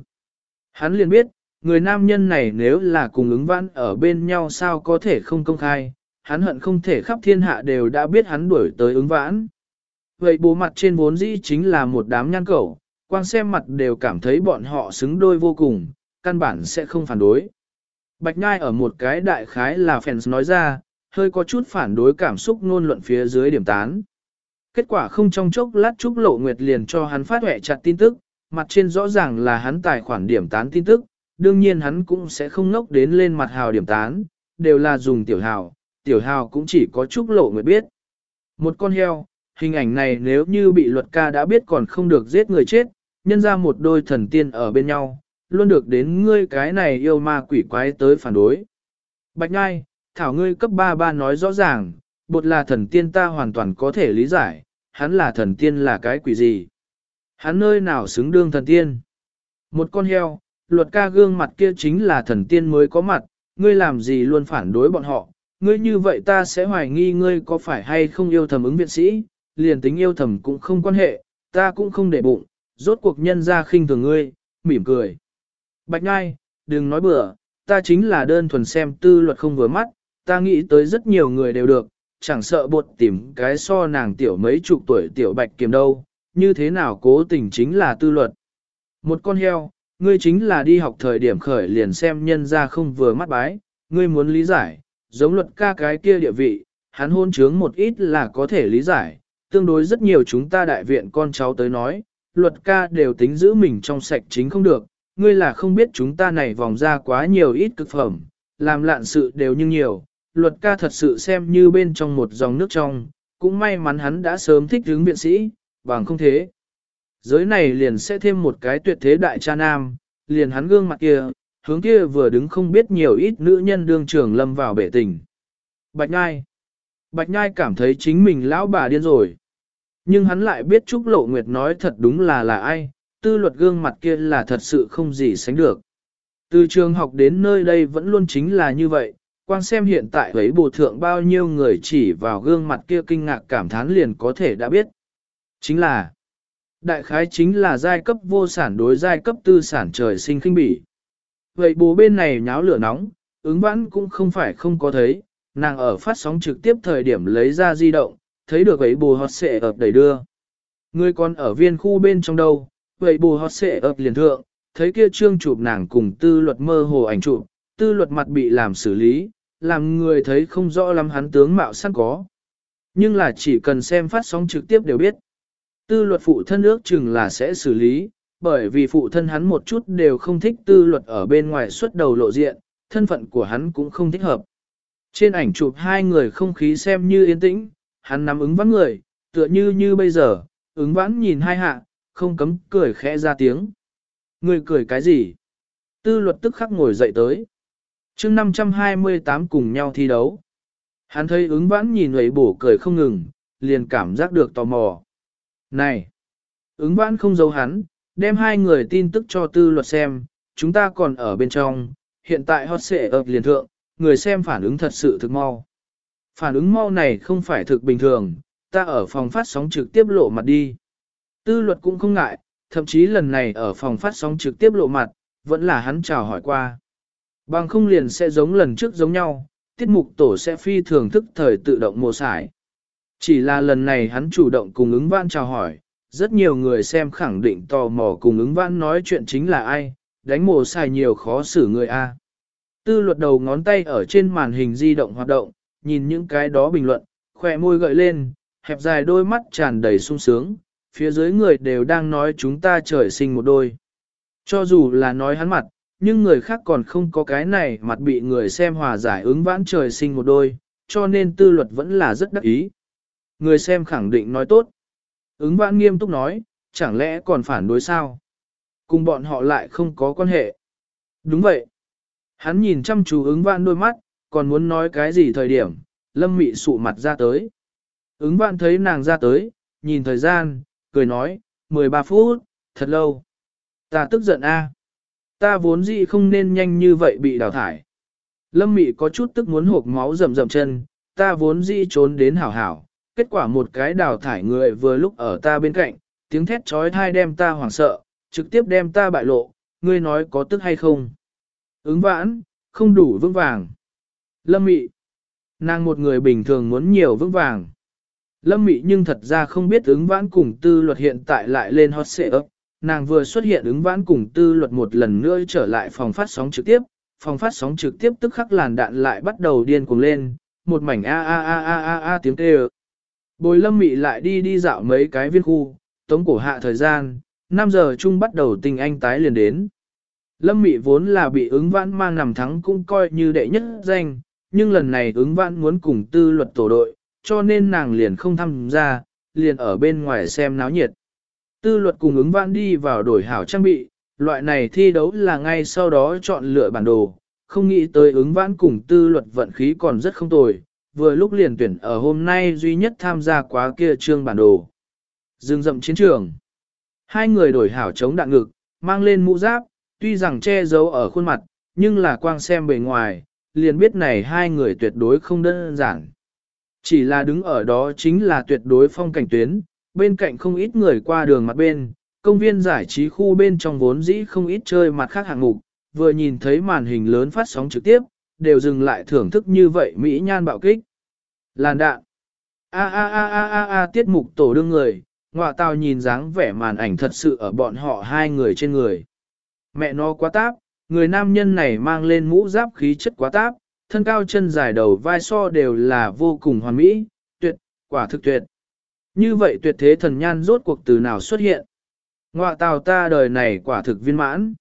Hắn liền biết, người nam nhân này nếu là cùng ứng vãn ở bên nhau sao có thể không công khai, hắn hận không thể khắp thiên hạ đều đã biết hắn đuổi tới ứng vãn. Vậy bố mặt trên vốn dĩ chính là một đám nhan cẩu, quang xem mặt đều cảm thấy bọn họ xứng đôi vô cùng, căn bản sẽ không phản đối. Bạch Nhai ở một cái đại khái là fans nói ra, hơi có chút phản đối cảm xúc ngôn luận phía dưới điểm tán. Kết quả không trong chốc lát Trúc Lộ Nguyệt liền cho hắn phát hệ chặt tin tức, mặt trên rõ ràng là hắn tài khoản điểm tán tin tức, đương nhiên hắn cũng sẽ không ngốc đến lên mặt hào điểm tán, đều là dùng tiểu hào, tiểu hào cũng chỉ có Trúc Lộ Nguyệt biết. Một con heo, hình ảnh này nếu như bị luật ca đã biết còn không được giết người chết, nhân ra một đôi thần tiên ở bên nhau, luôn được đến ngươi cái này yêu ma quỷ quái tới phản đối. Bạch Ngai, thảo ngươi cấp ba ba nói rõ ràng, bột là thần tiên ta hoàn toàn có thể lý giải, hắn là thần tiên là cái quỷ gì. Hắn nơi nào xứng đương thần tiên. Một con heo, luật ca gương mặt kia chính là thần tiên mới có mặt, ngươi làm gì luôn phản đối bọn họ, ngươi như vậy ta sẽ hoài nghi ngươi có phải hay không yêu thầm ứng viện sĩ, liền tính yêu thầm cũng không quan hệ, ta cũng không để bụng, rốt cuộc nhân ra khinh thường ngươi, mỉm cười. Bạch Ngai, đừng nói bừa, ta chính là đơn thuần xem tư luật không vừa mắt, ta nghĩ tới rất nhiều người đều được, chẳng sợ buộc tìm cái so nàng tiểu mấy chục tuổi tiểu bạch kiềm đâu, như thế nào cố tình chính là tư luật. Một con heo, ngươi chính là đi học thời điểm khởi liền xem nhân ra không vừa mắt bái, ngươi muốn lý giải, giống luật ca cái kia địa vị, hắn hôn trướng một ít là có thể lý giải, tương đối rất nhiều chúng ta đại viện con cháu tới nói, luật ca đều tính giữ mình trong sạch chính không được, ngươi là không biết chúng ta này vòng ra quá nhiều ít cực phẩm, làm lạn sự đều như nhiều, luật ca thật sự xem như bên trong một dòng nước trong, cũng may mắn hắn đã sớm thích hướng viện sĩ, bằng không thế. Giới này liền sẽ thêm một cái tuyệt thế đại cha nam, liền hắn gương mặt kia, hướng kia vừa đứng không biết nhiều ít nữ nhân đương trường lâm vào bể tình. Bạch Nhai Bạch Nhai cảm thấy chính mình lão bà điên rồi. Nhưng hắn lại biết Trúc Lộ Nguyệt nói thật đúng là là ai, tư luật gương mặt kia là thật sự không gì sánh được. Từ trường học đến nơi đây vẫn luôn chính là như vậy, Quang xem hiện tại ấy bù thượng bao nhiêu người chỉ vào gương mặt kia kinh ngạc cảm thán liền có thể đã biết. Chính là, đại khái chính là giai cấp vô sản đối giai cấp tư sản trời sinh khinh bỉ. Vậy bố bên này nháo lửa nóng, ứng vãn cũng không phải không có thấy, nàng ở phát sóng trực tiếp thời điểm lấy ra di động, thấy được ấy bù hot xệ ập đầy đưa. Người còn ở viên khu bên trong đâu, vậy bù hot xệ ập liền thượng, thấy kia trương chụp nàng cùng tư luật mơ hồ ảnh chụp, tư luật mặt bị làm xử lý, làm người thấy không rõ lắm hắn tướng mạo sẵn có. Nhưng là chỉ cần xem phát sóng trực tiếp đều biết. Tư luật phụ thân ước chừng là sẽ xử lý, bởi vì phụ thân hắn một chút đều không thích tư luật ở bên ngoài xuất đầu lộ diện, thân phận của hắn cũng không thích hợp. Trên ảnh chụp hai người không khí xem như yên tĩnh, hắn nắm ứng vãn người, tựa như như bây giờ, ứng vãn nhìn hai hạ, không cấm cười khẽ ra tiếng. Người cười cái gì? Tư luật tức khắc ngồi dậy tới. chương 528 cùng nhau thi đấu. Hắn thấy ứng vãn nhìn ấy bổ cười không ngừng, liền cảm giác được tò mò. Này! Ứng vãn không giấu hắn, đem hai người tin tức cho tư luật xem, chúng ta còn ở bên trong, hiện tại hot xệ ập liền thượng, người xem phản ứng thật sự thực mau. Phản ứng mau này không phải thực bình thường, ta ở phòng phát sóng trực tiếp lộ mặt đi. Tư luật cũng không ngại, thậm chí lần này ở phòng phát sóng trực tiếp lộ mặt, vẫn là hắn chào hỏi qua. Bằng không liền sẽ giống lần trước giống nhau, tiết mục tổ sẽ phi thường thức thời tự động mùa sải. Chỉ là lần này hắn chủ động cùng ứng văn chào hỏi, rất nhiều người xem khẳng định tò mò cùng ứng vãn nói chuyện chính là ai, đánh mồ xài nhiều khó xử người A. Tư luật đầu ngón tay ở trên màn hình di động hoạt động, nhìn những cái đó bình luận, khỏe môi gợi lên, hẹp dài đôi mắt tràn đầy sung sướng, phía dưới người đều đang nói chúng ta trời sinh một đôi. Cho dù là nói hắn mặt, nhưng người khác còn không có cái này mặt bị người xem hòa giải ứng vãn trời sinh một đôi, cho nên tư luật vẫn là rất đắc ý. Người xem khẳng định nói tốt. Ứng vãn nghiêm túc nói, chẳng lẽ còn phản đối sao? Cùng bọn họ lại không có quan hệ. Đúng vậy. Hắn nhìn chăm chú ứng vãn đôi mắt, còn muốn nói cái gì thời điểm, lâm mị sụ mặt ra tới. Ứng vãn thấy nàng ra tới, nhìn thời gian, cười nói, 13 phút, thật lâu. Ta tức giận a, Ta vốn gì không nên nhanh như vậy bị đào thải. Lâm mị có chút tức muốn hộp máu rầm rầm chân, ta vốn dĩ trốn đến hảo hảo, kết quả một cái đào thải người vừa lúc ở ta bên cạnh, tiếng thét trói thai đem ta hoảng sợ, trực tiếp đem ta bại lộ, ngươi nói có tức hay không. Ứng vãn, không đủ vững vàng. Lâm mị, nàng một người bình thường muốn nhiều vững vàng. Lâm mị nhưng thật ra không biết ứng vãn cùng tư luật hiện tại lại lên hot xệ ấp. Nàng vừa xuất hiện ứng vãn cùng tư luật một lần nữa trở lại phòng phát sóng trực tiếp, phòng phát sóng trực tiếp tức khắc làn đạn lại bắt đầu điên cuồng lên, một mảnh a a a a a a tiếng kêu. Bồi lâm mị lại đi đi dạo mấy cái viên khu, tống cổ hạ thời gian, 5 giờ chung bắt đầu tình anh tái liền đến. Lâm mị vốn là bị ứng vãn mang nằm thắng cũng coi như đệ nhất danh, nhưng lần này ứng vãn muốn cùng tư luật tổ đội, cho nên nàng liền không tham gia, liền ở bên ngoài xem náo nhiệt. Tư luật cùng ứng vãn đi vào đổi hảo trang bị, loại này thi đấu là ngay sau đó chọn lựa bản đồ, không nghĩ tới ứng vãn cùng tư luật vận khí còn rất không tồi, vừa lúc liền tuyển ở hôm nay duy nhất tham gia quá kia trương bản đồ. Dương rậm chiến trường. Hai người đổi hảo chống đạn ngực, mang lên mũ giáp, tuy rằng che giấu ở khuôn mặt, nhưng là quang xem bề ngoài, liền biết này hai người tuyệt đối không đơn giản. Chỉ là đứng ở đó chính là tuyệt đối phong cảnh tuyến, bên cạnh không ít người qua đường mặt bên, công viên giải trí khu bên trong vốn dĩ không ít chơi mặt khác hạng mục, vừa nhìn thấy màn hình lớn phát sóng trực tiếp, đều dừng lại thưởng thức như vậy Mỹ nhan bạo kích. Làn đạn. A a a a a a tiết mục tổ đương người, ngọa tao nhìn dáng vẻ màn ảnh thật sự ở bọn họ hai người trên người. Mẹ nó quá táp, người nam nhân này mang lên mũ giáp khí chất quá táp, thân cao chân dài đầu vai so đều là vô cùng hoàn mỹ, tuyệt, quả thực tuyệt. Như vậy tuyệt thế thần nhan rốt cuộc từ nào xuất hiện. Ngọa tào ta đời này quả thực viên mãn.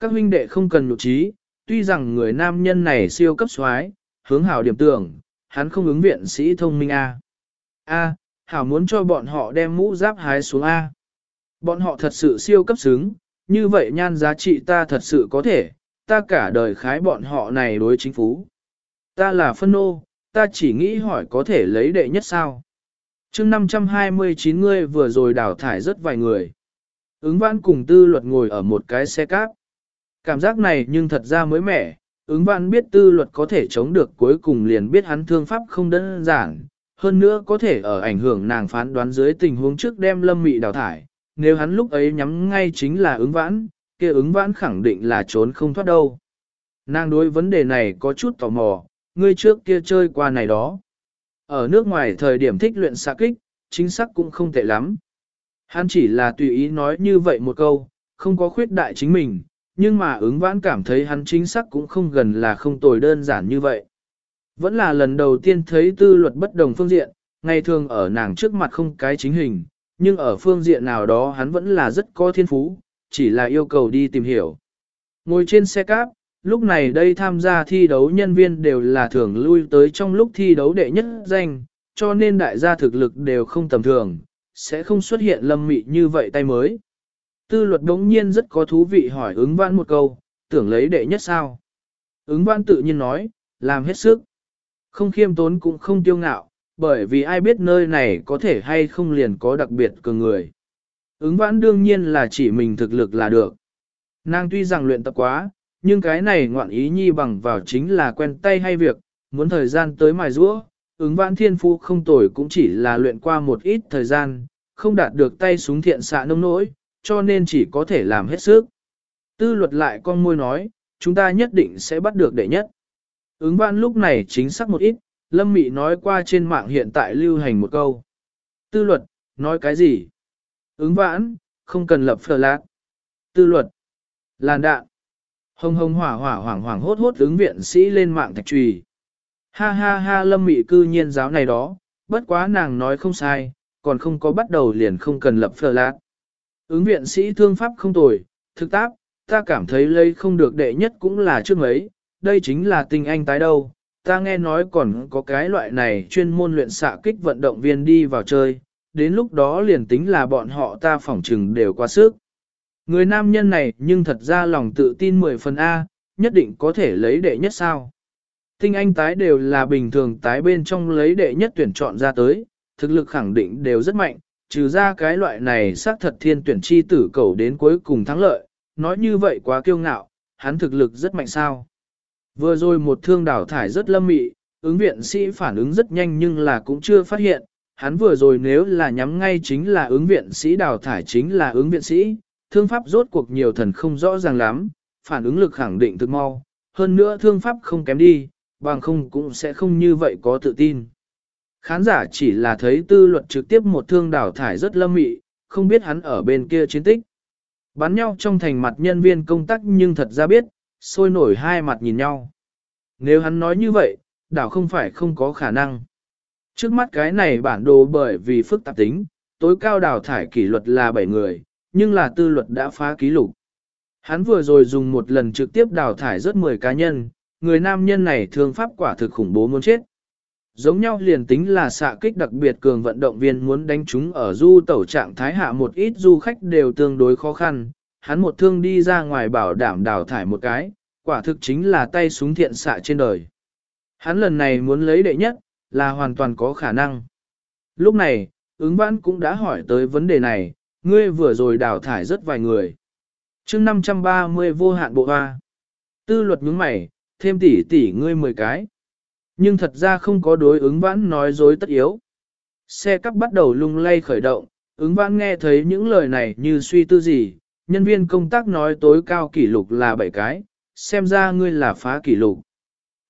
Các huynh đệ không cần nhục trí, tuy rằng người nam nhân này siêu cấp xoái, hướng hảo điểm tưởng, hắn không ứng viện sĩ thông minh A. A, hảo muốn cho bọn họ đem mũ giáp hái xuống A. Bọn họ thật sự siêu cấp xứng, như vậy nhan giá trị ta thật sự có thể, ta cả đời khái bọn họ này đối chính phủ. Ta là phân nô, ta chỉ nghĩ hỏi có thể lấy đệ nhất sao. chương 529 người vừa rồi đào thải rất vài người. Ứng vãn cùng tư luật ngồi ở một cái xe cáp. Cảm giác này nhưng thật ra mới mẻ, ứng vãn biết tư luật có thể chống được cuối cùng liền biết hắn thương pháp không đơn giản, hơn nữa có thể ở ảnh hưởng nàng phán đoán dưới tình huống trước đem lâm mị đào thải, nếu hắn lúc ấy nhắm ngay chính là ứng vãn, kia ứng vãn khẳng định là trốn không thoát đâu. Nàng đối vấn đề này có chút tò mò, ngươi trước kia chơi qua này đó. Ở nước ngoài thời điểm thích luyện xạ kích, chính xác cũng không tệ lắm. Hắn chỉ là tùy ý nói như vậy một câu, không có khuyết đại chính mình, nhưng mà ứng vãn cảm thấy hắn chính xác cũng không gần là không tồi đơn giản như vậy. Vẫn là lần đầu tiên thấy tư luật bất đồng phương diện, ngày thường ở nàng trước mặt không cái chính hình, nhưng ở phương diện nào đó hắn vẫn là rất có thiên phú, chỉ là yêu cầu đi tìm hiểu. Ngồi trên xe cáp, lúc này đây tham gia thi đấu nhân viên đều là thường lui tới trong lúc thi đấu đệ nhất danh, cho nên đại gia thực lực đều không tầm thường, sẽ không xuất hiện lâm mị như vậy tay mới. Tư luật đống nhiên rất có thú vị hỏi ứng vãn một câu, tưởng lấy đệ nhất sao. Ứng vãn tự nhiên nói, làm hết sức. Không khiêm tốn cũng không tiêu ngạo, bởi vì ai biết nơi này có thể hay không liền có đặc biệt cường người. Ứng vãn đương nhiên là chỉ mình thực lực là được. Nàng tuy rằng luyện tập quá, nhưng cái này ngoạn ý nhi bằng vào chính là quen tay hay việc, muốn thời gian tới mài rũa, ứng vãn thiên phu không tồi cũng chỉ là luyện qua một ít thời gian, không đạt được tay súng thiện xạ nông nỗi, cho nên chỉ có thể làm hết sức. Tư luật lại con môi nói, chúng ta nhất định sẽ bắt được đệ nhất. Ứng vãn lúc này chính xác một ít, Lâm Mị nói qua trên mạng hiện tại lưu hành một câu. Tư luật, nói cái gì? Ứng vãn, không cần lập phờ lạc. Tư luật, làn đạn. Hồng hồng hỏa hỏa hoảng hoảng hốt hốt ứng viện sĩ lên mạng thạch trùy. Ha ha ha lâm mị cư nhiên giáo này đó, bất quá nàng nói không sai, còn không có bắt đầu liền không cần lập phờ lạc. Ứng viện sĩ thương pháp không tồi, thực tác, ta cảm thấy lấy không được đệ nhất cũng là trước mấy, đây chính là tình anh tái đâu. Ta nghe nói còn có cái loại này chuyên môn luyện xạ kích vận động viên đi vào chơi, đến lúc đó liền tính là bọn họ ta phỏng trừng đều quá sức. Người nam nhân này nhưng thật ra lòng tự tin 10 phần A, nhất định có thể lấy đệ nhất sao. Tinh anh tái đều là bình thường tái bên trong lấy đệ nhất tuyển chọn ra tới, thực lực khẳng định đều rất mạnh, trừ ra cái loại này xác thật thiên tuyển chi tử cầu đến cuối cùng thắng lợi, nói như vậy quá kiêu ngạo, hắn thực lực rất mạnh sao. Vừa rồi một thương đảo thải rất lâm mị, ứng viện sĩ phản ứng rất nhanh nhưng là cũng chưa phát hiện, hắn vừa rồi nếu là nhắm ngay chính là ứng viện sĩ đào thải chính là ứng viện sĩ, thương pháp rốt cuộc nhiều thần không rõ ràng lắm, phản ứng lực khẳng định thực mau, hơn nữa thương pháp không kém đi, bằng không cũng sẽ không như vậy có tự tin. Khán giả chỉ là thấy tư luật trực tiếp một thương đảo thải rất lâm mị, không biết hắn ở bên kia chiến tích. Bắn nhau trong thành mặt nhân viên công tác nhưng thật ra biết, sôi nổi hai mặt nhìn nhau. Nếu hắn nói như vậy, đảo không phải không có khả năng. Trước mắt cái này bản đồ bởi vì phức tạp tính, tối cao đào thải kỷ luật là 7 người, nhưng là tư luật đã phá kỷ lục. Hắn vừa rồi dùng một lần trực tiếp đào thải rất 10 cá nhân, người nam nhân này thương pháp quả thực khủng bố muốn chết. Giống nhau liền tính là xạ kích đặc biệt cường vận động viên muốn đánh chúng ở du tẩu trạng thái hạ một ít du khách đều tương đối khó khăn, hắn một thương đi ra ngoài bảo đảm đào thải một cái, quả thực chính là tay súng thiện xạ trên đời. Hắn lần này muốn lấy đệ nhất, là hoàn toàn có khả năng. Lúc này, ứng vãn cũng đã hỏi tới vấn đề này, ngươi vừa rồi đào thải rất vài người. chương 530 vô hạn bộ hoa. Tư luật nhướng mày, thêm tỷ tỷ ngươi 10 cái. Nhưng thật ra không có đối ứng vãn nói dối tất yếu. Xe cắp bắt đầu lung lay khởi động, ứng vãn nghe thấy những lời này như suy tư gì, nhân viên công tác nói tối cao kỷ lục là 7 cái, xem ra ngươi là phá kỷ lục.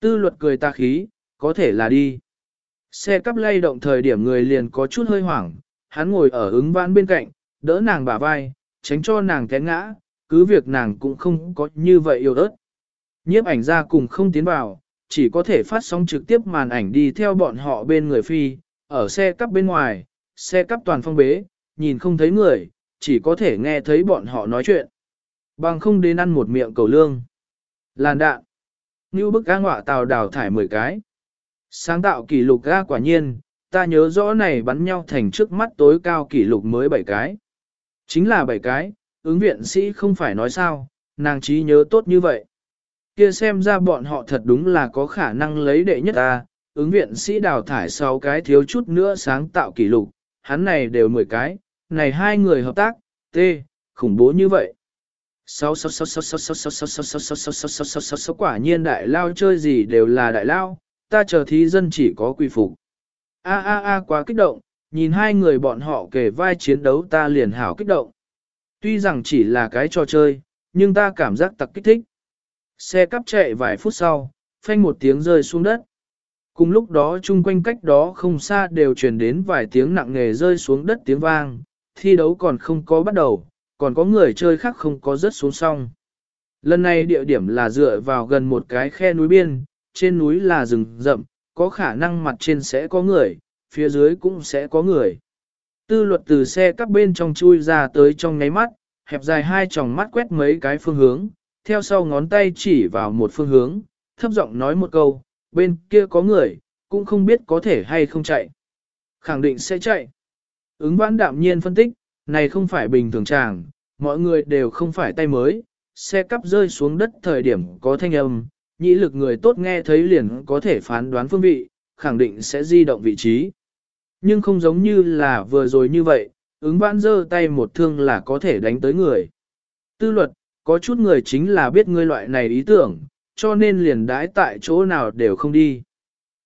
Tư luật cười ta khí, có thể là đi. Xe cắp lay động thời điểm người liền có chút hơi hoảng, hắn ngồi ở ứng vãn bên cạnh, đỡ nàng bả vai, tránh cho nàng té ngã, cứ việc nàng cũng không có như vậy yêu ớt. Nhiếp ảnh ra cùng không tiến vào, chỉ có thể phát sóng trực tiếp màn ảnh đi theo bọn họ bên người phi, ở xe cắp bên ngoài, xe cắp toàn phong bế, nhìn không thấy người, chỉ có thể nghe thấy bọn họ nói chuyện. Bằng không đến ăn một miệng cầu lương. Làn đạn. Như bức ga ngọa tàu đào thải 10 cái. Sáng tạo kỷ lục ga quả nhiên, ta nhớ rõ này bắn nhau thành trước mắt tối cao kỷ lục mới 7 cái. Chính là 7 cái, ứng viện sĩ không phải nói sao, nàng trí nhớ tốt như vậy. Kia xem ra bọn họ thật đúng là có khả năng lấy đệ nhất ta, ứng viện sĩ đào thải sau cái thiếu chút nữa sáng tạo kỷ lục, hắn này đều 10 cái, này hai người hợp tác, tê, khủng bố như vậy. sáu sáu sáu sáu sáu sáu sáu sáu sáu sáu sáu sáu sáu sáu sáu sáu quả nhiên đại lao chơi gì đều là đại lao, ta chờ thí dân chỉ có quy phục. A a a quá kích động, nhìn hai người bọn họ kề vai chiến đấu ta liền hảo kích động. Tuy rằng chỉ là cái trò chơi, nhưng ta cảm giác tặc kích thích. Xe cắp chạy vài phút sau, phanh một tiếng rơi xuống đất. Cùng lúc đó chung quanh cách đó không xa đều truyền đến vài tiếng nặng nề rơi xuống đất tiếng vang, thi đấu còn không có bắt đầu, còn có người chơi khác không có rớt xuống song. Lần này địa điểm là dựa vào gần một cái khe núi biên, trên núi là rừng rậm, có khả năng mặt trên sẽ có người, phía dưới cũng sẽ có người. Tư luật từ xe các bên trong chui ra tới trong ngáy mắt, hẹp dài hai tròng mắt quét mấy cái phương hướng, theo sau ngón tay chỉ vào một phương hướng, thấp giọng nói một câu, bên kia có người, cũng không biết có thể hay không chạy. Khẳng định sẽ chạy. Ứng vãn đạm nhiên phân tích, này không phải bình thường chàng, mọi người đều không phải tay mới, xe cắp rơi xuống đất thời điểm có thanh âm, nhĩ lực người tốt nghe thấy liền có thể phán đoán phương vị, khẳng định sẽ di động vị trí. Nhưng không giống như là vừa rồi như vậy, ứng vãn giơ tay một thương là có thể đánh tới người. Tư luật, có chút người chính là biết ngươi loại này ý tưởng, cho nên liền đãi tại chỗ nào đều không đi.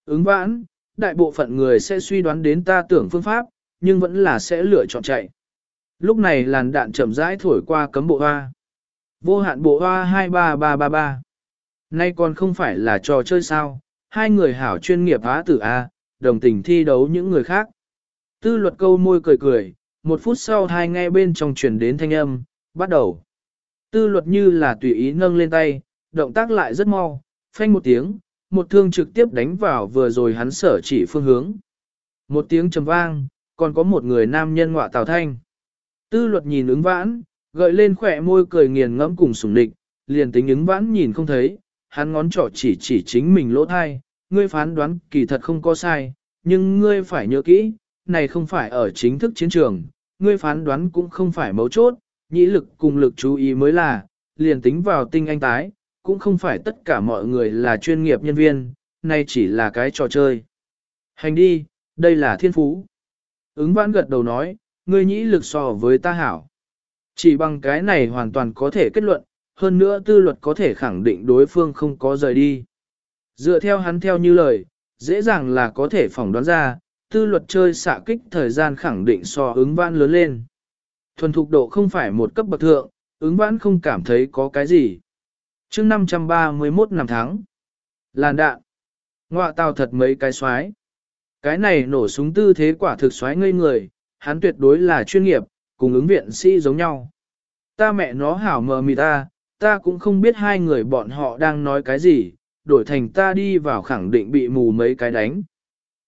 Ứng vãn, đại bộ phận người sẽ suy đoán đến ta tưởng phương pháp, nhưng vẫn là sẽ lựa chọn chạy. Lúc này làn đạn chậm rãi thổi qua cấm bộ hoa. Vô hạn bộ hoa 23333. Nay còn không phải là trò chơi sao, hai người hảo chuyên nghiệp á tử A, đồng tình thi đấu những người khác. Tư luật câu môi cười cười, một phút sau hai nghe bên trong truyền đến thanh âm, bắt đầu. Tư luật như là tùy ý nâng lên tay, động tác lại rất mau, phanh một tiếng, một thương trực tiếp đánh vào vừa rồi hắn sở chỉ phương hướng. Một tiếng trầm vang, còn có một người nam nhân ngọa tào thanh. Tư luật nhìn ứng vãn, gợi lên khỏe môi cười nghiền ngẫm cùng sùng địch, liền tính ứng vãn nhìn không thấy, hắn ngón trỏ chỉ chỉ chính mình lỗ thai, ngươi phán đoán kỳ thật không có sai, nhưng ngươi phải nhớ kỹ, này không phải ở chính thức chiến trường, ngươi phán đoán cũng không phải mấu chốt, nhĩ lực cùng lực chú ý mới là, liền tính vào tinh anh tái, cũng không phải tất cả mọi người là chuyên nghiệp nhân viên, nay chỉ là cái trò chơi. Hành đi, đây là thiên phú. Ứng vãn gật đầu nói, ngươi nhĩ lực so với ta hảo. Chỉ bằng cái này hoàn toàn có thể kết luận, hơn nữa tư luật có thể khẳng định đối phương không có rời đi. Dựa theo hắn theo như lời, dễ dàng là có thể phỏng đoán ra, tư luật chơi xạ kích thời gian khẳng định so ứng vãn lớn lên. Thuần thục độ không phải một cấp bậc thượng, ứng vãn không cảm thấy có cái gì. chương 531 năm tháng. Làn đạn. ngọa tàu thật mấy cái xoái. Cái này nổ súng tư thế quả thực xoái ngây người, hắn tuyệt đối là chuyên nghiệp, cùng ứng viện sĩ giống nhau. Ta mẹ nó hảo mờ mì ta, ta cũng không biết hai người bọn họ đang nói cái gì, đổi thành ta đi vào khẳng định bị mù mấy cái đánh.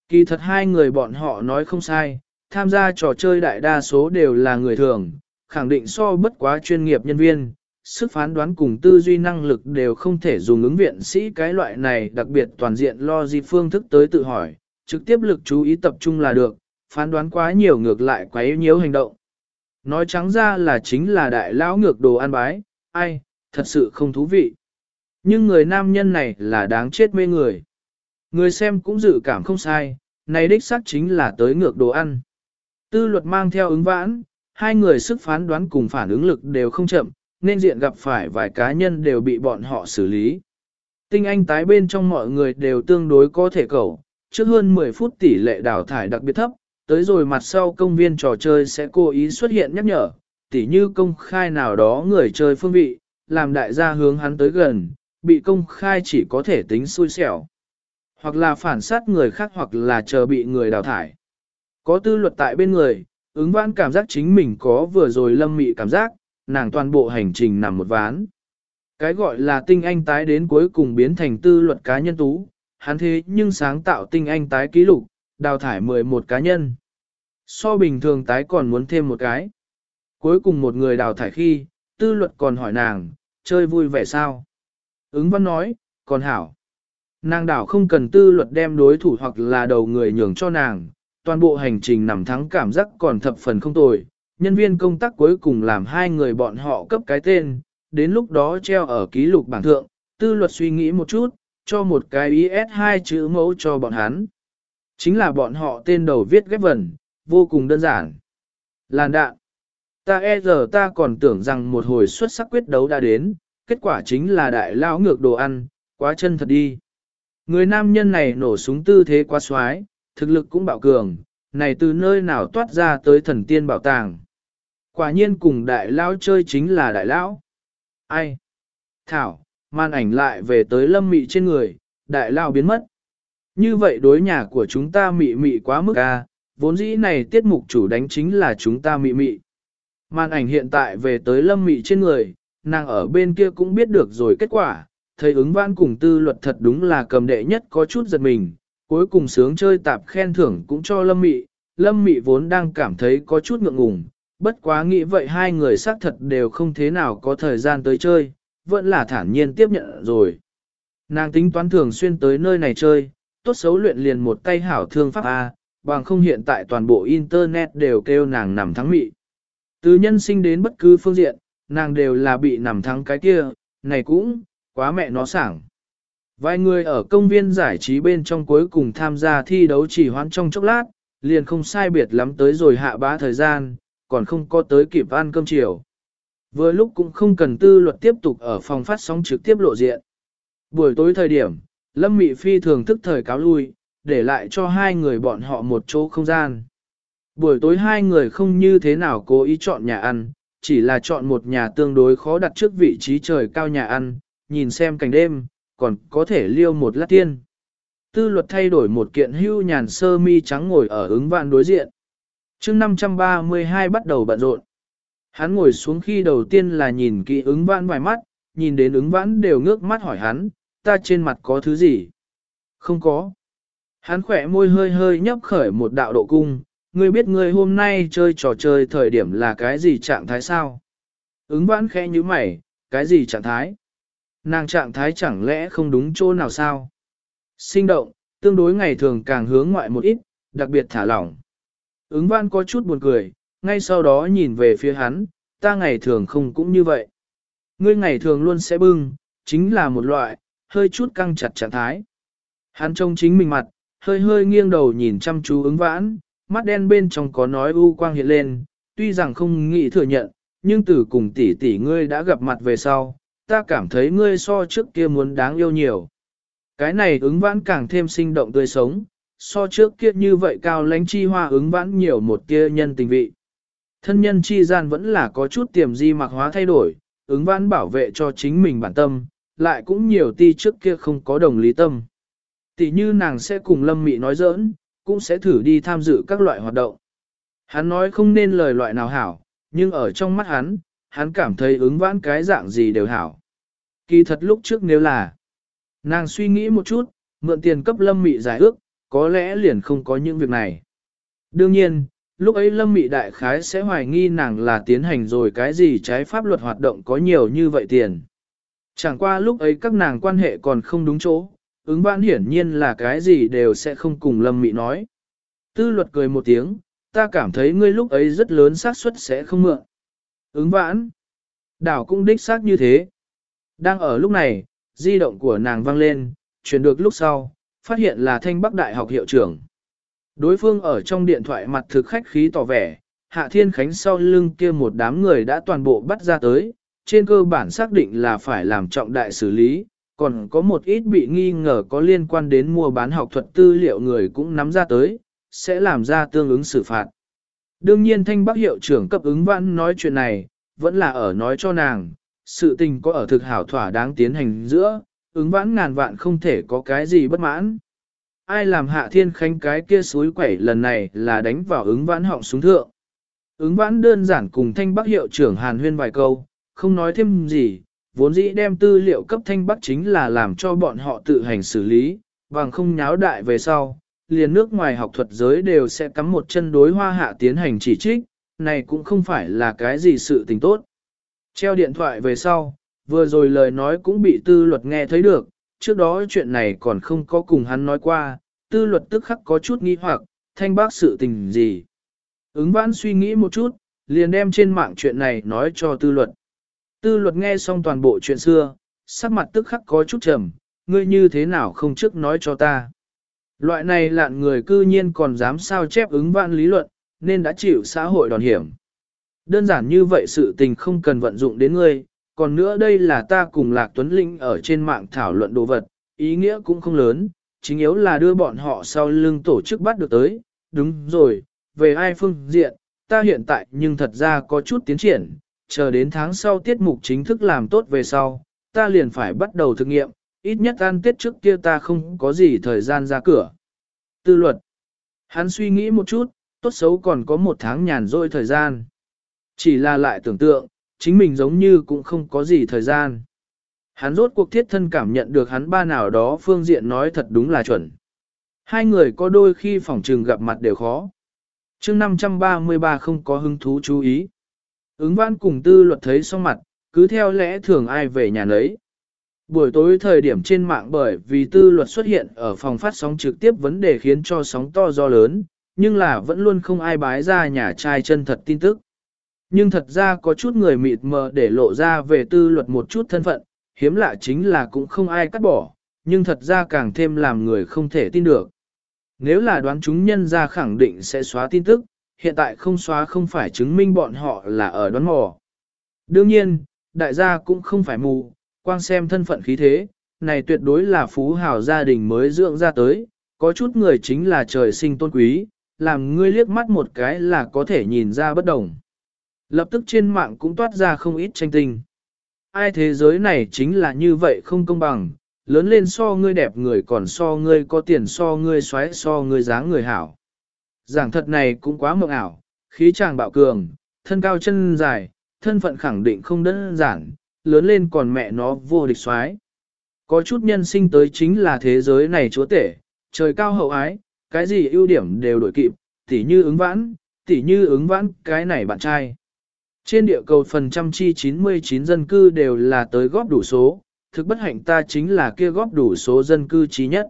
Kỳ thật hai người bọn họ nói không sai, tham gia trò chơi đại đa số đều là người thường, khẳng định so bất quá chuyên nghiệp nhân viên, sức phán đoán cùng tư duy năng lực đều không thể dùng ứng viện sĩ cái loại này đặc biệt toàn diện lo di phương thức tới tự hỏi, trực tiếp lực chú ý tập trung là được, phán đoán quá nhiều ngược lại quá yếu nhiễu hành động. Nói trắng ra là chính là đại lão ngược đồ ăn bái, ai, thật sự không thú vị. Nhưng người nam nhân này là đáng chết mê người. Người xem cũng dự cảm không sai, này đích xác chính là tới ngược đồ ăn. Tư luật mang theo ứng vãn, hai người sức phán đoán cùng phản ứng lực đều không chậm, nên diện gặp phải vài cá nhân đều bị bọn họ xử lý. Tinh anh tái bên trong mọi người đều tương đối có thể cầu, trước hơn 10 phút tỷ lệ đào thải đặc biệt thấp, tới rồi mặt sau công viên trò chơi sẽ cố ý xuất hiện nhắc nhở, tỉ như công khai nào đó người chơi phương vị, làm đại gia hướng hắn tới gần, bị công khai chỉ có thể tính xui xẻo. Hoặc là phản sát người khác hoặc là chờ bị người đào thải. Có tư luật tại bên người, ứng vãn cảm giác chính mình có vừa rồi lâm mị cảm giác, nàng toàn bộ hành trình nằm một ván. Cái gọi là tinh anh tái đến cuối cùng biến thành tư luật cá nhân tú, hắn thế nhưng sáng tạo tinh anh tái ký lục, đào thải 11 cá nhân. So bình thường tái còn muốn thêm một cái. Cuối cùng một người đào thải khi, tư luật còn hỏi nàng, chơi vui vẻ sao? Ứng văn nói, còn hảo. Nàng đảo không cần tư luật đem đối thủ hoặc là đầu người nhường cho nàng, toàn bộ hành trình nằm thắng cảm giác còn thập phần không tồi. Nhân viên công tác cuối cùng làm hai người bọn họ cấp cái tên, đến lúc đó treo ở ký lục bảng thượng, tư luật suy nghĩ một chút, cho một cái IS2 chữ mẫu cho bọn hắn. Chính là bọn họ tên đầu viết ghép vần, vô cùng đơn giản. Làn đạn. Ta e giờ ta còn tưởng rằng một hồi xuất sắc quyết đấu đã đến, kết quả chính là đại lão ngược đồ ăn, quá chân thật đi. Người nam nhân này nổ súng tư thế quá xoái, thực lực cũng bạo cường, này từ nơi nào toát ra tới thần tiên bảo tàng. Quả nhiên cùng đại lão chơi chính là đại lão. Ai? Thảo, màn ảnh lại về tới lâm mị trên người, đại lão biến mất. Như vậy đối nhà của chúng ta mị mị quá mức a, vốn dĩ này tiết mục chủ đánh chính là chúng ta mị mị. Màn ảnh hiện tại về tới lâm mị trên người, nàng ở bên kia cũng biết được rồi kết quả, thấy ứng văn cùng tư luật thật đúng là cầm đệ nhất có chút giật mình, cuối cùng sướng chơi tạp khen thưởng cũng cho lâm mị, lâm mị vốn đang cảm thấy có chút ngượng ngùng, bất quá nghĩ vậy hai người xác thật đều không thế nào có thời gian tới chơi, vẫn là thản nhiên tiếp nhận rồi. Nàng tính toán thường xuyên tới nơi này chơi, tốt xấu luyện liền một tay hảo thương pháp A, bằng không hiện tại toàn bộ Internet đều kêu nàng nằm thắng mị. Từ nhân sinh đến bất cứ phương diện, nàng đều là bị nằm thắng cái kia, này cũng, quá mẹ nó sảng. Vài người ở công viên giải trí bên trong cuối cùng tham gia thi đấu chỉ hoãn trong chốc lát, liền không sai biệt lắm tới rồi hạ bá thời gian, còn không có tới kịp ăn cơm chiều. Vừa lúc cũng không cần tư luật tiếp tục ở phòng phát sóng trực tiếp lộ diện. Buổi tối thời điểm, Lâm Mị Phi thường thức thời cáo lui, để lại cho hai người bọn họ một chỗ không gian. Buổi tối hai người không như thế nào cố ý chọn nhà ăn, chỉ là chọn một nhà tương đối khó đặt trước vị trí trời cao nhà ăn, nhìn xem cảnh đêm, còn có thể liêu một lát tiên. Tư luật thay đổi một kiện hưu nhàn sơ mi trắng ngồi ở ứng vạn đối diện. chương 532 bắt đầu bận rộn. Hắn ngồi xuống khi đầu tiên là nhìn kỹ ứng vãn vài mắt, nhìn đến ứng vãn đều ngước mắt hỏi hắn, ta trên mặt có thứ gì? Không có. Hắn khỏe môi hơi hơi nhấp khởi một đạo độ cung, ngươi biết ngươi hôm nay chơi trò chơi thời điểm là cái gì trạng thái sao? Ứng vãn khẽ như mày, cái gì trạng thái? Nàng trạng thái chẳng lẽ không đúng chỗ nào sao? Sinh động, tương đối ngày thường càng hướng ngoại một ít, đặc biệt thả lỏng. Ứng vãn có chút buồn cười, ngay sau đó nhìn về phía hắn, ta ngày thường không cũng như vậy. Ngươi ngày thường luôn sẽ bưng, chính là một loại, hơi chút căng chặt trạng thái. Hắn trông chính mình mặt, hơi hơi nghiêng đầu nhìn chăm chú ứng vãn, mắt đen bên trong có nói u quang hiện lên, tuy rằng không nghĩ thừa nhận, nhưng từ cùng tỷ tỷ ngươi đã gặp mặt về sau, ta cảm thấy ngươi so trước kia muốn đáng yêu nhiều. Cái này ứng vãn càng thêm sinh động tươi sống, so trước kia như vậy cao lánh chi hoa ứng vãn nhiều một kia nhân tình vị. Thân nhân chi gian vẫn là có chút tiềm di mặc hóa thay đổi, ứng vãn bảo vệ cho chính mình bản tâm, lại cũng nhiều ti trước kia không có đồng lý tâm. Tỷ như nàng sẽ cùng Lâm Mị nói giỡn, cũng sẽ thử đi tham dự các loại hoạt động. Hắn nói không nên lời loại nào hảo, nhưng ở trong mắt hắn, hắn cảm thấy ứng vãn cái dạng gì đều hảo. Kỳ thật lúc trước nếu là, nàng suy nghĩ một chút, mượn tiền cấp Lâm Mị giải ước, có lẽ liền không có những việc này. Đương nhiên, lúc ấy Lâm Mị đại khái sẽ hoài nghi nàng là tiến hành rồi cái gì trái pháp luật hoạt động có nhiều như vậy tiền. Chẳng qua lúc ấy các nàng quan hệ còn không đúng chỗ, ứng vãn hiển nhiên là cái gì đều sẽ không cùng Lâm Mị nói. Tư luật cười một tiếng, ta cảm thấy ngươi lúc ấy rất lớn xác suất sẽ không mượn. Ứng vãn, đảo cũng đích xác như thế. Đang ở lúc này, di động của nàng vang lên, chuyển được lúc sau, phát hiện là thanh bắc đại học hiệu trưởng. Đối phương ở trong điện thoại mặt thực khách khí tỏ vẻ, Hạ Thiên Khánh sau lưng kia một đám người đã toàn bộ bắt ra tới, trên cơ bản xác định là phải làm trọng đại xử lý, còn có một ít bị nghi ngờ có liên quan đến mua bán học thuật tư liệu người cũng nắm ra tới, sẽ làm ra tương ứng xử phạt. Đương nhiên thanh bắc hiệu trưởng cấp ứng vãn nói chuyện này, vẫn là ở nói cho nàng, sự tình có ở thực hảo thỏa đáng tiến hành giữa, ứng vãn ngàn vạn không thể có cái gì bất mãn. Ai làm hạ thiên khánh cái kia suối quẩy lần này là đánh vào ứng vãn họng súng thượng. Ứng vãn đơn giản cùng thanh bắc hiệu trưởng hàn huyên vài câu, không nói thêm gì, vốn dĩ đem tư liệu cấp thanh bắc chính là làm cho bọn họ tự hành xử lý, bằng không nháo đại về sau, liền nước ngoài học thuật giới đều sẽ cắm một chân đối hoa hạ tiến hành chỉ trích, này cũng không phải là cái gì sự tình tốt. Treo điện thoại về sau, vừa rồi lời nói cũng bị tư luật nghe thấy được, trước đó chuyện này còn không có cùng hắn nói qua, tư luật tức khắc có chút nghi hoặc, thanh bác sự tình gì. Ứng vãn suy nghĩ một chút, liền đem trên mạng chuyện này nói cho tư luật. Tư luật nghe xong toàn bộ chuyện xưa, sắc mặt tức khắc có chút trầm, ngươi như thế nào không trước nói cho ta. Loại này lạn người cư nhiên còn dám sao chép ứng vạn lý luận, nên đã chịu xã hội đòn hiểm. Đơn giản như vậy sự tình không cần vận dụng đến ngươi, còn nữa đây là ta cùng Lạc Tuấn Linh ở trên mạng thảo luận đồ vật, ý nghĩa cũng không lớn, chính yếu là đưa bọn họ sau lưng tổ chức bắt được tới, đúng rồi, về ai phương diện, ta hiện tại nhưng thật ra có chút tiến triển, chờ đến tháng sau tiết mục chính thức làm tốt về sau, ta liền phải bắt đầu thực nghiệm, ít nhất ăn tiết trước kia ta không có gì thời gian ra cửa. Tư luật. Hắn suy nghĩ một chút, tốt xấu còn có một tháng nhàn rỗi thời gian. Chỉ là lại tưởng tượng, chính mình giống như cũng không có gì thời gian. Hắn rốt cuộc thiết thân cảm nhận được hắn ba nào đó phương diện nói thật đúng là chuẩn. Hai người có đôi khi phòng trừng gặp mặt đều khó. chương 533 không có hứng thú chú ý. Ứng văn cùng tư luật thấy xong mặt, cứ theo lẽ thường ai về nhà nấy. Buổi tối thời điểm trên mạng bởi vì tư luật xuất hiện ở phòng phát sóng trực tiếp vấn đề khiến cho sóng to do lớn, nhưng là vẫn luôn không ai bái ra nhà trai chân thật tin tức. Nhưng thật ra có chút người mịt mờ để lộ ra về tư luật một chút thân phận, hiếm lạ chính là cũng không ai cắt bỏ, nhưng thật ra càng thêm làm người không thể tin được. Nếu là đoán chúng nhân ra khẳng định sẽ xóa tin tức, hiện tại không xóa không phải chứng minh bọn họ là ở đoán mò. Đương nhiên, đại gia cũng không phải mù, quang xem thân phận khí thế, này tuyệt đối là phú hào gia đình mới dưỡng ra tới, có chút người chính là trời sinh tôn quý, làm ngươi liếc mắt một cái là có thể nhìn ra bất đồng. Lập tức trên mạng cũng toát ra không ít tranh tình. Ai thế giới này chính là như vậy không công bằng, lớn lên so ngươi đẹp người còn so ngươi có tiền so ngươi xoáy so ngươi dáng người hảo. Giảng thật này cũng quá mộng ảo, khí chàng bạo cường, thân cao chân dài, thân phận khẳng định không đơn giản, lớn lên còn mẹ nó vô địch xoáy. Có chút nhân sinh tới chính là thế giới này chúa tể, trời cao hậu ái, cái gì ưu điểm đều đổi kịp, tỉ như ứng vãn, tỉ như ứng vãn cái này bạn trai. Trên địa cầu phần trăm chi 99 dân cư đều là tới góp đủ số, thực bất hạnh ta chính là kia góp đủ số dân cư trí nhất.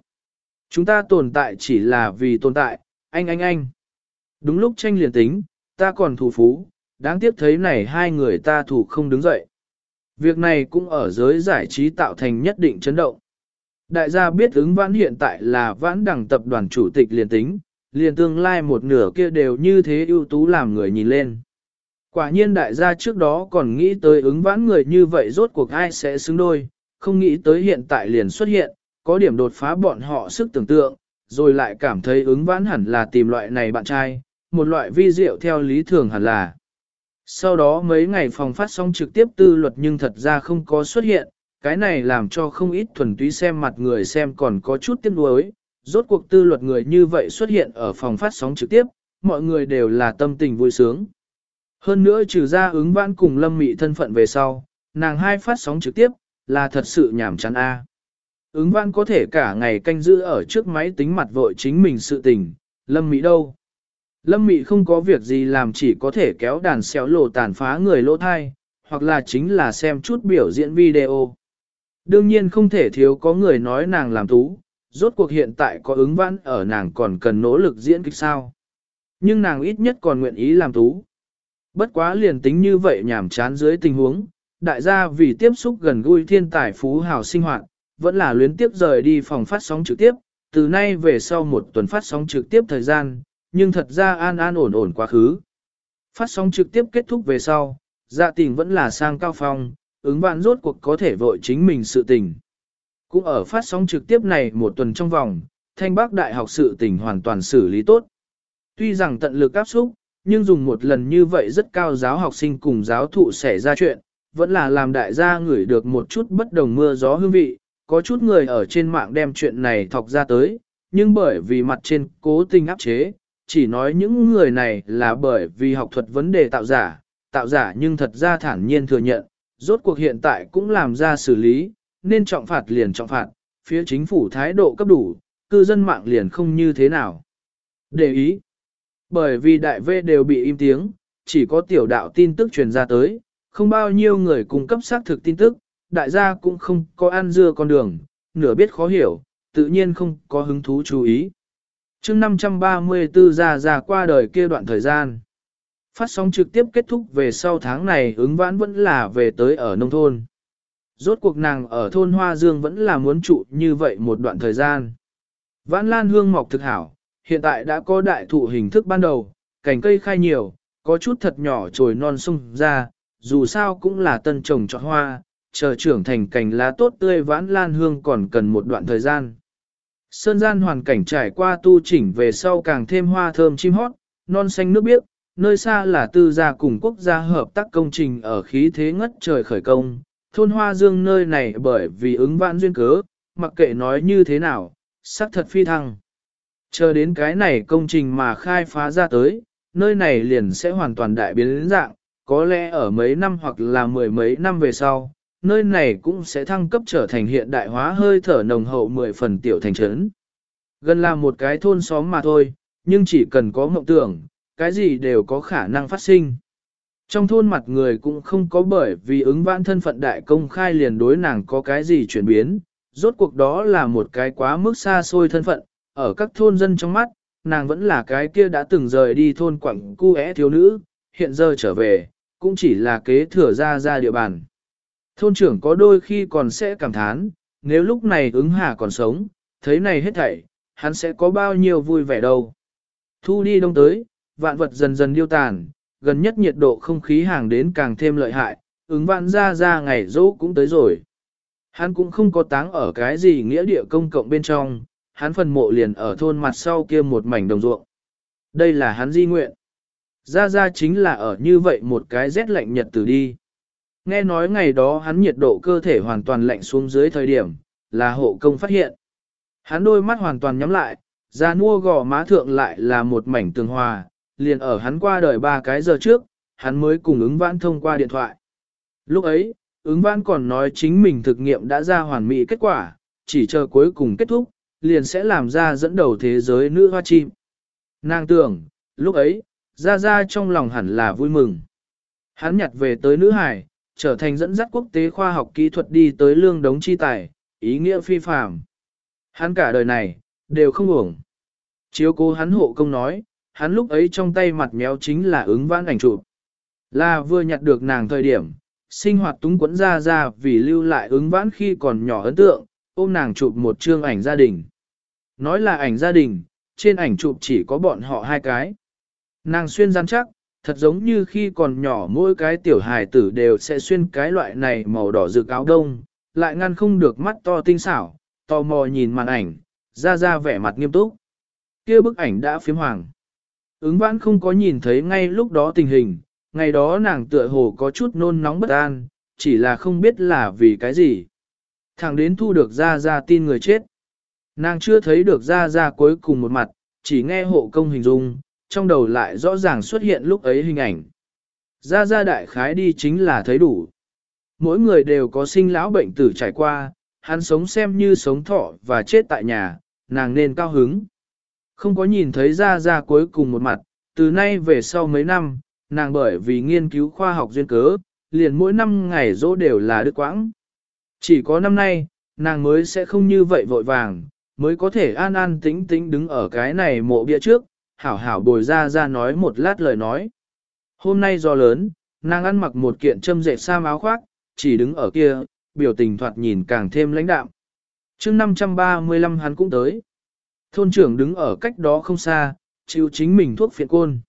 Chúng ta tồn tại chỉ là vì tồn tại, anh anh anh. Đúng lúc tranh liền tính, ta còn thủ phú, đáng tiếc thấy này hai người ta thủ không đứng dậy. Việc này cũng ở giới giải trí tạo thành nhất định chấn động. Đại gia biết ứng vãn hiện tại là vãn đẳng tập đoàn chủ tịch liền tính, liền tương lai một nửa kia đều như thế ưu tú làm người nhìn lên. Quả nhiên đại gia trước đó còn nghĩ tới ứng vãn người như vậy rốt cuộc ai sẽ xứng đôi, không nghĩ tới hiện tại liền xuất hiện, có điểm đột phá bọn họ sức tưởng tượng, rồi lại cảm thấy ứng vãn hẳn là tìm loại này bạn trai, một loại vi diệu theo lý thường hẳn là. Sau đó mấy ngày phòng phát sóng trực tiếp tư luật nhưng thật ra không có xuất hiện, cái này làm cho không ít thuần túy xem mặt người xem còn có chút tiếc nuối. Rốt cuộc tư luật người như vậy xuất hiện ở phòng phát sóng trực tiếp, mọi người đều là tâm tình vui sướng. Hơn nữa trừ ra ứng vãn cùng lâm mị thân phận về sau, nàng hai phát sóng trực tiếp, là thật sự nhảm chán a. Ứng vãn có thể cả ngày canh giữ ở trước máy tính mặt vội chính mình sự tình, lâm mị đâu. Lâm mị không có việc gì làm chỉ có thể kéo đàn xéo lộ tàn phá người lỗ thai, hoặc là chính là xem chút biểu diễn video. Đương nhiên không thể thiếu có người nói nàng làm tú, rốt cuộc hiện tại có ứng vãn ở nàng còn cần nỗ lực diễn kịch sao. Nhưng nàng ít nhất còn nguyện ý làm tú. Bất quá liền tính như vậy nhảm chán dưới tình huống, đại gia vì tiếp xúc gần gũi thiên tài phú hào sinh hoạt, vẫn là luyến tiếp rời đi phòng phát sóng trực tiếp, từ nay về sau một tuần phát sóng trực tiếp thời gian, nhưng thật ra an an ổn ổn quá khứ. Phát sóng trực tiếp kết thúc về sau, dạ tình vẫn là sang cao phong, ứng vạn rốt cuộc có thể vội chính mình sự tình. Cũng ở phát sóng trực tiếp này một tuần trong vòng, thanh bác đại học sự tình hoàn toàn xử lý tốt. Tuy rằng tận lực áp xúc, nhưng dùng một lần như vậy rất cao giáo học sinh cùng giáo thụ sẽ ra chuyện, vẫn là làm đại gia ngửi được một chút bất đồng mưa gió hương vị, có chút người ở trên mạng đem chuyện này thọc ra tới, nhưng bởi vì mặt trên cố tình áp chế, chỉ nói những người này là bởi vì học thuật vấn đề tạo giả, tạo giả nhưng thật ra thản nhiên thừa nhận, rốt cuộc hiện tại cũng làm ra xử lý, nên trọng phạt liền trọng phạt, phía chính phủ thái độ cấp đủ, cư dân mạng liền không như thế nào. Để ý, bởi vì đại V đều bị im tiếng, chỉ có tiểu đạo tin tức truyền ra tới, không bao nhiêu người cung cấp xác thực tin tức, đại gia cũng không có ăn dưa con đường, nửa biết khó hiểu, tự nhiên không có hứng thú chú ý chương 534 ra ra qua đời kia đoạn thời gian. Phát sóng trực tiếp kết thúc về sau tháng này ứng vãn vẫn là về tới ở nông thôn. Rốt cuộc nàng ở thôn Hoa Dương vẫn là muốn trụ như vậy một đoạn thời gian. Vãn lan hương mọc thực hảo, hiện tại đã có đại thụ hình thức ban đầu, cành cây khai nhiều, có chút thật nhỏ trồi non sung ra, dù sao cũng là tân trồng trọt hoa, chờ trưởng thành cành lá tốt tươi vãn lan hương còn cần một đoạn thời gian. Sơn gian hoàn cảnh trải qua tu chỉnh về sau càng thêm hoa thơm chim hót, non xanh nước biếc, nơi xa là tư gia cùng quốc gia hợp tác công trình ở khí thế ngất trời khởi công. Thôn Hoa Dương nơi này bởi vì ứng vãn duyên cớ, mặc kệ nói như thế nào, sắc thật phi thăng. Chờ đến cái này công trình mà khai phá ra tới, nơi này liền sẽ hoàn toàn đại biến dạng, có lẽ ở mấy năm hoặc là mười mấy năm về sau, nơi này cũng sẽ thăng cấp trở thành hiện đại hóa hơi thở nồng hậu mười phần tiểu thành trấn. Gần là một cái thôn xóm mà thôi, nhưng chỉ cần có mộng tưởng, cái gì đều có khả năng phát sinh. Trong thôn mặt người cũng không có bởi vì ứng vãn thân phận đại công khai liền đối nàng có cái gì chuyển biến, rốt cuộc đó là một cái quá mức xa xôi thân phận, ở các thôn dân trong mắt, nàng vẫn là cái kia đã từng rời đi thôn quảng cu é thiếu nữ, hiện giờ trở về, cũng chỉ là kế thừa ra ra địa bàn. Thôn trưởng có đôi khi còn sẽ cảm thán, nếu lúc này ứng hà còn sống, thấy này hết thảy, hắn sẽ có bao nhiêu vui vẻ đâu. Thu đi đông tới, vạn vật dần dần điêu tàn, gần nhất nhiệt độ không khí hàng đến càng thêm lợi hại, ứng vạn ra ra ngày dỗ cũng tới rồi. Hắn cũng không có táng ở cái gì nghĩa địa công cộng bên trong, hắn phần mộ liền ở thôn mặt sau kia một mảnh đồng ruộng. Đây là hắn di nguyện. Ra ra chính là ở như vậy một cái rét lạnh nhật từ đi. Nghe nói ngày đó hắn nhiệt độ cơ thể hoàn toàn lạnh xuống dưới thời điểm, là hộ công phát hiện. Hắn đôi mắt hoàn toàn nhắm lại, ra nua gò má thượng lại là một mảnh tường hòa, liền ở hắn qua đời ba cái giờ trước, hắn mới cùng ứng vãn thông qua điện thoại. Lúc ấy, ứng vãn còn nói chính mình thực nghiệm đã ra hoàn mỹ kết quả, chỉ chờ cuối cùng kết thúc, liền sẽ làm ra dẫn đầu thế giới nữ hoa chim. Nàng tưởng, lúc ấy, ra ra trong lòng hẳn là vui mừng. Hắn nhặt về tới nữ hải, trở thành dẫn dắt quốc tế khoa học kỹ thuật đi tới lương đống chi tài, ý nghĩa phi phàm. Hắn cả đời này, đều không uổng. Chiếu cố hắn hộ công nói, hắn lúc ấy trong tay mặt méo chính là ứng vãn ảnh chụp. Là vừa nhặt được nàng thời điểm, sinh hoạt túng quẫn ra ra vì lưu lại ứng vãn khi còn nhỏ ấn tượng, ôm nàng chụp một chương ảnh gia đình. Nói là ảnh gia đình, trên ảnh chụp chỉ có bọn họ hai cái. Nàng xuyên gian chắc, thật giống như khi còn nhỏ mỗi cái tiểu hài tử đều sẽ xuyên cái loại này màu đỏ rực áo đông, lại ngăn không được mắt to tinh xảo, tò mò nhìn màn ảnh, ra ra vẻ mặt nghiêm túc. kia bức ảnh đã phiếm hoàng. Ứng vãn không có nhìn thấy ngay lúc đó tình hình, ngày đó nàng tựa hồ có chút nôn nóng bất an, chỉ là không biết là vì cái gì. thằng đến thu được ra ra tin người chết. Nàng chưa thấy được ra ra cuối cùng một mặt, chỉ nghe hộ công hình dung, trong đầu lại rõ ràng xuất hiện lúc ấy hình ảnh. Ra ra đại khái đi chính là thấy đủ. Mỗi người đều có sinh lão bệnh tử trải qua, hắn sống xem như sống thọ và chết tại nhà, nàng nên cao hứng. Không có nhìn thấy ra ra cuối cùng một mặt, từ nay về sau mấy năm, nàng bởi vì nghiên cứu khoa học duyên cớ, liền mỗi năm ngày dỗ đều là đức quãng. Chỉ có năm nay, nàng mới sẽ không như vậy vội vàng, mới có thể an an tĩnh tĩnh đứng ở cái này mộ bia trước, hảo hảo bồi ra ra nói một lát lời nói. Hôm nay do lớn, nàng ăn mặc một kiện châm dệt sam áo khoác, chỉ đứng ở kia, biểu tình thoạt nhìn càng thêm lãnh đạm. chương 535 hắn cũng tới. Thôn trưởng đứng ở cách đó không xa, chịu chính mình thuốc phiện côn.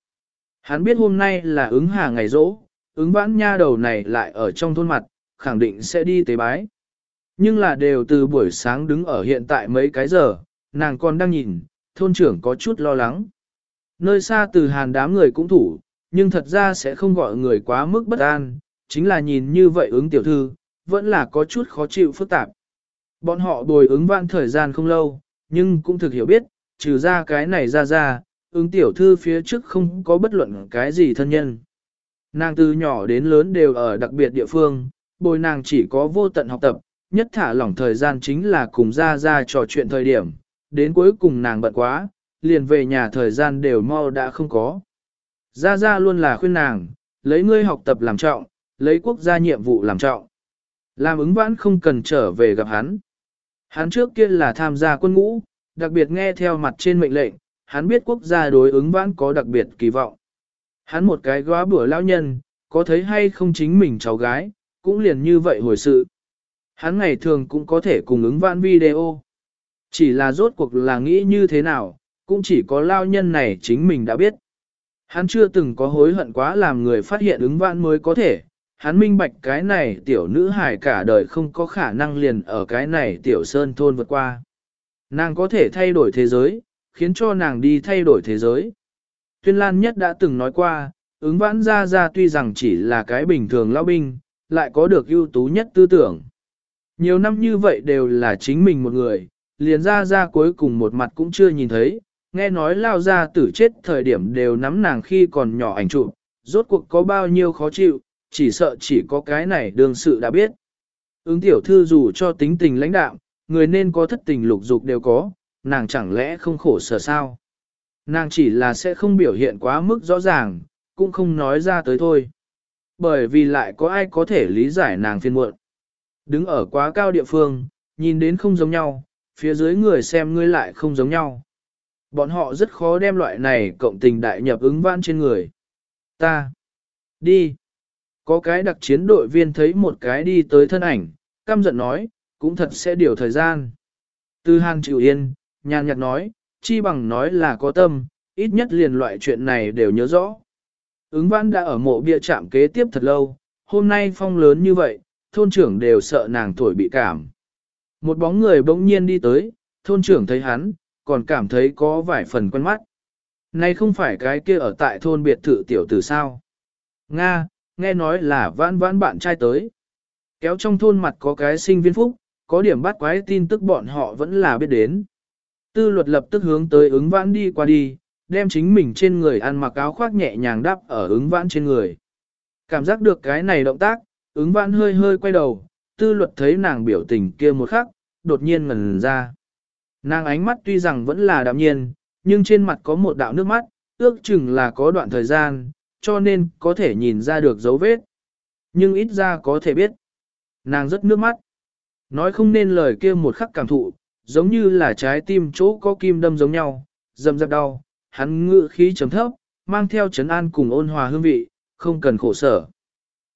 Hắn biết hôm nay là ứng hà ngày rỗ, ứng vãn nha đầu này lại ở trong thôn mặt, khẳng định sẽ đi tế bái. Nhưng là đều từ buổi sáng đứng ở hiện tại mấy cái giờ, nàng còn đang nhìn, thôn trưởng có chút lo lắng. Nơi xa từ hàn đám người cũng thủ, nhưng thật ra sẽ không gọi người quá mức bất an, chính là nhìn như vậy ứng tiểu thư, vẫn là có chút khó chịu phức tạp. Bọn họ bồi ứng vãn thời gian không lâu, nhưng cũng thực hiểu biết, trừ ra cái này ra ra, ứng tiểu thư phía trước không có bất luận cái gì thân nhân. Nàng từ nhỏ đến lớn đều ở đặc biệt địa phương, bồi nàng chỉ có vô tận học tập, nhất thả lỏng thời gian chính là cùng ra ra trò chuyện thời điểm, đến cuối cùng nàng bận quá, liền về nhà thời gian đều mau đã không có. gia gia luôn là khuyên nàng, lấy ngươi học tập làm trọng, lấy quốc gia nhiệm vụ làm trọng. Làm ứng vãn không cần trở về gặp hắn. Hắn trước kia là tham gia quân ngũ, đặc biệt nghe theo mặt trên mệnh lệnh, hắn biết quốc gia đối ứng vãn có đặc biệt kỳ vọng. Hắn một cái góa bữa lão nhân, có thấy hay không chính mình cháu gái, cũng liền như vậy hồi sự. Hắn ngày thường cũng có thể cùng ứng vãn video. Chỉ là rốt cuộc là nghĩ như thế nào, cũng chỉ có lao nhân này chính mình đã biết. Hắn chưa từng có hối hận quá làm người phát hiện ứng vãn mới có thể, hắn minh bạch cái này tiểu nữ hài cả đời không có khả năng liền ở cái này tiểu sơn thôn vượt qua. Nàng có thể thay đổi thế giới, khiến cho nàng đi thay đổi thế giới. Tuyên Lan Nhất đã từng nói qua, ứng vãn ra ra tuy rằng chỉ là cái bình thường lao binh, lại có được ưu tú nhất tư tưởng. Nhiều năm như vậy đều là chính mình một người, liền ra ra cuối cùng một mặt cũng chưa nhìn thấy, nghe nói lao ra tử chết thời điểm đều nắm nàng khi còn nhỏ ảnh chụp, rốt cuộc có bao nhiêu khó chịu, chỉ sợ chỉ có cái này đương sự đã biết. Ứng tiểu thư dù cho tính tình lãnh đạo, người nên có thất tình lục dục đều có, nàng chẳng lẽ không khổ sở sao? Nàng chỉ là sẽ không biểu hiện quá mức rõ ràng, cũng không nói ra tới thôi. Bởi vì lại có ai có thể lý giải nàng phiên muộn. Đứng ở quá cao địa phương, nhìn đến không giống nhau, phía dưới người xem ngươi lại không giống nhau. Bọn họ rất khó đem loại này cộng tình đại nhập ứng vãn trên người. Ta. Đi. Có cái đặc chiến đội viên thấy một cái đi tới thân ảnh, căm giận nói, cũng thật sẽ điều thời gian. Từ hàng chịu yên, nhàn nhạt nói, chi bằng nói là có tâm, ít nhất liền loại chuyện này đều nhớ rõ. Ứng văn đã ở mộ bia chạm kế tiếp thật lâu, hôm nay phong lớn như vậy, thôn trưởng đều sợ nàng thổi bị cảm. Một bóng người bỗng nhiên đi tới, thôn trưởng thấy hắn, còn cảm thấy có vài phần quen mắt. Này không phải cái kia ở tại thôn biệt thự tiểu tử sao? Nga, nghe nói là vãn vãn bạn trai tới. Kéo trong thôn mặt có cái sinh viên phúc, có điểm bắt quái tin tức bọn họ vẫn là biết đến. Tư luật lập tức hướng tới ứng vãn đi qua đi, đem chính mình trên người ăn mặc áo khoác nhẹ nhàng đắp ở ứng vãn trên người. Cảm giác được cái này động tác, ứng vãn hơi hơi quay đầu, tư luật thấy nàng biểu tình kia một khắc, đột nhiên ngần ra. Nàng ánh mắt tuy rằng vẫn là đạm nhiên, nhưng trên mặt có một đạo nước mắt, ước chừng là có đoạn thời gian, cho nên có thể nhìn ra được dấu vết. Nhưng ít ra có thể biết. Nàng rất nước mắt. Nói không nên lời kia một khắc cảm thụ, giống như là trái tim chỗ có kim đâm giống nhau, dầm dập đau, hắn ngự khí chấm thấp, mang theo chấn an cùng ôn hòa hương vị, không cần khổ sở.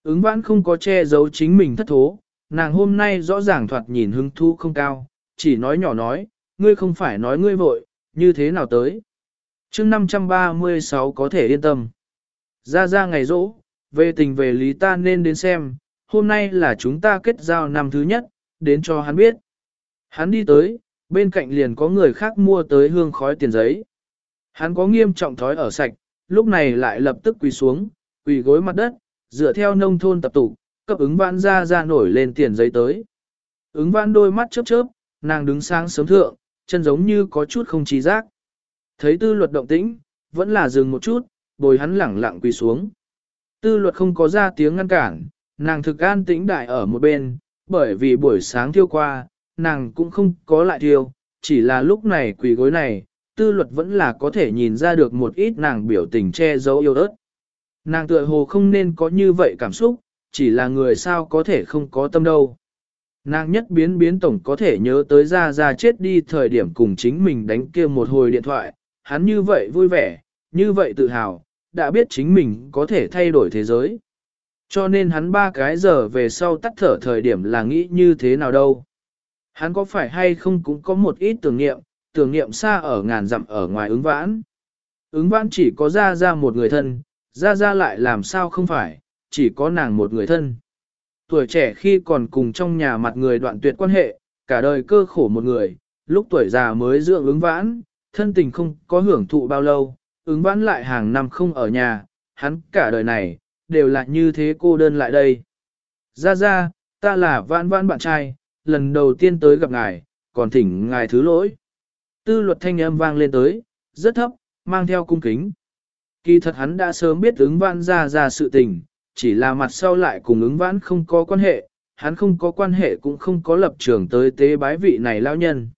Ứng vãn không có che giấu chính mình thất thố, nàng hôm nay rõ ràng thoạt nhìn hứng thu không cao, chỉ nói nhỏ nói, ngươi không phải nói ngươi vội, như thế nào tới. chương 536 có thể yên tâm. Ra ra ngày rỗ, về tình về lý ta nên đến xem, hôm nay là chúng ta kết giao năm thứ nhất, đến cho hắn biết. Hắn đi tới, bên cạnh liền có người khác mua tới hương khói tiền giấy. Hắn có nghiêm trọng thói ở sạch, lúc này lại lập tức quỳ xuống, quỳ gối mặt đất, dựa theo nông thôn tập tụ, cấp ứng vãn ra ra nổi lên tiền giấy tới. Ứng vãn đôi mắt chớp chớp, nàng đứng sáng sớm thượng, chân giống như có chút không trí giác. Thấy tư luật động tĩnh, vẫn là dừng một chút, bồi hắn lẳng lặng quỳ xuống. Tư luật không có ra tiếng ngăn cản, nàng thực an tĩnh đại ở một bên, bởi vì buổi sáng thiêu qua, nàng cũng không có lại thiêu, chỉ là lúc này quỳ gối này, tư luật vẫn là có thể nhìn ra được một ít nàng biểu tình che giấu yêu ớt. Nàng tựa hồ không nên có như vậy cảm xúc, chỉ là người sao có thể không có tâm đâu. Nàng nhất biến biến tổng có thể nhớ tới ra ra chết đi thời điểm cùng chính mình đánh kia một hồi điện thoại, hắn như vậy vui vẻ, như vậy tự hào, đã biết chính mình có thể thay đổi thế giới. Cho nên hắn ba cái giờ về sau tắt thở thời điểm là nghĩ như thế nào đâu. Hắn có phải hay không cũng có một ít tưởng niệm, tưởng niệm xa ở ngàn dặm ở ngoài ứng vãn. Ứng vãn chỉ có ra ra một người thân, ra ra lại làm sao không phải, chỉ có nàng một người thân. Tuổi trẻ khi còn cùng trong nhà mặt người đoạn tuyệt quan hệ, cả đời cơ khổ một người, lúc tuổi già mới dưỡng ứng vãn, thân tình không có hưởng thụ bao lâu, ứng vãn lại hàng năm không ở nhà, hắn cả đời này, đều là như thế cô đơn lại đây. Ra ra, ta là vãn vãn bạn trai, lần đầu tiên tới gặp ngài, còn thỉnh ngài thứ lỗi. Tư luật thanh âm vang lên tới, rất thấp, mang theo cung kính. Kỳ thật hắn đã sớm biết ứng vãn ra ra sự tình, chỉ là mặt sau lại cùng ứng vãn không có quan hệ, hắn không có quan hệ cũng không có lập trường tới tế bái vị này lao nhân.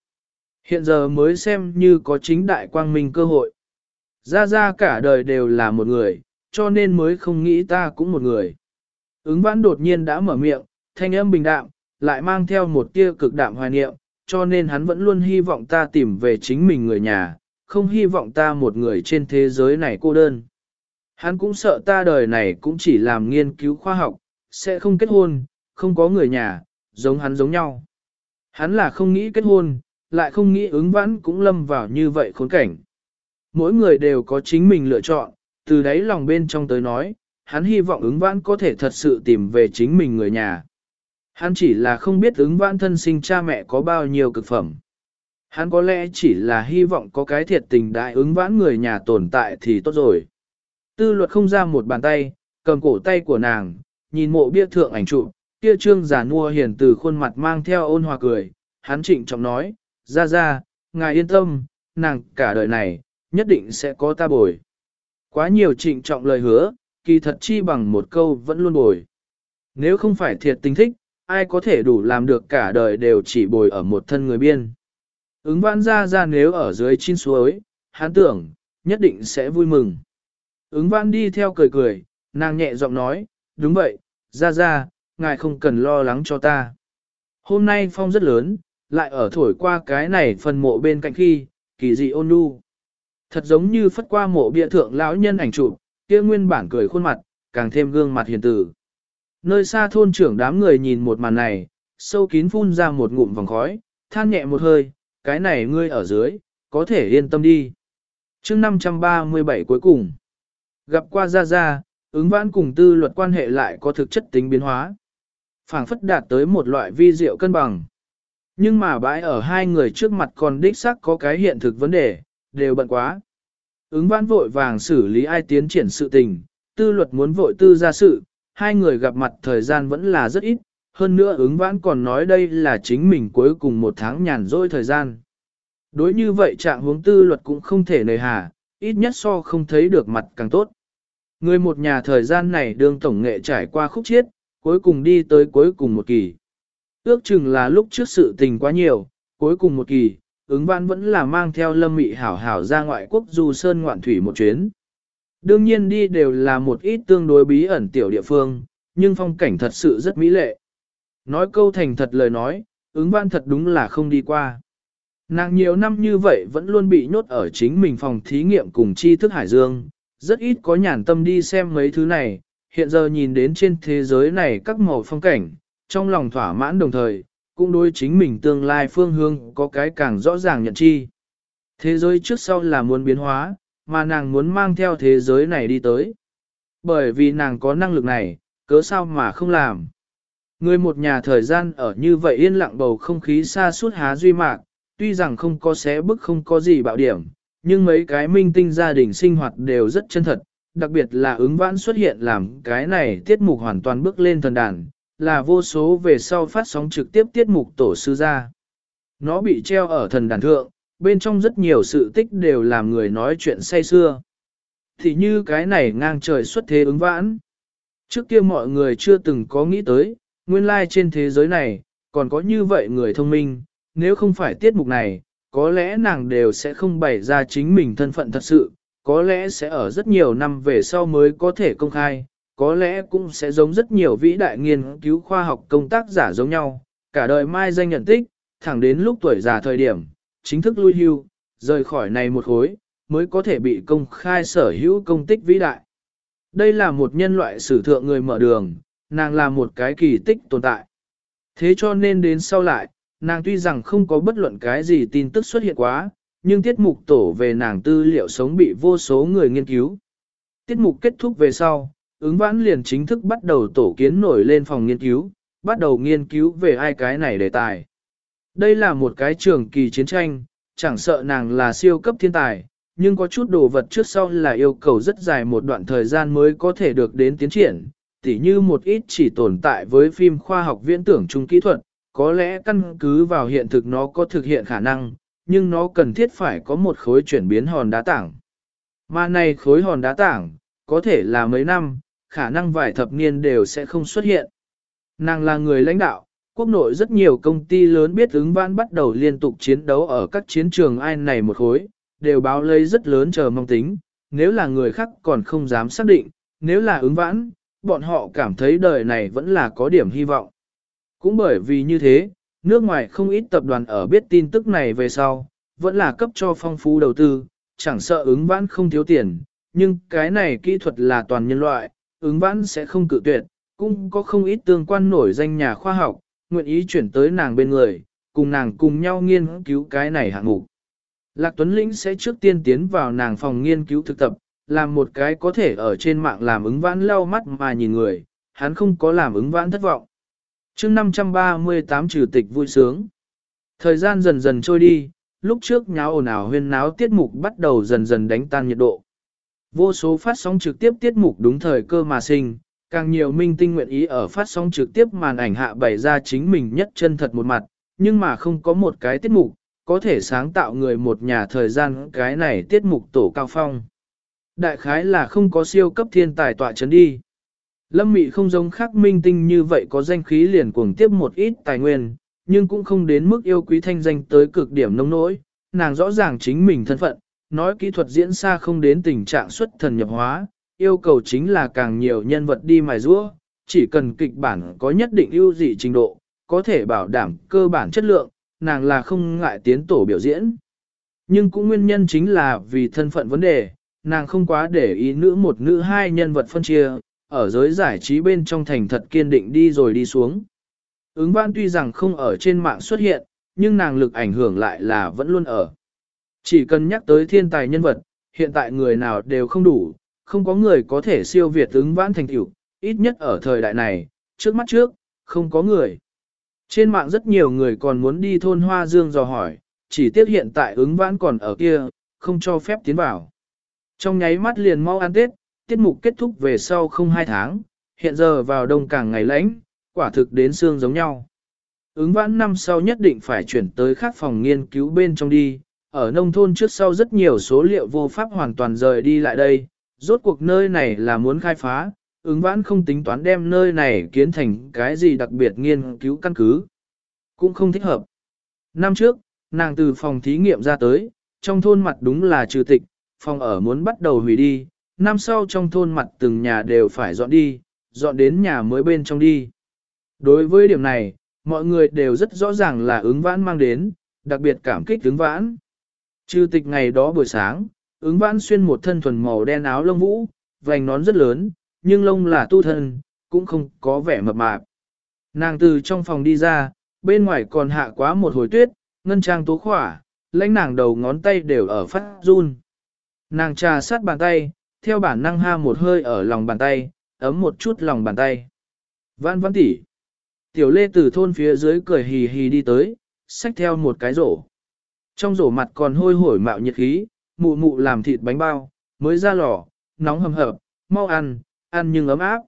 Hiện giờ mới xem như có chính đại quang minh cơ hội. Ra ra cả đời đều là một người, cho nên mới không nghĩ ta cũng một người. Ứng vãn đột nhiên đã mở miệng, thanh âm bình đạm, lại mang theo một tia cực đạm hoài niệm, cho nên hắn vẫn luôn hy vọng ta tìm về chính mình người nhà, không hy vọng ta một người trên thế giới này cô đơn. Hắn cũng sợ ta đời này cũng chỉ làm nghiên cứu khoa học, sẽ không kết hôn, không có người nhà, giống hắn giống nhau. Hắn là không nghĩ kết hôn, lại không nghĩ ứng vãn cũng lâm vào như vậy khốn cảnh. Mỗi người đều có chính mình lựa chọn, từ đấy lòng bên trong tới nói, hắn hy vọng ứng vãn có thể thật sự tìm về chính mình người nhà. Hắn chỉ là không biết ứng vãn thân sinh cha mẹ có bao nhiêu cực phẩm. Hắn có lẽ chỉ là hy vọng có cái thiệt tình đại ứng vãn người nhà tồn tại thì tốt rồi. Tư luật không ra một bàn tay, cầm cổ tay của nàng, nhìn mộ bia thượng ảnh trụ, kia trương giả nua hiền từ khuôn mặt mang theo ôn hòa cười, hắn trịnh trọng nói, ra ra, ngài yên tâm, nàng cả đời này, nhất định sẽ có ta bồi. Quá nhiều trịnh trọng lời hứa, kỳ thật chi bằng một câu vẫn luôn bồi. Nếu không phải thiệt tình thích, ai có thể đủ làm được cả đời đều chỉ bồi ở một thân người biên. Ứng vãn ra ra nếu ở dưới chín suối, hắn tưởng, nhất định sẽ vui mừng. Ứng văn đi theo cười cười, nàng nhẹ giọng nói, đúng vậy, ra ra, ngài không cần lo lắng cho ta. Hôm nay phong rất lớn, lại ở thổi qua cái này phần mộ bên cạnh khi, kỳ dị ôn nhu. Thật giống như phất qua mộ bia thượng lão nhân ảnh chụp, kia nguyên bản cười khuôn mặt, càng thêm gương mặt hiền tử. Nơi xa thôn trưởng đám người nhìn một màn này, sâu kín phun ra một ngụm vòng khói, than nhẹ một hơi, cái này ngươi ở dưới, có thể yên tâm đi. chương 537 cuối cùng, gặp qua Gia Gia, ứng vãn cùng tư luật quan hệ lại có thực chất tính biến hóa. phảng phất đạt tới một loại vi diệu cân bằng. Nhưng mà bãi ở hai người trước mặt còn đích xác có cái hiện thực vấn đề, đều bận quá. Ứng vãn vội vàng xử lý ai tiến triển sự tình, tư luật muốn vội tư ra sự, hai người gặp mặt thời gian vẫn là rất ít, hơn nữa ứng vãn còn nói đây là chính mình cuối cùng một tháng nhàn rỗi thời gian. Đối như vậy trạng hướng tư luật cũng không thể nề hà, ít nhất so không thấy được mặt càng tốt. Người một nhà thời gian này đương tổng nghệ trải qua khúc chiết, cuối cùng đi tới cuối cùng một kỳ. Ước chừng là lúc trước sự tình quá nhiều, cuối cùng một kỳ, ứng văn vẫn là mang theo lâm mị hảo hảo ra ngoại quốc du sơn ngoạn thủy một chuyến. Đương nhiên đi đều là một ít tương đối bí ẩn tiểu địa phương, nhưng phong cảnh thật sự rất mỹ lệ. Nói câu thành thật lời nói, ứng văn thật đúng là không đi qua. Nàng nhiều năm như vậy vẫn luôn bị nhốt ở chính mình phòng thí nghiệm cùng tri thức hải dương, rất ít có nhàn tâm đi xem mấy thứ này, hiện giờ nhìn đến trên thế giới này các màu phong cảnh, trong lòng thỏa mãn đồng thời, cũng đối chính mình tương lai phương hướng có cái càng rõ ràng nhận chi. Thế giới trước sau là muốn biến hóa, mà nàng muốn mang theo thế giới này đi tới. Bởi vì nàng có năng lực này, cớ sao mà không làm. Người một nhà thời gian ở như vậy yên lặng bầu không khí xa suốt há duy mạc, tuy rằng không có xé bức không có gì bạo điểm, nhưng mấy cái minh tinh gia đình sinh hoạt đều rất chân thật, đặc biệt là ứng vãn xuất hiện làm cái này tiết mục hoàn toàn bước lên thần đàn, là vô số về sau phát sóng trực tiếp tiết mục tổ sư ra. Nó bị treo ở thần đàn thượng, bên trong rất nhiều sự tích đều làm người nói chuyện say xưa. Thì như cái này ngang trời xuất thế ứng vãn. Trước kia mọi người chưa từng có nghĩ tới, nguyên lai trên thế giới này, còn có như vậy người thông minh, nếu không phải tiết mục này, có lẽ nàng đều sẽ không bày ra chính mình thân phận thật sự, có lẽ sẽ ở rất nhiều năm về sau mới có thể công khai, có lẽ cũng sẽ giống rất nhiều vĩ đại nghiên cứu khoa học công tác giả giống nhau, cả đời mai danh nhận tích, thẳng đến lúc tuổi già thời điểm, chính thức lui hưu, rời khỏi này một khối, mới có thể bị công khai sở hữu công tích vĩ đại. Đây là một nhân loại sử thượng người mở đường, nàng là một cái kỳ tích tồn tại. Thế cho nên đến sau lại, nàng tuy rằng không có bất luận cái gì tin tức xuất hiện quá, nhưng tiết mục tổ về nàng tư liệu sống bị vô số người nghiên cứu. Tiết mục kết thúc về sau, ứng vãn liền chính thức bắt đầu tổ kiến nổi lên phòng nghiên cứu, bắt đầu nghiên cứu về ai cái này đề tài. Đây là một cái trường kỳ chiến tranh, chẳng sợ nàng là siêu cấp thiên tài, nhưng có chút đồ vật trước sau là yêu cầu rất dài một đoạn thời gian mới có thể được đến tiến triển, tỉ như một ít chỉ tồn tại với phim khoa học viễn tưởng trung kỹ thuật, có lẽ căn cứ vào hiện thực nó có thực hiện khả năng, nhưng nó cần thiết phải có một khối chuyển biến hòn đá tảng. Mà này khối hòn đá tảng, có thể là mấy năm, khả năng vài thập niên đều sẽ không xuất hiện. Nàng là người lãnh đạo, quốc nội rất nhiều công ty lớn biết ứng vãn bắt đầu liên tục chiến đấu ở các chiến trường ai này một khối, đều báo lấy rất lớn chờ mong tính, nếu là người khác còn không dám xác định, nếu là ứng vãn, bọn họ cảm thấy đời này vẫn là có điểm hy vọng. Cũng bởi vì như thế, nước ngoài không ít tập đoàn ở biết tin tức này về sau, vẫn là cấp cho phong phú đầu tư, chẳng sợ ứng vãn không thiếu tiền, nhưng cái này kỹ thuật là toàn nhân loại, ứng vãn sẽ không cự tuyệt, cũng có không ít tương quan nổi danh nhà khoa học, nguyện ý chuyển tới nàng bên người, cùng nàng cùng nhau nghiên cứu cái này hạng mục. Lạc Tuấn Lĩnh sẽ trước tiên tiến vào nàng phòng nghiên cứu thực tập, làm một cái có thể ở trên mạng làm ứng vãn lau mắt mà nhìn người, hắn không có làm ứng vãn thất vọng chương 538 trừ tịch vui sướng. Thời gian dần dần trôi đi, lúc trước nháo ồn ào huyên náo tiết mục bắt đầu dần dần đánh tan nhiệt độ. Vô số phát sóng trực tiếp tiết mục đúng thời cơ mà sinh, càng nhiều minh tinh nguyện ý ở phát sóng trực tiếp màn ảnh hạ bày ra chính mình nhất chân thật một mặt, nhưng mà không có một cái tiết mục, có thể sáng tạo người một nhà thời gian cái này tiết mục tổ cao phong. Đại khái là không có siêu cấp thiên tài tọa chấn đi. Lâm Mị không giống khác minh tinh như vậy có danh khí liền cuồng tiếp một ít tài nguyên, nhưng cũng không đến mức yêu quý thanh danh tới cực điểm nông nỗi, nàng rõ ràng chính mình thân phận, nói kỹ thuật diễn xa không đến tình trạng xuất thần nhập hóa, yêu cầu chính là càng nhiều nhân vật đi mài rua, chỉ cần kịch bản có nhất định ưu dị trình độ, có thể bảo đảm cơ bản chất lượng, nàng là không ngại tiến tổ biểu diễn. Nhưng cũng nguyên nhân chính là vì thân phận vấn đề, nàng không quá để ý nữ một nữ hai nhân vật phân chia, ở giới giải trí bên trong thành thật kiên định đi rồi đi xuống. Ứng văn tuy rằng không ở trên mạng xuất hiện, nhưng nàng lực ảnh hưởng lại là vẫn luôn ở. Chỉ cần nhắc tới thiên tài nhân vật, hiện tại người nào đều không đủ, không có người có thể siêu việt ứng vãn thành tiểu. ít nhất ở thời đại này, trước mắt trước, không có người. Trên mạng rất nhiều người còn muốn đi thôn Hoa Dương dò hỏi, chỉ tiếc hiện tại ứng vãn còn ở kia, không cho phép tiến vào. Trong nháy mắt liền mau ăn Tết, tiết mục kết thúc về sau không hai tháng, hiện giờ vào đông càng ngày lạnh, quả thực đến xương giống nhau. Ứng vãn năm sau nhất định phải chuyển tới khác phòng nghiên cứu bên trong đi, ở nông thôn trước sau rất nhiều số liệu vô pháp hoàn toàn rời đi lại đây, rốt cuộc nơi này là muốn khai phá, ứng vãn không tính toán đem nơi này kiến thành cái gì đặc biệt nghiên cứu căn cứ. Cũng không thích hợp. Năm trước, nàng từ phòng thí nghiệm ra tới, trong thôn mặt đúng là trừ tịch, phòng ở muốn bắt đầu hủy đi, năm sau trong thôn mặt từng nhà đều phải dọn đi, dọn đến nhà mới bên trong đi. Đối với điểm này, mọi người đều rất rõ ràng là ứng vãn mang đến, đặc biệt cảm kích ứng vãn. Trừ tịch ngày đó buổi sáng, ứng vãn xuyên một thân thuần màu đen áo lông vũ, vành nón rất lớn, nhưng lông là tu thân, cũng không có vẻ mập mạp. Nàng từ trong phòng đi ra, bên ngoài còn hạ quá một hồi tuyết, ngân trang tố khỏa, lãnh nàng đầu ngón tay đều ở phát run. Nàng trà sát bàn tay, theo bản năng ha một hơi ở lòng bàn tay, ấm một chút lòng bàn tay. Vãn vãn tỉ. Tiểu lê từ thôn phía dưới cười hì hì đi tới, xách theo một cái rổ. Trong rổ mặt còn hôi hổi mạo nhiệt khí, mụ mụ làm thịt bánh bao, mới ra lò, nóng hầm hập, mau ăn, ăn nhưng ấm áp.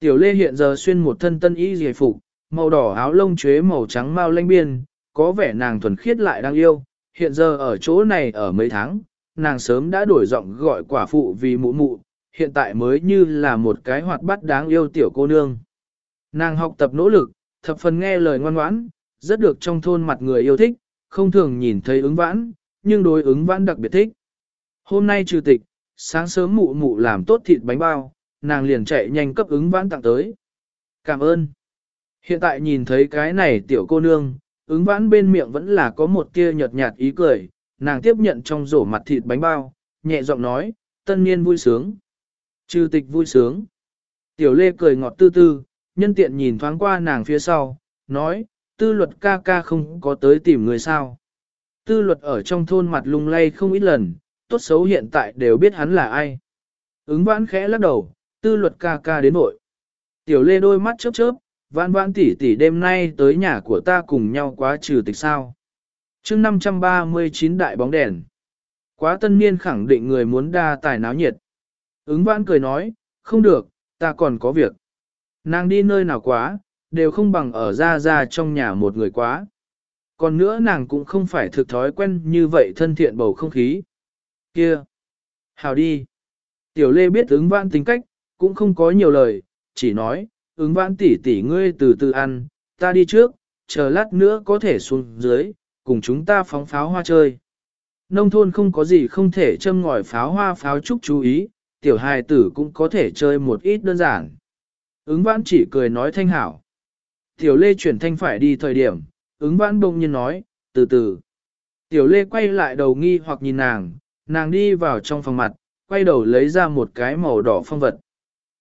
Tiểu lê hiện giờ xuyên một thân tân y dề phục, màu đỏ áo lông chuế màu trắng mau lanh biên, có vẻ nàng thuần khiết lại đang yêu, hiện giờ ở chỗ này ở mấy tháng, nàng sớm đã đổi giọng gọi quả phụ vì mụ mụ, hiện tại mới như là một cái hoạt bát đáng yêu tiểu cô nương. Nàng học tập nỗ lực, thập phần nghe lời ngoan ngoãn, rất được trong thôn mặt người yêu thích, không thường nhìn thấy ứng vãn, nhưng đối ứng vãn đặc biệt thích. Hôm nay trừ tịch, sáng sớm mụ mụ làm tốt thịt bánh bao, nàng liền chạy nhanh cấp ứng vãn tặng tới. Cảm ơn. Hiện tại nhìn thấy cái này tiểu cô nương, ứng vãn bên miệng vẫn là có một tia nhợt nhạt ý cười, nàng tiếp nhận trong rổ mặt thịt bánh bao, nhẹ giọng nói, tân niên vui sướng. Trừ tịch vui sướng. Tiểu lê cười ngọt tư tư, nhân tiện nhìn thoáng qua nàng phía sau, nói, tư luật ca ca không có tới tìm người sao. Tư luật ở trong thôn mặt lung lay không ít lần, tốt xấu hiện tại đều biết hắn là ai. Ứng vãn khẽ lắc đầu, tư luật ca ca đến nội. Tiểu lê đôi mắt chớp chớp, vãn vãn tỷ tỷ đêm nay tới nhà của ta cùng nhau quá trừ tịch sao chương 539 đại bóng đèn. Quá tân niên khẳng định người muốn đa tài náo nhiệt. Ứng vãn cười nói, không được, ta còn có việc. Nàng đi nơi nào quá, đều không bằng ở ra ra trong nhà một người quá. Còn nữa nàng cũng không phải thực thói quen như vậy thân thiện bầu không khí. Kia! Hào đi! Tiểu Lê biết ứng vãn tính cách, cũng không có nhiều lời, chỉ nói, ứng vãn tỷ tỷ ngươi từ từ ăn, ta đi trước, chờ lát nữa có thể xuống dưới, cùng chúng ta phóng pháo hoa chơi. Nông thôn không có gì không thể châm ngòi pháo hoa pháo trúc chú ý, tiểu hài tử cũng có thể chơi một ít đơn giản. Ứng vãn chỉ cười nói thanh hảo. Tiểu lê chuyển thanh phải đi thời điểm, ứng vãn bỗng nhiên nói, từ từ. Tiểu lê quay lại đầu nghi hoặc nhìn nàng, nàng đi vào trong phòng mặt, quay đầu lấy ra một cái màu đỏ phong vật.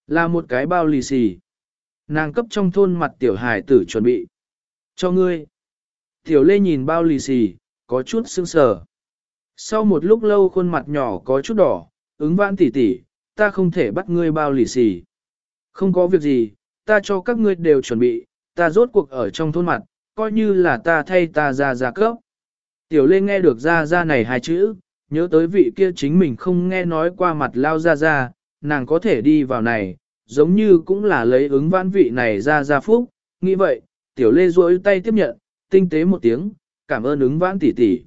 Là một cái bao lì xì. Nàng cấp trong thôn mặt tiểu hài tử chuẩn bị. Cho ngươi. Tiểu lê nhìn bao lì xì, có chút sưng sờ. Sau một lúc lâu khuôn mặt nhỏ có chút đỏ, ứng vãn tỷ tỷ, ta không thể bắt ngươi bao lì xì. Không có việc gì, ta cho các ngươi đều chuẩn bị, ta rốt cuộc ở trong thôn mặt, coi như là ta thay ta ra ra cấp. Tiểu Lê nghe được ra ra này hai chữ, nhớ tới vị kia chính mình không nghe nói qua mặt lao ra ra, nàng có thể đi vào này, giống như cũng là lấy ứng vãn vị này ra ra phúc, nghĩ vậy, Tiểu Lê duỗi tay tiếp nhận, tinh tế một tiếng, cảm ơn ứng vãn tỷ tỷ.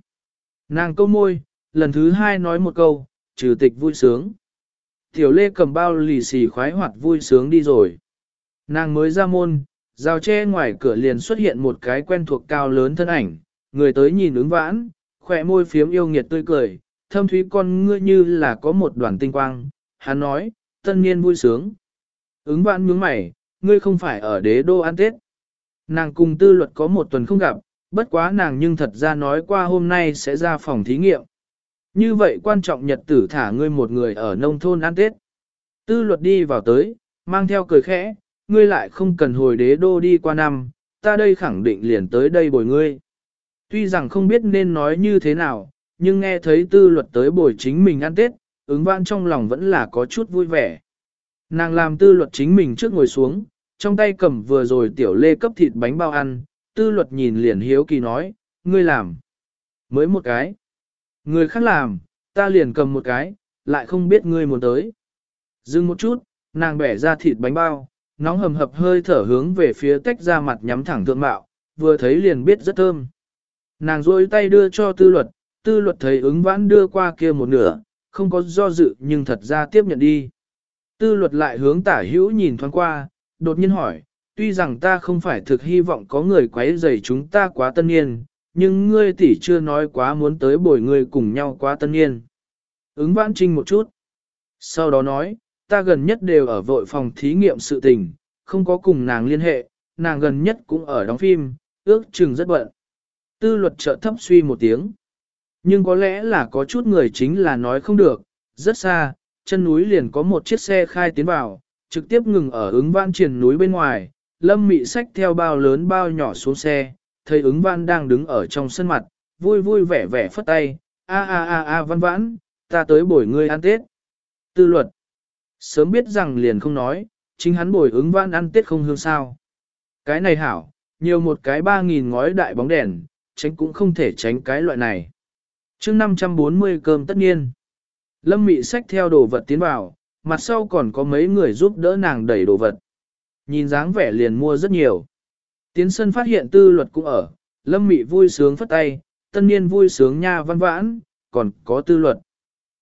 Nàng câu môi, lần thứ hai nói một câu, trừ tịch vui sướng. Tiểu Lê cầm bao lì xì khoái hoạt vui sướng đi rồi. Nàng mới ra môn, rào tre ngoài cửa liền xuất hiện một cái quen thuộc cao lớn thân ảnh, người tới nhìn ứng vãn, khỏe môi phiếm yêu nghiệt tươi cười, thâm thúy con ngươi như là có một đoàn tinh quang. Hắn nói, tân niên vui sướng. Ứng vãn nhướng mày, ngươi không phải ở đế đô ăn Tết. Nàng cùng tư luật có một tuần không gặp, bất quá nàng nhưng thật ra nói qua hôm nay sẽ ra phòng thí nghiệm. Như vậy quan trọng nhật tử thả ngươi một người ở nông thôn ăn Tết. Tư luật đi vào tới, mang theo cười khẽ, ngươi lại không cần hồi đế đô đi qua năm, ta đây khẳng định liền tới đây bồi ngươi. Tuy rằng không biết nên nói như thế nào, nhưng nghe thấy tư luật tới bồi chính mình ăn Tết, ứng vãn trong lòng vẫn là có chút vui vẻ. Nàng làm tư luật chính mình trước ngồi xuống, trong tay cầm vừa rồi tiểu lê cấp thịt bánh bao ăn, tư luật nhìn liền hiếu kỳ nói, ngươi làm. Mới một cái. Người khác làm, ta liền cầm một cái, lại không biết ngươi muốn tới. Dừng một chút, nàng bẻ ra thịt bánh bao, nóng hầm hập hơi thở hướng về phía tách ra mặt nhắm thẳng thượng mạo, vừa thấy liền biết rất thơm. Nàng rôi tay đưa cho tư luật, tư luật thấy ứng vãn đưa qua kia một nửa, không có do dự nhưng thật ra tiếp nhận đi. Tư luật lại hướng tả hữu nhìn thoáng qua, đột nhiên hỏi, tuy rằng ta không phải thực hy vọng có người quấy rầy chúng ta quá tân niên, nhưng ngươi tỷ chưa nói quá muốn tới bồi ngươi cùng nhau quá tân niên. Ứng vãn trinh một chút. Sau đó nói, ta gần nhất đều ở vội phòng thí nghiệm sự tình, không có cùng nàng liên hệ, nàng gần nhất cũng ở đóng phim, ước chừng rất bận. Tư luật trợ thấp suy một tiếng. Nhưng có lẽ là có chút người chính là nói không được, rất xa, chân núi liền có một chiếc xe khai tiến vào, trực tiếp ngừng ở ứng vãn triển núi bên ngoài, lâm mị sách theo bao lớn bao nhỏ xuống xe, thấy ứng văn đang đứng ở trong sân mặt, vui vui vẻ vẻ phất tay, a a a a văn vãn, ta tới bổi ngươi ăn tết. Tư luật, sớm biết rằng liền không nói, chính hắn bồi ứng văn ăn tết không hương sao. Cái này hảo, nhiều một cái ba nghìn ngói đại bóng đèn, tránh cũng không thể tránh cái loại này. chương 540 cơm tất nhiên. Lâm mị sách theo đồ vật tiến vào, mặt sau còn có mấy người giúp đỡ nàng đẩy đồ vật. Nhìn dáng vẻ liền mua rất nhiều. Tiến sân phát hiện tư luật cũng ở, lâm mị vui sướng phất tay, tân niên vui sướng nha văn vãn, còn có tư luật.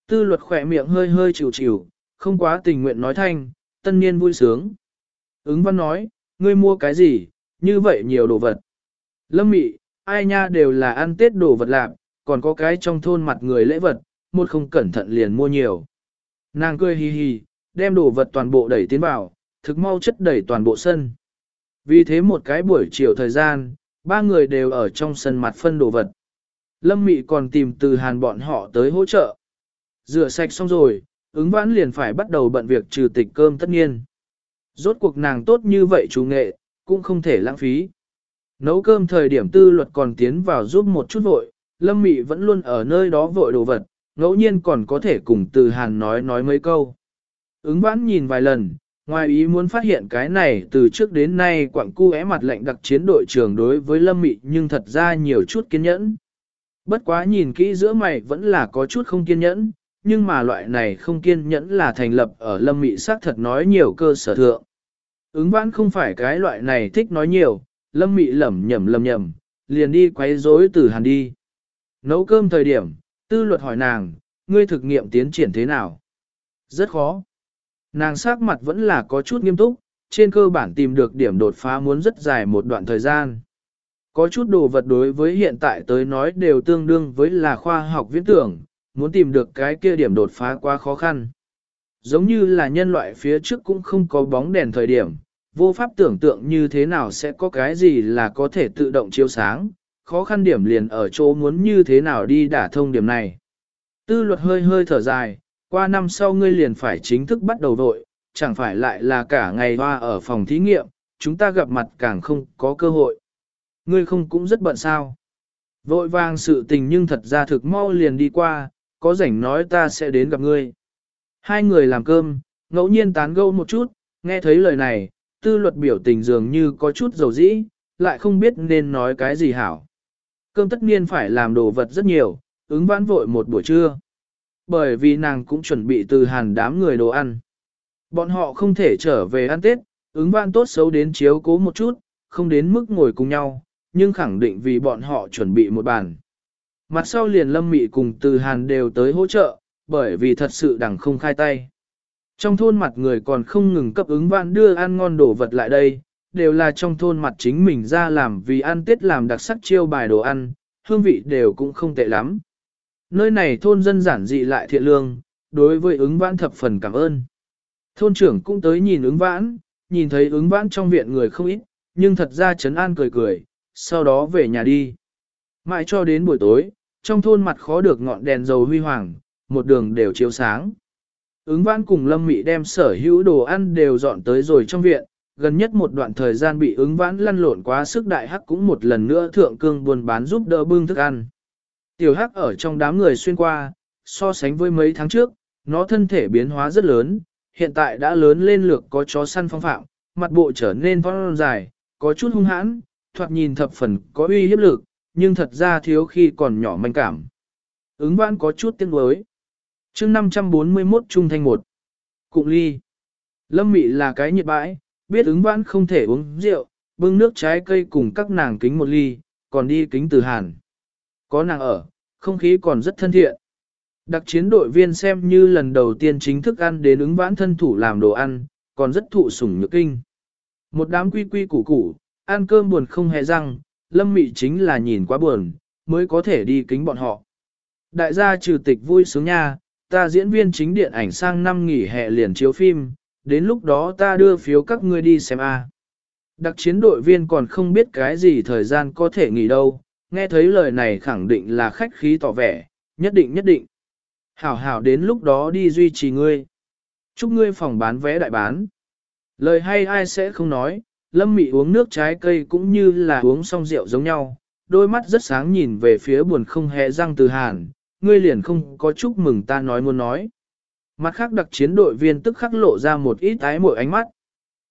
Tư luật khỏe miệng hơi hơi chịu chịu, không quá tình nguyện nói thanh, tân niên vui sướng. Ứng văn nói, ngươi mua cái gì, như vậy nhiều đồ vật. Lâm mị, ai nha đều là ăn tết đồ vật lạc, còn có cái trong thôn mặt người lễ vật, một không cẩn thận liền mua nhiều. Nàng cười hì hì, đem đồ vật toàn bộ đẩy tiến vào, thực mau chất đẩy toàn bộ sân. Vì thế một cái buổi chiều thời gian, ba người đều ở trong sân mặt phân đồ vật. Lâm Mị còn tìm từ hàn bọn họ tới hỗ trợ. Rửa sạch xong rồi, ứng vãn liền phải bắt đầu bận việc trừ tịch cơm tất nhiên. Rốt cuộc nàng tốt như vậy chủ nghệ, cũng không thể lãng phí. Nấu cơm thời điểm tư luật còn tiến vào giúp một chút vội, Lâm Mị vẫn luôn ở nơi đó vội đồ vật, ngẫu nhiên còn có thể cùng từ hàn nói nói mấy câu. Ứng vãn nhìn vài lần, Ngoài ý muốn phát hiện cái này từ trước đến nay quặng cu é mặt lệnh đặc chiến đội trưởng đối với Lâm Mị nhưng thật ra nhiều chút kiên nhẫn. Bất quá nhìn kỹ giữa mày vẫn là có chút không kiên nhẫn, nhưng mà loại này không kiên nhẫn là thành lập ở Lâm Mị xác thật nói nhiều cơ sở thượng. Ứng vãn không phải cái loại này thích nói nhiều, Lâm Mị lẩm nhẩm lẩm nhẩm, liền đi quấy rối từ hàn đi. Nấu cơm thời điểm, tư luật hỏi nàng, ngươi thực nghiệm tiến triển thế nào? Rất khó. Nàng sắc mặt vẫn là có chút nghiêm túc, trên cơ bản tìm được điểm đột phá muốn rất dài một đoạn thời gian. Có chút đồ vật đối với hiện tại tới nói đều tương đương với là khoa học viễn tưởng, muốn tìm được cái kia điểm đột phá quá khó khăn. Giống như là nhân loại phía trước cũng không có bóng đèn thời điểm, vô pháp tưởng tượng như thế nào sẽ có cái gì là có thể tự động chiếu sáng, khó khăn điểm liền ở chỗ muốn như thế nào đi đả thông điểm này. Tư luật hơi hơi thở dài, qua năm sau ngươi liền phải chính thức bắt đầu vội, chẳng phải lại là cả ngày hoa ở phòng thí nghiệm, chúng ta gặp mặt càng không có cơ hội. Ngươi không cũng rất bận sao. Vội vàng sự tình nhưng thật ra thực mau liền đi qua, có rảnh nói ta sẽ đến gặp ngươi. Hai người làm cơm, ngẫu nhiên tán gẫu một chút, nghe thấy lời này, tư luật biểu tình dường như có chút dầu dĩ, lại không biết nên nói cái gì hảo. Cơm tất nhiên phải làm đồ vật rất nhiều, ứng vãn vội một buổi trưa. Bởi vì nàng cũng chuẩn bị từ hàn đám người đồ ăn. Bọn họ không thể trở về ăn Tết, ứng vãn tốt xấu đến chiếu cố một chút, không đến mức ngồi cùng nhau, nhưng khẳng định vì bọn họ chuẩn bị một bàn. Mặt sau liền lâm mị cùng từ hàn đều tới hỗ trợ, bởi vì thật sự đằng không khai tay. Trong thôn mặt người còn không ngừng cấp ứng vãn đưa ăn ngon đồ vật lại đây, đều là trong thôn mặt chính mình ra làm vì ăn tết làm đặc sắc chiêu bài đồ ăn, hương vị đều cũng không tệ lắm. Nơi này thôn dân giản dị lại thiện lương, đối với ứng vãn thập phần cảm ơn. Thôn trưởng cũng tới nhìn ứng vãn, nhìn thấy ứng vãn trong viện người không ít, nhưng thật ra Trấn An cười cười, sau đó về nhà đi. Mãi cho đến buổi tối, trong thôn mặt khó được ngọn đèn dầu huy hoàng, một đường đều chiếu sáng. Ứng vãn cùng Lâm Mị đem sở hữu đồ ăn đều dọn tới rồi trong viện, gần nhất một đoạn thời gian bị ứng vãn lăn lộn quá sức đại hắc cũng một lần nữa thượng cương buôn bán giúp đỡ bưng thức ăn. Tiểu hắc ở trong đám người xuyên qua, so sánh với mấy tháng trước, nó thân thể biến hóa rất lớn, hiện tại đã lớn lên lược có chó săn phong phạm, mặt bộ trở nên phong dài, có chút hung hãn, thoạt nhìn thập phần có uy hiếp lực, nhưng thật ra thiếu khi còn nhỏ manh cảm. Ứng vãn có chút tiếng đối. chương 541 Trung Thanh 1. Cụng ly. Lâm Mị là cái nhiệt bãi, biết ứng vãn không thể uống rượu, bưng nước trái cây cùng các nàng kính một ly, còn đi kính từ hàn. Có nàng ở, không khí còn rất thân thiện. Đặc chiến đội viên xem như lần đầu tiên chính thức ăn đến ứng vãn thân thủ làm đồ ăn, còn rất thụ sủng nhược kinh. Một đám quy quy củ củ, ăn cơm buồn không hề răng, lâm mị chính là nhìn quá buồn, mới có thể đi kính bọn họ. Đại gia trừ tịch vui sướng nha, ta diễn viên chính điện ảnh sang năm nghỉ hè liền chiếu phim, đến lúc đó ta đưa phiếu các ngươi đi xem a. Đặc chiến đội viên còn không biết cái gì thời gian có thể nghỉ đâu, nghe thấy lời này khẳng định là khách khí tỏ vẻ, nhất định nhất định. Hảo hảo đến lúc đó đi duy trì ngươi. Chúc ngươi phòng bán vé đại bán. Lời hay ai sẽ không nói, lâm mị uống nước trái cây cũng như là uống xong rượu giống nhau, đôi mắt rất sáng nhìn về phía buồn không hề răng từ hàn, ngươi liền không có chúc mừng ta nói muốn nói. Mặt khác đặc chiến đội viên tức khắc lộ ra một ít ái mỗi ánh mắt.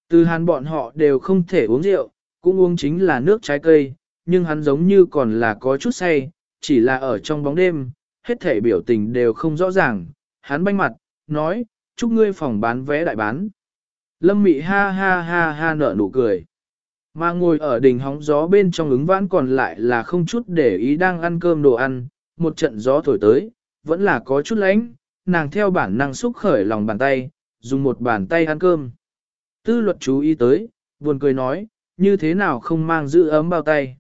Từ hàn bọn họ đều không thể uống rượu, cũng uống chính là nước trái cây, nhưng hắn giống như còn là có chút say, chỉ là ở trong bóng đêm, hết thể biểu tình đều không rõ ràng. Hắn banh mặt, nói, chúc ngươi phòng bán vé đại bán. Lâm mị ha ha ha ha nở nụ cười. Mà ngồi ở đỉnh hóng gió bên trong ứng vãn còn lại là không chút để ý đang ăn cơm đồ ăn, một trận gió thổi tới, vẫn là có chút lánh, nàng theo bản năng xúc khởi lòng bàn tay, dùng một bàn tay ăn cơm. Tư luật chú ý tới, buồn cười nói, như thế nào không mang giữ ấm bao tay.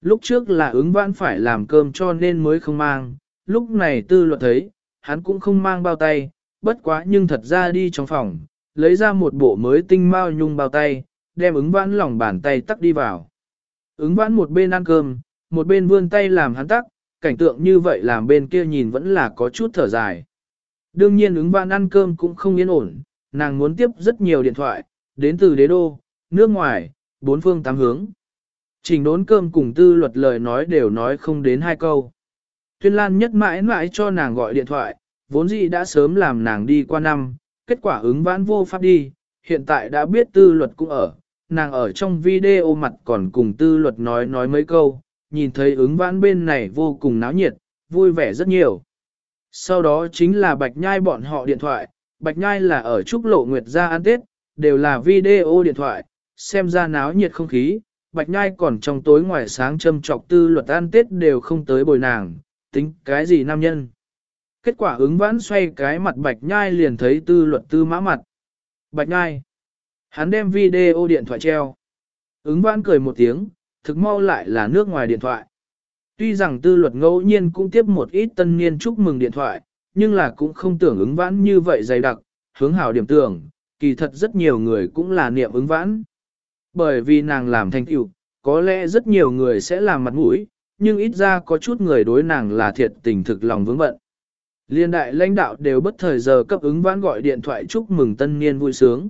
Lúc trước là ứng vãn phải làm cơm cho nên mới không mang, lúc này tư luật thấy, hắn cũng không mang bao tay, bất quá nhưng thật ra đi trong phòng, lấy ra một bộ mới tinh mao nhung bao tay, đem ứng vãn lòng bàn tay tắc đi vào. Ứng vãn một bên ăn cơm, một bên vươn tay làm hắn tắc, cảnh tượng như vậy làm bên kia nhìn vẫn là có chút thở dài. Đương nhiên ứng vãn ăn cơm cũng không yên ổn, nàng muốn tiếp rất nhiều điện thoại, đến từ đế đô, nước ngoài, bốn phương tám hướng. Trình đốn cơm cùng tư luật lời nói đều nói không đến hai câu. Tuyên Lan nhất mãi mãi cho nàng gọi điện thoại, vốn dĩ đã sớm làm nàng đi qua năm, kết quả ứng vãn vô pháp đi, hiện tại đã biết tư luật cũng ở, nàng ở trong video mặt còn cùng tư luật nói nói mấy câu, nhìn thấy ứng vãn bên này vô cùng náo nhiệt, vui vẻ rất nhiều. Sau đó chính là Bạch Nhai bọn họ điện thoại, Bạch Nhai là ở Trúc Lộ Nguyệt ra ăn Tết, đều là video điện thoại, xem ra náo nhiệt không khí, Bạch Nhai còn trong tối ngoài sáng châm trọc tư luật ăn Tết đều không tới bồi nàng, tính cái gì nam nhân. Kết quả ứng vãn xoay cái mặt Bạch Nhai liền thấy tư luật tư mã mặt. Bạch Nhai. Hắn đem video điện thoại treo. Ứng vãn cười một tiếng, thực mau lại là nước ngoài điện thoại. Tuy rằng tư luật ngẫu nhiên cũng tiếp một ít tân niên chúc mừng điện thoại, nhưng là cũng không tưởng ứng vãn như vậy dày đặc, hướng hảo điểm tưởng, kỳ thật rất nhiều người cũng là niệm ứng vãn. Bởi vì nàng làm thành tựu, có lẽ rất nhiều người sẽ làm mặt mũi, nhưng ít ra có chút người đối nàng là thiệt tình thực lòng vướng bận. Liên đại lãnh đạo đều bất thời giờ cấp ứng vãn gọi điện thoại chúc mừng tân niên vui sướng.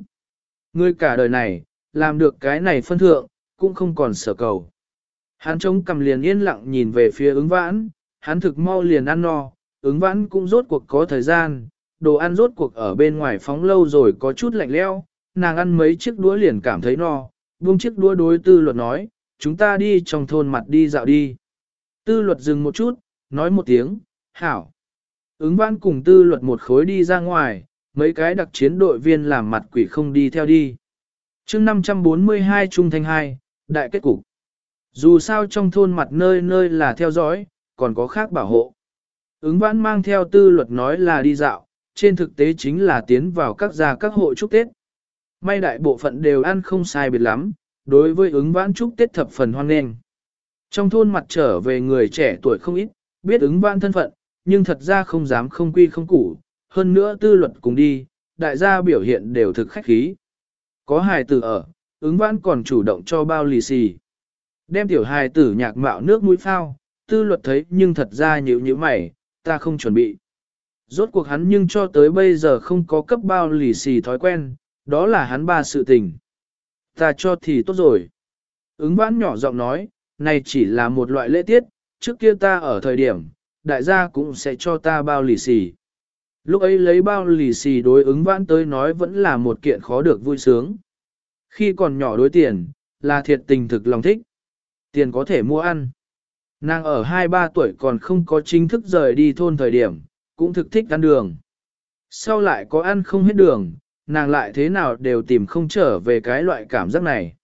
Người cả đời này, làm được cái này phân thượng, cũng không còn sở cầu. Hắn chống cầm liền yên lặng nhìn về phía ứng vãn, hắn thực mau liền ăn no, ứng vãn cũng rốt cuộc có thời gian, đồ ăn rốt cuộc ở bên ngoài phóng lâu rồi có chút lạnh leo, nàng ăn mấy chiếc đũa liền cảm thấy no, buông chiếc đũa đối tư luật nói, chúng ta đi trong thôn mặt đi dạo đi. Tư luật dừng một chút, nói một tiếng, hảo. Ứng vãn cùng tư luật một khối đi ra ngoài, mấy cái đặc chiến đội viên làm mặt quỷ không đi theo đi. chương 542 Trung Thanh 2, Đại kết cục. Dù sao trong thôn mặt nơi nơi là theo dõi, còn có khác bảo hộ. Ứng vãn mang theo tư luật nói là đi dạo, trên thực tế chính là tiến vào các gia các hộ chúc Tết. May đại bộ phận đều ăn không sai biệt lắm, đối với ứng vãn chúc Tết thập phần hoan nghênh. Trong thôn mặt trở về người trẻ tuổi không ít, biết ứng vãn thân phận, nhưng thật ra không dám không quy không củ, hơn nữa tư luật cùng đi, đại gia biểu hiện đều thực khách khí. Có hài tử ở, ứng vãn còn chủ động cho bao lì xì. Đem tiểu hài tử nhạc mạo nước mũi phao, tư luật thấy nhưng thật ra nhíu như mày, ta không chuẩn bị. Rốt cuộc hắn nhưng cho tới bây giờ không có cấp bao lì xì thói quen, đó là hắn ba sự tình. Ta cho thì tốt rồi. Ứng vãn nhỏ giọng nói, này chỉ là một loại lễ tiết, trước kia ta ở thời điểm, đại gia cũng sẽ cho ta bao lì xì. Lúc ấy lấy bao lì xì đối ứng vãn tới nói vẫn là một kiện khó được vui sướng. Khi còn nhỏ đối tiền, là thiệt tình thực lòng thích. Tiền có thể mua ăn. Nàng ở 2-3 tuổi còn không có chính thức rời đi thôn thời điểm, cũng thực thích ăn đường. Sau lại có ăn không hết đường, nàng lại thế nào đều tìm không trở về cái loại cảm giác này.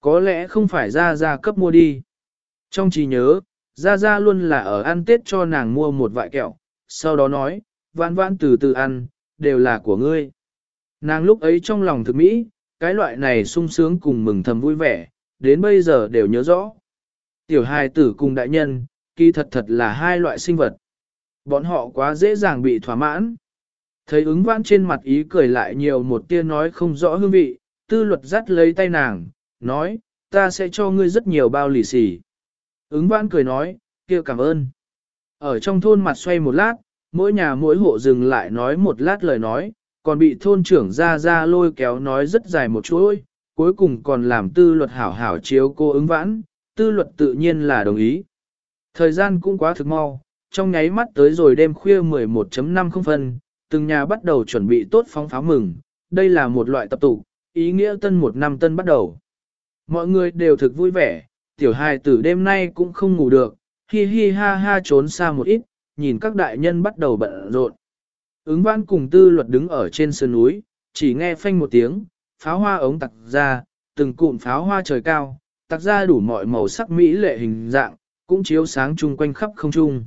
Có lẽ không phải ra ra cấp mua đi. Trong trí nhớ, ra ra luôn là ở ăn tết cho nàng mua một vại kẹo, sau đó nói, vãn vãn từ từ ăn, đều là của ngươi. Nàng lúc ấy trong lòng thực mỹ, cái loại này sung sướng cùng mừng thầm vui vẻ, đến bây giờ đều nhớ rõ. Tiểu hài tử cùng đại nhân, kỳ thật thật là hai loại sinh vật. Bọn họ quá dễ dàng bị thỏa mãn. Thấy ứng vãn trên mặt ý cười lại nhiều một tia nói không rõ hương vị, tư luật dắt lấy tay nàng, nói, ta sẽ cho ngươi rất nhiều bao lì xì. Ứng vãn cười nói, kia cảm ơn. Ở trong thôn mặt xoay một lát, mỗi nhà mỗi hộ dừng lại nói một lát lời nói, còn bị thôn trưởng ra ra lôi kéo nói rất dài một chuỗi, cuối cùng còn làm tư luật hảo hảo chiếu cô ứng vãn, tư luật tự nhiên là đồng ý. Thời gian cũng quá thực mau, trong nháy mắt tới rồi đêm khuya 11.50 phân, từng nhà bắt đầu chuẩn bị tốt phóng pháo mừng, đây là một loại tập tụ, ý nghĩa tân một năm tân bắt đầu. Mọi người đều thực vui vẻ, tiểu hài tử đêm nay cũng không ngủ được, hi hi ha ha trốn xa một ít, nhìn các đại nhân bắt đầu bận rộn. Ứng văn cùng tư luật đứng ở trên sườn núi, chỉ nghe phanh một tiếng, pháo hoa ống tặc ra, từng cụm pháo hoa trời cao, tặc ra đủ mọi màu sắc mỹ lệ hình dạng, cũng chiếu sáng chung quanh khắp không trung.